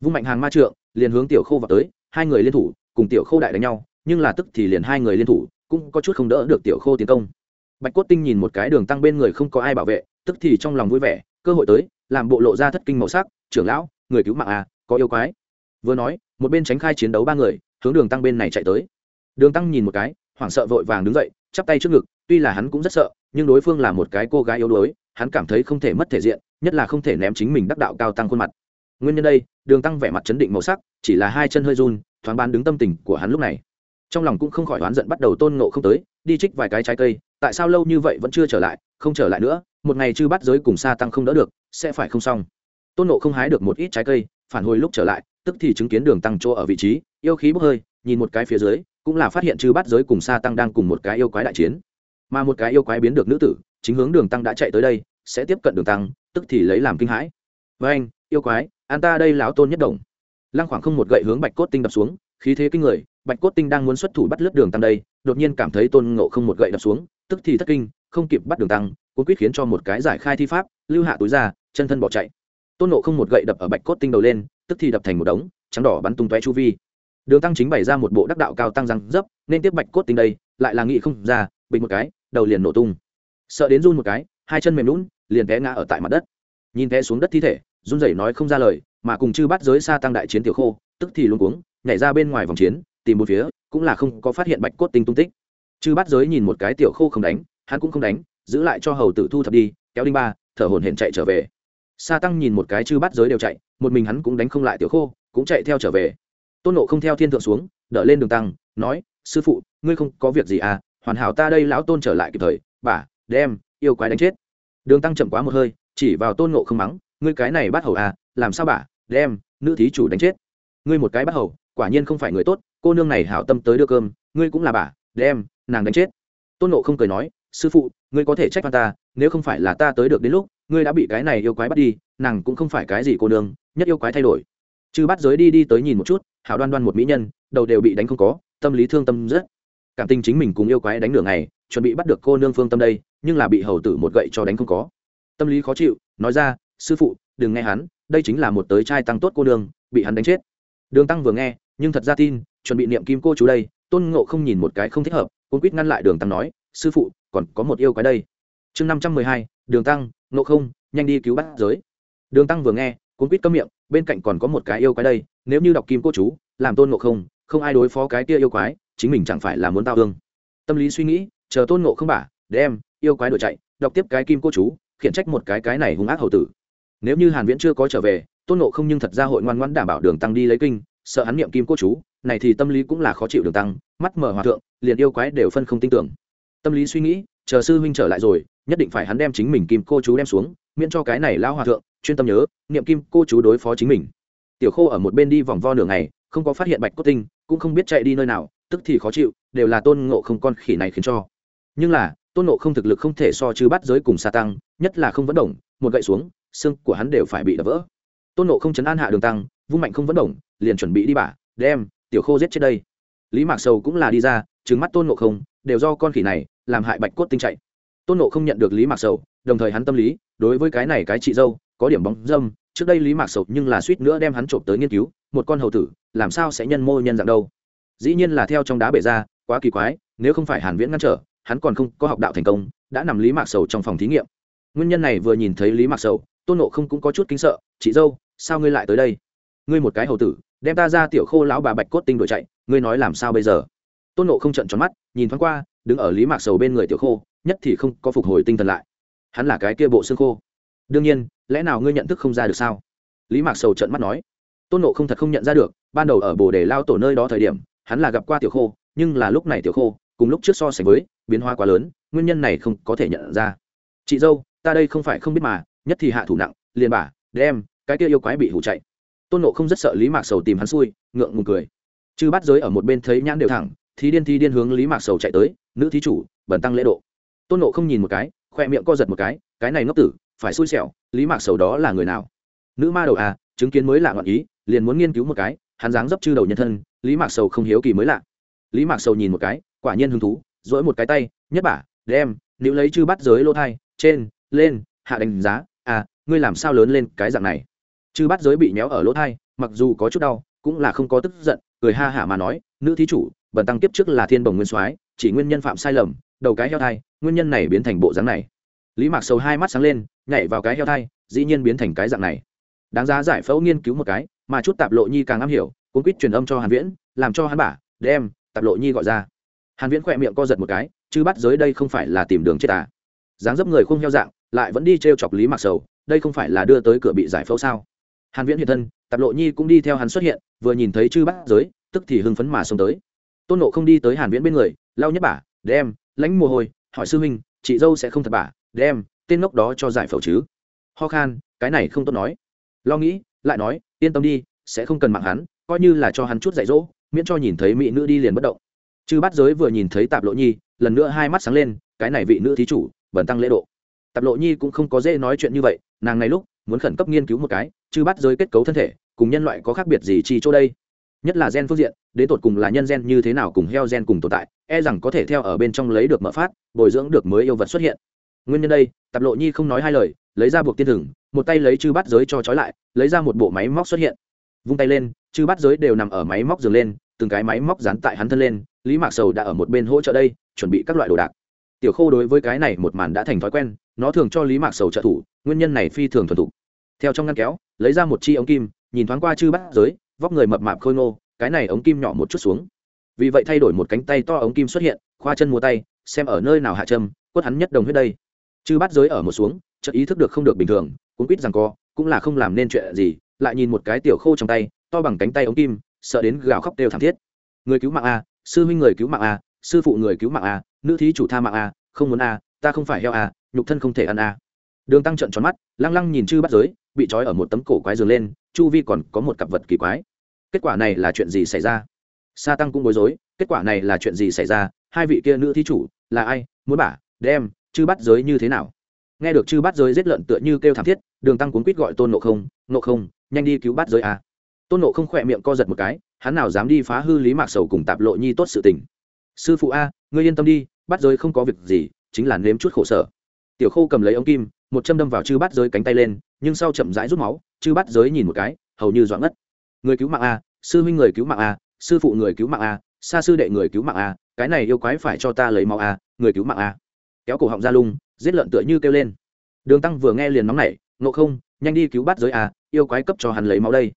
Vung mạnh hàng ma trượng liền hướng tiểu khô vào tới hai người liên thủ, cùng tiểu khô đại đánh nhau, nhưng là tức thì liền hai người liên thủ, cũng có chút không đỡ được tiểu khô tiến công. Bạch cốt tinh nhìn một cái đường tăng bên người không có ai bảo vệ, tức thì trong lòng vui vẻ, cơ hội tới, làm bộ lộ ra thất kinh màu sắc, trưởng lão, người cứu mạng à có yêu quái. Vừa nói, một bên tránh khai chiến đấu ba người, hướng đường tăng bên này chạy tới. Đường tăng nhìn một cái, hoảng sợ vội vàng đứng dậy, chắp tay trước ngực, tuy là hắn cũng rất sợ, nhưng đối phương là một cái cô gái yếu đuối, hắn cảm thấy không thể mất thể diện, nhất là không thể ném chính mình đắc đạo cao tăng khuôn mặt nguyên nhân đây, đường tăng vẻ mặt chấn định màu sắc, chỉ là hai chân hơi run, thoáng bán đứng tâm tình của hắn lúc này. Trong lòng cũng không khỏi oán giận bắt đầu tôn nộ không tới, đi trích vài cái trái cây, tại sao lâu như vậy vẫn chưa trở lại, không trở lại nữa, một ngày chư bắt giới cùng xa tăng không đỡ được, sẽ phải không xong. Tôn nộ không hái được một ít trái cây, phản hồi lúc trở lại, tức thì chứng kiến đường tăng chỗ ở vị trí, yêu khí bốc hơi, nhìn một cái phía dưới, cũng là phát hiện chư bắt giới cùng xa tăng đang cùng một cái yêu quái đại chiến. Mà một cái yêu quái biến được nữ tử, chính hướng đường tăng đã chạy tới đây, sẽ tiếp cận đường tăng, tức thì lấy làm kinh hãi. Với anh, yêu quái an ta đây lão tôn nhất đồng lăng khoảng không một gậy hướng bạch cốt tinh đập xuống, khí thế kinh người, bạch cốt tinh đang muốn xuất thủ bắt lướt đường tăng đây, đột nhiên cảm thấy tôn ngộ không một gậy đập xuống, tức thì thất kinh, không kịp bắt đường tăng cũng quyết khiến cho một cái giải khai thi pháp, lưu hạ túi ra, chân thân bỏ chạy. Tôn ngộ không một gậy đập ở bạch cốt tinh đầu lên, tức thì đập thành một đống, trắng đỏ bắn tung tóe chu vi. Đường tăng chính bày ra một bộ đắc đạo cao tăng răng dấp, nên tiếp bạch cốt tinh đây, lại là nghị không ra, bình một cái, đầu liền nổ tung. Sợ đến run một cái, hai chân mềm lún liền té ngã ở tại mặt đất. Nhìn té xuống đất thi thể run rẩy nói không ra lời, mà cùng chư bắt giới xa tăng đại chiến tiểu khô, tức thì luôn cuống, nhảy ra bên ngoài vòng chiến, tìm một phía, cũng là không có phát hiện bạch cốt tinh tung tích. Chư bắt giới nhìn một cái tiểu khô không đánh, hắn cũng không đánh, giữ lại cho hầu tử thu thập đi, kéo đinh ba, thở hổn hển chạy trở về. Sa tăng nhìn một cái chư bắt giới đều chạy, một mình hắn cũng đánh không lại tiểu khô, cũng chạy theo trở về. Tôn nộ không theo thiên thượng xuống, đỡ lên đường tăng, nói, sư phụ, ngươi không có việc gì à hoàn hảo ta đây lão tôn trở lại kịp thời, bà, đem, yêu quái đánh chết. Đường tăng chậm quá một hơi, chỉ vào tôn nộ không mắng ngươi cái này bắt hầu à làm sao bà, đem, nữ thí chủ đánh chết. Ngươi một cái bắt hầu, quả nhiên không phải người tốt, cô nương này hảo tâm tới đưa cơm, ngươi cũng là bà, đem, nàng đánh chết. Tôn nộ không cười nói, sư phụ, ngươi có thể trách ta, nếu không phải là ta tới được đến lúc, ngươi đã bị cái này yêu quái bắt đi, nàng cũng không phải cái gì cô nương, nhất yêu quái thay đổi. Chứ bắt giới đi đi tới nhìn một chút, hảo đoan đoan một mỹ nhân, đầu đều bị đánh không có, tâm lý thương tâm rất. Cảm tình chính mình cùng yêu quái đánh nửa ngày, chuẩn bị bắt được cô nương phương tâm đây, nhưng là bị hầu tử một gậy cho đánh không có. Tâm lý khó chịu, nói ra sư phụ, đừng nghe hắn, đây chính là một tới trai tăng tốt cô Đường bị hắn đánh chết. Đường tăng vừa nghe, nhưng thật ra tin, chuẩn bị niệm kim cô chú đây, tôn ngộ không nhìn một cái không thích hợp côn quýt ngăn lại đường tăng nói, sư phụ, còn có một yêu quái đây. Chương năm trăm mười hai, đường tăng, ngộ không, nhanh đi cứu bắt giới. Đường tăng vừa nghe côn quýt cấm miệng, bên cạnh còn có một cái yêu quái đây, nếu như đọc kim cô chú, làm tôn ngộ không không ai đối phó cái kia yêu quái, chính mình chẳng phải là muốn tao thương. Tâm lý suy nghĩ, chờ tôn ngộ không bả, đem yêu quái đổi chạy, đọc tiếp cái kim cô chú, khiển trách một cái cái này hung ác hầu tử nếu như hàn viễn chưa có trở về, tôn ngộ không nhưng thật ra hội ngoan ngoãn đảm bảo đường tăng đi lấy kinh, sợ hắn niệm kim cô chú, này thì tâm lý cũng là khó chịu đường tăng, mắt mở hòa thượng, liền yêu quái đều phân không tin tưởng. Tâm lý suy nghĩ, chờ sư huynh trở lại rồi, nhất định phải hắn đem chính mình kim cô chú đem xuống, miễn cho cái này Lão hòa thượng, chuyên tâm nhớ, niệm kim cô chú đối phó chính mình. Tiểu khô ở một bên đi vòng vo nửa ngày, không có phát hiện bạch cốt tinh, cũng không biết chạy đi nơi nào, tức thì khó chịu, đều là tôn ngộ không con khỉ này khiến cho. Nhưng là, tôn ngộ không thực lực không thể so chứ bắt giới cùng sa tăng, nhất là không vẫn động, một gậy xuống xương của hắn đều phải bị đập vỡ. Tôn ngộ không chấn an hạ đường tăng, vung mạnh không vẫn động, liền chuẩn bị đi bả, đem tiểu khô giết chết đây. Lý mạc sầu cũng là đi ra trứng mắt tôn ngộ không, đều do con khỉ này làm hại bạch cốt tinh chạy. Tôn ngộ không nhận được lý mạc sầu, đồng thời hắn tâm lý, đối với cái này cái chị dâu, có điểm bóng dâm, trước đây lý mạc sầu nhưng là suýt nữa đem hắn trộm tới nghiên cứu, một con hầu tử, làm sao sẽ nhân mô nhân dạng đâu. Dĩ nhiên là theo trong đá bể ra, quá kỳ quái, nếu không phải hàn viễn ngăn trở, hắn còn không có học đạo thành công, đã nằm lý mạc sầu trong phòng thí nghiệm. Nguyên nhân này vừa nhìn thấy lý mạc sầu tôn nộ không cũng có chút kinh sợ, chị dâu, sao ngươi lại tới đây? Ngươi một cái hầu tử, đem ta ra tiểu khô lão bà bạch cốt tinh đổi chạy, ngươi nói làm sao bây giờ? Tôn nộ không trận tròn mắt, nhìn thoáng qua, đứng ở lý mạc sầu bên người tiểu khô, nhất thì không có phục hồi tinh thần lại. Hắn là cái kia bộ xương khô. Đương nhiên, lẽ nào ngươi nhận thức không ra được sao? Lý mạc sầu trận mắt nói. Tôn nộ không thật không nhận ra được, ban đầu ở bồ đề lao tổ nơi đó thời điểm, hắn là gặp qua tiểu khô, nhưng là lúc này tiểu khô, cùng lúc trước so sánh với, biến hóa quá lớn, nguyên nhân này không có thể nhận ra. Chị dâu, ta đây không phải không biết mà nhất thì hạ thủ nặng, liền bả đem, cái kia yêu quái bị hủ chạy. Tôn nộ không rất sợ lý mạc sầu tìm hắn xui, ngượng ngùng cười. Chư bắt giới ở một bên thấy nhãn đều thẳng thì điên thi điên hướng lý mạc sầu chạy tới, nữ thí chủ, bẩn tăng lễ độ. Tôn nộ không nhìn một cái, khoe miệng co giật một cái cái này ngốc tử, phải xui xẻo, lý mạc sầu đó là người nào? Nữ ma đầu à chứng kiến mới lạ ngọn ý, liền muốn nghiên cứu một cái, hắn dáng dấp chư đầu nhân thân, lý mạc sầu không hiếu kỳ mới lạ. Lý mạc sầu nhìn một cái, quả nhiên hứng thú dỗi một cái tay, nhất bả đem nếu lấy chư bắt giới lô thai, trên, lên, hạ đánh giá à ngươi làm sao lớn lên cái dạng này? Chư bắt giới bị méo ở lỗ thai, mặc dù có chút đau, cũng là không có tức giận, cười ha hả mà nói, nữ thí chủ, bần tăng kiếp trước là thiên bồng nguyên soái, chỉ nguyên nhân phạm sai lầm, đầu cái heo thai, nguyên nhân này biến thành bộ dáng này. Lý mạc sầu hai mắt sáng lên, nhảy vào cái heo thai, dĩ nhiên biến thành cái dạng này. Đáng giá giải phẫu nghiên cứu một cái, mà chút tạp lộ nhi càng am hiểu, cuốn quýt truyền âm cho hàn viễn, làm cho hắn bả, đem, tạp lộ nhi gọi ra. Hàn viễn khỏe miệng co giật một cái chứ bắt giới đây không phải là tìm đường chết à? Dáng dấp người không heo dạng, lại vẫn đi treo chọc lý mạc sầu, đây không phải là đưa tới cửa bị giải phẫu sao? Hàn viễn hiện thân, tạp lộ nhi cũng đi theo hắn xuất hiện, vừa nhìn thấy chư bát giới, tức thì hưng phấn mà xông tới. Tôn nộ không đi tới hàn viễn bên người lau nhất bả đem, lãnh mồ hôi, hỏi sư huynh, chị dâu sẽ không thật bả đem, tên ngốc đó cho giải phẫu chứ. Ho khan, cái này không tốt nói. Lo nghĩ, lại nói, yên tâm đi, sẽ không cần mạng hắn, coi như là cho hắn chút dạy dỗ, miễn cho nhìn thấy mỹ nữ đi liền bất động. Chư bát giới vừa nhìn thấy tạp lộ nhi, lần nữa hai mắt sáng lên, cái này vị nữ thí chủ bẩn tăng lễ độ. Tạp lộ nhi cũng không có dễ nói chuyện như vậy, nàng này lúc muốn khẩn cấp nghiên cứu một cái chư bắt giới kết cấu thân thể, cùng nhân loại có khác biệt gì chi chỗ đây? Nhất là gen phương diện, đến tột cùng là nhân gen như thế nào cùng heo gen cùng tồn tại e rằng có thể theo ở bên trong lấy được mở phát, bồi dưỡng được mới yêu vật xuất hiện. Nguyên nhân đây, tạp lộ nhi không nói hai lời, lấy ra buộc tiên thừng, một tay lấy chư bắt giới cho trói lại, lấy ra một bộ máy móc xuất hiện. Vung tay lên, chư bắt giới đều nằm ở máy móc dừng lên, từng cái máy móc dán tại hắn thân lên, lý mạc sầu đã ở một bên hỗ trợ đây, chuẩn bị các loại đồ đạc tiểu khô đối với cái này một màn đã thành thói quen, nó thường cho lý mạc sầu trợ thủ, nguyên nhân này phi thường thuần thục. Theo trong ngăn kéo, lấy ra một chi ống kim, nhìn thoáng qua chư bắt giới, vóc người mập mạp khôi ngô, cái này ống kim nhỏ một chút xuống. Vì vậy thay đổi một cánh tay to ống kim xuất hiện, khoa chân mua tay, xem ở nơi nào hạ châm, quất hắn nhất đồng huyết đây. Chư bắt giới ở một xuống, chợt ý thức được không được bình thường cũng quýt rằng co, cũng là không làm nên chuyện gì, lại nhìn một cái tiểu khô trong tay, to bằng cánh tay ống kim, sợ đến gào khóc đều thảm thiết. Người cứu mạng a, sư huynh người cứu mạng a, sư phụ người cứu mạng a nữ thí chủ tha mạng a không muốn a ta không phải heo a nhục thân không thể ăn a đường tăng trận tròn mắt, lăng lăng nhìn chư bắt giới, bị trói ở một tấm cổ quái giường lên, chu vi còn có một cặp vật kỳ quái. Kết quả này là chuyện gì xảy ra? Sa tăng cũng bối rối, kết quả này là chuyện gì xảy ra? Hai vị kia nữ thí chủ, là ai? Muốn bả, đem chư bắt giới như thế nào? Nghe được chư bắt giới giết lợn tựa như kêu thảm thiết, đường tăng cuốn quýt gọi tôn nộ không nộ không, nhanh đi cứu bắt giới a tôn nộ không khỏe miệng co giật một cái, hắn nào dám đi phá hư lý mạc sầu cùng tạp lộ nhi tốt sự tình. Sư phụ a, ngươi yên tâm đi bắt giới không có việc gì, chính là nếm chút khổ sở. Tiểu khô cầm lấy ống kim, một châm đâm vào chư bắt giới cánh tay lên, nhưng sau chậm rãi rút máu, chư bắt giới nhìn một cái, hầu như doãn ngất. Người cứu mạng a, sư huynh người cứu mạng a, sư phụ người cứu mạng a xa sư đệ người cứu mạng a, cái này yêu quái phải cho ta lấy máu a, người cứu mạng a. Kéo cổ họng ra lung, giết lợn tựa như kêu lên. Đường tăng vừa nghe liền nóng nảy, ngộ không, nhanh đi cứu bắt giới a, yêu quái cấp cho hắn lấy máu đây.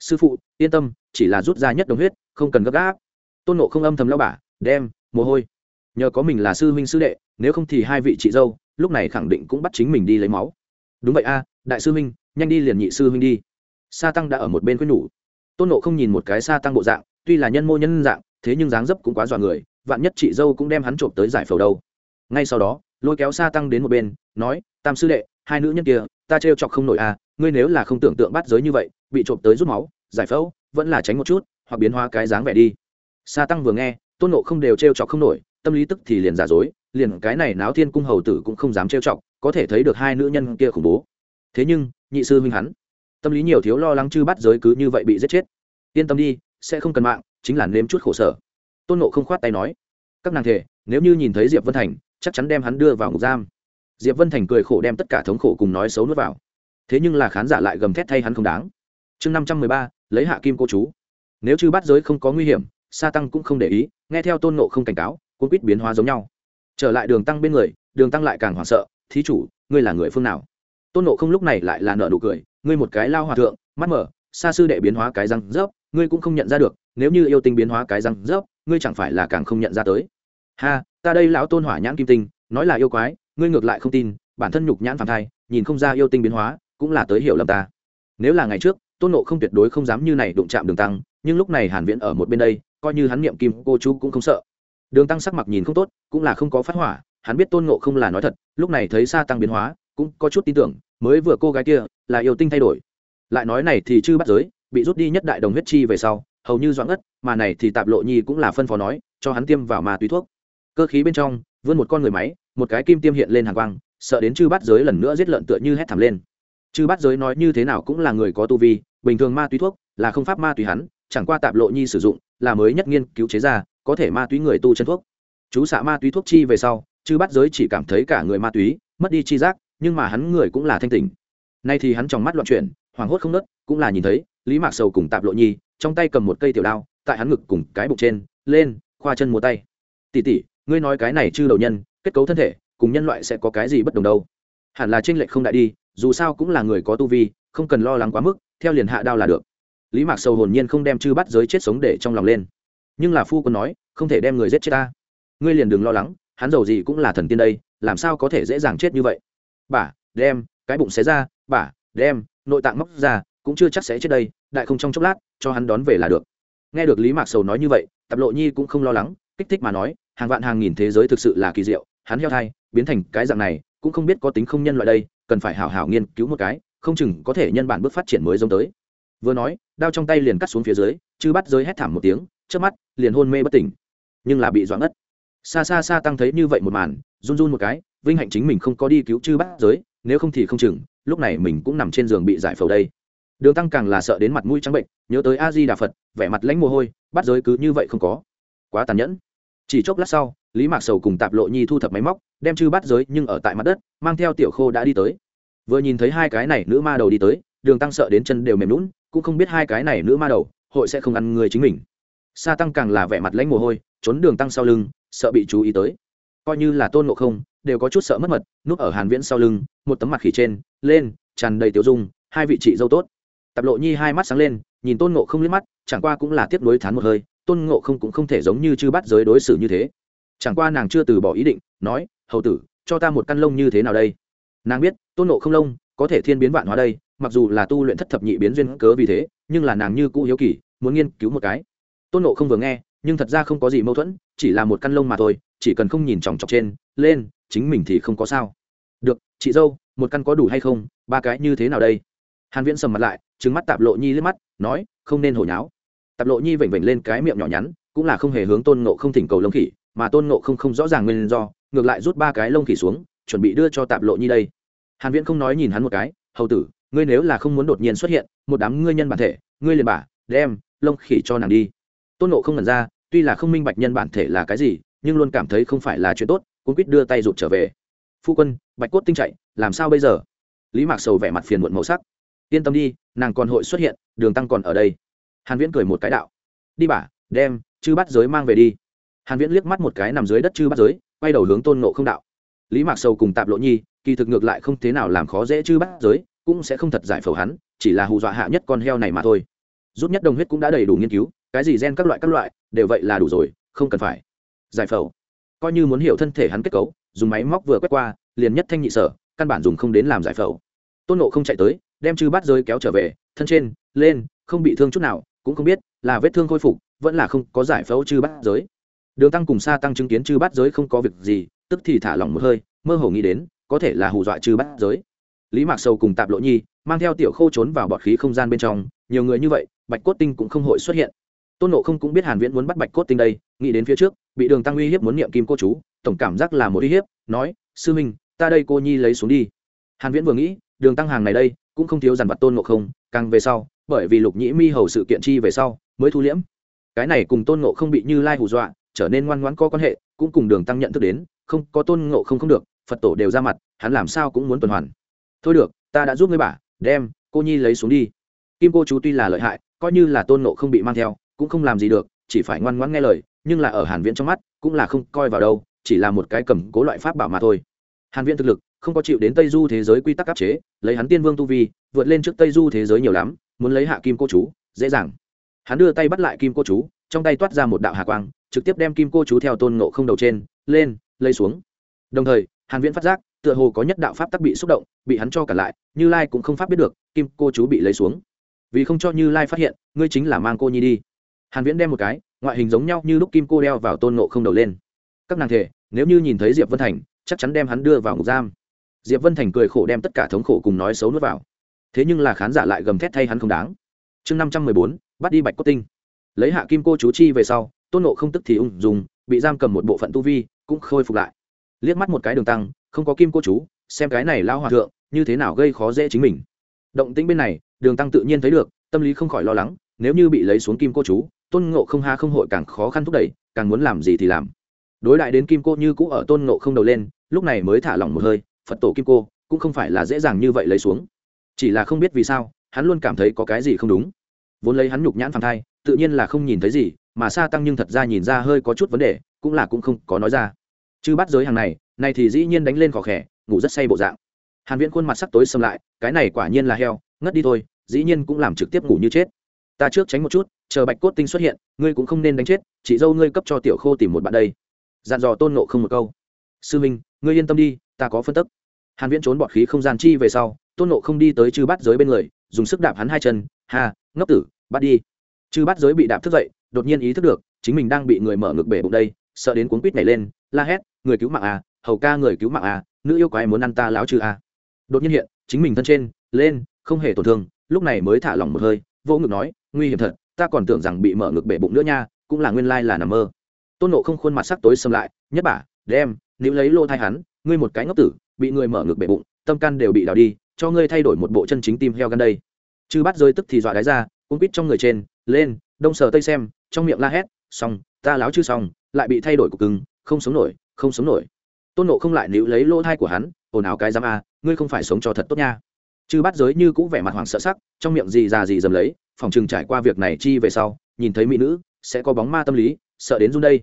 Sư phụ, yên tâm, chỉ là rút ra nhất đồng huyết, không cần gấp gáp. Tôn nộ không âm thầm lao bả, đem, mồ hôi nhờ có mình là sư huynh sư đệ, nếu không thì hai vị chị dâu, lúc này khẳng định cũng bắt chính mình đi lấy máu. Đúng vậy a, đại sư huynh, nhanh đi liền nhị sư huynh đi. Sa tăng đã ở một bên khuyên nhủ. Tôn nộ không nhìn một cái sa tăng bộ dạng, tuy là nhân mô nhân dạng, thế nhưng dáng dấp cũng quá dọa người, vạn nhất chị dâu cũng đem hắn trộm tới giải phẫu đâu. Ngay sau đó, lôi kéo sa tăng đến một bên, nói, tam sư đệ, hai nữ nhân kia, ta trêu chọc không nổi a, ngươi nếu là không tưởng tượng bắt giới như vậy, bị trộm tới rút máu, giải phẫu, vẫn là tránh một chút, hoặc biến hóa cái dáng vẻ đi. Sa tăng vừa nghe, tôn nộ không đều trêu chọc không nổi tâm lý tức thì liền giả dối, liền cái này náo thiên cung hầu tử cũng không dám trêu chọc, có thể thấy được hai nữ nhân kia khủng bố. Thế nhưng, nhị sư huynh hắn, tâm lý nhiều thiếu lo lắng chư bắt giới cứ như vậy bị giết chết. Yên tâm đi, sẽ không cần mạng, chính là nếm chút khổ sở. Tôn nộ không khoát tay nói, các nàng thể, nếu như nhìn thấy diệp vân thành, chắc chắn đem hắn đưa vào ngục giam. Diệp vân thành cười khổ đem tất cả thống khổ cùng nói xấu nuốt vào. Thế nhưng là khán giả lại gầm thét thay hắn không đáng. Chương năm trăm mười ba, lấy hạ kim cô chú. Nếu chư bắt giới không có nguy hiểm, sa tăng cũng không để ý, nghe theo tôn nộ không cảnh cáo cũng quýt biến hóa giống nhau. Trở lại đường tăng bên người, đường tăng lại càng hoảng sợ, thí chủ, ngươi là người phương nào? Tôn nộ không lúc này lại là nợ nụ cười, ngươi một cái lao hòa thượng, mắt mở, xa sư đệ biến hóa cái răng rớp, ngươi cũng không nhận ra được, nếu như yêu tinh biến hóa cái răng rớp, ngươi chẳng phải là càng không nhận ra tới. Ha, ta đây lão tôn hỏa nhãn kim tinh, nói là yêu quái, ngươi ngược lại không tin, bản thân nhục nhãn phản thai, nhìn không ra yêu tinh biến hóa, cũng là tới hiểu lầm ta. Nếu là ngày trước, tôn nộ không tuyệt đối không dám như này đụng chạm đường tăng, nhưng lúc này hàn viễn ở một bên đây, coi như hắn niệm kim cô chú cũng không sợ đường tăng sắc mặt nhìn không tốt cũng là không có phát hỏa hắn biết tôn ngộ không là nói thật lúc này thấy sa tăng biến hóa cũng có chút tin tưởng mới vừa cô gái kia là yêu tinh thay đổi. Lại nói này thì chư bắt giới bị rút đi nhất đại đồng huyết chi về sau hầu như doãn ất, mà này thì tạp lộ nhi cũng là phân phó nói cho hắn tiêm vào ma túy thuốc. Cơ khí bên trong vươn một con người máy một cái kim tiêm hiện lên hàng quang sợ đến chư bắt giới lần nữa giết lợn tựa như hét thảm lên. Chư bắt giới nói như thế nào cũng là người có tu vi bình thường ma túy thuốc là không pháp ma túy hắn chẳng qua tạp lộ nhi sử dụng là mới nhất nghiên cứu chế ra có thể ma túy người tu chân thuốc. Chú xạ ma túy thuốc chi về sau, chư bắt giới chỉ cảm thấy cả người ma túy, mất đi chi giác, nhưng mà hắn người cũng là thanh tỉnh. Nay thì hắn trong mắt loạn chuyển, hoảng hốt không nớt cũng là nhìn thấy, lý mạc sầu cùng tạp lộ nhi, trong tay cầm một cây tiểu đao, tại hắn ngực cùng cái bụng trên, lên, khoa chân múa tay. Tỉ tỉ ngươi nói cái này chư đầu nhân, kết cấu thân thể, cùng nhân loại sẽ có cái gì bất đồng đâu? Hẳn là tranh lệch không đại đi, dù sao cũng là người có tu vi, không cần lo lắng quá mức, theo liền hạ đao là được. Lý mạc sầu hồn nhiên không đem chư bắt giới chết sống để trong lòng lên nhưng là phu quân nói, không thể đem người giết chết ta. Ngươi liền đừng lo lắng, hắn giàu gì cũng là thần tiên đây, làm sao có thể dễ dàng chết như vậy? Bà, đem, cái bụng xé ra, bà, đem, nội tạng móc ra, cũng chưa chắc sẽ chết đây, đại không trong chốc lát, cho hắn đón về là được. Nghe được lý mạc sầu nói như vậy tập lộ nhi cũng không lo lắng, kích thích mà nói, hàng vạn hàng nghìn thế giới thực sự là kỳ diệu, hắn heo thai, biến thành cái dạng này, cũng không biết có tính không nhân loại đây, cần phải hảo hảo nghiên cứu một cái, không chừng có thể nhân bản bước phát triển mới giống tới. Vừa nói, đao trong tay liền cắt xuống phía dưới chứ bắt giới hét thảm một tiếng trước mắt, liền hôn mê bất tỉnh. Nhưng là bị doãn ngất. Xa xa xa tăng thấy như vậy một màn, run run một cái, vinh hạnh chính mình không có đi cứu chư bát giới, nếu không thì không chừng, lúc này mình cũng nằm trên giường bị giải phẫu đây. Đường tăng càng là sợ đến mặt mũi trắng bệnh, nhớ tới a di đà phật, vẻ mặt lãnh mồ hôi bắt giới cứ như vậy không có. Quá tàn nhẫn. Chỉ chốc lát sau, lý mạc sầu cùng tạp lộ nhi thu thập máy móc, đem chư bắt giới nhưng ở tại mặt đất, mang theo tiểu khô đã đi tới. Vừa nhìn thấy hai cái này nữ ma đầu đi tới, đường tăng sợ đến chân đều mềm lún cũng không biết hai cái này nữ ma đầu hội sẽ không ăn người chính mình sa tăng càng là vẻ mặt lãnh mồ hôi, trốn đường tăng sau lưng, sợ bị chú ý tới. Coi như là tôn ngộ không, đều có chút sợ mất mật, núp ở hàn viễn sau lưng, một tấm mặt khỉ trên, lên, tràn đầy tiểu dung, hai vị chị dâu tốt. Tạp lộ nhi hai mắt sáng lên, nhìn tôn ngộ không liếc mắt, chẳng qua cũng là tiếp nối thán một hơi, tôn ngộ không cũng không thể giống như chư bắt giới đối xử như thế. Chẳng qua nàng chưa từ bỏ ý định, nói, hầu tử, cho ta một căn lông như thế nào đây? Nàng biết, tôn ngộ không lông, có thể thiên biến vạn hóa đây, mặc dù là tu luyện thất thập nhị biến duyên cớ vì thế, nhưng là nàng như cũ hiếu kỳ, muốn nghiên cứu một cái tôn ngộ không vừa nghe, nhưng thật ra không có gì mâu thuẫn, chỉ là một căn lông mà thôi, chỉ cần không nhìn chòng chọc trên, lên, chính mình thì không có sao. Được, chị dâu, một căn có đủ hay không, ba cái như thế nào đây? Hàn viễn sầm mặt lại, trừng mắt tạp lộ nhi liếc mắt, nói, không nên hồi nháo tạp lộ nhi vểnh vểnh lên cái miệng nhỏ nhắn, cũng là không hề hướng tôn ngộ không thỉnh cầu lông khỉ, mà tôn ngộ không không rõ ràng nguyên do, ngược lại rút ba cái lông khỉ xuống, chuẩn bị đưa cho tạp lộ nhi đây. Hàn viễn không nói nhìn hắn một cái, hầu tử, ngươi nếu là không muốn đột nhiên xuất hiện, một đám ngươi nhân bản thể, ngươi liền bả, đem lông khỉ cho nàng đi tôn ngộ không nhận ra tuy là không minh bạch nhân bản thể là cái gì nhưng luôn cảm thấy không phải là chuyện tốt cũng quýt đưa tay rụt trở về. Phu quân bạch cốt tinh chạy làm sao bây giờ? Lý mạc sầu vẻ mặt phiền muộn màu sắc. Yên tâm đi nàng còn hội xuất hiện đường tăng còn ở đây. Hàn viễn cười một cái đạo. Đi bà, đem chư bắt giới mang về đi. Hàn viễn liếc mắt một cái nằm dưới đất chư bắt giới quay đầu hướng tôn nộ không đạo. Lý mạc sầu cùng tạp lộ nhi kỳ thực ngược lại không thế nào làm khó dễ chư bắt giới cũng sẽ không thật giải phẫu hắn chỉ là hù dọa hạ nhất con heo này mà thôi. Rút nhất đồng huyết cũng đã đầy đủ nghiên cứu cái gì gen các loại các loại, đều vậy là đủ rồi, không cần phải. Giải phẫu. Coi như muốn hiểu thân thể hắn kết cấu, dùng máy móc vừa quét qua, liền nhất thanh nhị sở, căn bản dùng không đến làm giải phẫu. Tôn nộ không chạy tới, đem chư bát giới kéo trở về, thân trên, lên, không bị thương chút nào, cũng không biết là vết thương khôi phục, vẫn là không có giải phẫu chư bát giới. Đường tăng cùng xa tăng chứng kiến chư bát giới không có việc gì, tức thì thả lỏng một hơi, mơ hồ nghĩ đến, có thể là hù dọa chư bát giới. Lý mạc sầu cùng tạp lộ nhi mang theo tiểu khô trốn vào bọt khí không gian bên trong, nhiều người như vậy, bạch cốt tinh cũng không hội xuất hiện tôn nộ không cũng biết hàn viễn muốn bắt bạch cốt tinh đây, nghĩ đến phía trước, bị đường tăng uy hiếp muốn niệm kim cô chú, tổng cảm giác là một uy hiếp, nói, sư minh, ta đây cô nhi lấy xuống đi. Hàn viễn vừa nghĩ, đường tăng hàng này đây, cũng không thiếu dàn vật tôn nộ không, càng về sau, bởi vì lục nhĩ mi hầu sự kiện chi về sau, mới thu liễm. Cái này cùng tôn nộ không bị như lai hù dọa, trở nên ngoan ngoãn có quan hệ, cũng cùng đường tăng nhận thức đến, không, có tôn ngộ không không được, phật tổ đều ra mặt, hắn làm sao cũng muốn tuần hoàn. Thôi được, ta đã giúp ngươi bà, đem, cô nhi lấy xuống đi. Kim cô chú tuy là lợi hại, coi như là tôn Ngộ không bị mang theo cũng không làm gì được, chỉ phải ngoan ngoãn nghe lời, nhưng là ở hàn viễn trong mắt, cũng là không coi vào đâu, chỉ là một cái cầm cố loại pháp bảo mà thôi. Hàn viễn thực lực, không có chịu đến tây du thế giới quy tắc áp chế, lấy hắn tiên vương tu vi, vượt lên trước tây du thế giới nhiều lắm, muốn lấy hạ kim cô chú, dễ dàng. Hắn đưa tay bắt lại kim cô chú, trong tay toát ra một đạo hà quang, trực tiếp đem kim cô chú theo tôn ngộ không đầu trên, lên, lấy xuống. Đồng thời, hàn viễn phát giác, tựa hồ có nhất đạo pháp tắc bị xúc động, bị hắn cho cả lại, như lai cũng không pháp biết được, kim cô chú bị lấy xuống. Vì không cho như lai phát hiện, ngươi chính là mang cô nhi đi hàn viễn đem một cái, ngoại hình giống nhau như lúc kim cô đeo vào tôn ngộ không đầu lên. Các nàng thể, nếu như nhìn thấy diệp vân thành, chắc chắn đem hắn đưa vào ngục giam. Diệp vân thành cười khổ đem tất cả thống khổ cùng nói xấu nuốt vào. Thế nhưng là khán giả lại gầm thét thay hắn không đáng. Chương năm trăm mười bốn, bắt đi bạch cốt tinh. Lấy hạ kim cô chú chi về sau, tôn nộ không tức thì ung dùng bị giam cầm một bộ phận tu vi, cũng khôi phục lại. Liếc mắt một cái đường tăng, không có kim cô chú, xem cái này lao hòa thượng, như thế nào gây khó dễ chính mình. Động tĩnh bên này, đường tăng tự nhiên thấy được, tâm lý không khỏi lo lắng, nếu như bị lấy xuống kim cô chú tôn ngộ không ha không hội càng khó khăn thúc đẩy, càng muốn làm gì thì làm. Đối đại đến kim cô như cũ ở tôn ngộ không đầu lên, lúc này mới thả lỏng một hơi, phật tổ kim cô cũng không phải là dễ dàng như vậy lấy xuống. Chỉ là không biết vì sao, hắn luôn cảm thấy có cái gì không đúng. Vốn lấy hắn nhục nhãn phàng thai, tự nhiên là không nhìn thấy gì, mà sa tăng nhưng thật ra nhìn ra hơi có chút vấn đề, cũng là cũng không có nói ra. Chứ bắt giới hàng này này thì dĩ nhiên đánh lên khó khẽ ngủ rất say bộ dạng. Hàn viễn khuôn mặt sắc tối sầm lại, cái này quả nhiên là heo, ngất đi thôi, dĩ nhiên cũng làm trực tiếp ngủ như chết. Ta trước tránh một chút chờ bạch cốt tinh xuất hiện ngươi cũng không nên đánh chết chị dâu ngươi cấp cho tiểu khô tìm một bạn đây. Dặn dò tôn nộ không một câu. Sư minh ngươi yên tâm đi ta có phân tức. Hàn viễn trốn bọt khí không gian chi về sau tôn nộ không đi tới chư bát giới bên người dùng sức đạp hắn hai chân hà, ngốc tử bắt đi. Chư bát giới bị đạp thức dậy đột nhiên ý thức được chính mình đang bị người mở ngực bể bụng đây sợ đến cuốn quýt nhảy lên la hét người cứu mạng à hầu ca người cứu mạng à nữ yêu quái muốn ăn ta láo trừ à. Đột nhiên hiện chính mình thân trên lên không hề tổn thương lúc này mới thả lỏng một hơi vô ngực nói nguy hiểm thật ta còn tưởng rằng bị mở ngực bể bụng nữa nha, cũng là nguyên lai là nằm mơ. Tôn nộ không khuôn mặt sắc tối xâm lại, nhất bả đem nếu lấy lô thai hắn, ngươi một cái ngốc tử, bị người mở ngực bể bụng, tâm can đều bị đào đi, cho ngươi thay đổi một bộ chân chính tim heo gan đây. Chư bắt rơi tức thì dọa đáy ra cung quýt trong người trên, lên, đông sờ tây xem, trong miệng la hét, xong, ta láo chư xong, lại bị thay đổi cục cứng, không sống nổi, không sống nổi. Tôn nộ không lại níu lấy lỗ thai của hắn, ồn ào cái giám a, ngươi không phải sống cho thật tốt nha chư bắt giới như cũ vẻ mặt hoảng sợ sắc, trong miệng gì già gì dầm lấy, phòng chừng trải qua việc này chi về sau, nhìn thấy mỹ nữ, sẽ có bóng ma tâm lý, sợ đến run đây.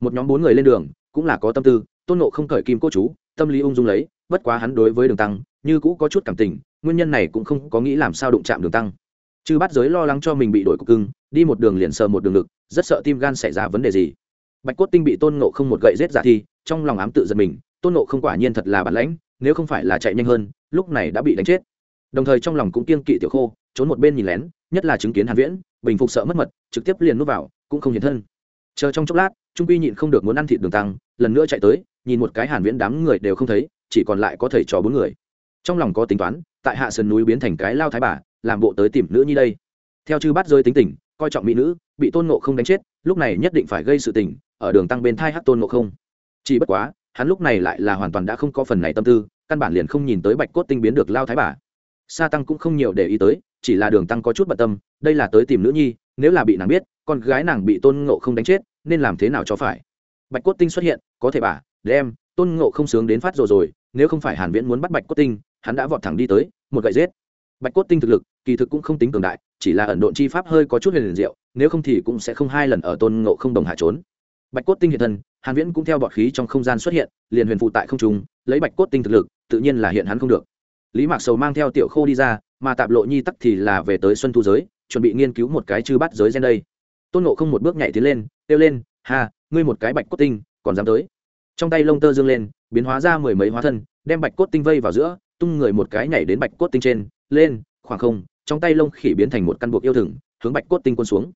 Một nhóm bốn người lên đường, cũng là có tâm tư, tôn nộ không cởi kim cô chú, tâm lý ung dung lấy, bất quá hắn đối với đường tăng, như cũ có chút cảm tình, nguyên nhân này cũng không có nghĩ làm sao đụng chạm đường tăng. Chư bắt giới lo lắng cho mình bị đổi cục cưng, đi một đường liền sờ một đường ngực, rất sợ tim gan xảy ra vấn đề gì. Bạch cốt tinh bị tôn nộ không một gậy rết giả thi, trong lòng ám tự giật mình, tôn nộ không quả nhiên thật là bản lãnh, nếu không phải là chạy nhanh hơn, lúc này đã bị đánh chết đồng thời trong lòng cũng kiêng kỵ tiểu khô, trốn một bên nhìn lén, nhất là chứng kiến hàn viễn, bình phục sợ mất mật, trực tiếp liền núp vào, cũng không hiện thân. Chờ trong chốc lát, trung quy nhịn không được muốn ăn thịt đường tăng, lần nữa chạy tới, nhìn một cái hàn viễn đám người đều không thấy, chỉ còn lại có thầy trò bốn người. Trong lòng có tính toán, tại hạ sơn núi biến thành cái lao thái bà, làm bộ tới tìm nữ như đây. Theo chư bát rơi tính tình, coi trọng mỹ nữ, bị tôn ngộ không đánh chết, lúc này nhất định phải gây sự tình, ở đường tăng bên thai hát tôn ngộ không. Chỉ bất quá, hắn lúc này lại là hoàn toàn đã không có phần này tâm tư, căn bản liền không nhìn tới bạch cốt tinh biến được lao thái bà sa tăng cũng không nhiều để ý tới, chỉ là đường tăng có chút bận tâm, đây là tới tìm nữ nhi, nếu là bị nàng biết, con gái nàng bị tôn ngộ không đánh chết, nên làm thế nào cho phải? Bạch cốt tinh xuất hiện, có thể bà, đem, tôn ngộ không sướng đến phát rồi rồi, nếu không phải hàn viễn muốn bắt bạch cốt tinh, hắn đã vọt thẳng đi tới, một gậy giết. Bạch cốt tinh thực lực, kỳ thực cũng không tính cường đại, chỉ là ẩn độn chi pháp hơi có chút huyền diệu, nếu không thì cũng sẽ không hai lần ở tôn ngộ không đồng hạ trốn. Bạch cốt tinh hiện thân, hàn viễn cũng theo bọt khí trong không gian xuất hiện, liền huyền phụ tại không trung, lấy bạch cốt tinh thực lực, tự nhiên là hiện hắn không được lý mạc sầu mang theo tiểu khô đi ra, mà tạp lộ nhi tắc thì là về tới xuân thu giới, chuẩn bị nghiên cứu một cái chư bắt giới gen đây. Tôn ngộ không một bước nhảy tiến lên, kêu lên, ha, ngươi một cái bạch cốt tinh, còn dám tới? Trong tay lông tơ dương lên, biến hóa ra mười mấy hóa thân, đem bạch cốt tinh vây vào giữa, tung người một cái nhảy đến bạch cốt tinh trên, lên, khoảng không, trong tay lông khỉ biến thành một căn buộc yêu thừng, hướng bạch cốt tinh quân xuống.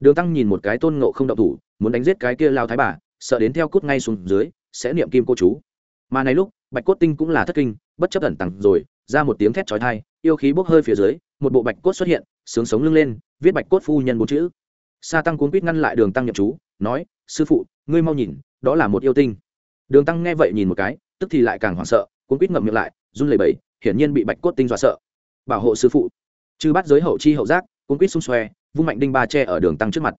Đường tăng nhìn một cái tôn ngộ không động thủ, muốn đánh giết cái kia lao thái bà, sợ đến theo cút ngay xuống dưới, sẽ niệm kim cô chú. Mà này lúc, bạch cốt tinh cũng là thất kinh, bất chấp ẩn tặng rồi ra một tiếng thét chói tai, yêu khí bốc hơi phía dưới, một bộ bạch cốt xuất hiện, sướng sống lưng lên, viết bạch cốt phu nhân bốn chữ. Sa tăng cuốn quýt ngăn lại đường tăng nhập chú, nói, sư phụ, ngươi mau nhìn, đó là một yêu tinh. Đường tăng nghe vậy nhìn một cái, tức thì lại càng hoảng sợ, cuốn quýt ngậm miệng lại, run lẩy bẩy, hiển nhiên bị bạch cốt tinh dọa sợ. Bảo hộ sư phụ. Chư bắt giới hậu chi hậu giác, cuốn quýt xung xoe, vung mạnh đinh ba che ở đường tăng trước mặt.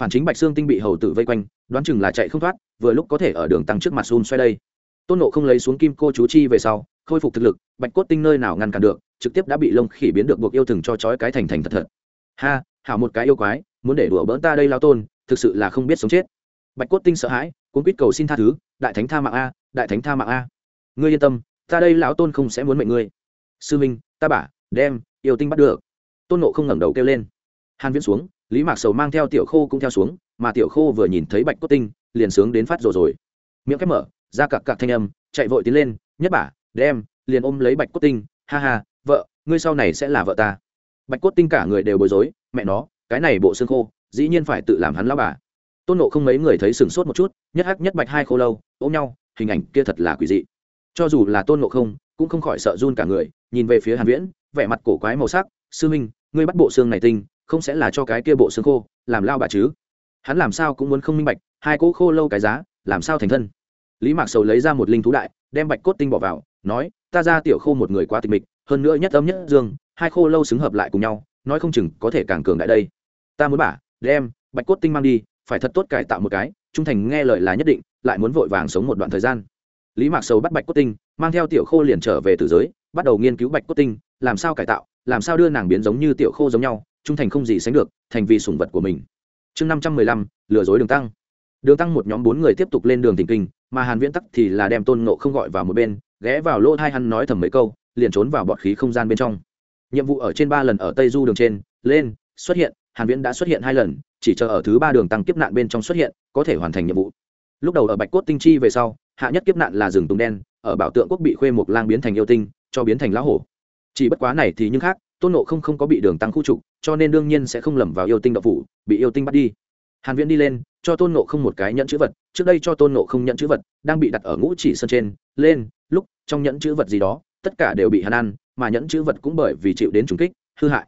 Phản chính bạch xương tinh bị hầu tử vây quanh, đoán chừng là chạy không thoát, vừa lúc có thể ở đường tăng trước mặt xun xoe đây tôn nộ không lấy xuống kim cô chú chi về sau, khôi phục thực lực, bạch cốt tinh nơi nào ngăn cản được, trực tiếp đã bị lông khỉ biến được buộc yêu thừng cho trói cái thành thành thật thật. Ha, hảo một cái yêu quái, muốn để đùa bỡn ta đây lao tôn, thực sự là không biết sống chết. Bạch cốt tinh sợ hãi, cuốn quýt cầu xin tha thứ, đại thánh tha mạng a, đại thánh tha mạng a. Ngươi yên tâm, ta đây lão tôn không sẽ muốn mệnh ngươi. Sư minh, ta bả đem, yêu tinh bắt được. Tôn nộ không ngẩng đầu kêu lên. Hàn viễn xuống, lý mạc sầu mang theo tiểu khô cũng theo xuống, mà tiểu khô vừa nhìn thấy bạch cốt tinh, liền sướng đến phát rồi rồi. Miệng khép mở ra cặc cặc thanh âm, chạy vội tiến lên, nhất bả đem, liền ôm lấy bạch cốt tinh, ha ha, vợ, ngươi sau này sẽ là vợ ta. Bạch cốt tinh cả người đều bối rối, mẹ nó, cái này bộ xương khô, dĩ nhiên phải tự làm hắn lao bà. Tôn nộ không mấy người thấy sửng sốt một chút, nhất hắc nhất bạch hai khô lâu, ôm nhau, hình ảnh kia thật là quỷ dị. Cho dù là tôn nộ không, cũng không khỏi sợ run cả người, nhìn về phía hàn viễn, vẻ mặt cổ quái màu sắc, sư minh, ngươi bắt bộ xương này tinh, không sẽ là cho cái kia bộ xương khô, làm lao bà chứ? Hắn làm sao cũng muốn không minh bạch, hai cỗ khô lâu cái giá, làm sao thành thân? Lý mạc sầu lấy ra một linh thú đại, đem bạch cốt tinh bỏ vào, nói, ta ra tiểu khô một người quá tịch mịch, hơn nữa nhất âm nhất dương, hai khô lâu xứng hợp lại cùng nhau, nói không chừng có thể càng cường đại đây. Ta muốn bả, đem bạch cốt tinh mang đi, phải thật tốt cải tạo một cái, trung thành nghe lời là nhất định, lại muốn vội vàng sống một đoạn thời gian. Lý mạc sầu bắt bạch cốt tinh, mang theo tiểu khô liền trở về tử giới, bắt đầu nghiên cứu bạch cốt tinh, làm sao cải tạo, làm sao đưa nàng biến giống như tiểu khô giống nhau, trung thành không gì sánh được, thành vì sủng vật của mình. Chương năm trăm mười lăm, lừa dối đường tăng đường tăng một nhóm bốn người tiếp tục lên đường thỉnh kinh, mà hàn viễn tắc thì là đem tôn ngộ không gọi vào một bên, ghé vào lỗ thai hắn nói thầm mấy câu, liền trốn vào bọt khí không gian bên trong. Nhiệm vụ ở trên ba lần ở tây du đường trên, lên, xuất hiện, hàn viễn đã xuất hiện hai lần, chỉ chờ ở thứ ba đường tăng kiếp nạn bên trong xuất hiện, có thể hoàn thành nhiệm vụ. Lúc đầu ở bạch cốt tinh chi về sau, hạ nhất kiếp nạn là rừng tùng đen, ở bảo tượng quốc bị khuê một lang biến thành yêu tinh, cho biến thành lão hổ. Chỉ bất quá này thì nhưng khác, tôn nộ không không có bị đường tăng khu trục, cho nên đương nhiên sẽ không lầm vào yêu tinh đậu phủ, bị yêu tinh bắt đi. Hàn viễn đi lên cho tôn nộ không một cái nhẫn chữ vật, trước đây cho tôn nộ không nhẫn chữ vật đang bị đặt ở ngũ chỉ sơn trên, lên, lúc, trong nhẫn chữ vật gì đó, tất cả đều bị hắn ăn, mà nhẫn chữ vật cũng bởi vì chịu đến trùng kích, hư hại.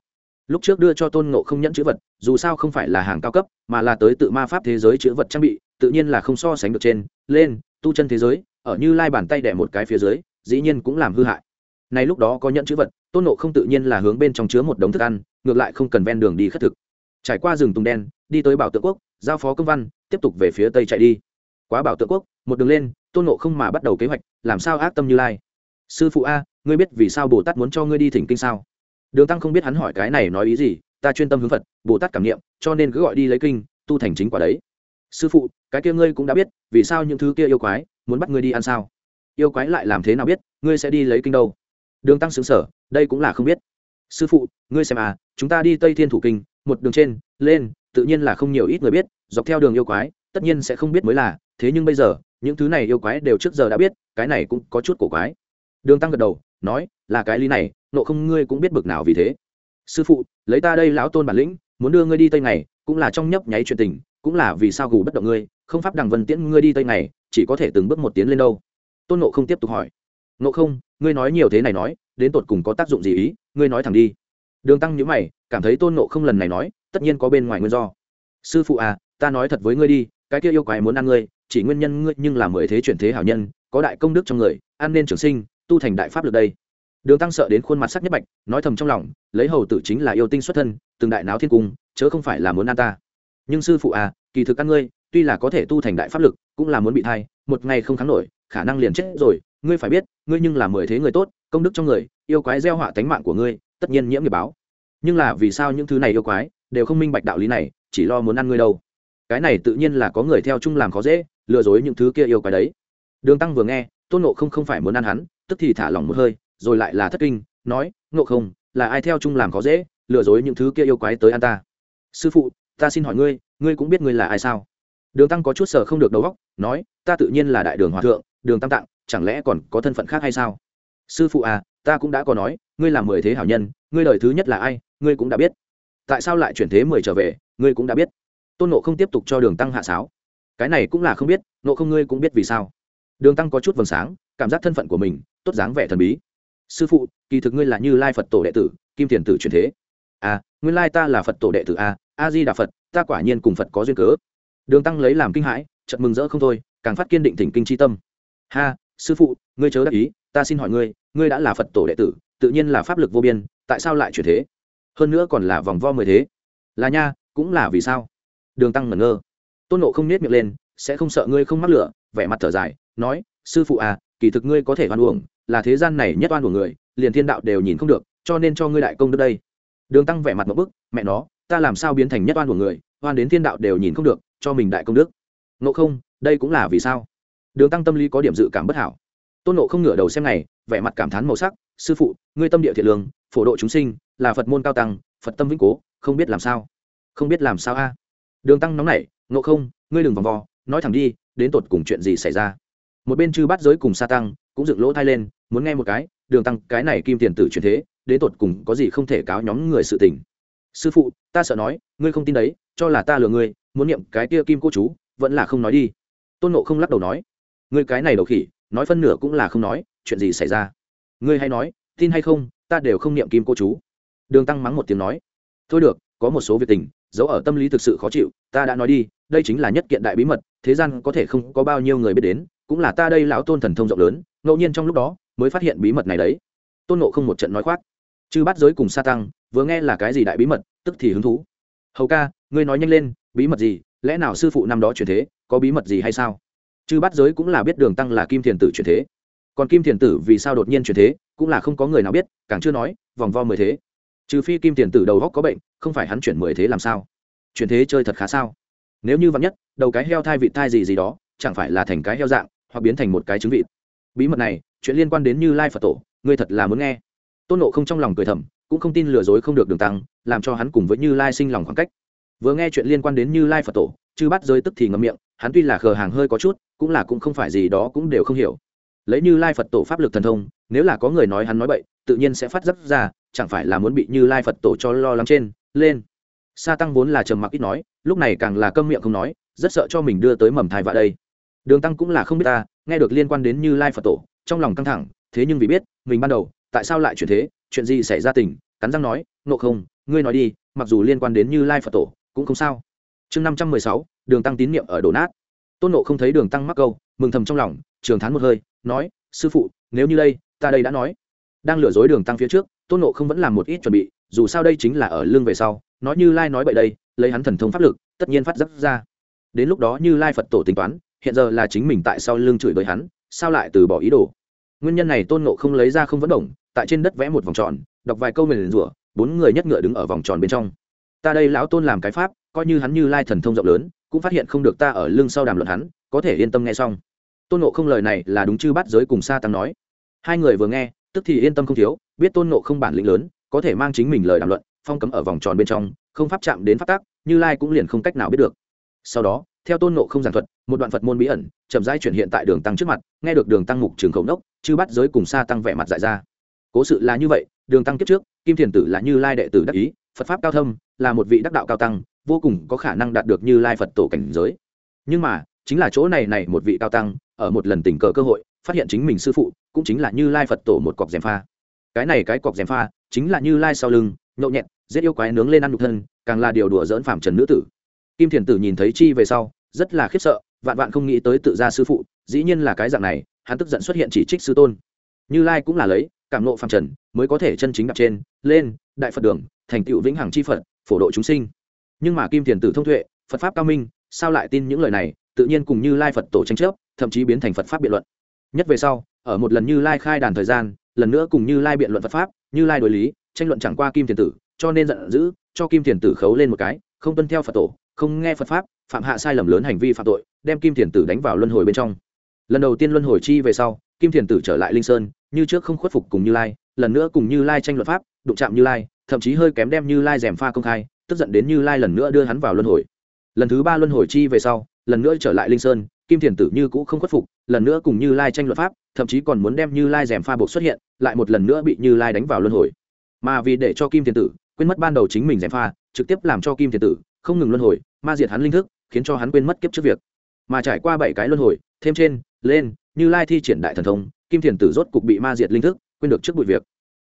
Lúc trước đưa cho tôn nộ không nhẫn chữ vật, dù sao không phải là hàng cao cấp, mà là tới tự ma pháp thế giới chữ vật trang bị, tự nhiên là không so sánh được trên, lên, tu chân thế giới, ở như lai bàn tay đẻ một cái phía dưới, dĩ nhiên cũng làm hư hại. Này lúc đó có nhẫn chữ vật, tôn nộ không tự nhiên là hướng bên trong chứa một đống thức ăn, ngược lại không cần ven đường đi khất thực. Trải qua rừng tùng đen, đi tới bảo tượng quốc giao phó công văn, tiếp tục về phía tây chạy đi. Quá bảo tượng quốc, một đường lên, tôn nộ không mà bắt đầu kế hoạch, làm sao ác tâm như lai. Sư phụ a, ngươi biết vì sao bồ tát muốn cho ngươi đi thỉnh kinh sao? Đường tăng không biết hắn hỏi cái này nói ý gì, ta chuyên tâm hướng phật, bồ tát cảm nghiệm cho nên cứ gọi đi lấy kinh, tu thành chính quả đấy. Sư phụ, cái kia ngươi cũng đã biết, vì sao những thứ kia yêu quái, muốn bắt ngươi đi ăn sao? Yêu quái lại làm thế nào biết, ngươi sẽ đi lấy kinh đâu? Đường tăng xứng sở đây cũng là không biết. Sư phụ, ngươi xem à chúng ta đi tây thiên thủ kinh, một đường trên, lên tự nhiên là không nhiều ít người biết, dọc theo đường yêu quái, tất nhiên sẽ không biết mới là, thế nhưng bây giờ, những thứ này yêu quái đều trước giờ đã biết, cái này cũng có chút cổ quái. Đường tăng gật đầu, nói, là cái lý này, nộ không ngươi cũng biết bực nào vì thế. Sư phụ, lấy ta đây lão tôn bản lĩnh, muốn đưa ngươi đi tây này cũng là trong nhấp nháy chuyện tình, cũng là vì sao gù bất động ngươi, không pháp đằng vân tiễn ngươi đi tây này chỉ có thể từng bước một tiến lên đâu. Tôn nộ không tiếp tục hỏi. Nộ không, ngươi nói nhiều thế này nói, đến tột cùng có tác dụng gì ý, ngươi nói thẳng đi. Đường tăng nhữ mày, cảm thấy tôn nộ không lần này nói tất nhiên có bên ngoài nguyên do. Sư phụ à ta nói thật với ngươi đi, cái kia yêu quái muốn ăn ngươi, chỉ nguyên nhân ngươi nhưng là mười thế chuyển thế hảo nhân, có đại công đức trong người, ăn nên trường sinh, tu thành đại pháp được đây. Đường tăng sợ đến khuôn mặt sắc nhất bạch, nói thầm trong lòng, lấy hầu tử chính là yêu tinh xuất thân, từng đại náo thiên cung, chớ không phải là muốn ăn ta. Nhưng sư phụ à kỳ thực ăn ngươi, tuy là có thể tu thành đại pháp lực, cũng là muốn bị thai, một ngày không kháng nổi, khả năng liền chết rồi, ngươi phải biết, ngươi nhưng là mười thế người tốt, công đức trong người, yêu quái gieo họa tánh mạng của ngươi, tất nhiên nhiễm nghiệp báo. Nhưng là vì sao những thứ này yêu quái đều không minh bạch đạo lý này, chỉ lo muốn ăn ngươi đâu. Cái này tự nhiên là có người theo chung làm khó dễ, lừa dối những thứ kia yêu quái đấy. Đường tăng vừa nghe, tôn nộ không không phải muốn ăn hắn, tức thì thả lỏng một hơi, rồi lại là thất kinh, nói nộ không, là ai theo chung làm khó dễ, lừa dối những thứ kia yêu quái tới ăn ta? Sư phụ, ta xin hỏi ngươi ngươi cũng biết ngươi là ai sao? Đường tăng có chút sở không được đầu óc, nói, ta tự nhiên là đại đường hòa thượng, đường tam tạng chẳng lẽ còn có thân phận khác hay sao? Sư phụ à ta cũng đã có nói, ngươi là mười thế hảo nhân, ngươi đời thứ nhất là ai, ngươi cũng đã biết tại sao lại chuyển thế mười trở về, ngươi cũng đã biết. Tôn nộ không tiếp tục cho đường tăng hạ sáo. Cái này cũng là không biết nộ không ngươi cũng biết vì sao. Đường tăng có chút vầng sáng, cảm giác thân phận của mình, tốt dáng vẻ thần bí. Sư phụ, kỳ thực ngươi là như lai phật tổ đệ tử, kim thiền tử truyền thế. À nguyên lai ta là phật tổ đệ tử a a di đà phật, ta quả nhiên cùng phật có duyên cớ. Đường tăng lấy làm kinh hãi chật mừng rỡ không thôi, càng phát kiên định thỉnh kinh c tâm. Ha, sư phụ, ngươi chớ đắc ý, ta xin hỏi ngươi ngươi đã là phật tổ đệ tử, tự nhiên là pháp lực vô biên, tại sao lại chuyển thế? Hơn nữa còn là vòng vo mười thế. Là nha, cũng là vì sao? Đường tăng ngẩn ngơ. Tôn nộ không nết miệng lên, sẽ không sợ ngươi không mắc lửa. Vẻ mặt thở dài, nói, sư phụ à kỳ thực ngươi có thể oan uổng, là thế gian này nhất oan của người, liền thiên đạo đều nhìn không được, cho nên cho ngươi đại công đức đây. Đường tăng vẻ mặt một bức, mẹ nó, ta làm sao biến thành nhất oan của người, oan đến thiên đạo đều nhìn không được, cho mình đại công đức. Nộ không, đây cũng là vì sao? Đường tăng tâm lý có điểm dự cảm bất hảo. Tôn nộ không ngửa đầu xem này vẻ mặt cảm thán màu sắc, sư phụ, ngươi tâm địa thiện lương, phổ độ chúng sinh là phật môn cao tăng, phật tâm vĩnh cố, không biết làm sao. Không biết làm sao a? Đường tăng nóng nảy nộ không, ngươi đừng vòng vo, nói thẳng đi, đến tột cùng chuyện gì xảy ra? Một bên chư bắt giới cùng sa tăng cũng dựng lỗ thai lên, muốn nghe một cái, đường tăng, cái này kim tiền tử truyền thế, đến tột cùng có gì không thể cáo nhóm người sự tình? Sư phụ, ta sợ nói, ngươi không tin đấy, cho là ta lừa ngươi, muốn niệm cái kia kim cô chú, vẫn là không nói đi. Tôn nộ không lắc đầu nói, ngươi cái này đầu khỉ, nói phân nửa cũng là không nói, chuyện gì xảy ra? Ngươi hay nói, tin hay không, ta đều không niệm kim cô chú đường tăng mắng một tiếng nói, thôi được, có một số việc tình, giấu ở tâm lý thực sự khó chịu, ta đã nói đi, đây chính là nhất kiện đại bí mật, thế gian có thể không có bao nhiêu người biết đến, cũng là ta đây lão tôn thần thông rộng lớn, ngẫu nhiên trong lúc đó mới phát hiện bí mật này đấy. Tôn nộ không một trận nói khoác, chư bắt giới cùng sa tăng, vừa nghe là cái gì đại bí mật, tức thì hứng thú. Hầu ca, ngươi nói nhanh lên, bí mật gì, lẽ nào sư phụ năm đó chuyển thế, có bí mật gì hay sao? Chư bắt giới cũng là biết đường tăng là kim thiền tử chuyển thế, còn kim thiền tử vì sao đột nhiên chuyển thế, cũng là không có người nào biết, càng chưa nói, vòng vo mười thế trừ phi kim tiền tử đầu góc có bệnh, không phải hắn chuyển mười thế làm sao? Chuyển thế chơi thật khá sao? Nếu như vắn nhất, đầu cái heo thai vị thai gì gì đó, chẳng phải là thành cái heo dạng, hoặc biến thành một cái trứng vịt. Bí mật này, chuyện liên quan đến như lai phật tổ, ngươi thật là muốn nghe. Tôn nộ không trong lòng cười thầm, cũng không tin lừa dối không được đường tăng, làm cho hắn cùng với như lai sinh lòng khoảng cách. Vừa nghe chuyện liên quan đến như lai phật tổ chứ bắt rơi tức thì ngậm miệng, hắn tuy là khờ hàng hơi có chút, cũng là cũng không phải gì đó cũng đều không hiểu. Lấy như lai phật tổ pháp lực thần thông, nếu là có người nói hắn nói bậy, tự nhiên sẽ phát giác ra chẳng phải là muốn bị như lai phật tổ cho lo lắng trên, lên. Sa tăng vốn là trầm mặc ít nói, lúc này càng là câm miệng không nói, rất sợ cho mình đưa tới mầm thai vạ đây. Đường tăng cũng là không biết ta, nghe được liên quan đến như lai phật tổ, trong lòng căng thẳng, thế nhưng vì biết, mình ban đầu, tại sao lại chuyển thế, chuyện gì xảy ra tình, cắn răng nói nộ không, ngươi nói đi, mặc dù liên quan đến như lai phật tổ, cũng không sao. Chương năm trăm mười sáu, đường tăng tín nhiệm ở đổ nát. Tôn nộ không thấy đường tăng mắc câu, mừng thầm trong lòng, trường thán một hơi, nói, sư phụ, nếu như đây, ta đây đã nói. Đang lừa dối đường tăng phía trước tôn nộ không vẫn làm một ít chuẩn bị, dù sao đây chính là ở lưng về sau, nói như lai nói bậy đây, lấy hắn thần thông pháp lực, tất nhiên phát giác ra. Đến lúc đó như lai phật tổ tính toán, hiện giờ là chính mình tại sao lưng chửi với hắn, sao lại từ bỏ ý đồ? Nguyên nhân này tôn nộ không lấy ra không vẫn động, tại trên đất vẽ một vòng tròn, đọc vài câu mềm rủa, bốn người nhất ngựa đứng ở vòng tròn bên trong. Ta đây lão tôn làm cái pháp, coi như hắn như lai thần thông rộng lớn, cũng phát hiện không được ta ở lưng sau đàm luận hắn, có thể yên tâm nghe xong. Tôn nộ không lời này là đúng chư bắt giới cùng sa tăng nói. Hai người vừa nghe, tức thì yên tâm không thiếu biết tôn nộ không bản lĩnh lớn, có thể mang chính mình lời đàm luận, phong cấm ở vòng tròn bên trong, không pháp chạm đến pháp tác như lai cũng liền không cách nào biết được. Sau đó, theo tôn nộ không giảng thuật, một đoạn phật môn bí ẩn, chậm rãi chuyển hiện tại đường tăng trước mặt, nghe được đường tăng mục trường khẩu nốc, chư bắt giới cùng sa tăng vẻ mặt dại ra. Cố sự là như vậy, đường tăng kiếp trước, kim thiền tử là như lai đệ tử đắc ý, phật pháp cao thâm, là một vị đắc đạo cao tăng, vô cùng có khả năng đạt được như lai phật tổ cảnh giới. Nhưng mà, chính là chỗ này này một vị cao tăng, ở một lần tình cờ cơ hội, phát hiện chính mình sư phụ, cũng chính là như lai phật tổ một cọc gièm pha cái này cái cọc gièm pha chính là như lai sau lưng, nhậu nhẹt, giết yêu quái nướng lên ăn nhục thân, càng là điều đùa dỡn phạm trần nữ tử. Kim thiền tử nhìn thấy chi về sau, rất là khiếp sợ, vạn vạn không nghĩ tới tự gia sư phụ, dĩ nhiên là cái dạng này, hắn tức giận xuất hiện chỉ trích sư tôn. Như lai cũng là lấy, cảm nộ phạm trần, mới có thể chân chính đặt trên, lên, đại phật đường, thành tựu vĩnh hằng chi phật, phổ độ chúng sinh. Nhưng mà kim thiền tử thông tuệ, phật pháp cao minh, sao lại tin những lời này, tự nhiên cùng như lai phật tổ tranh chấp, thậm chí biến thành phật pháp biện luận. Nhất về sau, ở một lần như lai khai đàn thời gian lần nữa cùng như lai biện luận phật pháp, như lai đối lý, tranh luận chẳng qua kim thiền tử, cho nên giận dữ, cho kim thiền tử khấu lên một cái, không tuân theo phật tổ, không nghe phật pháp, phạm hạ sai lầm lớn hành vi phạm tội, đem kim thiền tử đánh vào luân hồi bên trong. Lần đầu tiên luân hồi chi về sau, kim thiền tử trở lại linh sơn, như trước không khuất phục cùng như lai, lần nữa cùng như lai tranh luận pháp, đụng chạm như lai, thậm chí hơi kém đem như lai rèm pha công khai, tức giận đến như lai lần nữa đưa hắn vào luân hồi. Lần thứ ba luân hồi chi về sau, lần nữa trở lại linh sơn kim thiền tử như cũ không khuất phục, lần nữa cùng như lai tranh luật pháp, thậm chí còn muốn đem như lai rèm pha buộc xuất hiện, lại một lần nữa bị như lai đánh vào luân hồi. Mà vì để cho kim thiền tử quên mất ban đầu chính mình rèm pha, trực tiếp làm cho kim thiền tử không ngừng luân hồi, ma diệt hắn linh thức, khiến cho hắn quên mất kiếp trước việc. Mà trải qua bảy cái luân hồi, thêm trên, lên, như lai thi triển đại thần thông, kim thiền tử rốt cục bị ma diệt linh thức, quên được trước bụi việc.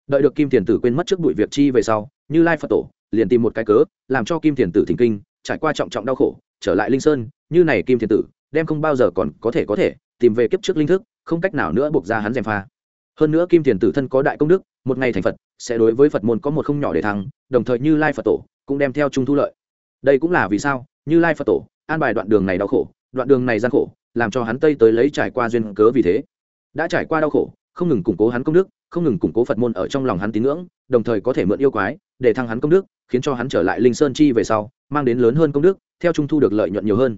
Đợi được kim thiền tử quên mất trước bụi việc chi về sau, như lai phật tổ liền tìm một cái cớ, làm cho kim thiền tử thỉnh kinh, trải qua trọng trọng đau khổ, trở lại linh sơn, như này kim thiền tử đem không bao giờ còn có thể có thể, tìm về kiếp trước linh thức, không cách nào nữa buộc ra hắn gièm pha. Hơn nữa kim thiền tử thân có đại công đức, một ngày thành phật, sẽ đối với phật môn có một không nhỏ để thắng đồng thời như lai phật tổ cũng đem theo trung thu lợi. Đây cũng là vì sao như lai phật tổ an bài đoạn đường này đau khổ, đoạn đường này gian khổ, làm cho hắn tây tới lấy trải qua duyên cớ vì thế. Đã trải qua đau khổ, không ngừng củng cố hắn công đức, không ngừng củng cố phật môn ở trong lòng hắn tín ngưỡng, đồng thời có thể mượn yêu quái để thăng hắn công đức, khiến cho hắn trở lại linh sơn chi về sau, mang đến lớn hơn công đức, theo trung thu được lợi nhuận nhiều hơn.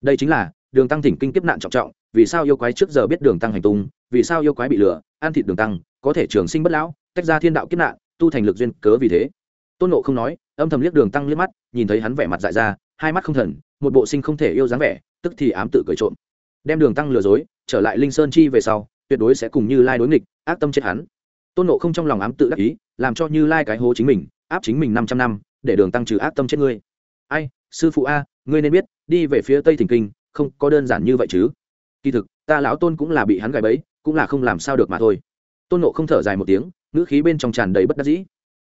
Đây chính là đường tăng thỉnh kinh kiếp nạn trọng trọng, vì sao yêu quái trước giờ biết đường tăng hành tung, vì sao yêu quái bị lừa, ăn thịt đường tăng, có thể trường sinh bất lão, tách ra thiên đạo kiếp nạn, tu thành lực duyên cớ vì thế. Tôn nộ không nói, âm thầm liếc đường tăng liếc mắt, nhìn thấy hắn vẻ mặt dại ra, hai mắt không thần, một bộ sinh không thể yêu dáng vẻ, tức thì ám tự cười trộm. Đem đường tăng lừa dối, trở lại linh sơn chi về sau, tuyệt đối sẽ cùng như lai đối nghịch, ác tâm chết hắn. Tôn nộ không trong lòng ám tự đắc ý, làm cho như lai cái hố chính mình, áp chính mình năm trăm năm, để đường tăng trừ ác tâm chết ngươi. Ai, sư phụ a, ngươi nên biết, đi về phía tây thỉnh kinh không có đơn giản như vậy chứ. Kỳ thực, ta lão tôn cũng là bị hắn gài bẫy, cũng là không làm sao được mà thôi. Tôn nộ không thở dài một tiếng, ngữ khí bên trong tràn đầy bất đắc dĩ.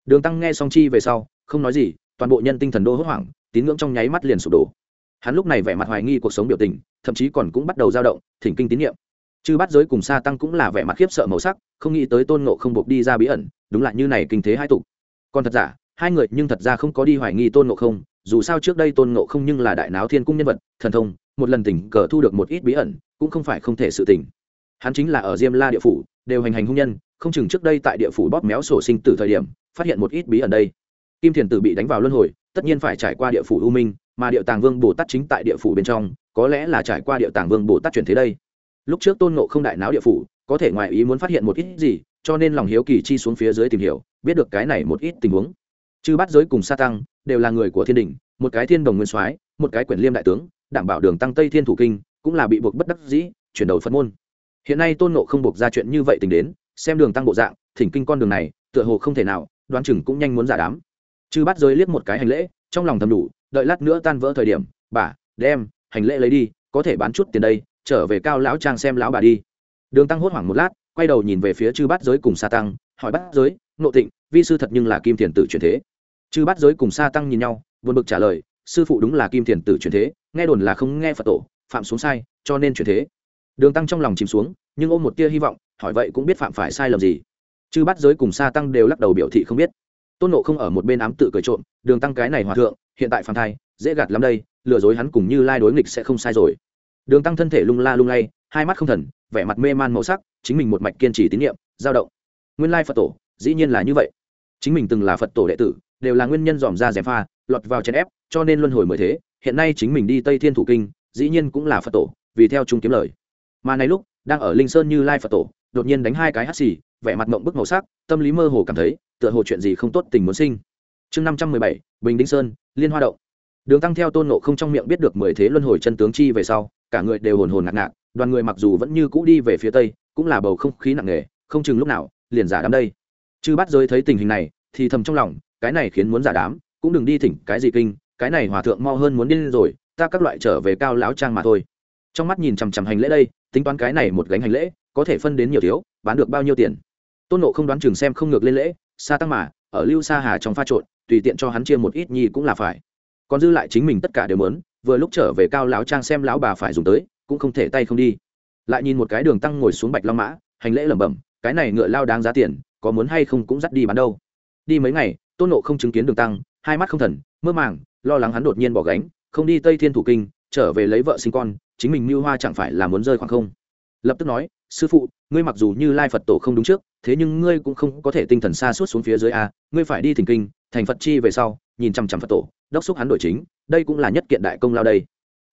Đường tăng nghe song chi về sau, không nói gì, toàn bộ nhân tinh thần đô hốt hoảng, tín ngưỡng trong nháy mắt liền sụp đổ. Hắn lúc này vẻ mặt hoài nghi cuộc sống biểu tình, thậm chí còn cũng bắt đầu dao động, thỉnh kinh tín nhiệm. Chư bắt giới cùng sa tăng cũng là vẻ mặt khiếp sợ màu sắc, không nghĩ tới tôn nộ không buộc đi ra bí ẩn, đúng là như này kinh thế hai tục. Còn thật giả, hai người nhưng thật ra không có đi hoài nghi tôn nộ không, dù sao trước đây tôn nộ không nhưng là đại náo thiên cung nhân vật, thần thông một lần tỉnh cờ thu được một ít bí ẩn, cũng không phải không thể sự tỉnh hắn chính là ở diêm la địa phủ, đều hành hành hung nhân, không chừng trước đây tại địa phủ bóp méo sổ sinh từ thời điểm, phát hiện một ít bí ẩn đây. Kim thiền tử bị đánh vào luân hồi, tất nhiên phải trải qua địa phủ u minh, mà địa tàng vương bồ tát chính tại địa phủ bên trong, có lẽ là trải qua địa tàng vương bồ tát chuyển thế đây. Lúc trước tôn nộ không đại náo địa phủ, có thể ngoài ý muốn phát hiện một ít gì, cho nên lòng hiếu kỳ chi xuống phía dưới tìm hiểu, biết được cái này một ít tình huống. Chư bắt giới cùng sa tăng, đều là người của thiên đình, một cái thiên đồng nguyên soái, một cái quyển liêm đại tướng đảm bảo đường tăng tây thiên thủ kinh, cũng là bị buộc bất đắc dĩ, chuyển đầu phật môn. Hiện nay tôn nộ không buộc ra chuyện như vậy tình đến, xem đường tăng bộ dạng, thỉnh kinh con đường này, tựa hồ không thể nào, đoán chừng cũng nhanh muốn giả đám. Chư bắt giới liếc một cái hành lễ, trong lòng thầm đủ, đợi lát nữa tan vỡ thời điểm, bà, đem, hành lễ lấy đi, có thể bán chút tiền đây, trở về cao lão trang xem lão bà đi. Đường tăng hốt hoảng một lát, quay đầu nhìn về phía chư bát giới cùng sa tăng, hỏi bát giới nộ tịnh, vi sư thật nhưng là kim thiền tử truyền thế? Chư bát giới cùng sa tăng nhìn nhau vượt bực trả lời sư phụ đúng là kim thiền tử truyền thế, nghe đồn là không nghe phật tổ, phạm xuống sai, cho nên truyền thế. Đường tăng trong lòng chìm xuống, nhưng ôm một tia hy vọng, hỏi vậy cũng biết phạm phải sai lầm gì. Chứ bắt giới cùng sa tăng đều lắc đầu biểu thị không biết. Tôn nộ không ở một bên ám tự cười trộm, đường tăng cái này hòa thượng, hiện tại phạm thai, dễ gạt lắm đây, lừa dối hắn cùng như lai đối nghịch sẽ không sai rồi. Đường tăng thân thể lung la lung lay, hai mắt không thần, vẻ mặt mê man màu sắc, chính mình một mạch kiên trì tín nhiệm dao động. Nguyên lai phật tổ, dĩ nhiên là như vậy. Chính mình từng là phật tổ đệ tử, đều là nguyên nhân dòm ra dèm pha lọt vào chèn ép, cho nên luân hồi mới thế, hiện nay chính mình đi tây thiên thủ kinh, dĩ nhiên cũng là phật tổ, vì theo chung kiếm lời. Mà này lúc, đang ở linh sơn như lai phật tổ, đột nhiên đánh hai cái hắt xì, vẻ mặt mộng bức màu sắc, tâm lý mơ hồ cảm thấy, tựa hồ chuyện gì không tốt tình muốn sinh. Chương năm trăm mười bảy, bình đinh sơn, liên hoa động. Đường tăng theo tôn nộ không trong miệng biết được mười thế luân hồi chân tướng chi về sau, cả người đều hồn hồn ngạc ngạc, đoàn người mặc dù vẫn như cũ đi về phía tây, cũng là bầu không khí nặng nề, không chừng lúc nào, liền giả đám đây. Chư bắt giới thấy tình hình này, thì thầm trong lòng, cái này khiến muốn giả đám cũng đừng đi thỉnh cái gì kinh, cái này hòa thượng mau hơn muốn điên rồi, ta các loại trở về cao lão trang mà thôi. Trong mắt nhìn chằm chằm hành lễ đây, tính toán cái này một gánh hành lễ, có thể phân đến nhiều thiếu, bán được bao nhiêu tiền. Tôn nộ không đoán chừng xem không ngược lên lễ xa tăng mà, ở lưu xa hà trong pha trộn, tùy tiện cho hắn chia một ít nhi cũng là phải. Còn dư lại chính mình tất cả đều mớn vừa lúc trở về cao lão trang xem lão bà phải dùng tới, cũng không thể tay không đi. Lại nhìn một cái đường tăng ngồi xuống bạch long mã, hành lễ lẩm bẩm, cái này ngựa lao đáng giá tiền, có muốn hay không cũng dắt đi bán đâu. Đi mấy ngày, tôn nộ không chứng kiến đường tăng hai mắt không thần, mơ màng, lo lắng hắn đột nhiên bỏ gánh, không đi tây thiên thủ kinh, trở về lấy vợ sinh con, chính mình mưu hoa chẳng phải là muốn rơi khoảng không? Lập tức nói, sư phụ, ngươi mặc dù như lai phật tổ không đúng trước, thế nhưng ngươi cũng không có thể tinh thần xa suốt xuống phía dưới a, ngươi phải đi thỉnh kinh, thành phật chi về sau, nhìn chằm chằm phật tổ, đốc xúc hắn đổi chính, đây cũng là nhất kiện đại công lao đây.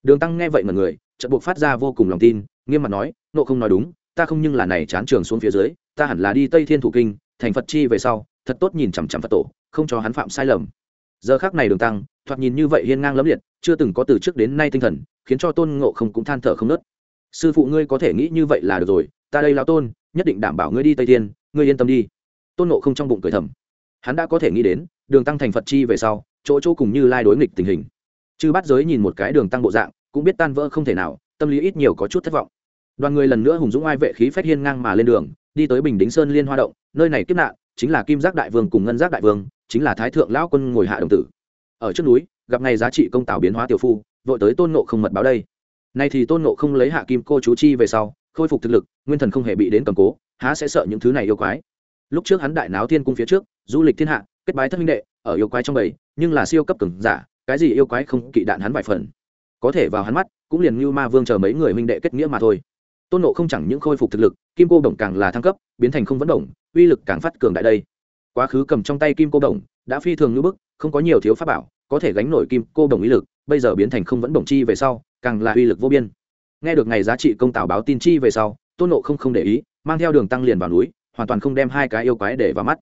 Đường tăng nghe vậy mà người, chợt buộc phát ra vô cùng lòng tin, nghiêm mặt nói, nộ không nói đúng, ta không nhưng là này chán trường xuống phía dưới, ta hẳn là đi tây thiên thủ kinh, thành phật chi về sau, thật tốt nhìn chằm chằm phật tổ, không cho hắn phạm sai lầm giờ khác này đường tăng, thoạt nhìn như vậy hiên ngang lẫm liệt, chưa từng có từ trước đến nay tinh thần, khiến cho tôn ngộ không cũng than thở không nớt. Sư phụ ngươi có thể nghĩ như vậy là được rồi, ta đây lao tôn, nhất định đảm bảo ngươi đi tây thiên, ngươi yên tâm đi. Tôn ngộ không trong bụng cười thầm. Hắn đã có thể nghĩ đến, đường tăng thành phật chi về sau, chỗ chỗ cùng như lai đối nghịch tình hình. Chư bắt giới nhìn một cái đường tăng bộ dạng, cũng biết tan vỡ không thể nào, tâm lý ít nhiều có chút thất vọng. Đoàn người lần nữa hùng dũng ai vệ khí phách hiên ngang mà lên đường, đi tới bình đính sơn liên hoa động, nơi này kiếp nạn, chính là kim giác đại vương cùng ngân giác đại vương chính là thái thượng lão quân ngồi hạ đồng tử. Ở trước núi, gặp ngày giá trị công tảo biến hóa tiểu phu, vội tới tôn nộ không mật báo đây. Nay thì tôn nộ không lấy hạ kim cô chú chi về sau, khôi phục thực lực, nguyên thần không hề bị đến cầm cố, há sẽ sợ những thứ này yêu quái. Lúc trước hắn đại náo thiên cung phía trước, du lịch thiên hạ, kết bái thất minh đệ, ở yêu quái trong bầy, nhưng là siêu cấp cường giả, cái gì yêu quái không kỵ đạn hắn vài phần. Có thể vào hắn mắt, cũng liền như ma vương chờ mấy người minh đệ kết nghĩa mà thôi. Tôn nộ không chẳng những khôi phục thực lực, kim cô đồng càng là thăng cấp, biến thành không vấn đồng uy lực càng phát cường đại đây quá khứ cầm trong tay kim cô đồng, đã phi thường như bức, không có nhiều thiếu pháp bảo, có thể gánh nổi kim cô đồng uy lực, bây giờ biến thành không vẫn đồng chi về sau, càng là uy lực vô biên. Nghe được ngày giá trị công tảo báo tin chi về sau, tôn nộ không không để ý, mang theo đường tăng liền vào núi, hoàn toàn không đem hai cái yêu quái để vào mắt.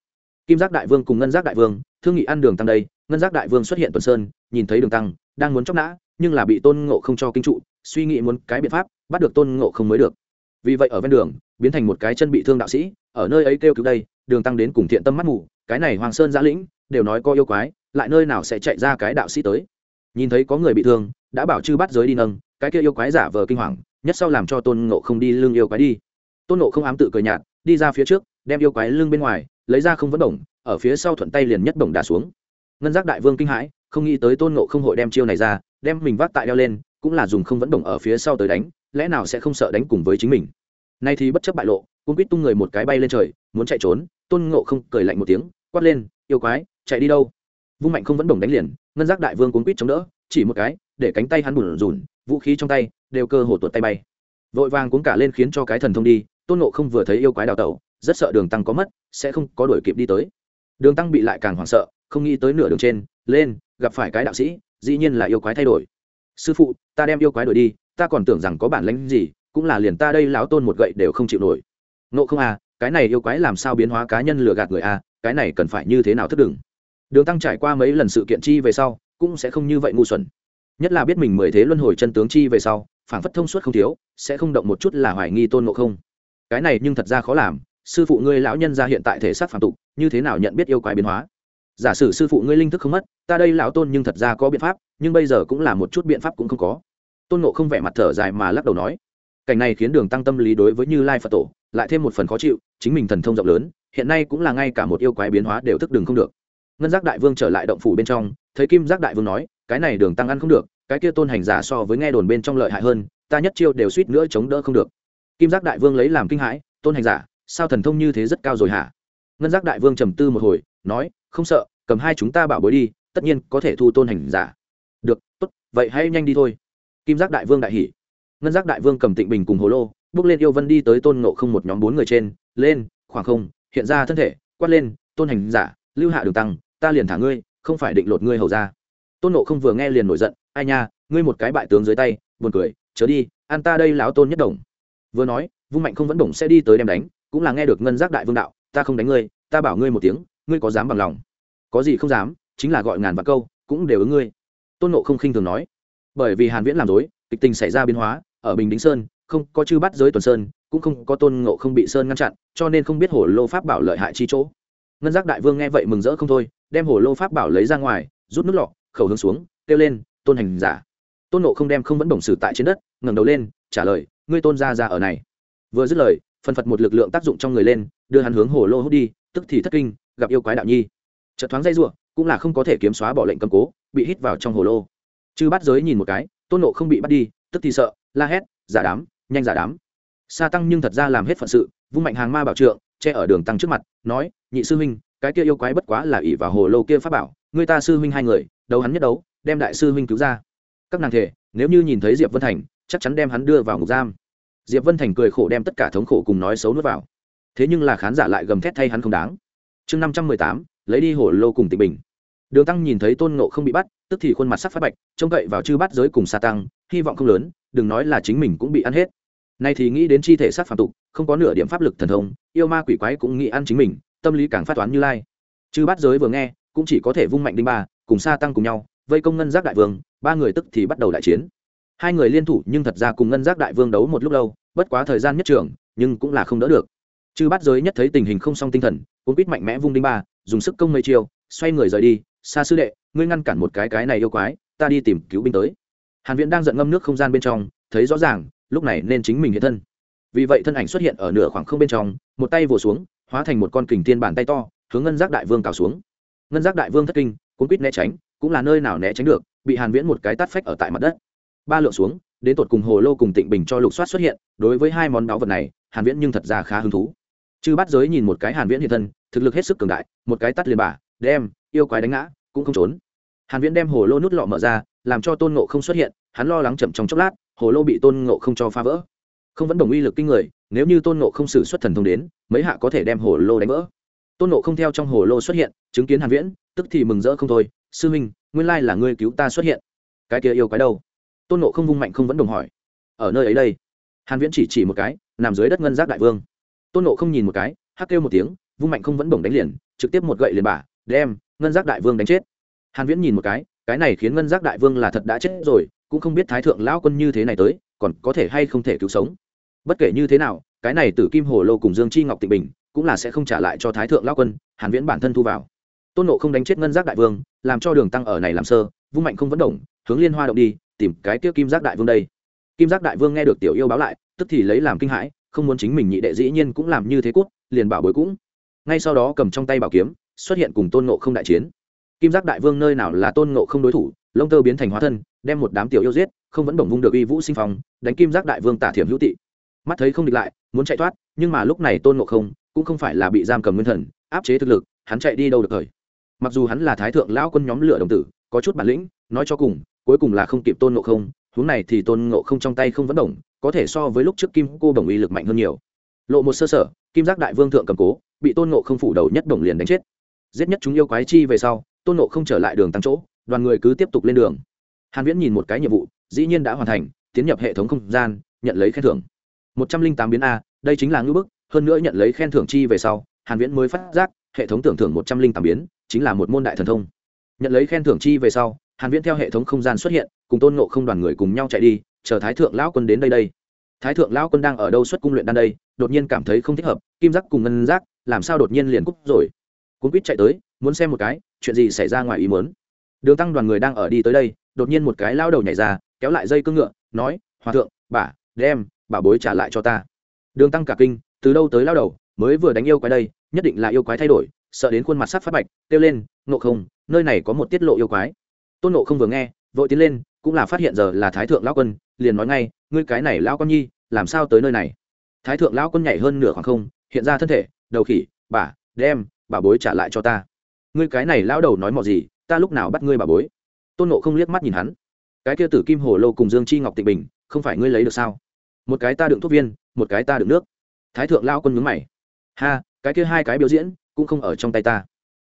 Kim giác đại vương cùng ngân giác đại vương, thương nghị ăn đường tăng đây, ngân giác đại vương xuất hiện tuần sơn, nhìn thấy đường tăng, đang muốn chóc nã, nhưng là bị tôn ngộ không cho kinh trụ, suy nghĩ muốn cái biện pháp, bắt được tôn ngộ không mới được. Vì vậy ở ven đường, biến thành một cái chân bị thương đạo sĩ, ở nơi ấy kêu cứu đây đường tăng đến cùng thiện tâm mắt mù, cái này hoàng sơn giã lĩnh, đều nói có yêu quái, lại nơi nào sẽ chạy ra cái đạo sĩ tới. Nhìn thấy có người bị thương, đã bảo chư bắt giới đi nâng, cái kia yêu quái giả vờ kinh hoàng, nhất sau làm cho tôn ngộ không đi lưng yêu quái đi. Tôn ngộ không ám tự cười nhạt, đi ra phía trước, đem yêu quái lưng bên ngoài, lấy ra không vẫn đồng ở phía sau thuận tay liền nhất đồng đà xuống. Ngân giác đại vương kinh hãi, không nghĩ tới tôn ngộ không hội đem chiêu này ra, đem mình vác tại đeo lên, cũng là dùng không vẫn đồng ở phía sau tới đánh, lẽ nào sẽ không sợ đánh cùng với chính mình. Nay thì bất chấp bại lộ cũng biết tung người một cái bay lên trời, muốn chạy trốn tôn ngộ không cười lạnh một tiếng, quát lên, yêu quái, chạy đi đâu? Vung mạnh không vẫn đồng đánh liền, ngân giác đại vương cuốn quýt chống đỡ, chỉ một cái, để cánh tay hắn bùn rùn, vũ khí trong tay đều cơ hồ tuột tay bay. Vội vàng cuốn cả lên khiến cho cái thần thông đi, tôn Ngộ không vừa thấy yêu quái đào tẩu, rất sợ đường tăng có mất, sẽ không có đuổi kịp đi tới. Đường tăng bị lại càng hoảng sợ, không nghĩ tới nửa đường trên, lên, gặp phải cái đạo sĩ, dĩ nhiên là yêu quái thay đổi. Sư phụ, ta đem yêu quái đổi đi, ta còn tưởng rằng có bản lãnh gì, cũng là liền ta đây lão tôn một gậy đều không chịu nổi. Nộ không à cái này yêu quái làm sao biến hóa cá nhân lừa gạt người a, cái này cần phải như thế nào thức đừng? Đường tăng trải qua mấy lần sự kiện chi về sau, cũng sẽ không như vậy ngu xuẩn. Nhất là biết mình mười thế luân hồi chân tướng chi về sau phản phất thông suốt không thiếu, sẽ không động một chút là hoài nghi tôn ngộ không. Cái này nhưng thật ra khó làm, sư phụ ngươi lão nhân ra hiện tại thể xác phản tục, như thế nào nhận biết yêu quái biến hóa? Giả sử sư phụ ngươi linh thức không mất, ta đây lão tôn nhưng thật ra có biện pháp, nhưng bây giờ cũng là một chút biện pháp cũng không có. Tôn nộ không vẻ mặt thở dài mà lắc đầu nói, cảnh này khiến đường tăng tâm lý đối với như lai phật tổ lại thêm một phần khó chịu, chính mình thần thông rộng lớn, hiện nay cũng là ngay cả một yêu quái biến hóa đều thức đường không được. Ngân giác đại vương trở lại động phủ bên trong, thấy kim giác đại vương nói, cái này đường tăng ăn không được, cái kia tôn hành giả so với nghe đồn bên trong lợi hại hơn, ta nhất chiêu đều suýt nữa chống đỡ không được. Kim giác đại vương lấy làm kinh hãi, tôn hành giả, sao thần thông như thế rất cao rồi hả? Ngân giác đại vương trầm tư một hồi, nói, không sợ, cầm hai chúng ta bảo bối đi, tất nhiên có thể thu tôn hành giả. Được, tốt, vậy hãy nhanh đi thôi. Kim giác đại vương đại hỉ. Ngân giác đại vương cầm tịnh bình cùng hồ lô bước lên yêu vân đi tới tôn ngộ không một nhóm bốn người trên, lên, khoảng không, hiện ra thân thể, quát lên, tôn hành giả, lưu hạ đường tăng, ta liền thả ngươi, không phải định lột ngươi hầu ra. Tôn ngộ không vừa nghe liền nổi giận, ai nha, ngươi một cái bại tướng dưới tay, buồn cười, chớ đi an ta đây láo tôn nhất đồng. Vừa nói vung mạnh không vẫn đồng sẽ đi tới đem đánh, cũng là nghe được ngân giác đại vương đạo, ta không đánh ngươi, ta bảo ngươi một tiếng, ngươi có dám bằng lòng? Có gì không dám, chính là gọi ngàn và câu, cũng đều ứng ngươi. Tôn nộ không khinh thường nói, bởi vì hàn viễn làm dối, kịch tình xảy ra biến hóa, ở bình đính sơn không có chư bắt giới tuần sơn, cũng không có tôn ngộ không bị sơn ngăn chặn, cho nên không biết hồ lô pháp bảo lợi hại chi chỗ. Ngân giác đại vương nghe vậy mừng rỡ không thôi, đem hồ lô pháp bảo lấy ra ngoài, rút nước lọ, khẩu hướng xuống, kêu lên, tôn hành giả. Tôn nộ không đem không vẫn bổng xử tại trên đất, ngẩng đầu lên, trả lời, ngươi tôn ra ra ở này. Vừa dứt lời, phân phật một lực lượng tác dụng trong người lên, đưa hắn hướng hồ lô hút đi, tức thì thất kinh, gặp yêu quái đạo nhi. Chợt thoáng dây ruộng cũng là không có thể kiếm xóa bỏ lệnh cầm cố, bị hít vào trong hồ lô. Chư bắt giới nhìn một cái, tôn nộ không bị bắt đi, tức thì sợ, la hét, giả đám nhanh giả đám. Sa tăng nhưng thật ra làm hết phận sự, vung mạnh hàng ma bảo trượng, che ở đường tăng trước mặt, nói, nhị sư huynh, cái kia yêu quái bất quá là ỷ và hồ lô kia pháp bảo, người ta sư huynh hai người, đấu hắn nhất đấu, đem đại sư huynh cứu ra. Các nàng thể, nếu như nhìn thấy diệp vân thành, chắc chắn đem hắn đưa vào ngục giam. Diệp vân thành cười khổ đem tất cả thống khổ cùng nói xấu nuốt vào. Thế nhưng là khán giả lại gầm thét thay hắn không đáng. Chương năm trăm mười tám, lấy đi hồ lô cùng tịch bình. Đường tăng nhìn thấy tôn ngộ không bị bắt, tức thì khuôn mặt sắc phát bạch, trông cậy vào chư bắt giới cùng sa tăng, hy vọng không lớn, đừng nói là chính mình cũng bị ăn hết nay thì nghĩ đến chi thể sát phản tục, không có nửa điểm pháp lực thần thông, yêu ma quỷ quái cũng nghĩ ăn chính mình, tâm lý càng phát toán như lai. Chư Bát giới vừa nghe, cũng chỉ có thể vung mạnh đinh ba, cùng xa tăng cùng nhau, vây công ngân giác đại vương, ba người tức thì bắt đầu đại chiến. Hai người liên thủ nhưng thật ra cùng ngân giác đại vương đấu một lúc lâu, bất quá thời gian nhất trường, nhưng cũng là không đỡ được. Chư Bát giới nhất thấy tình hình không song tinh thần cũng biết mạnh mẽ vung đinh ba, dùng sức công mây chiêu, xoay người rời đi. Xa sư đệ, ngươi ngăn cản một cái cái này yêu quái, ta đi tìm cứu binh tới. Hàn viễn đang giận ngâm nước không gian bên trong, thấy rõ ràng lúc này nên chính mình hiện thân. Vì vậy thân ảnh xuất hiện ở nửa khoảng không bên trong, một tay vồ xuống, hóa thành một con kình tiên bàn tay to, hướng ngân giác đại vương cào xuống. Ngân giác đại vương thất kinh, cuốn quýt né tránh, cũng là nơi nào né tránh được, bị hàn viễn một cái tát phách ở tại mặt đất. Ba lượng xuống, đến tột cùng hồ lô cùng tịnh bình cho lục soát xuất hiện, đối với hai món báu vật này, hàn viễn nhưng thật ra khá hứng thú. Chư bắt giới nhìn một cái hàn viễn hiện thân, thực lực hết sức cường đại, một cái tát liền bả, đem, yêu quái đánh ngã, cũng không trốn. Hàn viễn đem hồ lô nút lọ mở ra làm cho tôn ngộ không xuất hiện, hắn lo lắng chậm trong chốc lát, hồ lô bị tôn ngộ không cho phá vỡ. Không vẫn đồng uy lực kinh người, nếu như tôn ngộ không sử xuất thần thông đến, mấy hạ có thể đem hồ lô đánh vỡ. Tôn ngộ không theo trong hồ lô xuất hiện, chứng kiến hàn viễn, tức thì mừng rỡ không thôi, sư minh nguyên lai là ngươi cứu ta xuất hiện. Cái kia yêu quái đâu? Tôn ngộ không vung mạnh không vẫn đồng hỏi. Ở nơi ấy đây. Hàn viễn chỉ chỉ một cái, nằm dưới đất ngân giác đại vương. Tôn ngộ không nhìn một cái, hắc kêu một tiếng, vung mạnh không vẫn đồng đánh liền, trực tiếp một gậy liền bả, đem ngân giác đại vương đánh chết. Hàn viễn nhìn một cái cái này khiến ngân giác đại vương là thật đã chết rồi, cũng không biết thái thượng lão quân như thế này tới, còn có thể hay không thể cứu sống. Bất kể như thế nào, cái này tử kim hồ lô cùng dương chi ngọc tịnh bình, cũng là sẽ không trả lại cho thái thượng lão quân, hàn viễn bản thân thu vào. Tôn nộ không đánh chết ngân giác đại vương, làm cho đường tăng ở này làm sơ, vung mạnh không vẫn động, hướng liên hoa động đi, tìm cái kia kim giác đại vương đây. Kim giác đại vương nghe được tiểu yêu báo lại, tức thì lấy làm kinh hãi, không muốn chính mình nhị đệ dĩ nhiên cũng làm như thế cút, liền bảo bối cũng. Ngay sau đó cầm trong tay bảo kiếm, xuất hiện cùng tôn nộ không đại chiến kim giác đại vương nơi nào là tôn ngộ không đối thủ, lông tơ biến thành hóa thân, đem một đám tiểu yêu giết, không vẫn bổng vung được uy vũ sinh phong, đánh kim giác đại vương tả thiểm hữu tị. Mắt thấy không địch lại, muốn chạy thoát, nhưng mà lúc này tôn ngộ không cũng không phải là bị giam cầm nguyên thần, áp chế thực lực, hắn chạy đi đâu được thời? Mặc dù hắn là thái thượng lão quân nhóm lửa đồng tử, có chút bản lĩnh, nói cho cùng, cuối cùng là không kịp tôn ngộ không, huống này thì tôn ngộ không trong tay không vẫn đồng có thể so với lúc trước kim cô đồng uy lực mạnh hơn nhiều. Lộ một sơ sở, kim giác đại vương thượng cầm cố, bị tôn ngộ không phủ đầu nhất đồng liền đánh chết. Giết nhất chúng yêu quái chi về sau tôn nộ không trở lại đường tăng chỗ, đoàn người cứ tiếp tục lên đường. Hàn viễn nhìn một cái nhiệm vụ, dĩ nhiên đã hoàn thành, tiến nhập hệ thống không gian, nhận lấy khen thưởng. một trăm linh tám biến a, đây chính là ngưỡng bức, hơn nữa nhận lấy khen thưởng chi về sau, hàn viễn mới phát giác, hệ thống tưởng thưởng một trăm linh tám biến, chính là một môn đại thần thông. Nhận lấy khen thưởng chi về sau, hàn viễn theo hệ thống không gian xuất hiện, cùng tôn ngộ không đoàn người cùng nhau chạy đi, chờ thái thượng lão quân đến đây đây. Thái thượng lão quân đang ở đâu xuất cung luyện đan đây, đột nhiên cảm thấy không thích hợp, kim giác cùng ngân giác, làm sao đột nhiên liền cúp rồi. Cuốn quýt chạy tới, muốn xem một cái chuyện gì xảy ra ngoài ý muốn? Đường tăng đoàn người đang ở đi tới đây, đột nhiên một cái lao đầu nhảy ra, kéo lại dây cương ngựa, nói, hòa thượng, bà, đem, bà bối trả lại cho ta. Đường tăng cả kinh, từ đâu tới lao đầu, mới vừa đánh yêu quái đây, nhất định là yêu quái thay đổi, sợ đến khuôn mặt sắc phát bạch, kêu lên nộ không, nơi này có một tiết lộ yêu quái. Tôn nộ không vừa nghe, vội tiến lên, cũng là phát hiện giờ là thái thượng lão quân, liền nói ngay, ngươi cái này lão con nhi, làm sao tới nơi này? Thái thượng lão quân nhảy hơn nửa khoảng không, hiện ra thân thể, đầu khỉ, bà, đem, bà bối trả lại cho ta ngươi cái này lão đầu nói mò gì, ta lúc nào bắt ngươi bà bối? Tôn nộ không liếc mắt nhìn hắn. Cái kia tử kim hồ lô cùng dương chi ngọc tịnh bình, không phải ngươi lấy được sao? Một cái ta đựng thuốc viên, một cái ta đựng nước. Thái thượng lao quân nhướng mày. Ha, cái kia hai cái biểu diễn, cũng không ở trong tay ta.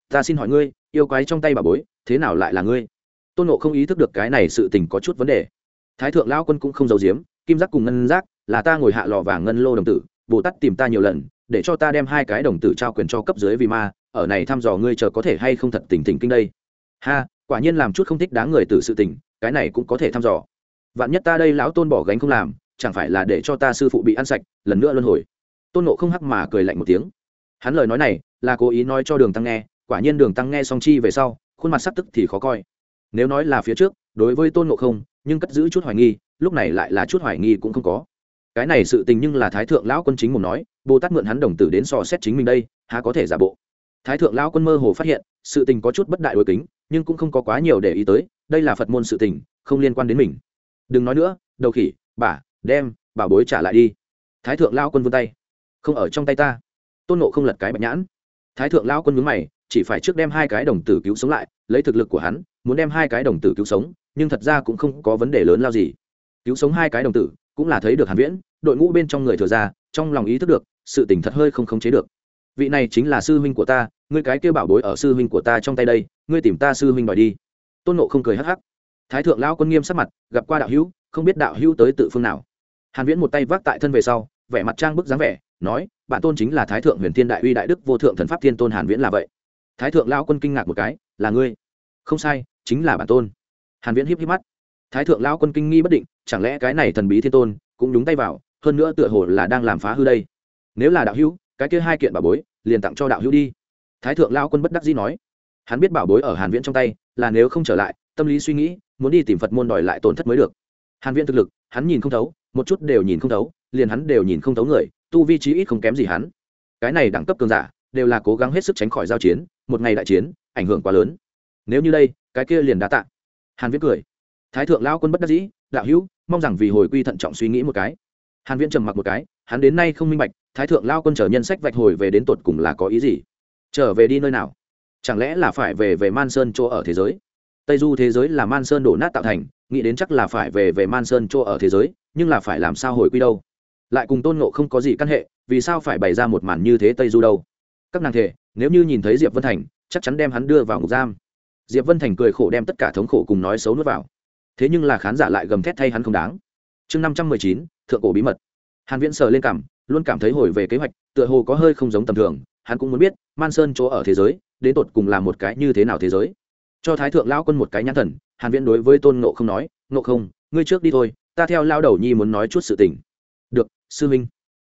Ta xin hỏi ngươi, yêu quái trong tay bà bối, thế nào lại là ngươi? Tôn nộ không ý thức được cái này sự tình có chút vấn đề. Thái thượng lao quân cũng không giấu giếm, kim giác cùng ngân giác, là ta ngồi hạ lò vàng ngân lô đồng tử, bồ tát tìm ta nhiều lần, để cho ta đem hai cái đồng tử trao quyền cho cấp dưới vì ma ở này thăm dò ngươi chờ có thể hay không thật tình tình kinh đây. Ha, quả nhiên làm chút không thích đáng người từ sự tình, cái này cũng có thể thăm dò. Vạn nhất ta đây lão tôn bỏ gánh không làm, chẳng phải là để cho ta sư phụ bị ăn sạch, lần nữa luân hồi. Tôn nộ không hắc mà cười lạnh một tiếng. Hắn lời nói này là cố ý nói cho đường tăng nghe, quả nhiên đường tăng nghe song chi về sau, khuôn mặt sắc tức thì khó coi. Nếu nói là phía trước, đối với tôn nộ không, nhưng cất giữ chút hoài nghi, lúc này lại là chút hoài nghi cũng không có. Cái này sự tình nhưng là thái thượng lão quân chính mồm nói, bồ tát mượn hắn đồng tử đến so xét chính mình đây, há có thể giả bộ thái thượng lão quân mơ hồ phát hiện, sự tình có chút bất đại đối kính, nhưng cũng không có quá nhiều để ý tới, đây là phật môn sự tình, không liên quan đến mình. Đừng nói nữa, đầu khỉ, bà, đem, bà bối trả lại đi. Thái thượng lao quân vươn tay. Không ở trong tay ta. Tôn nộ không lật cái bạch nhãn. Thái thượng lao quân mướn mày, chỉ phải trước đem hai cái đồng tử cứu sống lại, lấy thực lực của hắn, muốn đem hai cái đồng tử cứu sống, nhưng thật ra cũng không có vấn đề lớn lao gì. Cứu sống hai cái đồng tử, cũng là thấy được hàn viễn, đội ngũ bên trong người thừa ra, trong lòng ý thức được, sự tình thật hơi không khống chế được. Vị này chính là sư huynh của ta ngươi cái kia bảo bối ở sư huynh của ta trong tay đây, ngươi tìm ta sư huynh đòi đi. Tôn nộ không cười hắc hắc. Thái thượng lão quân nghiêm sắc mặt, gặp qua đạo hữu, không biết đạo hữu tới tự phương nào. Hàn viễn một tay vác tại thân về sau, vẻ mặt trang bức dáng vẻ, nói bản tôn chính là thái thượng huyền thiên đại uy đại đức vô thượng thần pháp thiên tôn hàn viễn là vậy. Thái thượng lão quân kinh ngạc một cái, là ngươi? Không sai, chính là bản tôn. Hàn viễn híp híp mắt. Thái thượng lão quân kinh nghi bất định, chẳng lẽ cái này thần bí thiên tôn cũng đúng tay vào, hơn nữa tựa hồ là đang làm phá hư đây? Nếu là đạo hữu, cái kia hai kiện bảo bối liền tặng cho đạo hữu đi thái thượng lão quân bất đắc dĩ nói, hắn biết bảo bối ở hàn viễn trong tay, là nếu không trở lại, tâm lý suy nghĩ, muốn đi tìm phật môn đòi lại tổn thất mới được. Hàn viễn thực lực, hắn nhìn không thấu, một chút đều nhìn không thấu, liền hắn đều nhìn không thấu người, tu vi trí ít không kém gì hắn. Cái này đẳng cấp cường giả, đều là cố gắng hết sức tránh khỏi giao chiến, một ngày đại chiến, ảnh hưởng quá lớn. Nếu như đây, cái kia liền đã tạ. Hàn viễn cười. Thái thượng lão quân bất đắc dĩ, đạo hữu, mong rằng vì hồi quy thận trọng suy nghĩ một cái. Hàn viễn trầm mặc một cái, hắn đến nay không minh bạch, thái thượng lão quân chờ nhân sách vạch hồi về đến tột cùng là có ý gì? Trở về đi nơi nào? Chẳng lẽ là phải về về man sơn chỗ ở thế giới? Tây du thế giới là man sơn đổ nát tạo thành, nghĩ đến chắc là phải về về man sơn chỗ ở thế giới, nhưng là phải làm sao hồi quy đâu? Lại cùng tôn ngộ không có gì căn hệ, vì sao phải bày ra một màn như thế tây du đâu? Các nàng thể nếu như nhìn thấy diệp vân thành, chắc chắn đem hắn đưa vào ngục giam. Diệp vân thành cười khổ đem tất cả thống khổ cùng nói xấu nuốt vào. Thế nhưng là khán giả lại gầm thét thay hắn không đáng. Chương năm trăm mười chín, thượng cổ bí mật. Hàn viễn sờ lên cảm, luôn cảm thấy hồi về kế hoạch, tựa hồ có hơi không giống tầm thường hắn cũng muốn biết, man sơn chỗ ở thế giới, đến tột cùng là một cái như thế nào thế giới. Cho thái thượng lão quân một cái nhãn thần, hàn viễn đối với tôn ngộ không nói, ngộ không, ngươi trước đi thôi, ta theo lao đầu nhi muốn nói chút sự tình. Được, sư minh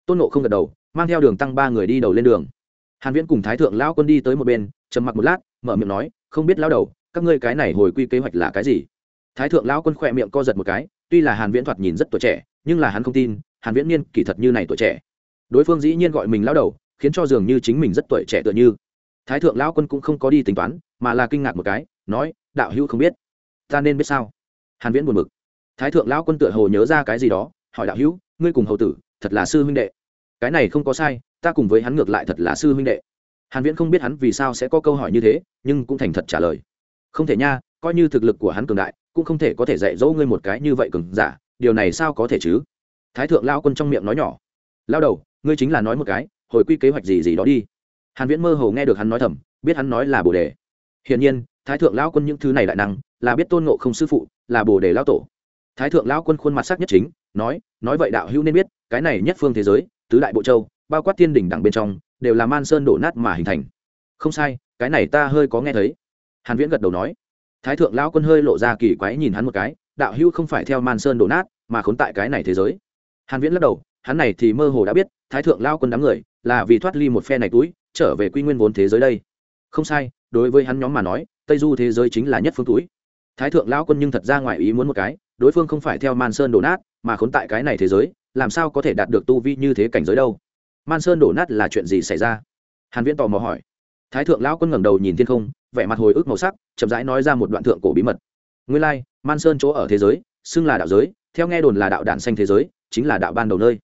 tôn ngộ không gật đầu, mang theo đường tăng ba người đi đầu lên đường. Hàn viễn cùng thái thượng lão quân đi tới một bên, trầm mặc một lát, mở miệng nói, không biết lao đầu, các ngươi cái này hồi quy kế hoạch là cái gì? Thái thượng lão quân khỏe miệng co giật một cái, tuy là hàn viễn thoạt nhìn rất tuổi trẻ, nhưng là hắn không tin, hàn viễn niên kỳ thật như này tuổi trẻ. Đối phương dĩ nhiên gọi mình lao đầu khiến cho dường như chính mình rất tuổi trẻ tựa như. Thái thượng lão quân cũng không có đi tính toán, mà là kinh ngạc một cái, nói, đạo hữu không biết, ta nên biết sao? Hàn viễn buồn bực. Thái thượng lão quân tựa hồ nhớ ra cái gì đó, hỏi đạo hữu, ngươi cùng hầu tử, thật là sư huynh đệ. Cái này không có sai, ta cùng với hắn ngược lại thật là sư huynh đệ. Hàn viễn không biết hắn vì sao sẽ có câu hỏi như thế, nhưng cũng thành thật trả lời. Không thể nha, coi như thực lực của hắn cường đại, cũng không thể có thể dạy dỗ ngươi một cái như vậy cường giả, điều này sao có thể chứ? Thái thượng lão quân trong miệng nói nhỏ. Lao đầu, ngươi chính là nói một cái hồi quy kế hoạch gì gì đó đi. Hàn viễn mơ hồ nghe được hắn nói thầm, biết hắn nói là bồ đề. Hiển nhiên, thái thượng lão quân những thứ này đại năng, là biết tôn ngộ không sư phụ, là bồ đề lão tổ. Thái thượng lão quân khuôn mặt sắc nhất chính, nói nói vậy đạo hữu nên biết, cái này nhất phương thế giới, tứ đại bộ châu, bao quát thiên đỉnh đẳng bên trong, đều là man sơn đổ nát mà hình thành. Không sai, cái này ta hơi có nghe thấy. Hàn viễn gật đầu nói. Thái thượng lão quân hơi lộ ra kỳ quái nhìn hắn một cái, đạo hữu không phải theo man sơn đổ nát, mà khốn tại cái này thế giới. Hàn viễn lắc đầu hắn này thì mơ hồ đã biết thái thượng lão quân đám người là vì thoát ly một phe này túi trở về quy nguyên vốn thế giới đây. Không sai đối với hắn nhóm mà nói tây du thế giới chính là nhất phương túi. Thái thượng lão quân nhưng thật ra ngoài ý muốn một cái đối phương không phải theo man sơn đổ nát mà khốn tại cái này thế giới làm sao có thể đạt được tu vi như thế cảnh giới đâu? Man sơn đổ nát là chuyện gì xảy ra? Hàn viễn tò mò hỏi. Thái thượng lão quân ngẩng đầu nhìn thiên không vẻ mặt hồi ức màu sắc chậm rãi nói ra một đoạn thượng cổ bí mật. Nguyên lai like, man sơn chỗ ở thế giới xưng là đạo giới theo nghe đồn là đạo đản xanh thế giới chính là đạo ban đầu nơi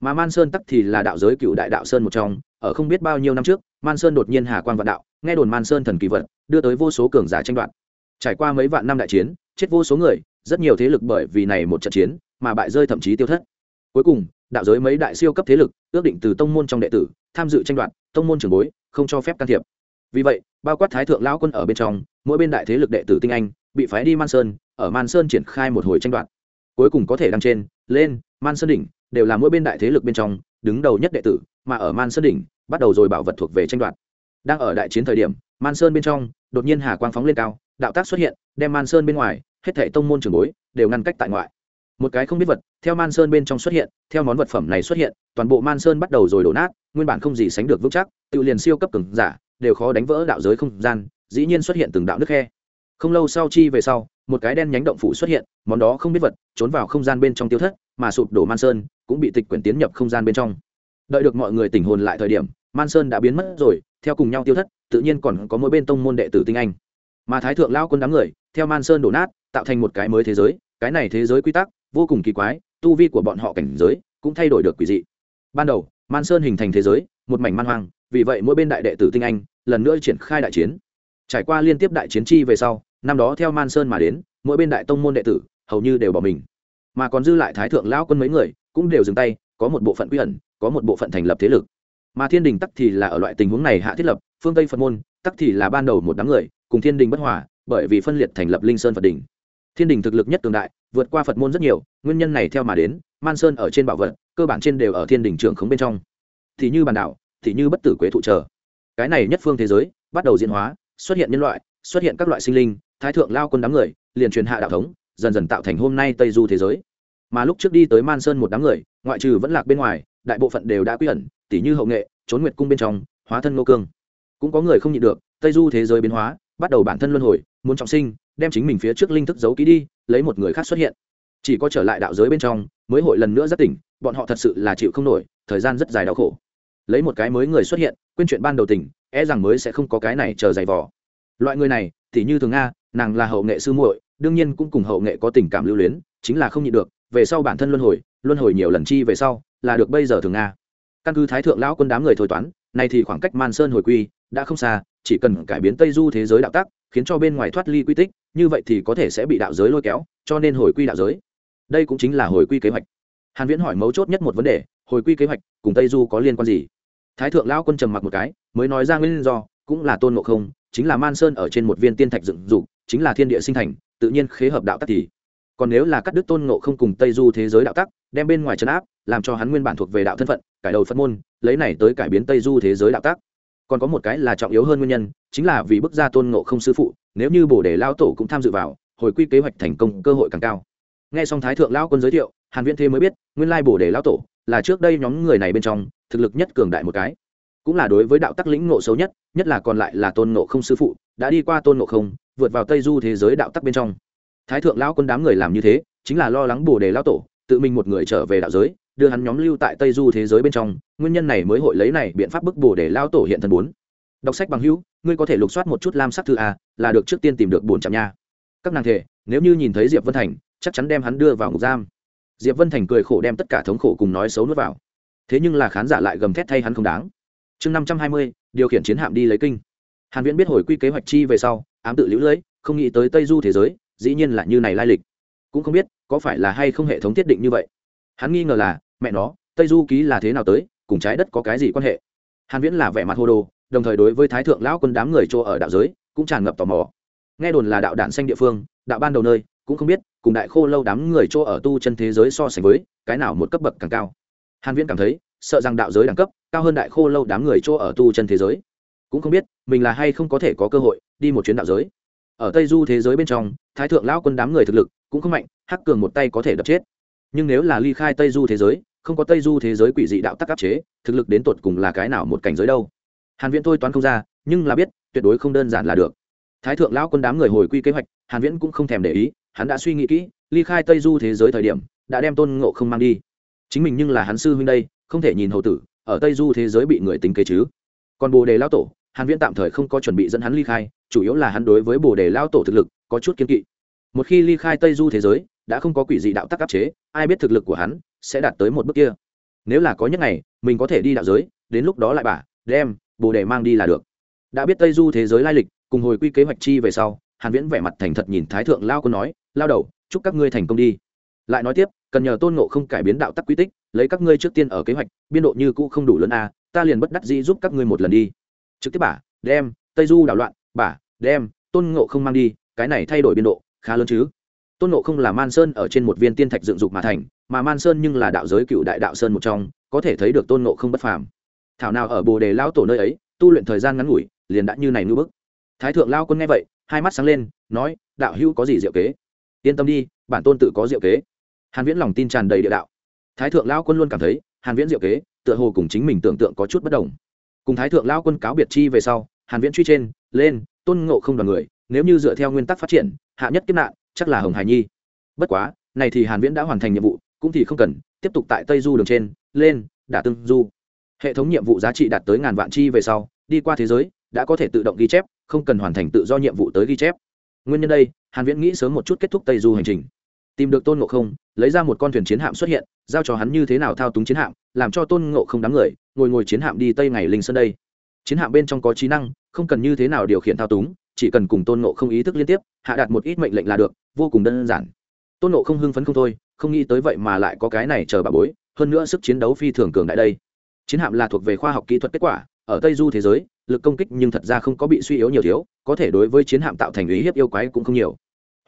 mà man sơn tắc thì là đạo giới cựu đại đạo sơn một trong, ở không biết bao nhiêu năm trước, man sơn đột nhiên hà quan vạn đạo, nghe đồn man sơn thần kỳ vật, đưa tới vô số cường giả tranh đoạt. Trải qua mấy vạn năm đại chiến, chết vô số người, rất nhiều thế lực bởi vì này một trận chiến mà bại rơi thậm chí tiêu thất. Cuối cùng, đạo giới mấy đại siêu cấp thế lực ước định từ tông môn trong đệ tử tham dự tranh đoạt, tông môn trường bối, không cho phép can thiệp. Vì vậy, bao quát thái thượng lão quân ở bên trong, mỗi bên đại thế lực đệ tử tinh anh bị phái đi man sơn, ở man sơn triển khai một hồi tranh đoạt. Cuối cùng có thể đăng trên, lên, man sơn đỉnh đều là mỗi bên đại thế lực bên trong, đứng đầu nhất đệ tử, mà ở man sơn đỉnh, bắt đầu rồi bảo vật thuộc về tranh đoạt. Đang ở đại chiến thời điểm, man sơn bên trong, đột nhiên hà quang phóng lên cao, đạo tác xuất hiện, đem man sơn bên ngoài, hết thảy tông môn trường bối, đều ngăn cách tại ngoại. Một cái không biết vật, theo man sơn bên trong xuất hiện, theo món vật phẩm này xuất hiện, toàn bộ man sơn bắt đầu rồi đổ nát, nguyên bản không gì sánh được vững chắc, tự liền siêu cấp cường giả, đều khó đánh vỡ đạo giới không gian, dĩ nhiên xuất hiện từng đạo nước khe. Không lâu sau chi về sau, một cái đen nhánh động phủ xuất hiện, món đó không biết vật, trốn vào không gian bên trong tiêu thất mà sụp đổ man sơn cũng bị tịch quyển tiến nhập không gian bên trong. Đợi được mọi người tỉnh hồn lại thời điểm, man sơn đã biến mất rồi, theo cùng nhau tiêu thất, tự nhiên còn có mỗi bên tông môn đệ tử tinh anh. Mà thái thượng lao quân đám người, theo man sơn đổ nát, tạo thành một cái mới thế giới, cái này thế giới quy tắc, vô cùng kỳ quái, tu vi của bọn họ cảnh giới cũng thay đổi được quỷ dị. Ban đầu, man sơn hình thành thế giới, một mảnh man hoang, vì vậy mỗi bên đại đệ tử tinh anh lần nữa triển khai đại chiến. Trải qua liên tiếp đại chiến chi về sau, năm đó theo man sơn mà đến, mỗi bên đại tông môn đệ tử hầu như đều bỏ mình mà còn dư lại thái thượng lão quân mấy người, cũng đều dừng tay, có một bộ phận quy ẩn, có một bộ phận thành lập thế lực. Mà thiên đình tắc thì là ở loại tình huống này hạ thiết lập, phương tây phật môn, tắc thì là ban đầu một đám người, cùng thiên đình bất hòa, bởi vì phân liệt thành lập linh sơn phật đình thiên đình thực lực nhất tương đại, vượt qua phật môn rất nhiều, nguyên nhân này theo mà đến, man sơn ở trên bảo vật, cơ bản trên đều ở thiên đình trưởng khống bên trong. Thì như bàn đảo, thì như bất tử quế thụ trở cái này nhất phương thế giới, bắt đầu diễn hóa, xuất hiện nhân loại, xuất hiện các loại sinh linh, thái thượng lao quân đám người, liền truyền hạ đạo thống dần dần tạo thành hôm nay tây du thế giới. Mà lúc trước đi tới man sơn một đám người, ngoại trừ vẫn lạc bên ngoài, đại bộ phận đều đã quy ẩn, tỉ như hậu nghệ, trốn nguyệt cung bên trong, hóa thân Ngô cương. Cũng có người không nhịn được, tây du thế giới biến hóa, bắt đầu bản thân luân hồi, muốn trọng sinh, đem chính mình phía trước linh thức giấu ký đi, lấy một người khác xuất hiện. Chỉ có trở lại đạo giới bên trong, mới hội lần nữa rất tỉnh, bọn họ thật sự là chịu không nổi, thời gian rất dài đau khổ. Lấy một cái mới người xuất hiện, quên chuyện ban đầu tỉnh e rằng mới sẽ không có cái này chờ dày vò. Loại người này thì như thường nga, nàng là hậu nghệ sư muội đương nhiên cũng cùng hậu nghệ có tình cảm lưu luyến, chính là không nhịn được, về sau bản thân luân hồi luân hồi nhiều lần chi về sau, là được bây giờ thường nga. Căn cứ thái thượng lão quân đám người thôi toán, nay thì khoảng cách man sơn hồi quy đã không xa, chỉ cần cải biến tây du thế giới đạo tắc, khiến cho bên ngoài thoát ly quy tích, như vậy thì có thể sẽ bị đạo giới lôi kéo, cho nên hồi quy đạo giới. Đây cũng chính là hồi quy kế hoạch. Hàn viễn hỏi mấu chốt nhất một vấn đề, hồi quy kế hoạch cùng tây du có liên quan gì? Thái thượng lão quân trầm mặc một cái, mới nói ra nguyên do, cũng là tôn ngộ không, chính là man sơn ở trên một viên tiên thạch dựng dục chính là thiên địa sinh thành, tự nhiên khế hợp đạo tắc thì. Còn nếu là cắt đứt tôn ngộ không cùng tây du thế giới đạo tắc, đem bên ngoài trấn áp, làm cho hắn nguyên bản thuộc về đạo thân phận, cải đầu phân môn, lấy này tới cải biến tây du thế giới đạo tắc. Còn có một cái là trọng yếu hơn nguyên nhân, chính là vì bức ra tôn ngộ không sư phụ, nếu như bổ đề lao tổ cũng tham dự vào, hồi quy kế hoạch thành công cơ hội càng cao. Nghe xong thái thượng lão quân giới thiệu, hàn viễn thế mới biết, nguyên lai bổ đề lao tổ là trước đây nhóm người này bên trong, thực lực nhất cường đại một cái. Cũng là đối với đạo tắc lĩnh ngộ xấu nhất nhất là còn lại là tôn ngộ không sư phụ, đã đi qua tôn ngộ không vượt vào tây du thế giới đạo tắc bên trong. Thái thượng lão quân đám người làm như thế, chính là lo lắng bồ đề lao tổ, tự mình một người trở về đạo giới, đưa hắn nhóm lưu tại tây du thế giới bên trong, nguyên nhân này mới hội lấy này biện pháp bức bồ đề lao tổ hiện thần bốn. Đọc sách bằng hữu, ngươi có thể lục soát một chút lam sắc thư a, là được trước tiên tìm được bổn chạm nha. Các nàng thể, nếu như nhìn thấy diệp vân thành, chắc chắn đem hắn đưa vào ngục giam. Diệp vân thành cười khổ đem tất cả thống khổ cùng nói xấu nuốt vào. Thế nhưng là khán giả lại gầm thét thay hắn không đáng. Chương năm trăm hai mươi, điều khiển chiến hạm đi lấy kinh. Hàn viễn biết hồi quy kế hoạch chi về sau ám tự liễu lưới, không nghĩ tới tây du thế giới, dĩ nhiên là như này lai lịch. Cũng không biết, có phải là hay không hệ thống thiết định như vậy. Hắn nghi ngờ là, mẹ nó, tây du ký là thế nào tới, cùng trái đất có cái gì quan hệ? Hàn viễn là vẻ mặt hồ đồ, đồng thời đối với thái thượng lão quân đám người chỗ ở đạo giới, cũng tràn ngập tò mò. Nghe đồn là đạo đản xanh địa phương, đạo ban đầu nơi, cũng không biết, cùng đại khô lâu đám người chỗ ở tu chân thế giới so sánh với, cái nào một cấp bậc càng cao. Hàn viễn cảm thấy, sợ rằng đạo giới đẳng cấp, cao hơn đại khô lâu đám người chỗ ở tu chân thế giới cũng không biết mình là hay không có thể có cơ hội đi một chuyến đạo giới. Ở tây du thế giới bên trong, thái thượng lão quân đám người thực lực cũng không mạnh, hắc cường một tay có thể đập chết. Nhưng nếu là ly khai tây du thế giới, không có tây du thế giới quỷ dị đạo tắc áp chế, thực lực đến tột cùng là cái nào một cảnh giới đâu? Hàn viễn thôi toán không ra, nhưng là biết, tuyệt đối không đơn giản là được. Thái thượng lão quân đám người hồi quy kế hoạch, hàn viễn cũng không thèm để ý, hắn đã suy nghĩ kỹ, ly khai tây du thế giới thời điểm, đã đem tôn ngộ không mang đi. Chính mình nhưng là hắn sư huynh đây, không thể nhìn hầu tử, ở tây du thế giới bị người tính kế chứ. Còn bồ đề lão tổ hàn viễn tạm thời không có chuẩn bị dẫn hắn ly khai, chủ yếu là hắn đối với bồ đề lão tổ thực lực có chút kiên kỵ. Một khi ly khai tây du thế giới, đã không có quỷ dị đạo tắc áp chế, ai biết thực lực của hắn sẽ đạt tới một bước kia. Nếu là có những ngày, mình có thể đi đạo giới, đến lúc đó lại bả, đem bồ đề mang đi là được. Đã biết tây du thế giới lai lịch, cùng hồi quy kế hoạch chi về sau, hàn viễn vẻ mặt thành thật nhìn thái thượng lao quân nói, lao đầu, chúc các ngươi thành công đi. Lại nói tiếp, cần nhờ tôn ngộ không cải biến đạo tắc quy tích, lấy các ngươi trước tiên ở kế hoạch, biên độ như cũ không đủ lớn a, ta liền bất đắc dĩ giúp các ngươi một lần đi trực tiếp bả, đem, tây du đảo loạn, bả, đem, tôn ngộ không mang đi, cái này thay đổi biên độ, khá lớn chứ? Tôn ngộ không là man sơn ở trên một viên tiên thạch dựng dục mà thành, mà man sơn nhưng là đạo giới cựu đại đạo sơn một trong, có thể thấy được tôn ngộ không bất phàm. Thảo nào ở bồ đề lao tổ nơi ấy, tu luyện thời gian ngắn ngủi, liền đã như này ngư bức. Thái thượng lao quân nghe vậy, hai mắt sáng lên, nói, đạo hữu có gì diệu kế? Yên tâm đi, bản tôn tự có diệu kế. Hàn viễn lòng tin tràn đầy địa đạo. Thái thượng lao quân luôn cảm thấy, hàn viễn diệu kế, tựa hồ cùng chính mình tưởng tượng có chút bất đồng cùng thái thượng lao quân cáo biệt chi về sau, hàn viễn truy trên, lên, tôn ngộ không đoàn người, nếu như dựa theo nguyên tắc phát triển, hạ nhất kiếp nạn, chắc là hồng hải nhi. Bất quá, này thì hàn viễn đã hoàn thành nhiệm vụ, cũng thì không cần, tiếp tục tại tây du đường trên, lên, đả tương du. Hệ thống nhiệm vụ giá trị đạt tới ngàn vạn chi về sau, đi qua thế giới, đã có thể tự động ghi chép, không cần hoàn thành tự do nhiệm vụ tới ghi chép. Nguyên nhân đây, hàn viễn nghĩ sớm một chút kết thúc tây du hành trình. Tìm được tôn ngộ không, lấy ra một con thuyền chiến hạm xuất hiện, giao cho hắn như thế nào thao túng chiến hạm, làm cho tôn ngộ không đám người ngồi ngồi chiến hạm đi tây ngày linh sơn đây. Chiến hạm bên trong có trí năng, không cần như thế nào điều khiển thao túng, chỉ cần cùng tôn ngộ không ý thức liên tiếp, hạ đạt một ít mệnh lệnh là được, vô cùng đơn giản. Tôn ngộ không hưng phấn không thôi, không nghĩ tới vậy mà lại có cái này chờ bà bối, hơn nữa sức chiến đấu phi thường cường đại đây. Chiến hạm là thuộc về khoa học kỹ thuật kết quả, ở tây du thế giới, lực công kích nhưng thật ra không có bị suy yếu nhiều thiếu, có thể đối với chiến hạm tạo thành ý hiếp yêu quái cũng không nhiều.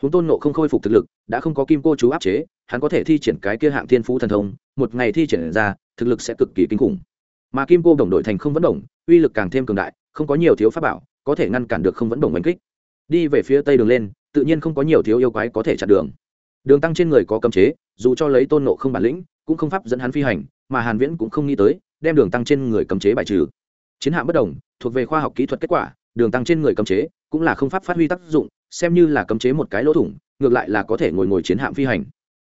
Huống tôn nộ không khôi phục thực lực, đã không có kim cô chú áp chế, hắn có thể thi triển cái kia hạng thiên phú thần thông, một ngày thi triển ra, thực lực sẽ cực kỳ kinh khủng mà kim cô đồng đội thành không vẫn đồng, uy lực càng thêm cường đại, không có nhiều thiếu pháp bảo, có thể ngăn cản được không vẫn đồng đánh kích. Đi về phía tây đường lên, tự nhiên không có nhiều thiếu yêu quái có thể chặn đường. Đường tăng trên người có cấm chế, dù cho lấy tôn nộ không bản lĩnh, cũng không pháp dẫn hắn phi hành, mà hàn viễn cũng không nghĩ tới, đem đường tăng trên người cấm chế bài trừ. Chiến hạm bất đồng, thuộc về khoa học kỹ thuật kết quả, đường tăng trên người cấm chế cũng là không pháp phát huy tác dụng, xem như là cấm chế một cái lỗ thủng, ngược lại là có thể ngồi ngồi chiến hạm phi hành.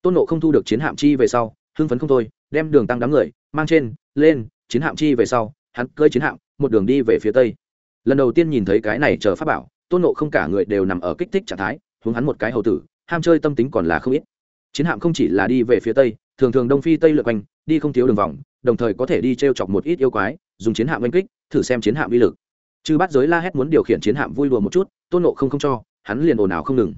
Tôn nộ không thu được chiến hạm chi về sau, hưng phấn không thôi, đem đường tăng đám người mang trên, lên chiến hạm chi về sau, hắn cơi chiến hạm, một đường đi về phía tây. Lần đầu tiên nhìn thấy cái này chờ pháp bảo, tôn nộ không cả người đều nằm ở kích thích trạng thái, hướng hắn một cái hầu tử, ham chơi tâm tính còn là không ít. Chiến hạm không chỉ là đi về phía tây, thường thường đông phi tây lượt quanh, đi không thiếu đường vòng, đồng thời có thể đi t r e o chọc một ít yêu quái, dùng chiến hạm oanh kích, thử xem chiến hạm uy lực. Chư bắt giới la hét muốn điều khiển chiến hạm vui đùa một chút, tôn nộ không không cho, hắn liền ồn ào không ngừng.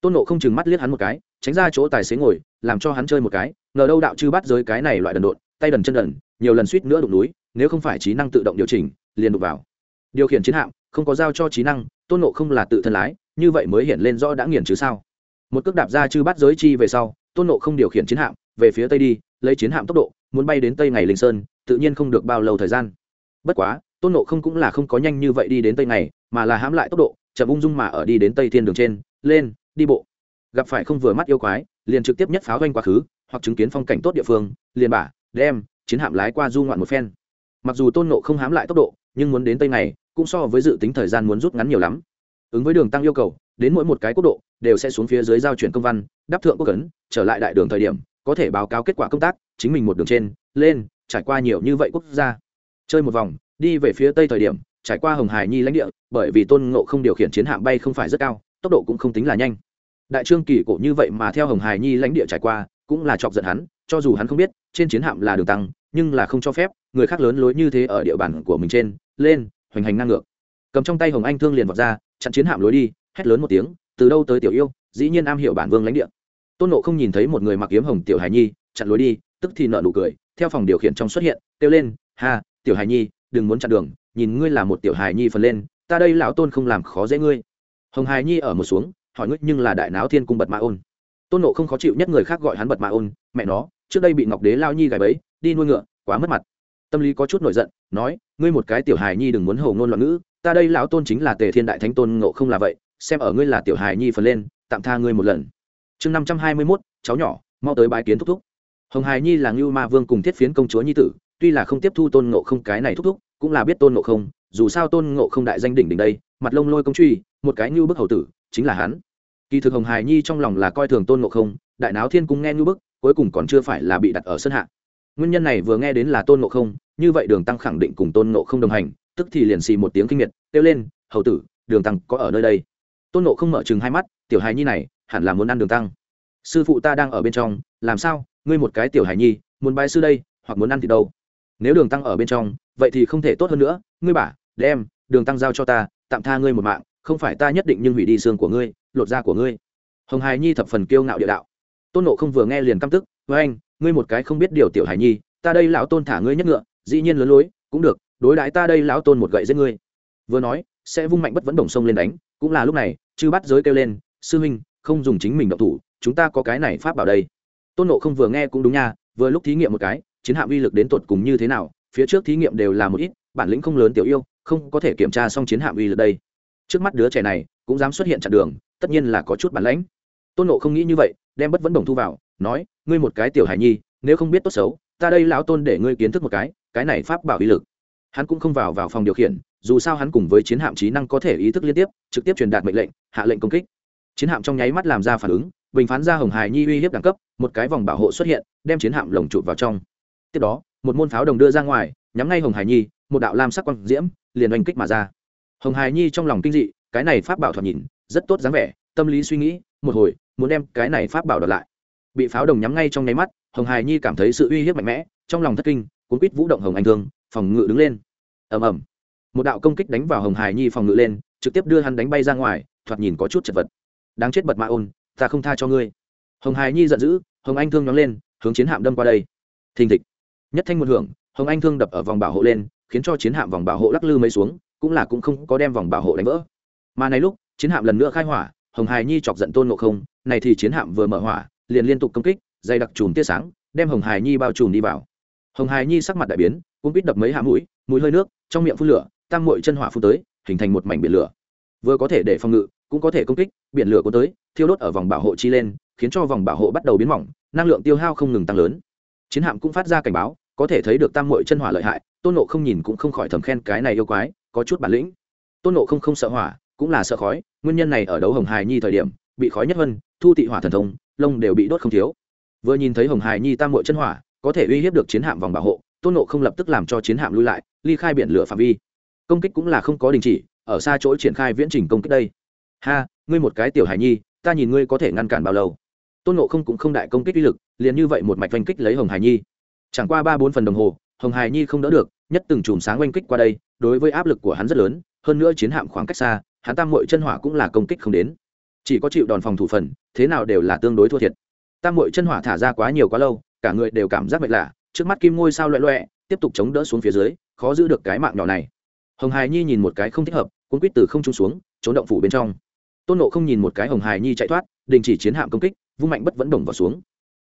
Tôn nộ không chừng mắt liếc hắn một cái, tránh ra chỗ tài xế ngồi, làm cho hắn chơi một cái, ngờ đâu đạo chư bắt giới cái này loại đần độn, tay đần chân đần nhiều lần suýt nữa đụng núi, nếu không phải trí năng tự động điều chỉnh, liền đụng vào. Điều khiển chiến hạm, không có giao cho trí năng, tôn nộ không là tự thân lái, như vậy mới hiện lên rõ đã nghiền chứ sao. Một cước đạp ra chư bắt giới chi về sau, tôn nộ không điều khiển chiến hạm, về phía tây đi, lấy chiến hạm tốc độ, muốn bay đến tây ngày linh sơn, tự nhiên không được bao lâu thời gian. Bất quá, tôn nộ không cũng là không có nhanh như vậy đi đến tây ngày, mà là hãm lại tốc độ, chậm ung dung mà ở đi đến tây thiên đường trên, lên, đi bộ. Gặp phải không vừa mắt yêu quái, liền trực tiếp nhất pháo doanh quá khứ, hoặc chứng kiến phong cảnh tốt địa phương, liền bả, đem chiến hạm lái qua du ngoạn một phen. Mặc dù tôn nộ không hám lại tốc độ nhưng muốn đến tây này, cũng so với dự tính thời gian muốn rút ngắn nhiều lắm. Ứng với đường tăng yêu cầu đến mỗi một cái quốc độ đều sẽ xuống phía dưới giao chuyển công văn đáp thượng quốc cấn trở lại đại đường thời điểm có thể báo cáo kết quả công tác chính mình một đường trên lên trải qua nhiều như vậy quốc gia. Chơi một vòng đi về phía tây thời điểm trải qua hồng hải nhi lãnh địa bởi vì tôn ngộ không điều khiển chiến hạm bay không phải rất cao tốc độ cũng không tính là nhanh. Đại trương kỳ cổ như vậy mà theo hồng hải nhi lãnh địa trải qua cũng là chọc giận hắn cho dù hắn không biết trên chiến hạm là đường tăng nhưng là không cho phép, người khác lớn lối như thế ở địa bàn của mình trên, lên, hoành hành ngang ngược. Cầm trong tay hồng anh thương liền vọt ra, chặn chiến hạm lối đi, hét lớn một tiếng, từ đâu tới tiểu yêu, dĩ nhiên am hiểu bản vương lãnh địa. Tôn nộ không nhìn thấy một người mặc kiếm hồng tiểu hải nhi, chặn lối đi, tức thì nợ nụ cười, theo phòng điều khiển trong xuất hiện, kêu lên, ha, tiểu hải nhi, đừng muốn chặn đường, nhìn ngươi là một tiểu hài nhi phần lên, ta đây lão tôn không làm khó dễ ngươi. Hồng hài nhi ở một xuống, hỏi ngươi nhưng là đại náo thiên cung bật mã ôn. Tôn nộ không khó chịu nhất người khác gọi hắn bật mã ôn, mẹ nó, trước đây bị ngọc đế lao nhi gài bẫy đi nuôi ngựa, quá mất mặt. Tâm lý có chút nổi giận, nói, ngươi một cái tiểu hài nhi đừng muốn hầu ngôn loạn ngữ, ta đây lão tôn chính là tề thiên đại thánh tôn ngộ không là vậy, xem ở ngươi là tiểu hài nhi phần lên, tạm tha ngươi một lần. Chương năm trăm hai mươi mốt, cháu nhỏ, mau tới bái kiến thúc thúc. Hồng hài nhi là ngưu ma vương cùng thiết phiến công chúa nhi tử, tuy là không tiếp thu tôn ngộ không cái này thúc thúc, cũng là biết tôn ngộ không, dù sao tôn ngộ không đại danh đỉnh đỉnh đây, mặt lông lôi công truy, một cái ngưu bức hầu tử, chính là hắn. Kỳ thực hồng hài nhi trong lòng là coi thường tôn ngộ không, đại náo thiên cung nghe ngưu bức, cuối cùng còn chưa phải là bị đặt ở sân hạ nguyên nhân này vừa nghe đến là tôn ngộ không, như vậy đường tăng khẳng định cùng tôn ngộ không đồng hành, tức thì liền xì một tiếng kinh miệt, kêu lên, hầu tử, đường tăng có ở nơi đây? Tôn ngộ không mở chừng hai mắt, tiểu hài nhi này, hẳn là muốn ăn đường tăng. Sư phụ ta đang ở bên trong, làm sao, ngươi một cái tiểu hài nhi, muốn bái sư đây, hoặc muốn ăn thì đâu? Nếu đường tăng ở bên trong, vậy thì không thể tốt hơn nữa. Ngươi bả đem, đường tăng giao cho ta, tạm tha ngươi một mạng, không phải ta nhất định nhưng hủy đi xương của ngươi, lột da của ngươi. Hồng hài nhi thập phần kiêu ngạo địa đạo. Tôn nộ không vừa nghe liền căm tức với anh ngươi một cái không biết điều tiểu Hải nhi, ta đây lão tôn thả ngươi nhất ngựa, dĩ nhiên lớn lối, cũng được, đối đãi ta đây lão tôn một gậy giết ngươi. Vừa nói, sẽ vung mạnh bất vẫn đồng sông lên đánh, cũng là lúc này, chư bắt giới kêu lên, sư huynh, không dùng chính mình động thủ, chúng ta có cái này pháp bảo đây. Tôn nộ không vừa nghe cũng đúng nha, vừa lúc thí nghiệm một cái, chiến hạm uy lực đến tột cùng như thế nào, phía trước thí nghiệm đều là một ít, bản lĩnh không lớn tiểu yêu, không có thể kiểm tra xong chiến hạm uy lực đây. Trước mắt đứa trẻ này, cũng dám xuất hiện chặn đường, tất nhiên là có chút bản lãnh. Tôn nộ không nghĩ như vậy, đem bất vẫn đồng thu vào, nói ngươi một cái tiểu hải nhi, nếu không biết tốt xấu, ta đây lão tôn để ngươi kiến thức một cái cái này pháp bảo uy lực. Hắn cũng không vào vào phòng điều khiển, dù sao hắn cùng với chiến hạm trí năng có thể ý thức liên tiếp, trực tiếp truyền đạt mệnh lệnh, hạ lệnh công kích. Chiến hạm trong nháy mắt làm ra phản ứng, bình phán ra hồng Hải nhi uy hiếp đẳng cấp, một cái vòng bảo hộ xuất hiện, đem chiến hạm lồng chụp vào trong. Tiếp đó, một môn pháo đồng đưa ra ngoài, nhắm ngay hồng Hải nhi, một đạo lam sắc quang diễm, liền oanh kích mà ra. Hồng Hải nhi trong lòng kinh dị, cái này pháp bảo thoạt nhìn, rất tốt dáng vẻ, tâm lý suy nghĩ, một hồi, muốn đem cái này pháp bảo đợt lại bị pháo đồng nhắm ngay trong nháy mắt, hồng hài nhi cảm thấy sự uy hiếp mạnh mẽ, trong lòng thất kinh, cuốn quýt vũ động hồng anh thương, phòng ngự đứng lên. Ầm ầm. Một đạo công kích đánh vào hồng hài nhi phòng ngự lên, trực tiếp đưa hắn đánh bay ra ngoài, thoạt nhìn có chút chật vật. Đáng chết bật mạ ôn, ta không tha cho ngươi. Hồng hài nhi giận dữ, hồng anh thương nhóng lên, hướng chiến hạm đâm qua đây. Thình thịch. Nhất thanh một hưởng, hồng anh thương đập ở vòng bảo hộ lên, khiến cho chiến hạm vòng bảo hộ lắc lư mấy xuống, cũng là cũng không có đem vòng bảo hộ đánh vỡ. Mà này lúc, chiến hạm lần nữa khai hỏa, hồng hài nhi chọc giận tôn ngộ không, này thì chiến hạm vừa mở hỏa liền liên tục công kích, dày đặc chùm tia sáng, đem hồng hài nhi bao trùm đi vào. Hồng hài nhi sắc mặt đại biến, cũng biết đập mấy hạ mũi mũi hơi nước, trong miệng phun lửa tăng mội chân hỏa phun tới, hình thành một mảnh biển lửa. Vừa có thể để phòng ngự, cũng có thể công kích, biển lửa có tới, thiêu đốt ở vòng bảo hộ chi lên, khiến cho vòng bảo hộ bắt đầu biến mỏng, năng lượng tiêu hao không ngừng tăng lớn. Chiến hạm cũng phát ra cảnh báo, có thể thấy được tam mội chân hỏa lợi hại, tôn nộ không nhìn cũng không khỏi thầm khen cái này yêu quái, có chút bản lĩnh. Tôn nộ không không sợ hỏa, cũng là sợ khói, nguyên nhân này ở đấu hồng hài nhi thời điểm, bị khói nhất vân, thu tị hỏa thần thông lông đều bị đốt không thiếu. Vừa nhìn thấy hồng Hải nhi tam mội chân hỏa, có thể uy hiếp được chiến hạm vòng bảo hộ, tôn nộ không lập tức làm cho chiến hạm lui lại, ly khai biển lửa phạm vi. Công kích cũng là không có đình chỉ, ở xa chỗ triển khai viễn trình công kích đây. Ha, ngươi một cái tiểu Hải nhi, ta nhìn ngươi có thể ngăn cản bao lâu? Tôn nộ không cũng không đại công kích uy lực, liền như vậy một mạch oanh kích lấy hồng Hải nhi. Chẳng qua ba bốn phần đồng hồ, hồng Hải nhi không đỡ được, nhất từng chùm sáng oanh kích qua đây, đối với áp lực của hắn rất lớn, hơn nữa chiến hạm khoảng cách xa, hắn tam mội chân hỏa cũng là công kích không đến chỉ có chịu đòn phòng thủ phần, thế nào đều là tương đối thua thiệt. Tam mội chân hỏa thả ra quá nhiều quá lâu, cả người đều cảm giác mệt lạ, trước mắt kim ngôi sao loẹ loẹ, tiếp tục chống đỡ xuống phía dưới, khó giữ được cái mạng nhỏ này. Hồng hài nhi nhìn một cái không thích hợp, cuốn quýt từ không trung xuống, trốn động phủ bên trong. Tôn nộ không nhìn một cái hồng hài nhi chạy thoát, đình chỉ chiến hạm công kích, vung mạnh bất vẫn đồng vào xuống.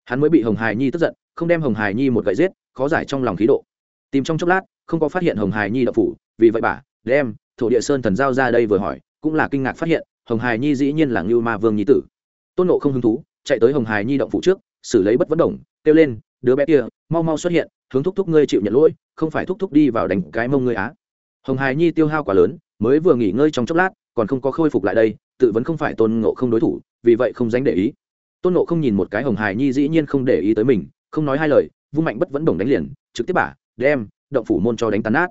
Hắn mới bị hồng hài nhi tức giận, không đem hồng hài nhi một gậy giết, khó giải trong lòng khí độ. Tìm trong chốc lát, không có phát hiện hồng hài nhi đậu phủ, vì vậy bà, đem thổ địa sơn thần giao ra đây vừa hỏi, cũng là kinh ngạc phát hiện hồng hài nhi dĩ nhiên là ngưu ma vương nhi tử. Tôn nộ không hứng thú, chạy tới hồng hài nhi động phủ trước, xử lấy bất vấn đồng, kêu lên, đứa bé kia, mau mau xuất hiện, hướng thúc thúc ngươi chịu nhận lỗi, không phải thúc thúc đi vào đánh cái mông ngươi á. Hồng hài nhi tiêu hao quá lớn, mới vừa nghỉ ngơi trong chốc lát, còn không có khôi phục lại đây, tự vẫn không phải tôn ngộ không đối thủ, vì vậy không dánh để ý. Tôn ngộ không nhìn một cái hồng hài nhi dĩ nhiên không để ý tới mình, không nói hai lời, vung mạnh bất vẫn đồng đánh liền, trực tiếp bả, đem, động phủ môn cho đánh tàn nát.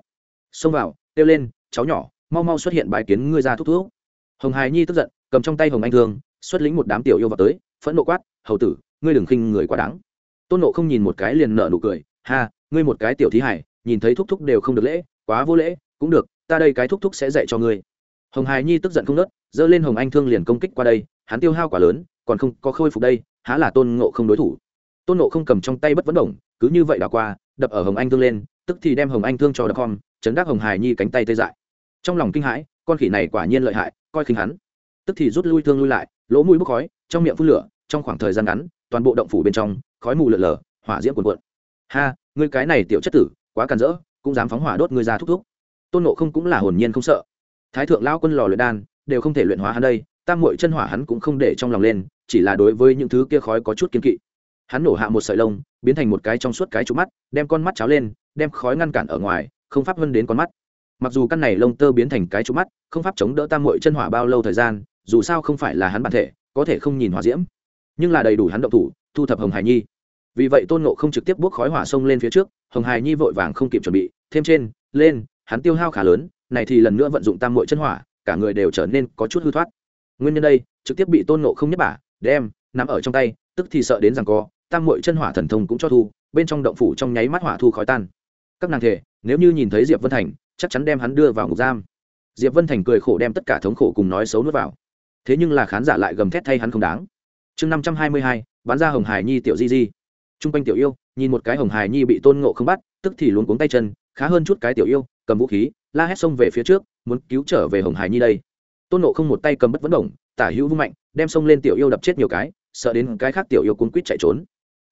Xông vào, kêu lên, cháu nhỏ, mau mau xuất hiện bài kiến ngươi ra thúc thúc hồng hài nhi tức giận, cầm trong tay hồng anh thương, xuất lĩnh một đám tiểu yêu vào tới, phẫn nộ quát, hầu tử, ngươi đừng khinh người quá đáng. Tôn nộ không nhìn một cái liền nở nụ cười, ha, ngươi một cái tiểu thí hải, nhìn thấy thúc thúc đều không được lễ, quá vô lễ, cũng được, ta đây cái thúc thúc sẽ dạy cho ngươi. Hồng hài nhi tức giận không nớt giơ lên hồng anh thương liền công kích qua đây, hắn tiêu hao quả lớn, còn không có khôi phục đây, há là tôn ngộ không đối thủ. Tôn ngộ không cầm trong tay bất vấn đồng, cứ như vậy đảo qua, đập ở hồng anh thương lên, tức thì đem hồng anh thương cho đập con chấn đắc hồng hải nhi cánh tay tê dại. Trong lòng kinh hãi, con khỉ này quả nhiên lợi hại coi khinh hắn. Tức thì rút lui thương lui lại, lỗ mũi bốc khói, trong miệng phun lửa, trong khoảng thời gian ngắn, toàn bộ động phủ bên trong, khói mù lợn lờ hỏa diễm cuồn cuộn. Ha, ngươi cái này tiểu chất tử, quá càn rỡ, cũng dám phóng hỏa đốt ngươi ra thúc thúc. Tôn nộ không cũng là hồn nhiên không sợ. Thái thượng lao quân lò luyện đan, đều không thể luyện hóa hắn đây, tam mội chân hỏa hắn cũng không để trong lòng lên, chỉ là đối với những thứ kia khói có chút kiên kỵ. Hắn nổ hạ một sợi lông, biến thành một cái trong suốt cái trụ mắt, đem con mắt cháo lên, đem khói ngăn cản ở ngoài, không pháp vân đến con mắt mặc dù căn này lông tơ biến thành cái trụ mắt, không pháp chống đỡ tam mội chân hỏa bao lâu thời gian, dù sao không phải là hắn bản thể, có thể không nhìn hỏa diễm. Nhưng là đầy đủ hắn động thủ, thu thập hồng hải nhi. Vì vậy tôn nộ không trực tiếp bước khói hỏa sông lên phía trước, hồng hải nhi vội vàng không kịp chuẩn bị, thêm trên, lên, hắn tiêu hao khá lớn, này thì lần nữa vận dụng tam mội chân hỏa, cả người đều trở nên có chút hư thoát. Nguyên nhân đây, trực tiếp bị tôn nộ không nhất bả, đem nằm ở trong tay, tức thì sợ đến rằng co, tam mội chân hỏa thần thông cũng cho thu, bên trong động phủ trong nháy mắt hỏa thu khói tan. Các nàng thể, nếu như nhìn thấy diệp vân thành chắc chắn đem hắn đưa vào ngục giam. Diệp vân thành cười khổ đem tất cả thống khổ cùng nói xấu nuốt vào. Thế nhưng là khán giả lại gầm thét thay hắn không đáng. Chương năm trăm hai mươi hai, bán ra hồng hải nhi tiểu di di. T r u n g quanh tiểu yêu, nhìn một cái hồng hải nhi bị tôn ngộ không bắt, tức thì luống cuống tay chân, khá hơn chút cái tiểu yêu, cầm vũ khí, la hét xông về phía trước, muốn cứu trở về hồng hải nhi đây. Tôn ngộ không một tay cầm bất vấn đồng tả hữu vung mạnh, đem xông lên tiểu yêu đập chết nhiều cái, sợ đến cái khác tiểu yêu cuốn quýt chạy trốn.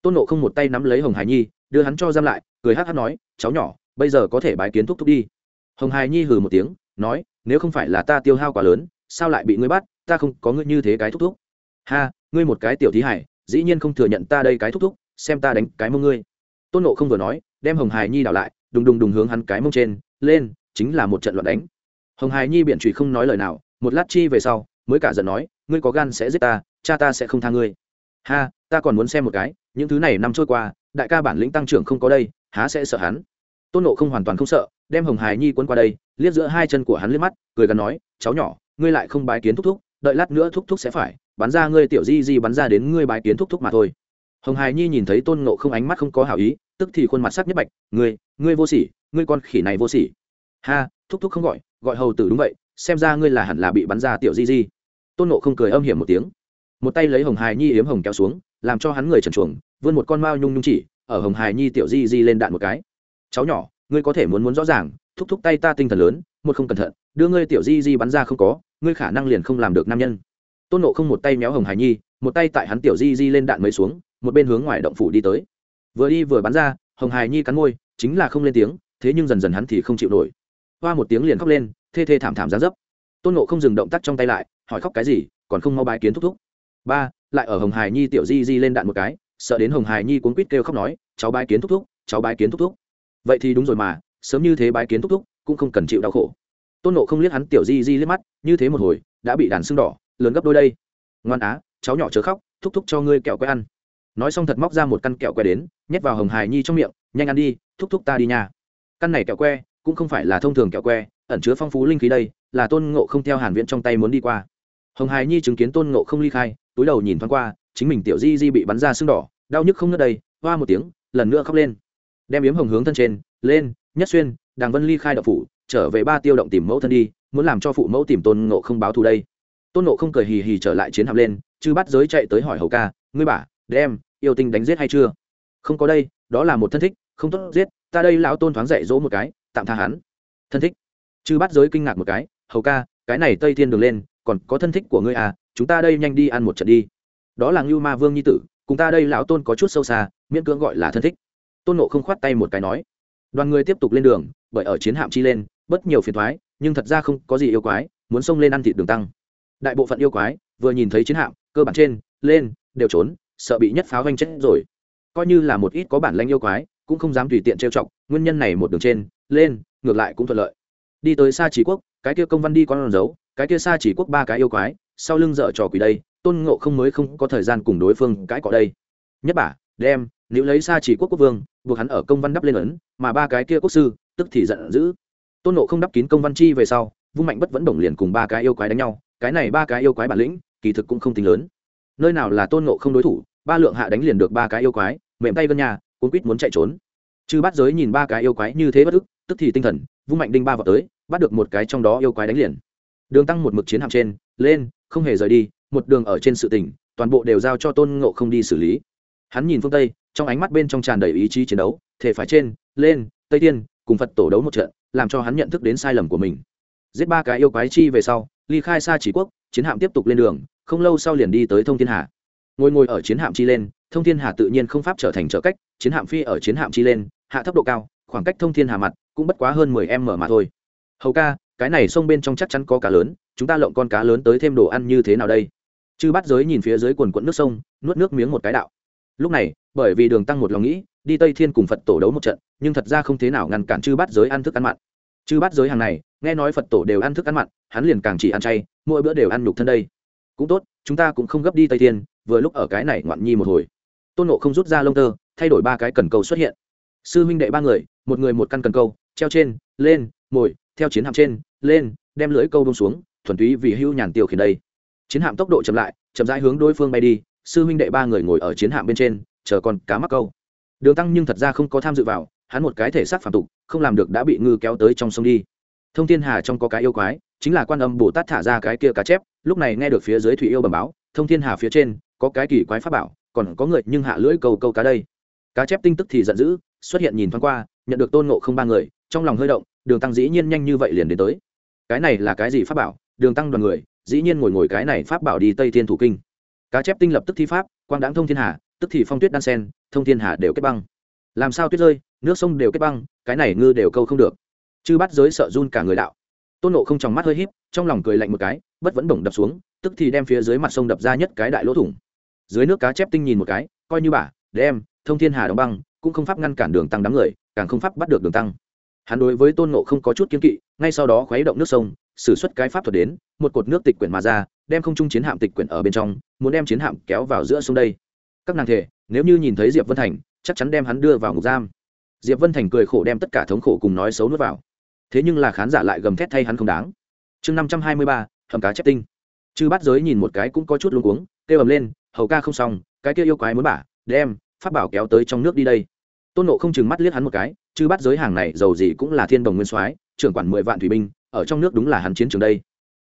Tôn ngộ không một tay nắm lấy hồng hải nhi, đưa hắn cho giam lại, cười hát hát nói, cháu nhỏ, bây giờ có thể bái kiến thúc thúc đi hồng hải nhi hừ một tiếng, nói, nếu không phải là ta tiêu hao quá lớn, sao lại bị ngươi bắt? Ta không có ngươi như thế cái thúc thúc. Ha, ngươi một cái tiểu thí hải, dĩ nhiên không thừa nhận ta đây cái thúc thúc, xem ta đánh cái mông ngươi. Tôn nộ không vừa nói, đem hồng hải nhi đảo lại, đùng đùng đùng hướng hắn cái mông trên, lên, chính là một trận loạn đánh. Hồng hải nhi biện trụy không nói lời nào, một lát chi về sau, mới cả giận nói, ngươi có gan sẽ giết ta, cha ta sẽ không tha ngươi. Ha, ta còn muốn xem một cái, những thứ này năm trôi qua, đại ca bản lĩnh tăng trưởng không có đây, há sẽ sợ hắn? Tôn nộ không hoàn toàn không sợ đem hồng hải nhi quấn qua đây, liếc giữa hai chân của hắn liếc mắt, cười gắn nói, cháu nhỏ, ngươi lại không bái kiến thúc thúc, đợi lát nữa thúc thúc sẽ phải, bắn ra ngươi tiểu di di bắn ra đến ngươi bái kiến thúc thúc mà thôi. Hồng hài nhi nhìn thấy tôn nộ không ánh mắt không có hảo ý, tức thì khuôn mặt sắc nhất bạch, ngươi ngươi vô sỉ, ngươi con khỉ này vô sỉ. Ha, thúc thúc không gọi gọi hầu tử đúng vậy, xem ra ngươi là hẳn là bị bắn ra tiểu di di. Tôn nộ không cười âm hiểm một tiếng. Một tay lấy hồng hài nhi yếm hồng kéo xuống, làm cho hắn người trần chuồng, vươn một con mao nhung nhung chỉ, ở hồng hài nhi tiểu di di lên đạn một cái. Cháu nhỏ ngươi có thể muốn muốn rõ ràng, thúc thúc tay ta tinh thần lớn, một không cẩn thận, đưa ngươi tiểu di di bắn ra không có, ngươi khả năng liền không làm được nam nhân. Tôn nộ không một tay méo hồng hải nhi, một tay tại hắn tiểu di di lên đạn mới xuống, một bên hướng ngoài động phủ đi tới. Vừa đi vừa bắn ra, hồng hải nhi cắn môi, chính là không lên tiếng, thế nhưng dần dần hắn thì không chịu nổi. Hoa một tiếng liền khóc lên, thê thê thảm thảm ra dấp. Tôn nộ không dừng động tác trong tay lại, hỏi khóc cái gì, còn không mau bái kiến thúc thúc. Ba, lại ở hồng hải nhi tiểu di di lên đạn một cái, sợ đến hồng hải nhi cuốn quýt kêu khóc nói, cháu bái kiến thúc thúc, cháu bái kiến thúc thúc vậy thì đúng rồi mà, sớm như thế bái kiến thúc thúc, cũng không cần chịu đau khổ. Tôn nộ không liếc hắn tiểu di di liếc mắt, như thế một hồi, đã bị đàn sưng đỏ, lớn gấp đôi đây. Ngoan á, cháu nhỏ chớ khóc, thúc thúc cho ngươi kẹo que ăn. Nói xong thật móc ra một căn kẹo que đến, nhét vào hồng hải nhi trong miệng, nhanh ăn đi, thúc thúc ta đi nhà căn này kẹo que cũng không phải là thông thường kẹo que ẩn chứa phong phú linh khí đây, là tôn ngộ không theo hàn viễn trong tay muốn đi qua. Hồng hải nhi chứng kiến tôn ngộ không ly khai, túi đầu nhìn thoáng qua, chính mình tiểu di di bị bắn ra sưng đỏ, đau nhức không ngớt đây, hoa một tiếng, lần nữa khóc lên đem yếm hồng hướng thân trên, lên, nhất xuyên, đàng vân ly khai đậu phủ, trở về ba tiêu động tìm mẫu thân đi, muốn làm cho phụ mẫu tìm tôn ngộ không báo thù đây. Tôn ngộ không cười hì hì trở lại chiến hạm lên chứ bắt giới chạy tới hỏi hầu ca, ngươi bả đem yêu tinh đánh giết hay chưa? Không có đây, đó là một thân thích, không tốt giết, ta đây lão tôn thoáng dạy dỗ một cái, tạm tha hắn. Thân thích? Chư bắt giới kinh ngạc một cái, hầu ca, cái này tây thiên đường lên, còn có thân thích của ngươi à chúng ta đây nhanh đi ăn một trận đi. Đó là ngưu ma vương nhi tử, cùng ta đây lão tôn có chút sâu xa, miễn cưỡng gọi là thân thích tôn nộ không khoát tay một cái nói, đoàn người tiếp tục lên đường, bởi ở chiến hạm chi lên, bất nhiều phiền thoái, nhưng thật ra không có gì yêu quái, muốn xông lên ăn thịt đường tăng. Đại bộ phận yêu quái, vừa nhìn thấy chiến hạm, cơ bản trên, lên, đều trốn, sợ bị nhất pháo vanh chết rồi. Coi như là một ít có bản lãnh yêu quái, cũng không dám tùy tiện trêu chọc, nguyên nhân này một đường trên, lên, ngược lại cũng thuận lợi. Đi tới xa chỉ quốc, cái kia công văn đi con dấu, cái kia xa chỉ quốc ba cái yêu quái, sau lưng dở trò quỷ đây, tôn ngộ không mới không có thời gian cùng đối phương cãi cọ đây. Nhất bả, đem, nếu lấy xa chỉ quốc quốc vương buộc hắn ở công văn đắp lên ấn, mà ba cái kia quốc sư, tức thì giận dữ. Tôn nộ không đắp kín công văn chi về sau, vung mạnh bất vẫn đồng liền cùng ba cái yêu quái đánh nhau, cái này ba cái yêu quái bản lĩnh, kỳ thực cũng không tính lớn. Nơi nào là tôn nộ không đối thủ, ba lượng hạ đánh liền được ba cái yêu quái, mềm tay gân nhà, cuốn quýt muốn chạy trốn. Chư bắt giới nhìn ba cái yêu quái như thế bất ức, tức thì tinh thần, vung mạnh đinh ba vào tới, bắt được một cái trong đó yêu quái đánh liền. Đường tăng một mực chiến hạm trên, lên, không hề rời đi, một đường ở trên sự tỉnh, toàn bộ đều giao cho tôn ngộ không đi xử lý hắn nhìn phương tây, trong ánh mắt bên trong tràn đầy ý chí chiến đấu thể phải trên, lên, tây tiên, cùng phật tổ đấu một trận, làm cho hắn nhận thức đến sai lầm của mình. Giết ba cái yêu quái chi về sau, ly khai xa chỉ quốc, chiến hạm tiếp tục lên đường, không lâu sau liền đi tới thông thiên hà. Ngồi ngồi ở chiến hạm chi lên, thông thiên hà tự nhiên không pháp trở thành trợ cách, chiến hạm phi ở chiến hạm chi lên, hạ thấp độ cao, khoảng cách thông thiên hà mặt cũng bất quá hơn mười m mà thôi. Hầu ca, cái này sông bên trong chắc chắn có cá lớn, chúng ta lộng con cá lớn tới thêm đồ ăn như thế nào đây? Chư bắt giới nhìn phía dưới quần quận nước sông, nuốt nước miếng một cái đạo lúc này, bởi vì đường tăng một lòng nghĩ, đi tây thiên cùng phật tổ đấu một trận, nhưng thật ra không thế nào ngăn cản chư bát giới ăn thức ăn mặn. Chư bát giới hàng này, nghe nói phật tổ đều ăn thức ăn mặn, hắn liền càng chỉ ăn chay, mỗi bữa đều ăn nhục thân đây. Cũng tốt, chúng ta cũng không gấp đi tây thiên, vừa lúc ở cái này ngoạn nhi một hồi. Tôn nộ không rút ra lông tơ, thay đổi ba cái cần câu xuất hiện. Sư huynh đệ ba người, một người một căn cần câu, treo trên, lên mồi theo chiến hạm trên, lên, đem lưỡi câu bông xuống, thuần túy vì hưu nhàn tiêu khiển đây. Chiến hạm tốc độ chậm lại, chậm rãi hướng đối phương bay đi sư huynh đệ ba người ngồi ở chiến hạm bên trên, chờ con cá mắc câu. Đường tăng nhưng thật ra không có tham dự vào, hắn một cái thể xác phản tục, không làm được đã bị ngư kéo tới trong sông đi. Thông thiên hà trong có cái yêu quái, chính là quan âm bồ tát thả ra cái kia cá chép, lúc này nghe được phía dưới thủy yêu bẩm báo, thông thiên hà phía trên, có cái kỳ quái pháp bảo, còn có người nhưng hạ lưỡi câu câu cá đây. Cá chép tinh tức thì giận dữ, xuất hiện nhìn thoáng qua, nhận được tôn ngộ không ba người, trong lòng hơi động, đường tăng dĩ nhiên nhanh như vậy liền đến tới. Cái này là cái gì pháp bảo? Đường tăng đoàn người, dĩ nhiên ngồi ngồi cái này pháp bảo đi tây thiên thủ kinh cá chép tinh lập tức thi pháp, quang đáng thông thiên hà, tức thì phong tuyết đan sen, thông thiên hà đều kết băng. Làm sao tuyết rơi, nước sông đều kết băng, cái này ngư đều câu không được. Chư bắt giới sợ run cả người đạo. Tôn nộ không trong mắt hơi híp, trong lòng cười lạnh một cái, bất vẫn bổng đập xuống, tức thì đem phía dưới mặt sông đập ra nhất cái đại lỗ thủng. Dưới nước cá chép tinh nhìn một cái, coi như bà, đem, thông thiên hà đóng băng, cũng không pháp ngăn cản đường tăng đám người, càng không pháp bắt được đường tăng. Hắn đối với tôn nộ không có chút kiên kỵ, ngay sau đó khuấy động nước sông sử suất cái pháp thuật đến, một cột nước tịch quyển mà ra, đem không trung chiến hạm tịch quyển ở bên trong, muốn đem chiến hạm kéo vào giữa sông đây. Các nàng thể, nếu như nhìn thấy diệp vân thành, chắc chắn đem hắn đưa vào ngục giam. Diệp vân thành cười khổ đem tất cả thống khổ cùng nói xấu nuốt vào. Thế nhưng là khán giả lại gầm thét thay hắn không đáng. Chương năm trăm hai mươi ba, hầm cá chép tinh. Chư bắt giới nhìn một cái cũng có chút luống cuống, kêu ầm lên, hầu ca không xong, cái kia yêu quái muốn bả, đem pháp bảo kéo tới trong nước đi đây. Tôn nộ không chừng mắt liếc hắn một cái, chư bắt giới hàng này giàu gì cũng là thiên đồng nguyên soái, trưởng quản mười vạn thủy binh ở trong nước đúng là hắn chiến trường đây.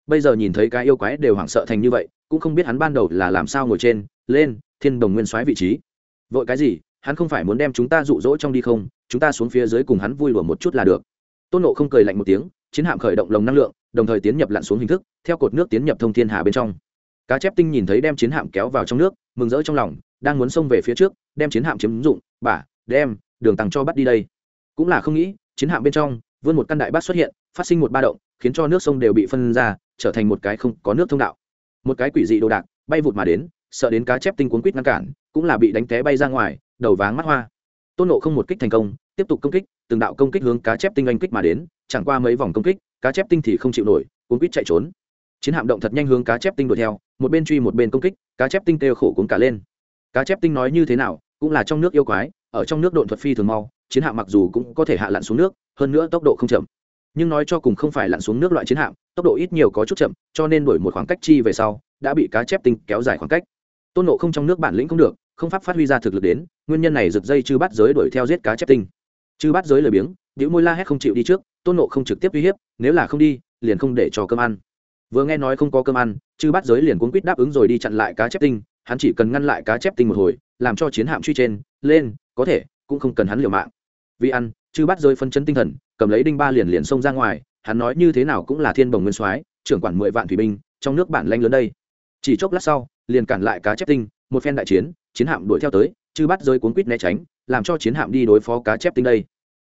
Bây giờ nhìn thấy cái yêu quái đều hoảng sợ thành như vậy, cũng không biết hắn ban đầu là làm sao ngồi trên, lên, thiên đồng nguyên soái vị trí. Vội cái gì, hắn không phải muốn đem chúng ta dụ dỗ trong đi không, chúng ta xuống phía dưới cùng hắn vui lùa một chút là được. Tôn nộ không cười lạnh một tiếng, chiến hạm khởi động lồng năng lượng, đồng thời tiến nhập lặn xuống hình thức, theo cột nước tiến nhập thông thiên hà bên trong. Cá chép tinh nhìn thấy đem chiến hạm kéo vào trong nước, mừng rỡ trong lòng, đang muốn xông về phía trước, đem chiến hạm chiếm dụng, bả, đem, đường tăng cho bắt đi đây. Cũng là không nghĩ, chiến hạm bên trong vươn một căn đại bát xuất hiện, phát sinh một ba động, khiến cho nước sông đều bị phân ra, trở thành một cái không có nước thông đạo. Một cái quỷ dị đồ đạc bay vụt mà đến, sợ đến cá chép tinh cuốn quýt ngăn cản, cũng là bị đánh té bay ra ngoài, đầu váng mắt hoa. Tôn nộ không một kích thành công, tiếp tục công kích, từng đạo công kích hướng cá chép tinh anh kích mà đến, chẳng qua mấy vòng công kích, cá chép tinh thì không chịu nổi, cuốn quýt chạy trốn. Chiến hạm động thật nhanh hướng cá chép tinh đuổi theo, một bên truy một bên công kích, cá chép tinh kêu khổ cuốn cả lên. Cá chép tinh nói như thế nào, cũng là trong nước yêu quái, ở trong nước độn thuật phi thường mau chiến hạm mặc dù cũng có thể hạ lặn xuống nước, hơn nữa tốc độ không chậm. Nhưng nói cho cùng không phải lặn xuống nước loại chiến hạm, tốc độ ít nhiều có chút chậm, cho nên đổi một khoảng cách chi về sau, đã bị cá chép tinh kéo dài khoảng cách. Tôn nộ không trong nước bản lĩnh không được, không pháp phát huy ra thực lực đến, nguyên nhân này giật dây chư bắt giới đuổi theo giết cá chép tinh. Chư bắt giới lười biếng biểu môi la hét không chịu đi trước, tôn nộ không trực tiếp uy hiếp, nếu là không đi, liền không để cho cơm ăn. Vừa nghe nói không có cơm ăn, chư bắt giới liền cuốn quýt đáp ứng rồi đi chặn lại cá chép tinh, hắn chỉ cần ngăn lại cá chép tinh một hồi, làm cho chiến hạm truy trên, lên, có thể, cũng không cần hắn liều mạng vì ăn, chư bắt rơi phân chấn tinh thần, cầm lấy đinh ba liền liền xông ra ngoài, hắn nói như thế nào cũng là thiên bồng nguyên soái, trưởng quản mười vạn thủy binh, trong nước bản lanh lớn đây. Chỉ chốc lát sau, liền cản lại cá chép tinh, một phen đại chiến chiến hạm đuổi theo tới, chư bắt rơi cuốn quýt né tránh, làm cho chiến hạm đi đối phó cá chép tinh đây.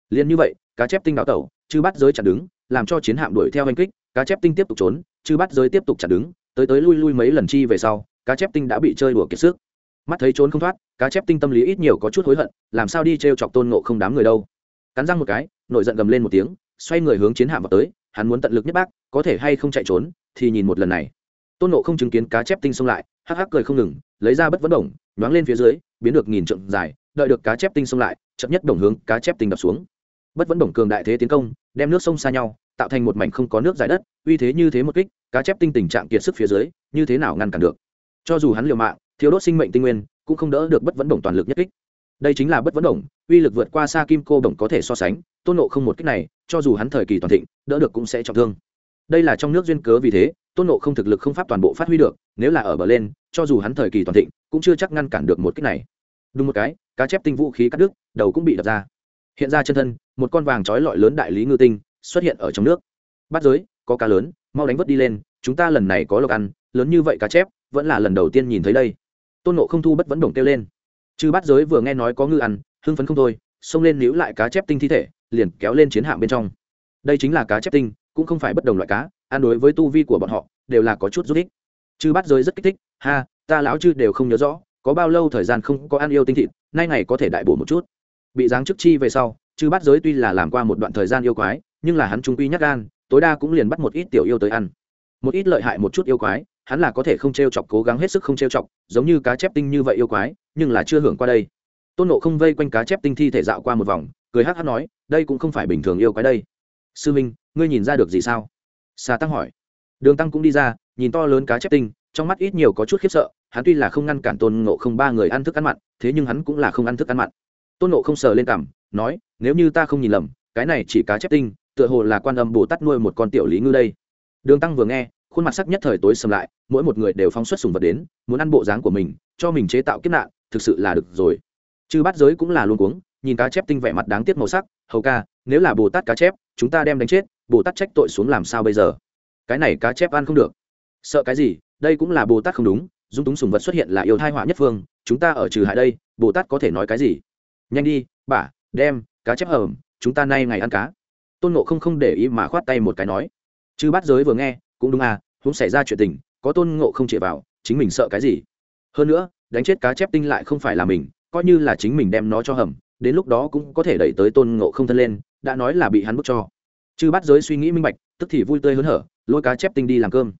Liền như vậy, cá chép tinh đào tẩu, chư bắt rơi chặn đứng, làm cho chiến hạm đuổi theo hành kích, cá chép tinh tiếp tục trốn, chư bắt rơi tiếp tục chặn đứng, tới tới lui lui mấy lần chi về sau, cá chép tinh đã bị chơi đùa kiệt sức mắt thấy trốn không thoát, cá chép tinh tâm lý ít nhiều có chút hối hận, làm sao đi t r e o chọc tôn ngộ không đám người đâu. Cắn răng một cái, nổi giận gầm lên một tiếng, xoay người hướng chiến hạm vào tới, hắn muốn tận lực nhất bác, có thể hay không chạy trốn, thì nhìn một lần này. Tôn nộ không chứng kiến cá chép tinh xông lại, hắc hắc cười không ngừng, lấy ra bất vấn đồng, nhoáng lên phía dưới, biến được nghìn trượng dài, đợi được cá chép tinh xông lại, chậm nhất đồng hướng cá chép tinh đập xuống. Bất vấn đồng cường đại thế tiến công, đem nước sông xa nhau, tạo thành một mảnh không có nước dài đất, uy thế như thế một kích, cá chép tinh tình trạng kiệt sức phía dưới, như thế nào ngăn cản được? Cho dù hắn liều mạng thiếu đốt sinh mệnh tinh nguyên, cũng không đỡ được bất vấn đồng toàn lực nhất kích. Đây chính là bất vấn đồng, uy lực vượt qua xa kim cô đồng có thể so sánh, tôn nộ không một kích này, cho dù hắn thời kỳ toàn thịnh, đỡ được cũng sẽ trọng thương. Đây là trong nước duyên cớ vì thế, tôn nộ không thực lực không pháp toàn bộ phát huy được, nếu là ở bờ lên, cho dù hắn thời kỳ toàn thịnh, cũng chưa chắc ngăn cản được một kích này. Đúng một cái, cá chép tinh vũ khí cắt đứt, đầu cũng bị đập ra. Hiện ra chân thân, một con vàng trói lọi lớn đại lý ngư tinh, xuất hiện ở trong nước. Bắt giới, có cá lớn, mau đánh vớt đi lên, chúng ta lần này có lộc ăn, lớn như vậy cá chép, vẫn là lần đầu tiên nhìn thấy đây tôn nộ không thu bất vẫn đồng kêu lên. Chư bắt giới vừa nghe nói có ngư ăn, hưng phấn không thôi, xông lên níu lại cá chép tinh thi thể, liền kéo lên chiến hạm bên trong. Đây chính là cá chép tinh, cũng không phải bất đồng loại cá, ăn đối với tu vi của bọn họ, đều là có chút rút ích. Chư bắt giới rất kích thích, ha, ta lão chư đều không nhớ rõ, có bao lâu thời gian không có ăn yêu tinh thịt, nay ngày có thể đại bổ một chút. Bị giáng chức chi về sau, chư bắt giới tuy là làm qua một đoạn thời gian yêu quái, nhưng là hắn trung quy nhắc gan, tối đa cũng liền bắt một ít tiểu yêu tới ăn. Một ít lợi hại một chút yêu quái hắn là có thể không t r e o chọc cố gắng hết sức không t r e o chọc, giống như cá chép tinh như vậy yêu quái, nhưng là chưa hưởng qua đây. Tôn nộ không vây quanh cá chép tinh thi thể dạo qua một vòng, cười hát hát nói, đây cũng không phải bình thường yêu quái đây. Sư minh, ngươi nhìn ra được gì sao? Xà tăng hỏi. Đường tăng cũng đi ra, nhìn to lớn cá chép tinh, trong mắt ít nhiều có chút khiếp sợ, hắn tuy là không ngăn cản tôn nộ không ba người ăn thức ăn mặn, thế nhưng hắn cũng là không ăn thức ăn mặn. Tôn nộ không sờ lên cảm nói, nếu như ta không nhìn lầm, cái này chỉ cá chép tinh, tựa hồ là quan âm bồ tát nuôi một con tiểu lý ngư đây. Đường tăng vừa nghe khuôn mặt sắc nhất thời tối sầm lại, mỗi một người đều phóng xuất sùng vật đến, muốn ăn bộ dáng của mình, cho mình chế tạo kiếp nạn, thực sự là được rồi. Chư bát giới cũng là luôn cuống, nhìn cá chép tinh vẻ mặt đáng tiếc màu sắc, hầu ca, nếu là bồ tát cá chép, chúng ta đem đánh chết, bồ tát trách tội xuống làm sao bây giờ? Cái này cá chép ăn không được. Sợ cái gì? Đây cũng là bồ tát không đúng, dung túng sùng vật xuất hiện là yêu thai họa nhất phương, chúng ta ở trừ hại đây, bồ tát có thể nói cái gì? Nhanh đi bả đem, cá chép hầm chúng ta nay ngày ăn cá. Tôn nộ không không để ý mà khoát tay một cái nói. Chứ Bát giới vừa nghe cũng đúng à cũng xảy ra chuyện tình, có tôn ngộ không chĩa vào, chính mình sợ cái gì? Hơn nữa, đánh chết cá chép tinh lại không phải là mình, coi như là chính mình đem nó cho hầm, đến lúc đó cũng có thể đẩy tới tôn ngộ không thân lên, đã nói là bị hắn bức cho. Chư bắt giới suy nghĩ minh bạch, tức thì vui tươi hớn hở, lôi cá chép tinh đi làm cơm.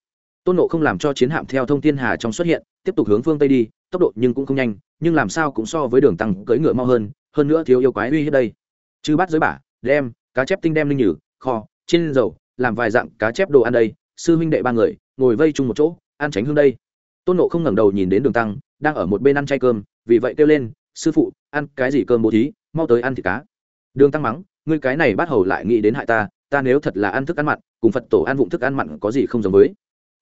Tôn nộ không làm cho chiến hạm theo thông thiên hà trong xuất hiện, tiếp tục hướng phương tây đi, tốc độ nhưng cũng không nhanh, nhưng làm sao cũng so với đường tăng cưỡi ngựa mau hơn hơn nữa thiếu yêu quái uy hiếp đây. Chư bắt giới bả, đem, cá chép tinh đem linh nhử, kho trên dầu, làm vài dạng cá chép đồ ăn đây sư huynh đệ ba người, ngồi vây chung một chỗ, ăn tránh hương đây. Tôn nộ không ngẩng đầu nhìn đến đường tăng, đang ở một bên ăn chay cơm, vì vậy kêu lên, sư phụ, ăn cái gì cơm bố thí, mau tới ăn thịt cá. Đường tăng mắng, ngươi cái này bắt hầu lại nghĩ đến hại ta ta nếu thật là ăn thức ăn mặn, cùng phật tổ ăn vụng thức ăn mặn có gì không giống với?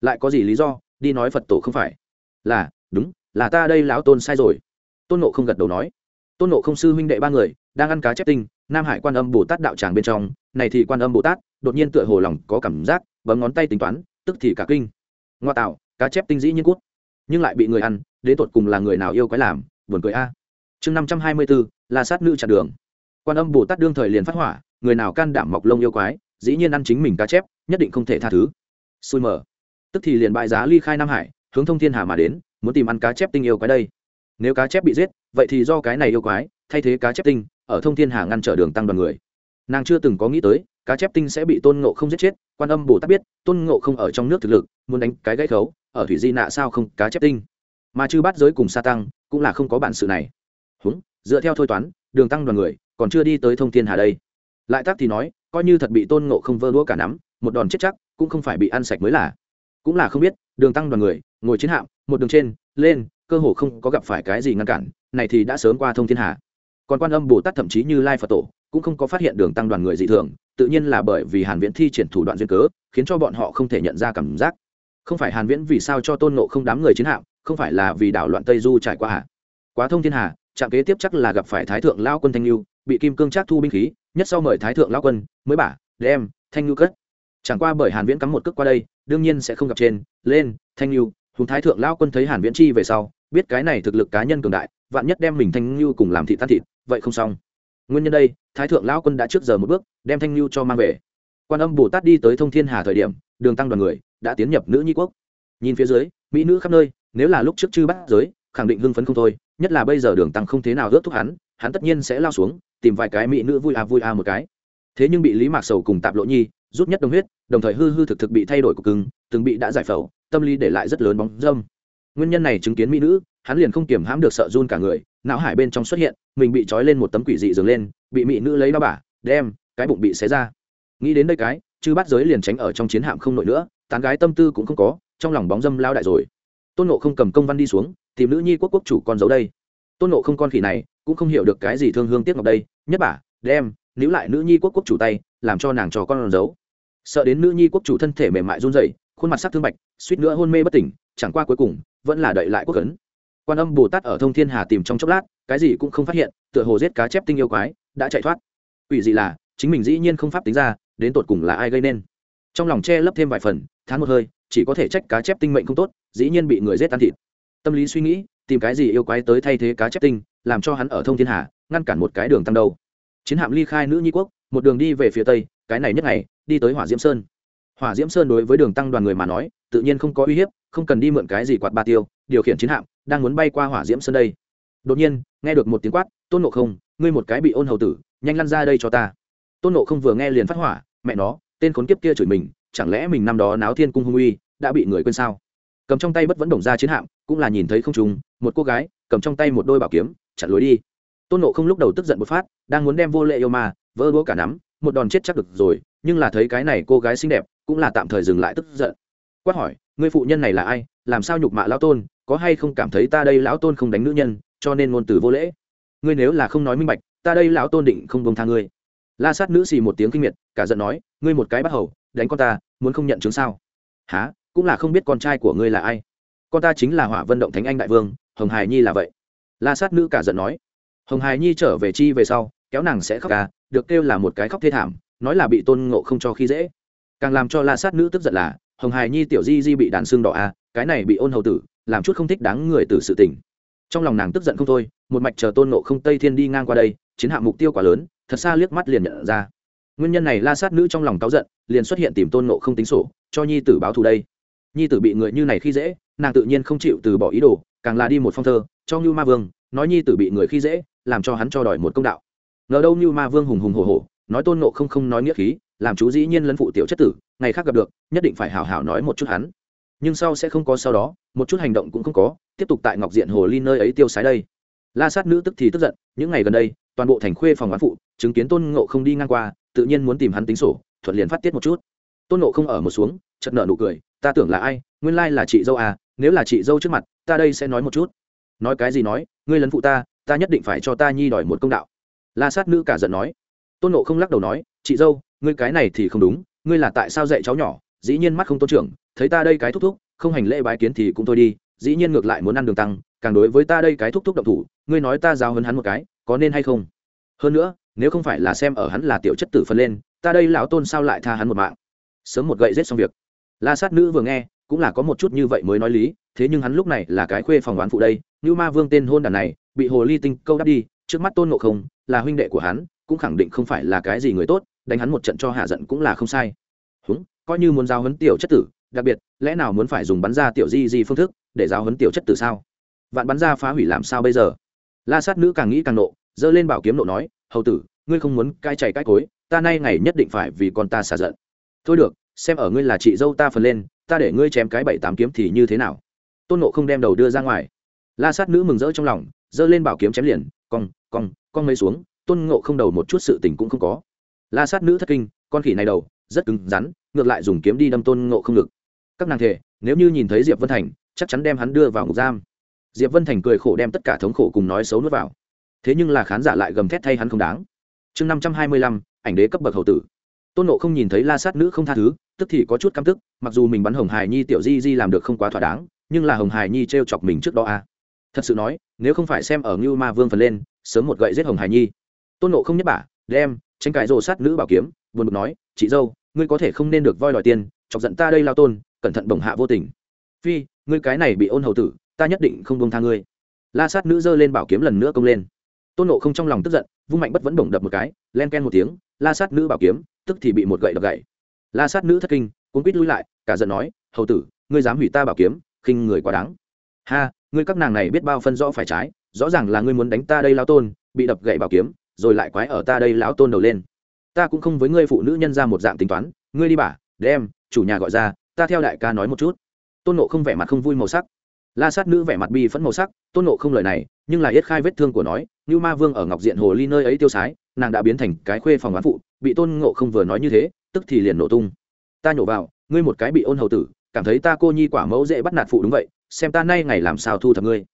Lại có gì lý do, đi nói phật tổ không phải? Là, đúng, là ta đây lão tôn sai rồi. Tôn nộ không gật đầu nói. Tôn nộ không sư huynh đệ ba người, đang ăn cá chép tinh, nam hải quan âm bồ tát đạo tràng bên trong, này thì quan âm bồ tát, đột nhiên tựa hồ lòng có cảm giác bấm ngón tay tính toán, tức thì cả kinh. Ngoa tạo, cá chép tinh dĩ nhiên cút. Nhưng lại bị người ăn, đến tột cùng là người nào yêu quái làm, buồn cười a. Chương năm trăm hai mươi bốn là sát nữ chặn đường. Quan âm bồ tát đương thời liền phát hỏa, người nào can đảm mọc lông yêu quái, dĩ nhiên ăn chính mình cá chép, nhất định không thể tha thứ. Xui mở tức thì liền bại giá ly khai nam hải, hướng thông thiên hà mà đến, muốn tìm ăn cá chép tinh yêu quái đây. Nếu cá chép bị giết, vậy thì do cái này yêu quái, thay thế cá chép tinh, ở thông thiên hà ngăn trở đường tăng đoàn người. Nàng chưa từng có nghĩ tới cá chép tinh sẽ bị tôn ngộ không giết chết, quan âm bồ tát biết, tôn ngộ không ở trong nước thực lực, muốn đánh cái gãy khấu, ở thủy di nạ sao không, cá chép tinh. Mà chư bắt giới cùng sa tăng, cũng là không có bản sự này. Húng, dựa theo thôi toán, đường tăng đoàn người, còn chưa đi tới thông thiên hà đây. Lại tác thì nói, coi như thật bị tôn ngộ không vơ đũa cả nắm, một đòn chết chắc, cũng không phải bị ăn sạch mới là. Cũng là không biết, đường tăng đoàn người, ngồi chiến hạm, một đường trên, lên, cơ hồ không có gặp phải cái gì ngăn cản, này thì đã sớm qua thông thiên hà. Còn quan âm bồ tát thậm chí như lai phật tổ, cũng không có phát hiện đường tăng đoàn người dị thường tự nhiên là bởi vì hàn viễn thi triển thủ đoạn duyên cớ, khiến cho bọn họ không thể nhận ra cảm giác. Không phải hàn viễn vì sao cho tôn nộ không đám người chiến hạm, không phải là vì đảo loạn tây du trải qua hả? quá thông thiên hà, trạm kế tiếp chắc là gặp phải thái thượng lao quân thanh lưu bị kim cương trác thu binh khí, nhất sau mời thái thượng lao quân, mới bả, đem thanh lưu cất. Chẳng qua bởi hàn viễn cắm một cước qua đây, đương nhiên sẽ không gặp trên, lên, thanh lưu hùng thái thượng lao quân thấy hàn viễn chi về sau, biết cái này thực lực cá nhân cường đại, vạn nhất đem mình thanh lưu cùng làm thị tan thịt, vậy không xong nguyên nhân đây, thái thượng lão quân đã trước giờ một bước, đem thanh lưu cho mang về. Quan âm bồ tát đi tới thông thiên hà thời điểm, đường tăng đoàn người đã tiến nhập nữ nhi quốc. Nhìn phía dưới, mỹ nữ khắp nơi, nếu là lúc trước chư bắt giới, khẳng định hưng phấn không thôi, nhất là bây giờ đường tăng không thế nào ướt thúc hắn hắn tất nhiên sẽ lao xuống, tìm vài cái mỹ nữ vui à vui à một cái. Thế nhưng bị lý mạc sầu cùng tạp lộ nhi rút nhất đồng huyết, đồng thời hư hư thực thực bị thay đổi cục cứng, từng bị đã giải phẫu, tâm lý để lại rất lớn bóng dâm. Nguyên nhân này chứng kiến mỹ nữ, hắn liền không kiềm hãm được sợ run cả người não hải bên trong xuất hiện, mình bị trói lên một tấm quỷ dị dường lên, bị mỹ nữ lấy đao bả, đem, cái bụng bị xé ra. Nghĩ đến đây cái, chư bắt giới liền tránh ở trong chiến hạm không nổi nữa, tán gái tâm tư cũng không có, trong lòng bóng dâm lao đại rồi. Tôn nộ không cầm công văn đi xuống, tìm nữ nhi quốc quốc chủ con giấu đây. Tôn nộ không con khỉ này, cũng không hiểu được cái gì thương hương tiếc ngọc đây, nhất bả, đem, níu lại nữ nhi quốc quốc chủ tay, làm cho nàng trò con giấu. sợ đến nữ nhi quốc chủ thân thể mềm mại run rẩy, khuôn mặt sắc thương bạch, suýt nữa hôn mê bất tỉnh, chẳng qua cuối cùng, vẫn là đợi lại quốc cấn quan âm bồ tát ở thông thiên hà tìm trong chốc lát, cái gì cũng không phát hiện, tựa hồ giết cá chép tinh yêu quái, đã chạy thoát. Ủy gì là, chính mình dĩ nhiên không pháp tính ra, đến tột cùng là ai gây nên. Trong lòng che lấp thêm vài phần, thán một hơi, chỉ có thể trách cá chép tinh mệnh không tốt, dĩ nhiên bị người giết tan thịt. Tâm lý suy nghĩ, tìm cái gì yêu quái tới thay thế cá chép tinh, làm cho hắn ở thông thiên hà, ngăn cản một cái đường tăng đầu. chiến hạm ly khai nữ nhi quốc, một đường đi về phía tây, cái này nhất ngày, đi tới hỏa diễm sơn. Hỏa diễm sơn đối với đường tăng đoàn người mà nói, tự nhiên không có uy hiếp, không cần đi mượn cái gì quạt ba tiêu, điều khiển chiến hạm đang muốn bay qua hỏa diễm sơn đây. Đột nhiên, nghe được một tiếng quát, tôn nộ không, ngươi một cái bị ôn hầu tử, nhanh lăn ra đây cho ta. Tôn nộ không vừa nghe liền phát hỏa, mẹ nó, tên khốn kiếp kia chửi mình, chẳng lẽ mình năm đó náo thiên cung hung uy, đã bị người quên sao? Cầm trong tay bất vẫn đồng ra chiến hạm, cũng là nhìn thấy không trùng, một cô gái, cầm trong tay một đôi bảo kiếm, chặn lối đi. Tôn nộ không lúc đầu tức giận một phát, đang muốn đem vô lệ yêu ma, vỡ đũa cả nắm, một đòn chết chắc được rồi, nhưng là thấy cái này cô gái xinh đẹp, cũng là tạm thời dừng lại tức giận. Quát hỏi người phụ nhân này là ai? Làm sao nhục mạ lão tôn? Có hay không cảm thấy ta đây lão tôn không đánh nữ nhân, cho nên ngôn từ vô lễ. Ngươi nếu là không nói minh bạch, ta đây lão tôn định không bông tha ngươi. La sát nữ xì một tiếng kinh miệt, cả giận nói, ngươi một cái bắt hầu, đánh con ta, muốn không nhận chứng sao? Há cũng là không biết con trai của ngươi là ai. Con ta chính là hỏa vân động thánh anh đại vương, hồng hải nhi là vậy. La sát nữ cả giận nói, hồng hải nhi trở về chi về sau, kéo nàng sẽ khóc ca được kêu là một cái khóc thê thảm, nói là bị tôn ngộ không cho khi dễ. Càng làm cho la sát nữ tức giận là, hồng hải nhi tiểu di di bị đàn xương đỏ a cái này bị ôn hầu tử làm chút không thích đáng người tử sự tình. Trong lòng nàng tức giận không thôi, một mạch chờ tôn ngộ không tây thiên đi ngang qua đây, chiến hạm mục tiêu quá lớn, thật xa liếc mắt liền nhận ra. Nguyên nhân này la sát nữ trong lòng cáu giận, liền xuất hiện tìm tôn ngộ không tính sổ, cho nhi tử báo thù đây. Nhi tử bị người như này khi dễ, nàng tự nhiên không chịu từ bỏ ý đồ, càng là đi một phong thơ, cho ngưu ma vương, nói nhi tử bị người khi dễ, làm cho hắn cho đòi một công đạo. Ngờ đâu ngưu ma vương hùng hùng hồ hồ nói tôn ngộ không không nói nghĩa khí, làm chú dĩ nhiên lấn phụ tiểu chất tử, ngày khác gặp được, nhất định phải hào hào nói một chút hắn. Nhưng sau sẽ không có sau đó một chút hành động cũng không có, tiếp tục tại ngọc diện hồ ly nơi ấy tiêu sái đây. La sát nữ tức thì tức giận, những ngày gần đây, toàn bộ thành khuê phòng quán phụ, chứng kiến tôn ngộ không đi ngang qua, tự nhiên muốn tìm hắn tính sổ, thuận liền phát tiết một chút. Tôn ngộ không ở một xuống chật nợ nụ cười, ta tưởng là ai? Nguyên lai là chị dâu à nếu là chị dâu trước mặt, ta đây sẽ nói một chút. Nói cái gì nói? Ngươi lấn phụ ta ta nhất định phải cho ta nhi đòi một công đạo. La sát nữ cả giận nói. Tôn nộ không lắc đầu nói, chị dâu, ngươi cái này thì không đúng, ngươi là tại sao dạy cháu nhỏ? Dĩ nhiên mắt không tôn trưởng, thấy ta đây cái thúc thúc không hành lễ bái kiến thì cũng thôi đi, dĩ nhiên ngược lại muốn ăn đường tăng, càng đối với ta đây cái thúc thúc động thủ, ngươi nói ta giao hơn hắn một cái, có nên hay không? Hơn nữa, nếu không phải là xem ở hắn là tiểu chất tử phân lên, ta đây lão tôn sao lại tha hắn một mạng? Sớm một gậy rết xong việc. La sát nữ vừa nghe, cũng là có một chút như vậy mới nói lý, thế nhưng hắn lúc này là cái khuê phòng đoán phụ đây như ma vương tên hôn đàn này, bị hồ ly tinh câu đắp đi, trước mắt tôn ngộ không, là huynh đệ của hắn, cũng khẳng định không phải là cái gì người tốt, đánh hắn một trận cho hạ giận cũng là không sai. Húng, coi như muốn giao hấn tiểu chất tử đặc biệt, lẽ nào muốn phải dùng bắn ra tiểu di di phương thức để giao hấn tiểu chất tử sao? Vạn bắn ra phá hủy làm sao bây giờ? La sát nữ càng nghĩ càng nộ, giơ lên bảo kiếm nộ nói, hầu tử, ngươi không muốn cai chảy cai cối, ta nay ngày nhất định phải vì con ta xả giận. Thôi được, xem ở ngươi là chị dâu ta phần lên, ta để ngươi chém cái bảy tám kiếm thì như thế nào? Tôn nộ không đem đầu đưa ra ngoài. La sát nữ mừng rỡ trong lòng, giơ lên bảo kiếm chém liền, cong cong cong mấy xuống, tôn ngộ không đầu một chút sự tình cũng không có. La sát nữ thất kinh, con khỉ này đầu, rất cứng rắn, ngược lại dùng kiếm đi đâm tôn ngộ không ngực các nàng thể nếu như nhìn thấy diệp vân thành, chắc chắn đem hắn đưa vào ngục giam. Diệp vân thành cười khổ đem tất cả thống khổ cùng nói xấu nuốt vào. Thế nhưng là khán giả lại gầm thét thay hắn không đáng. Chương năm trăm hai mươi lăm, ảnh đế cấp bậc hậu tử. Tôn nộ không nhìn thấy la sát nữ không tha thứ, tức thì có chút căm tức, mặc dù mình bắn hồng hải nhi, tiểu di di làm được không quá thỏa đáng, nhưng là hồng hải nhi t r e o chọc mình trước đó à. thật sự nói, nếu không phải xem ở ngưu ma vương phần lên, sớm một gậy giết hồng hải nhi. Tôn nộ không nhất bả đem tranh cãi rồ sát nữ bảo kiếm, buồn bực nói, chị dâu, ngươi có thể không nên được voi đòi tiền, chọc giận ta đây lao tôn cẩn thận bổng hạ vô tình. Phi, ngươi cái này bị ôn hầu tử, ta nhất định không buông tha ngươi. La sát nữ giơ lên bảo kiếm lần nữa công lên. Tôn nộ không trong lòng tức giận, vung mạnh bất vẫn bổng đập một cái, len ken một tiếng, la sát nữ bảo kiếm, tức thì bị một gậy đập gậy. La sát nữ thất kinh cũng quýt lui lại, cả giận nói, hầu tử, ngươi dám hủy ta bảo kiếm, khinh người quá đáng. Ha, ngươi các nàng này biết bao phân rõ phải trái, rõ ràng là ngươi muốn đánh ta đây lao tôn, bị đập gậy bảo kiếm, rồi lại quái ở ta đây lão tôn đầu lên. Ta cũng không với ngươi phụ nữ nhân ra một dạng tính toán, ngươi đi bả đem, chủ nhà gọi ra ta theo đại ca nói một chút. Tôn nộ không vẻ mặt không vui màu sắc. La sát nữ vẻ mặt bi phẫn màu sắc, tôn nộ không lời này, nhưng là yết khai vết thương của nói, như ma vương ở ngọc diện hồ ly nơi ấy tiêu sái, nàng đã biến thành cái khuê phòng bán phụ, bị tôn ngộ không vừa nói như thế, tức thì liền nổ tung. Ta nhổ vào, ngươi một cái bị ôn hầu tử, cảm thấy ta cô nhi quả mẫu dễ bắt nạt phụ đúng vậy, xem ta nay ngày làm sao thu thập ngươi.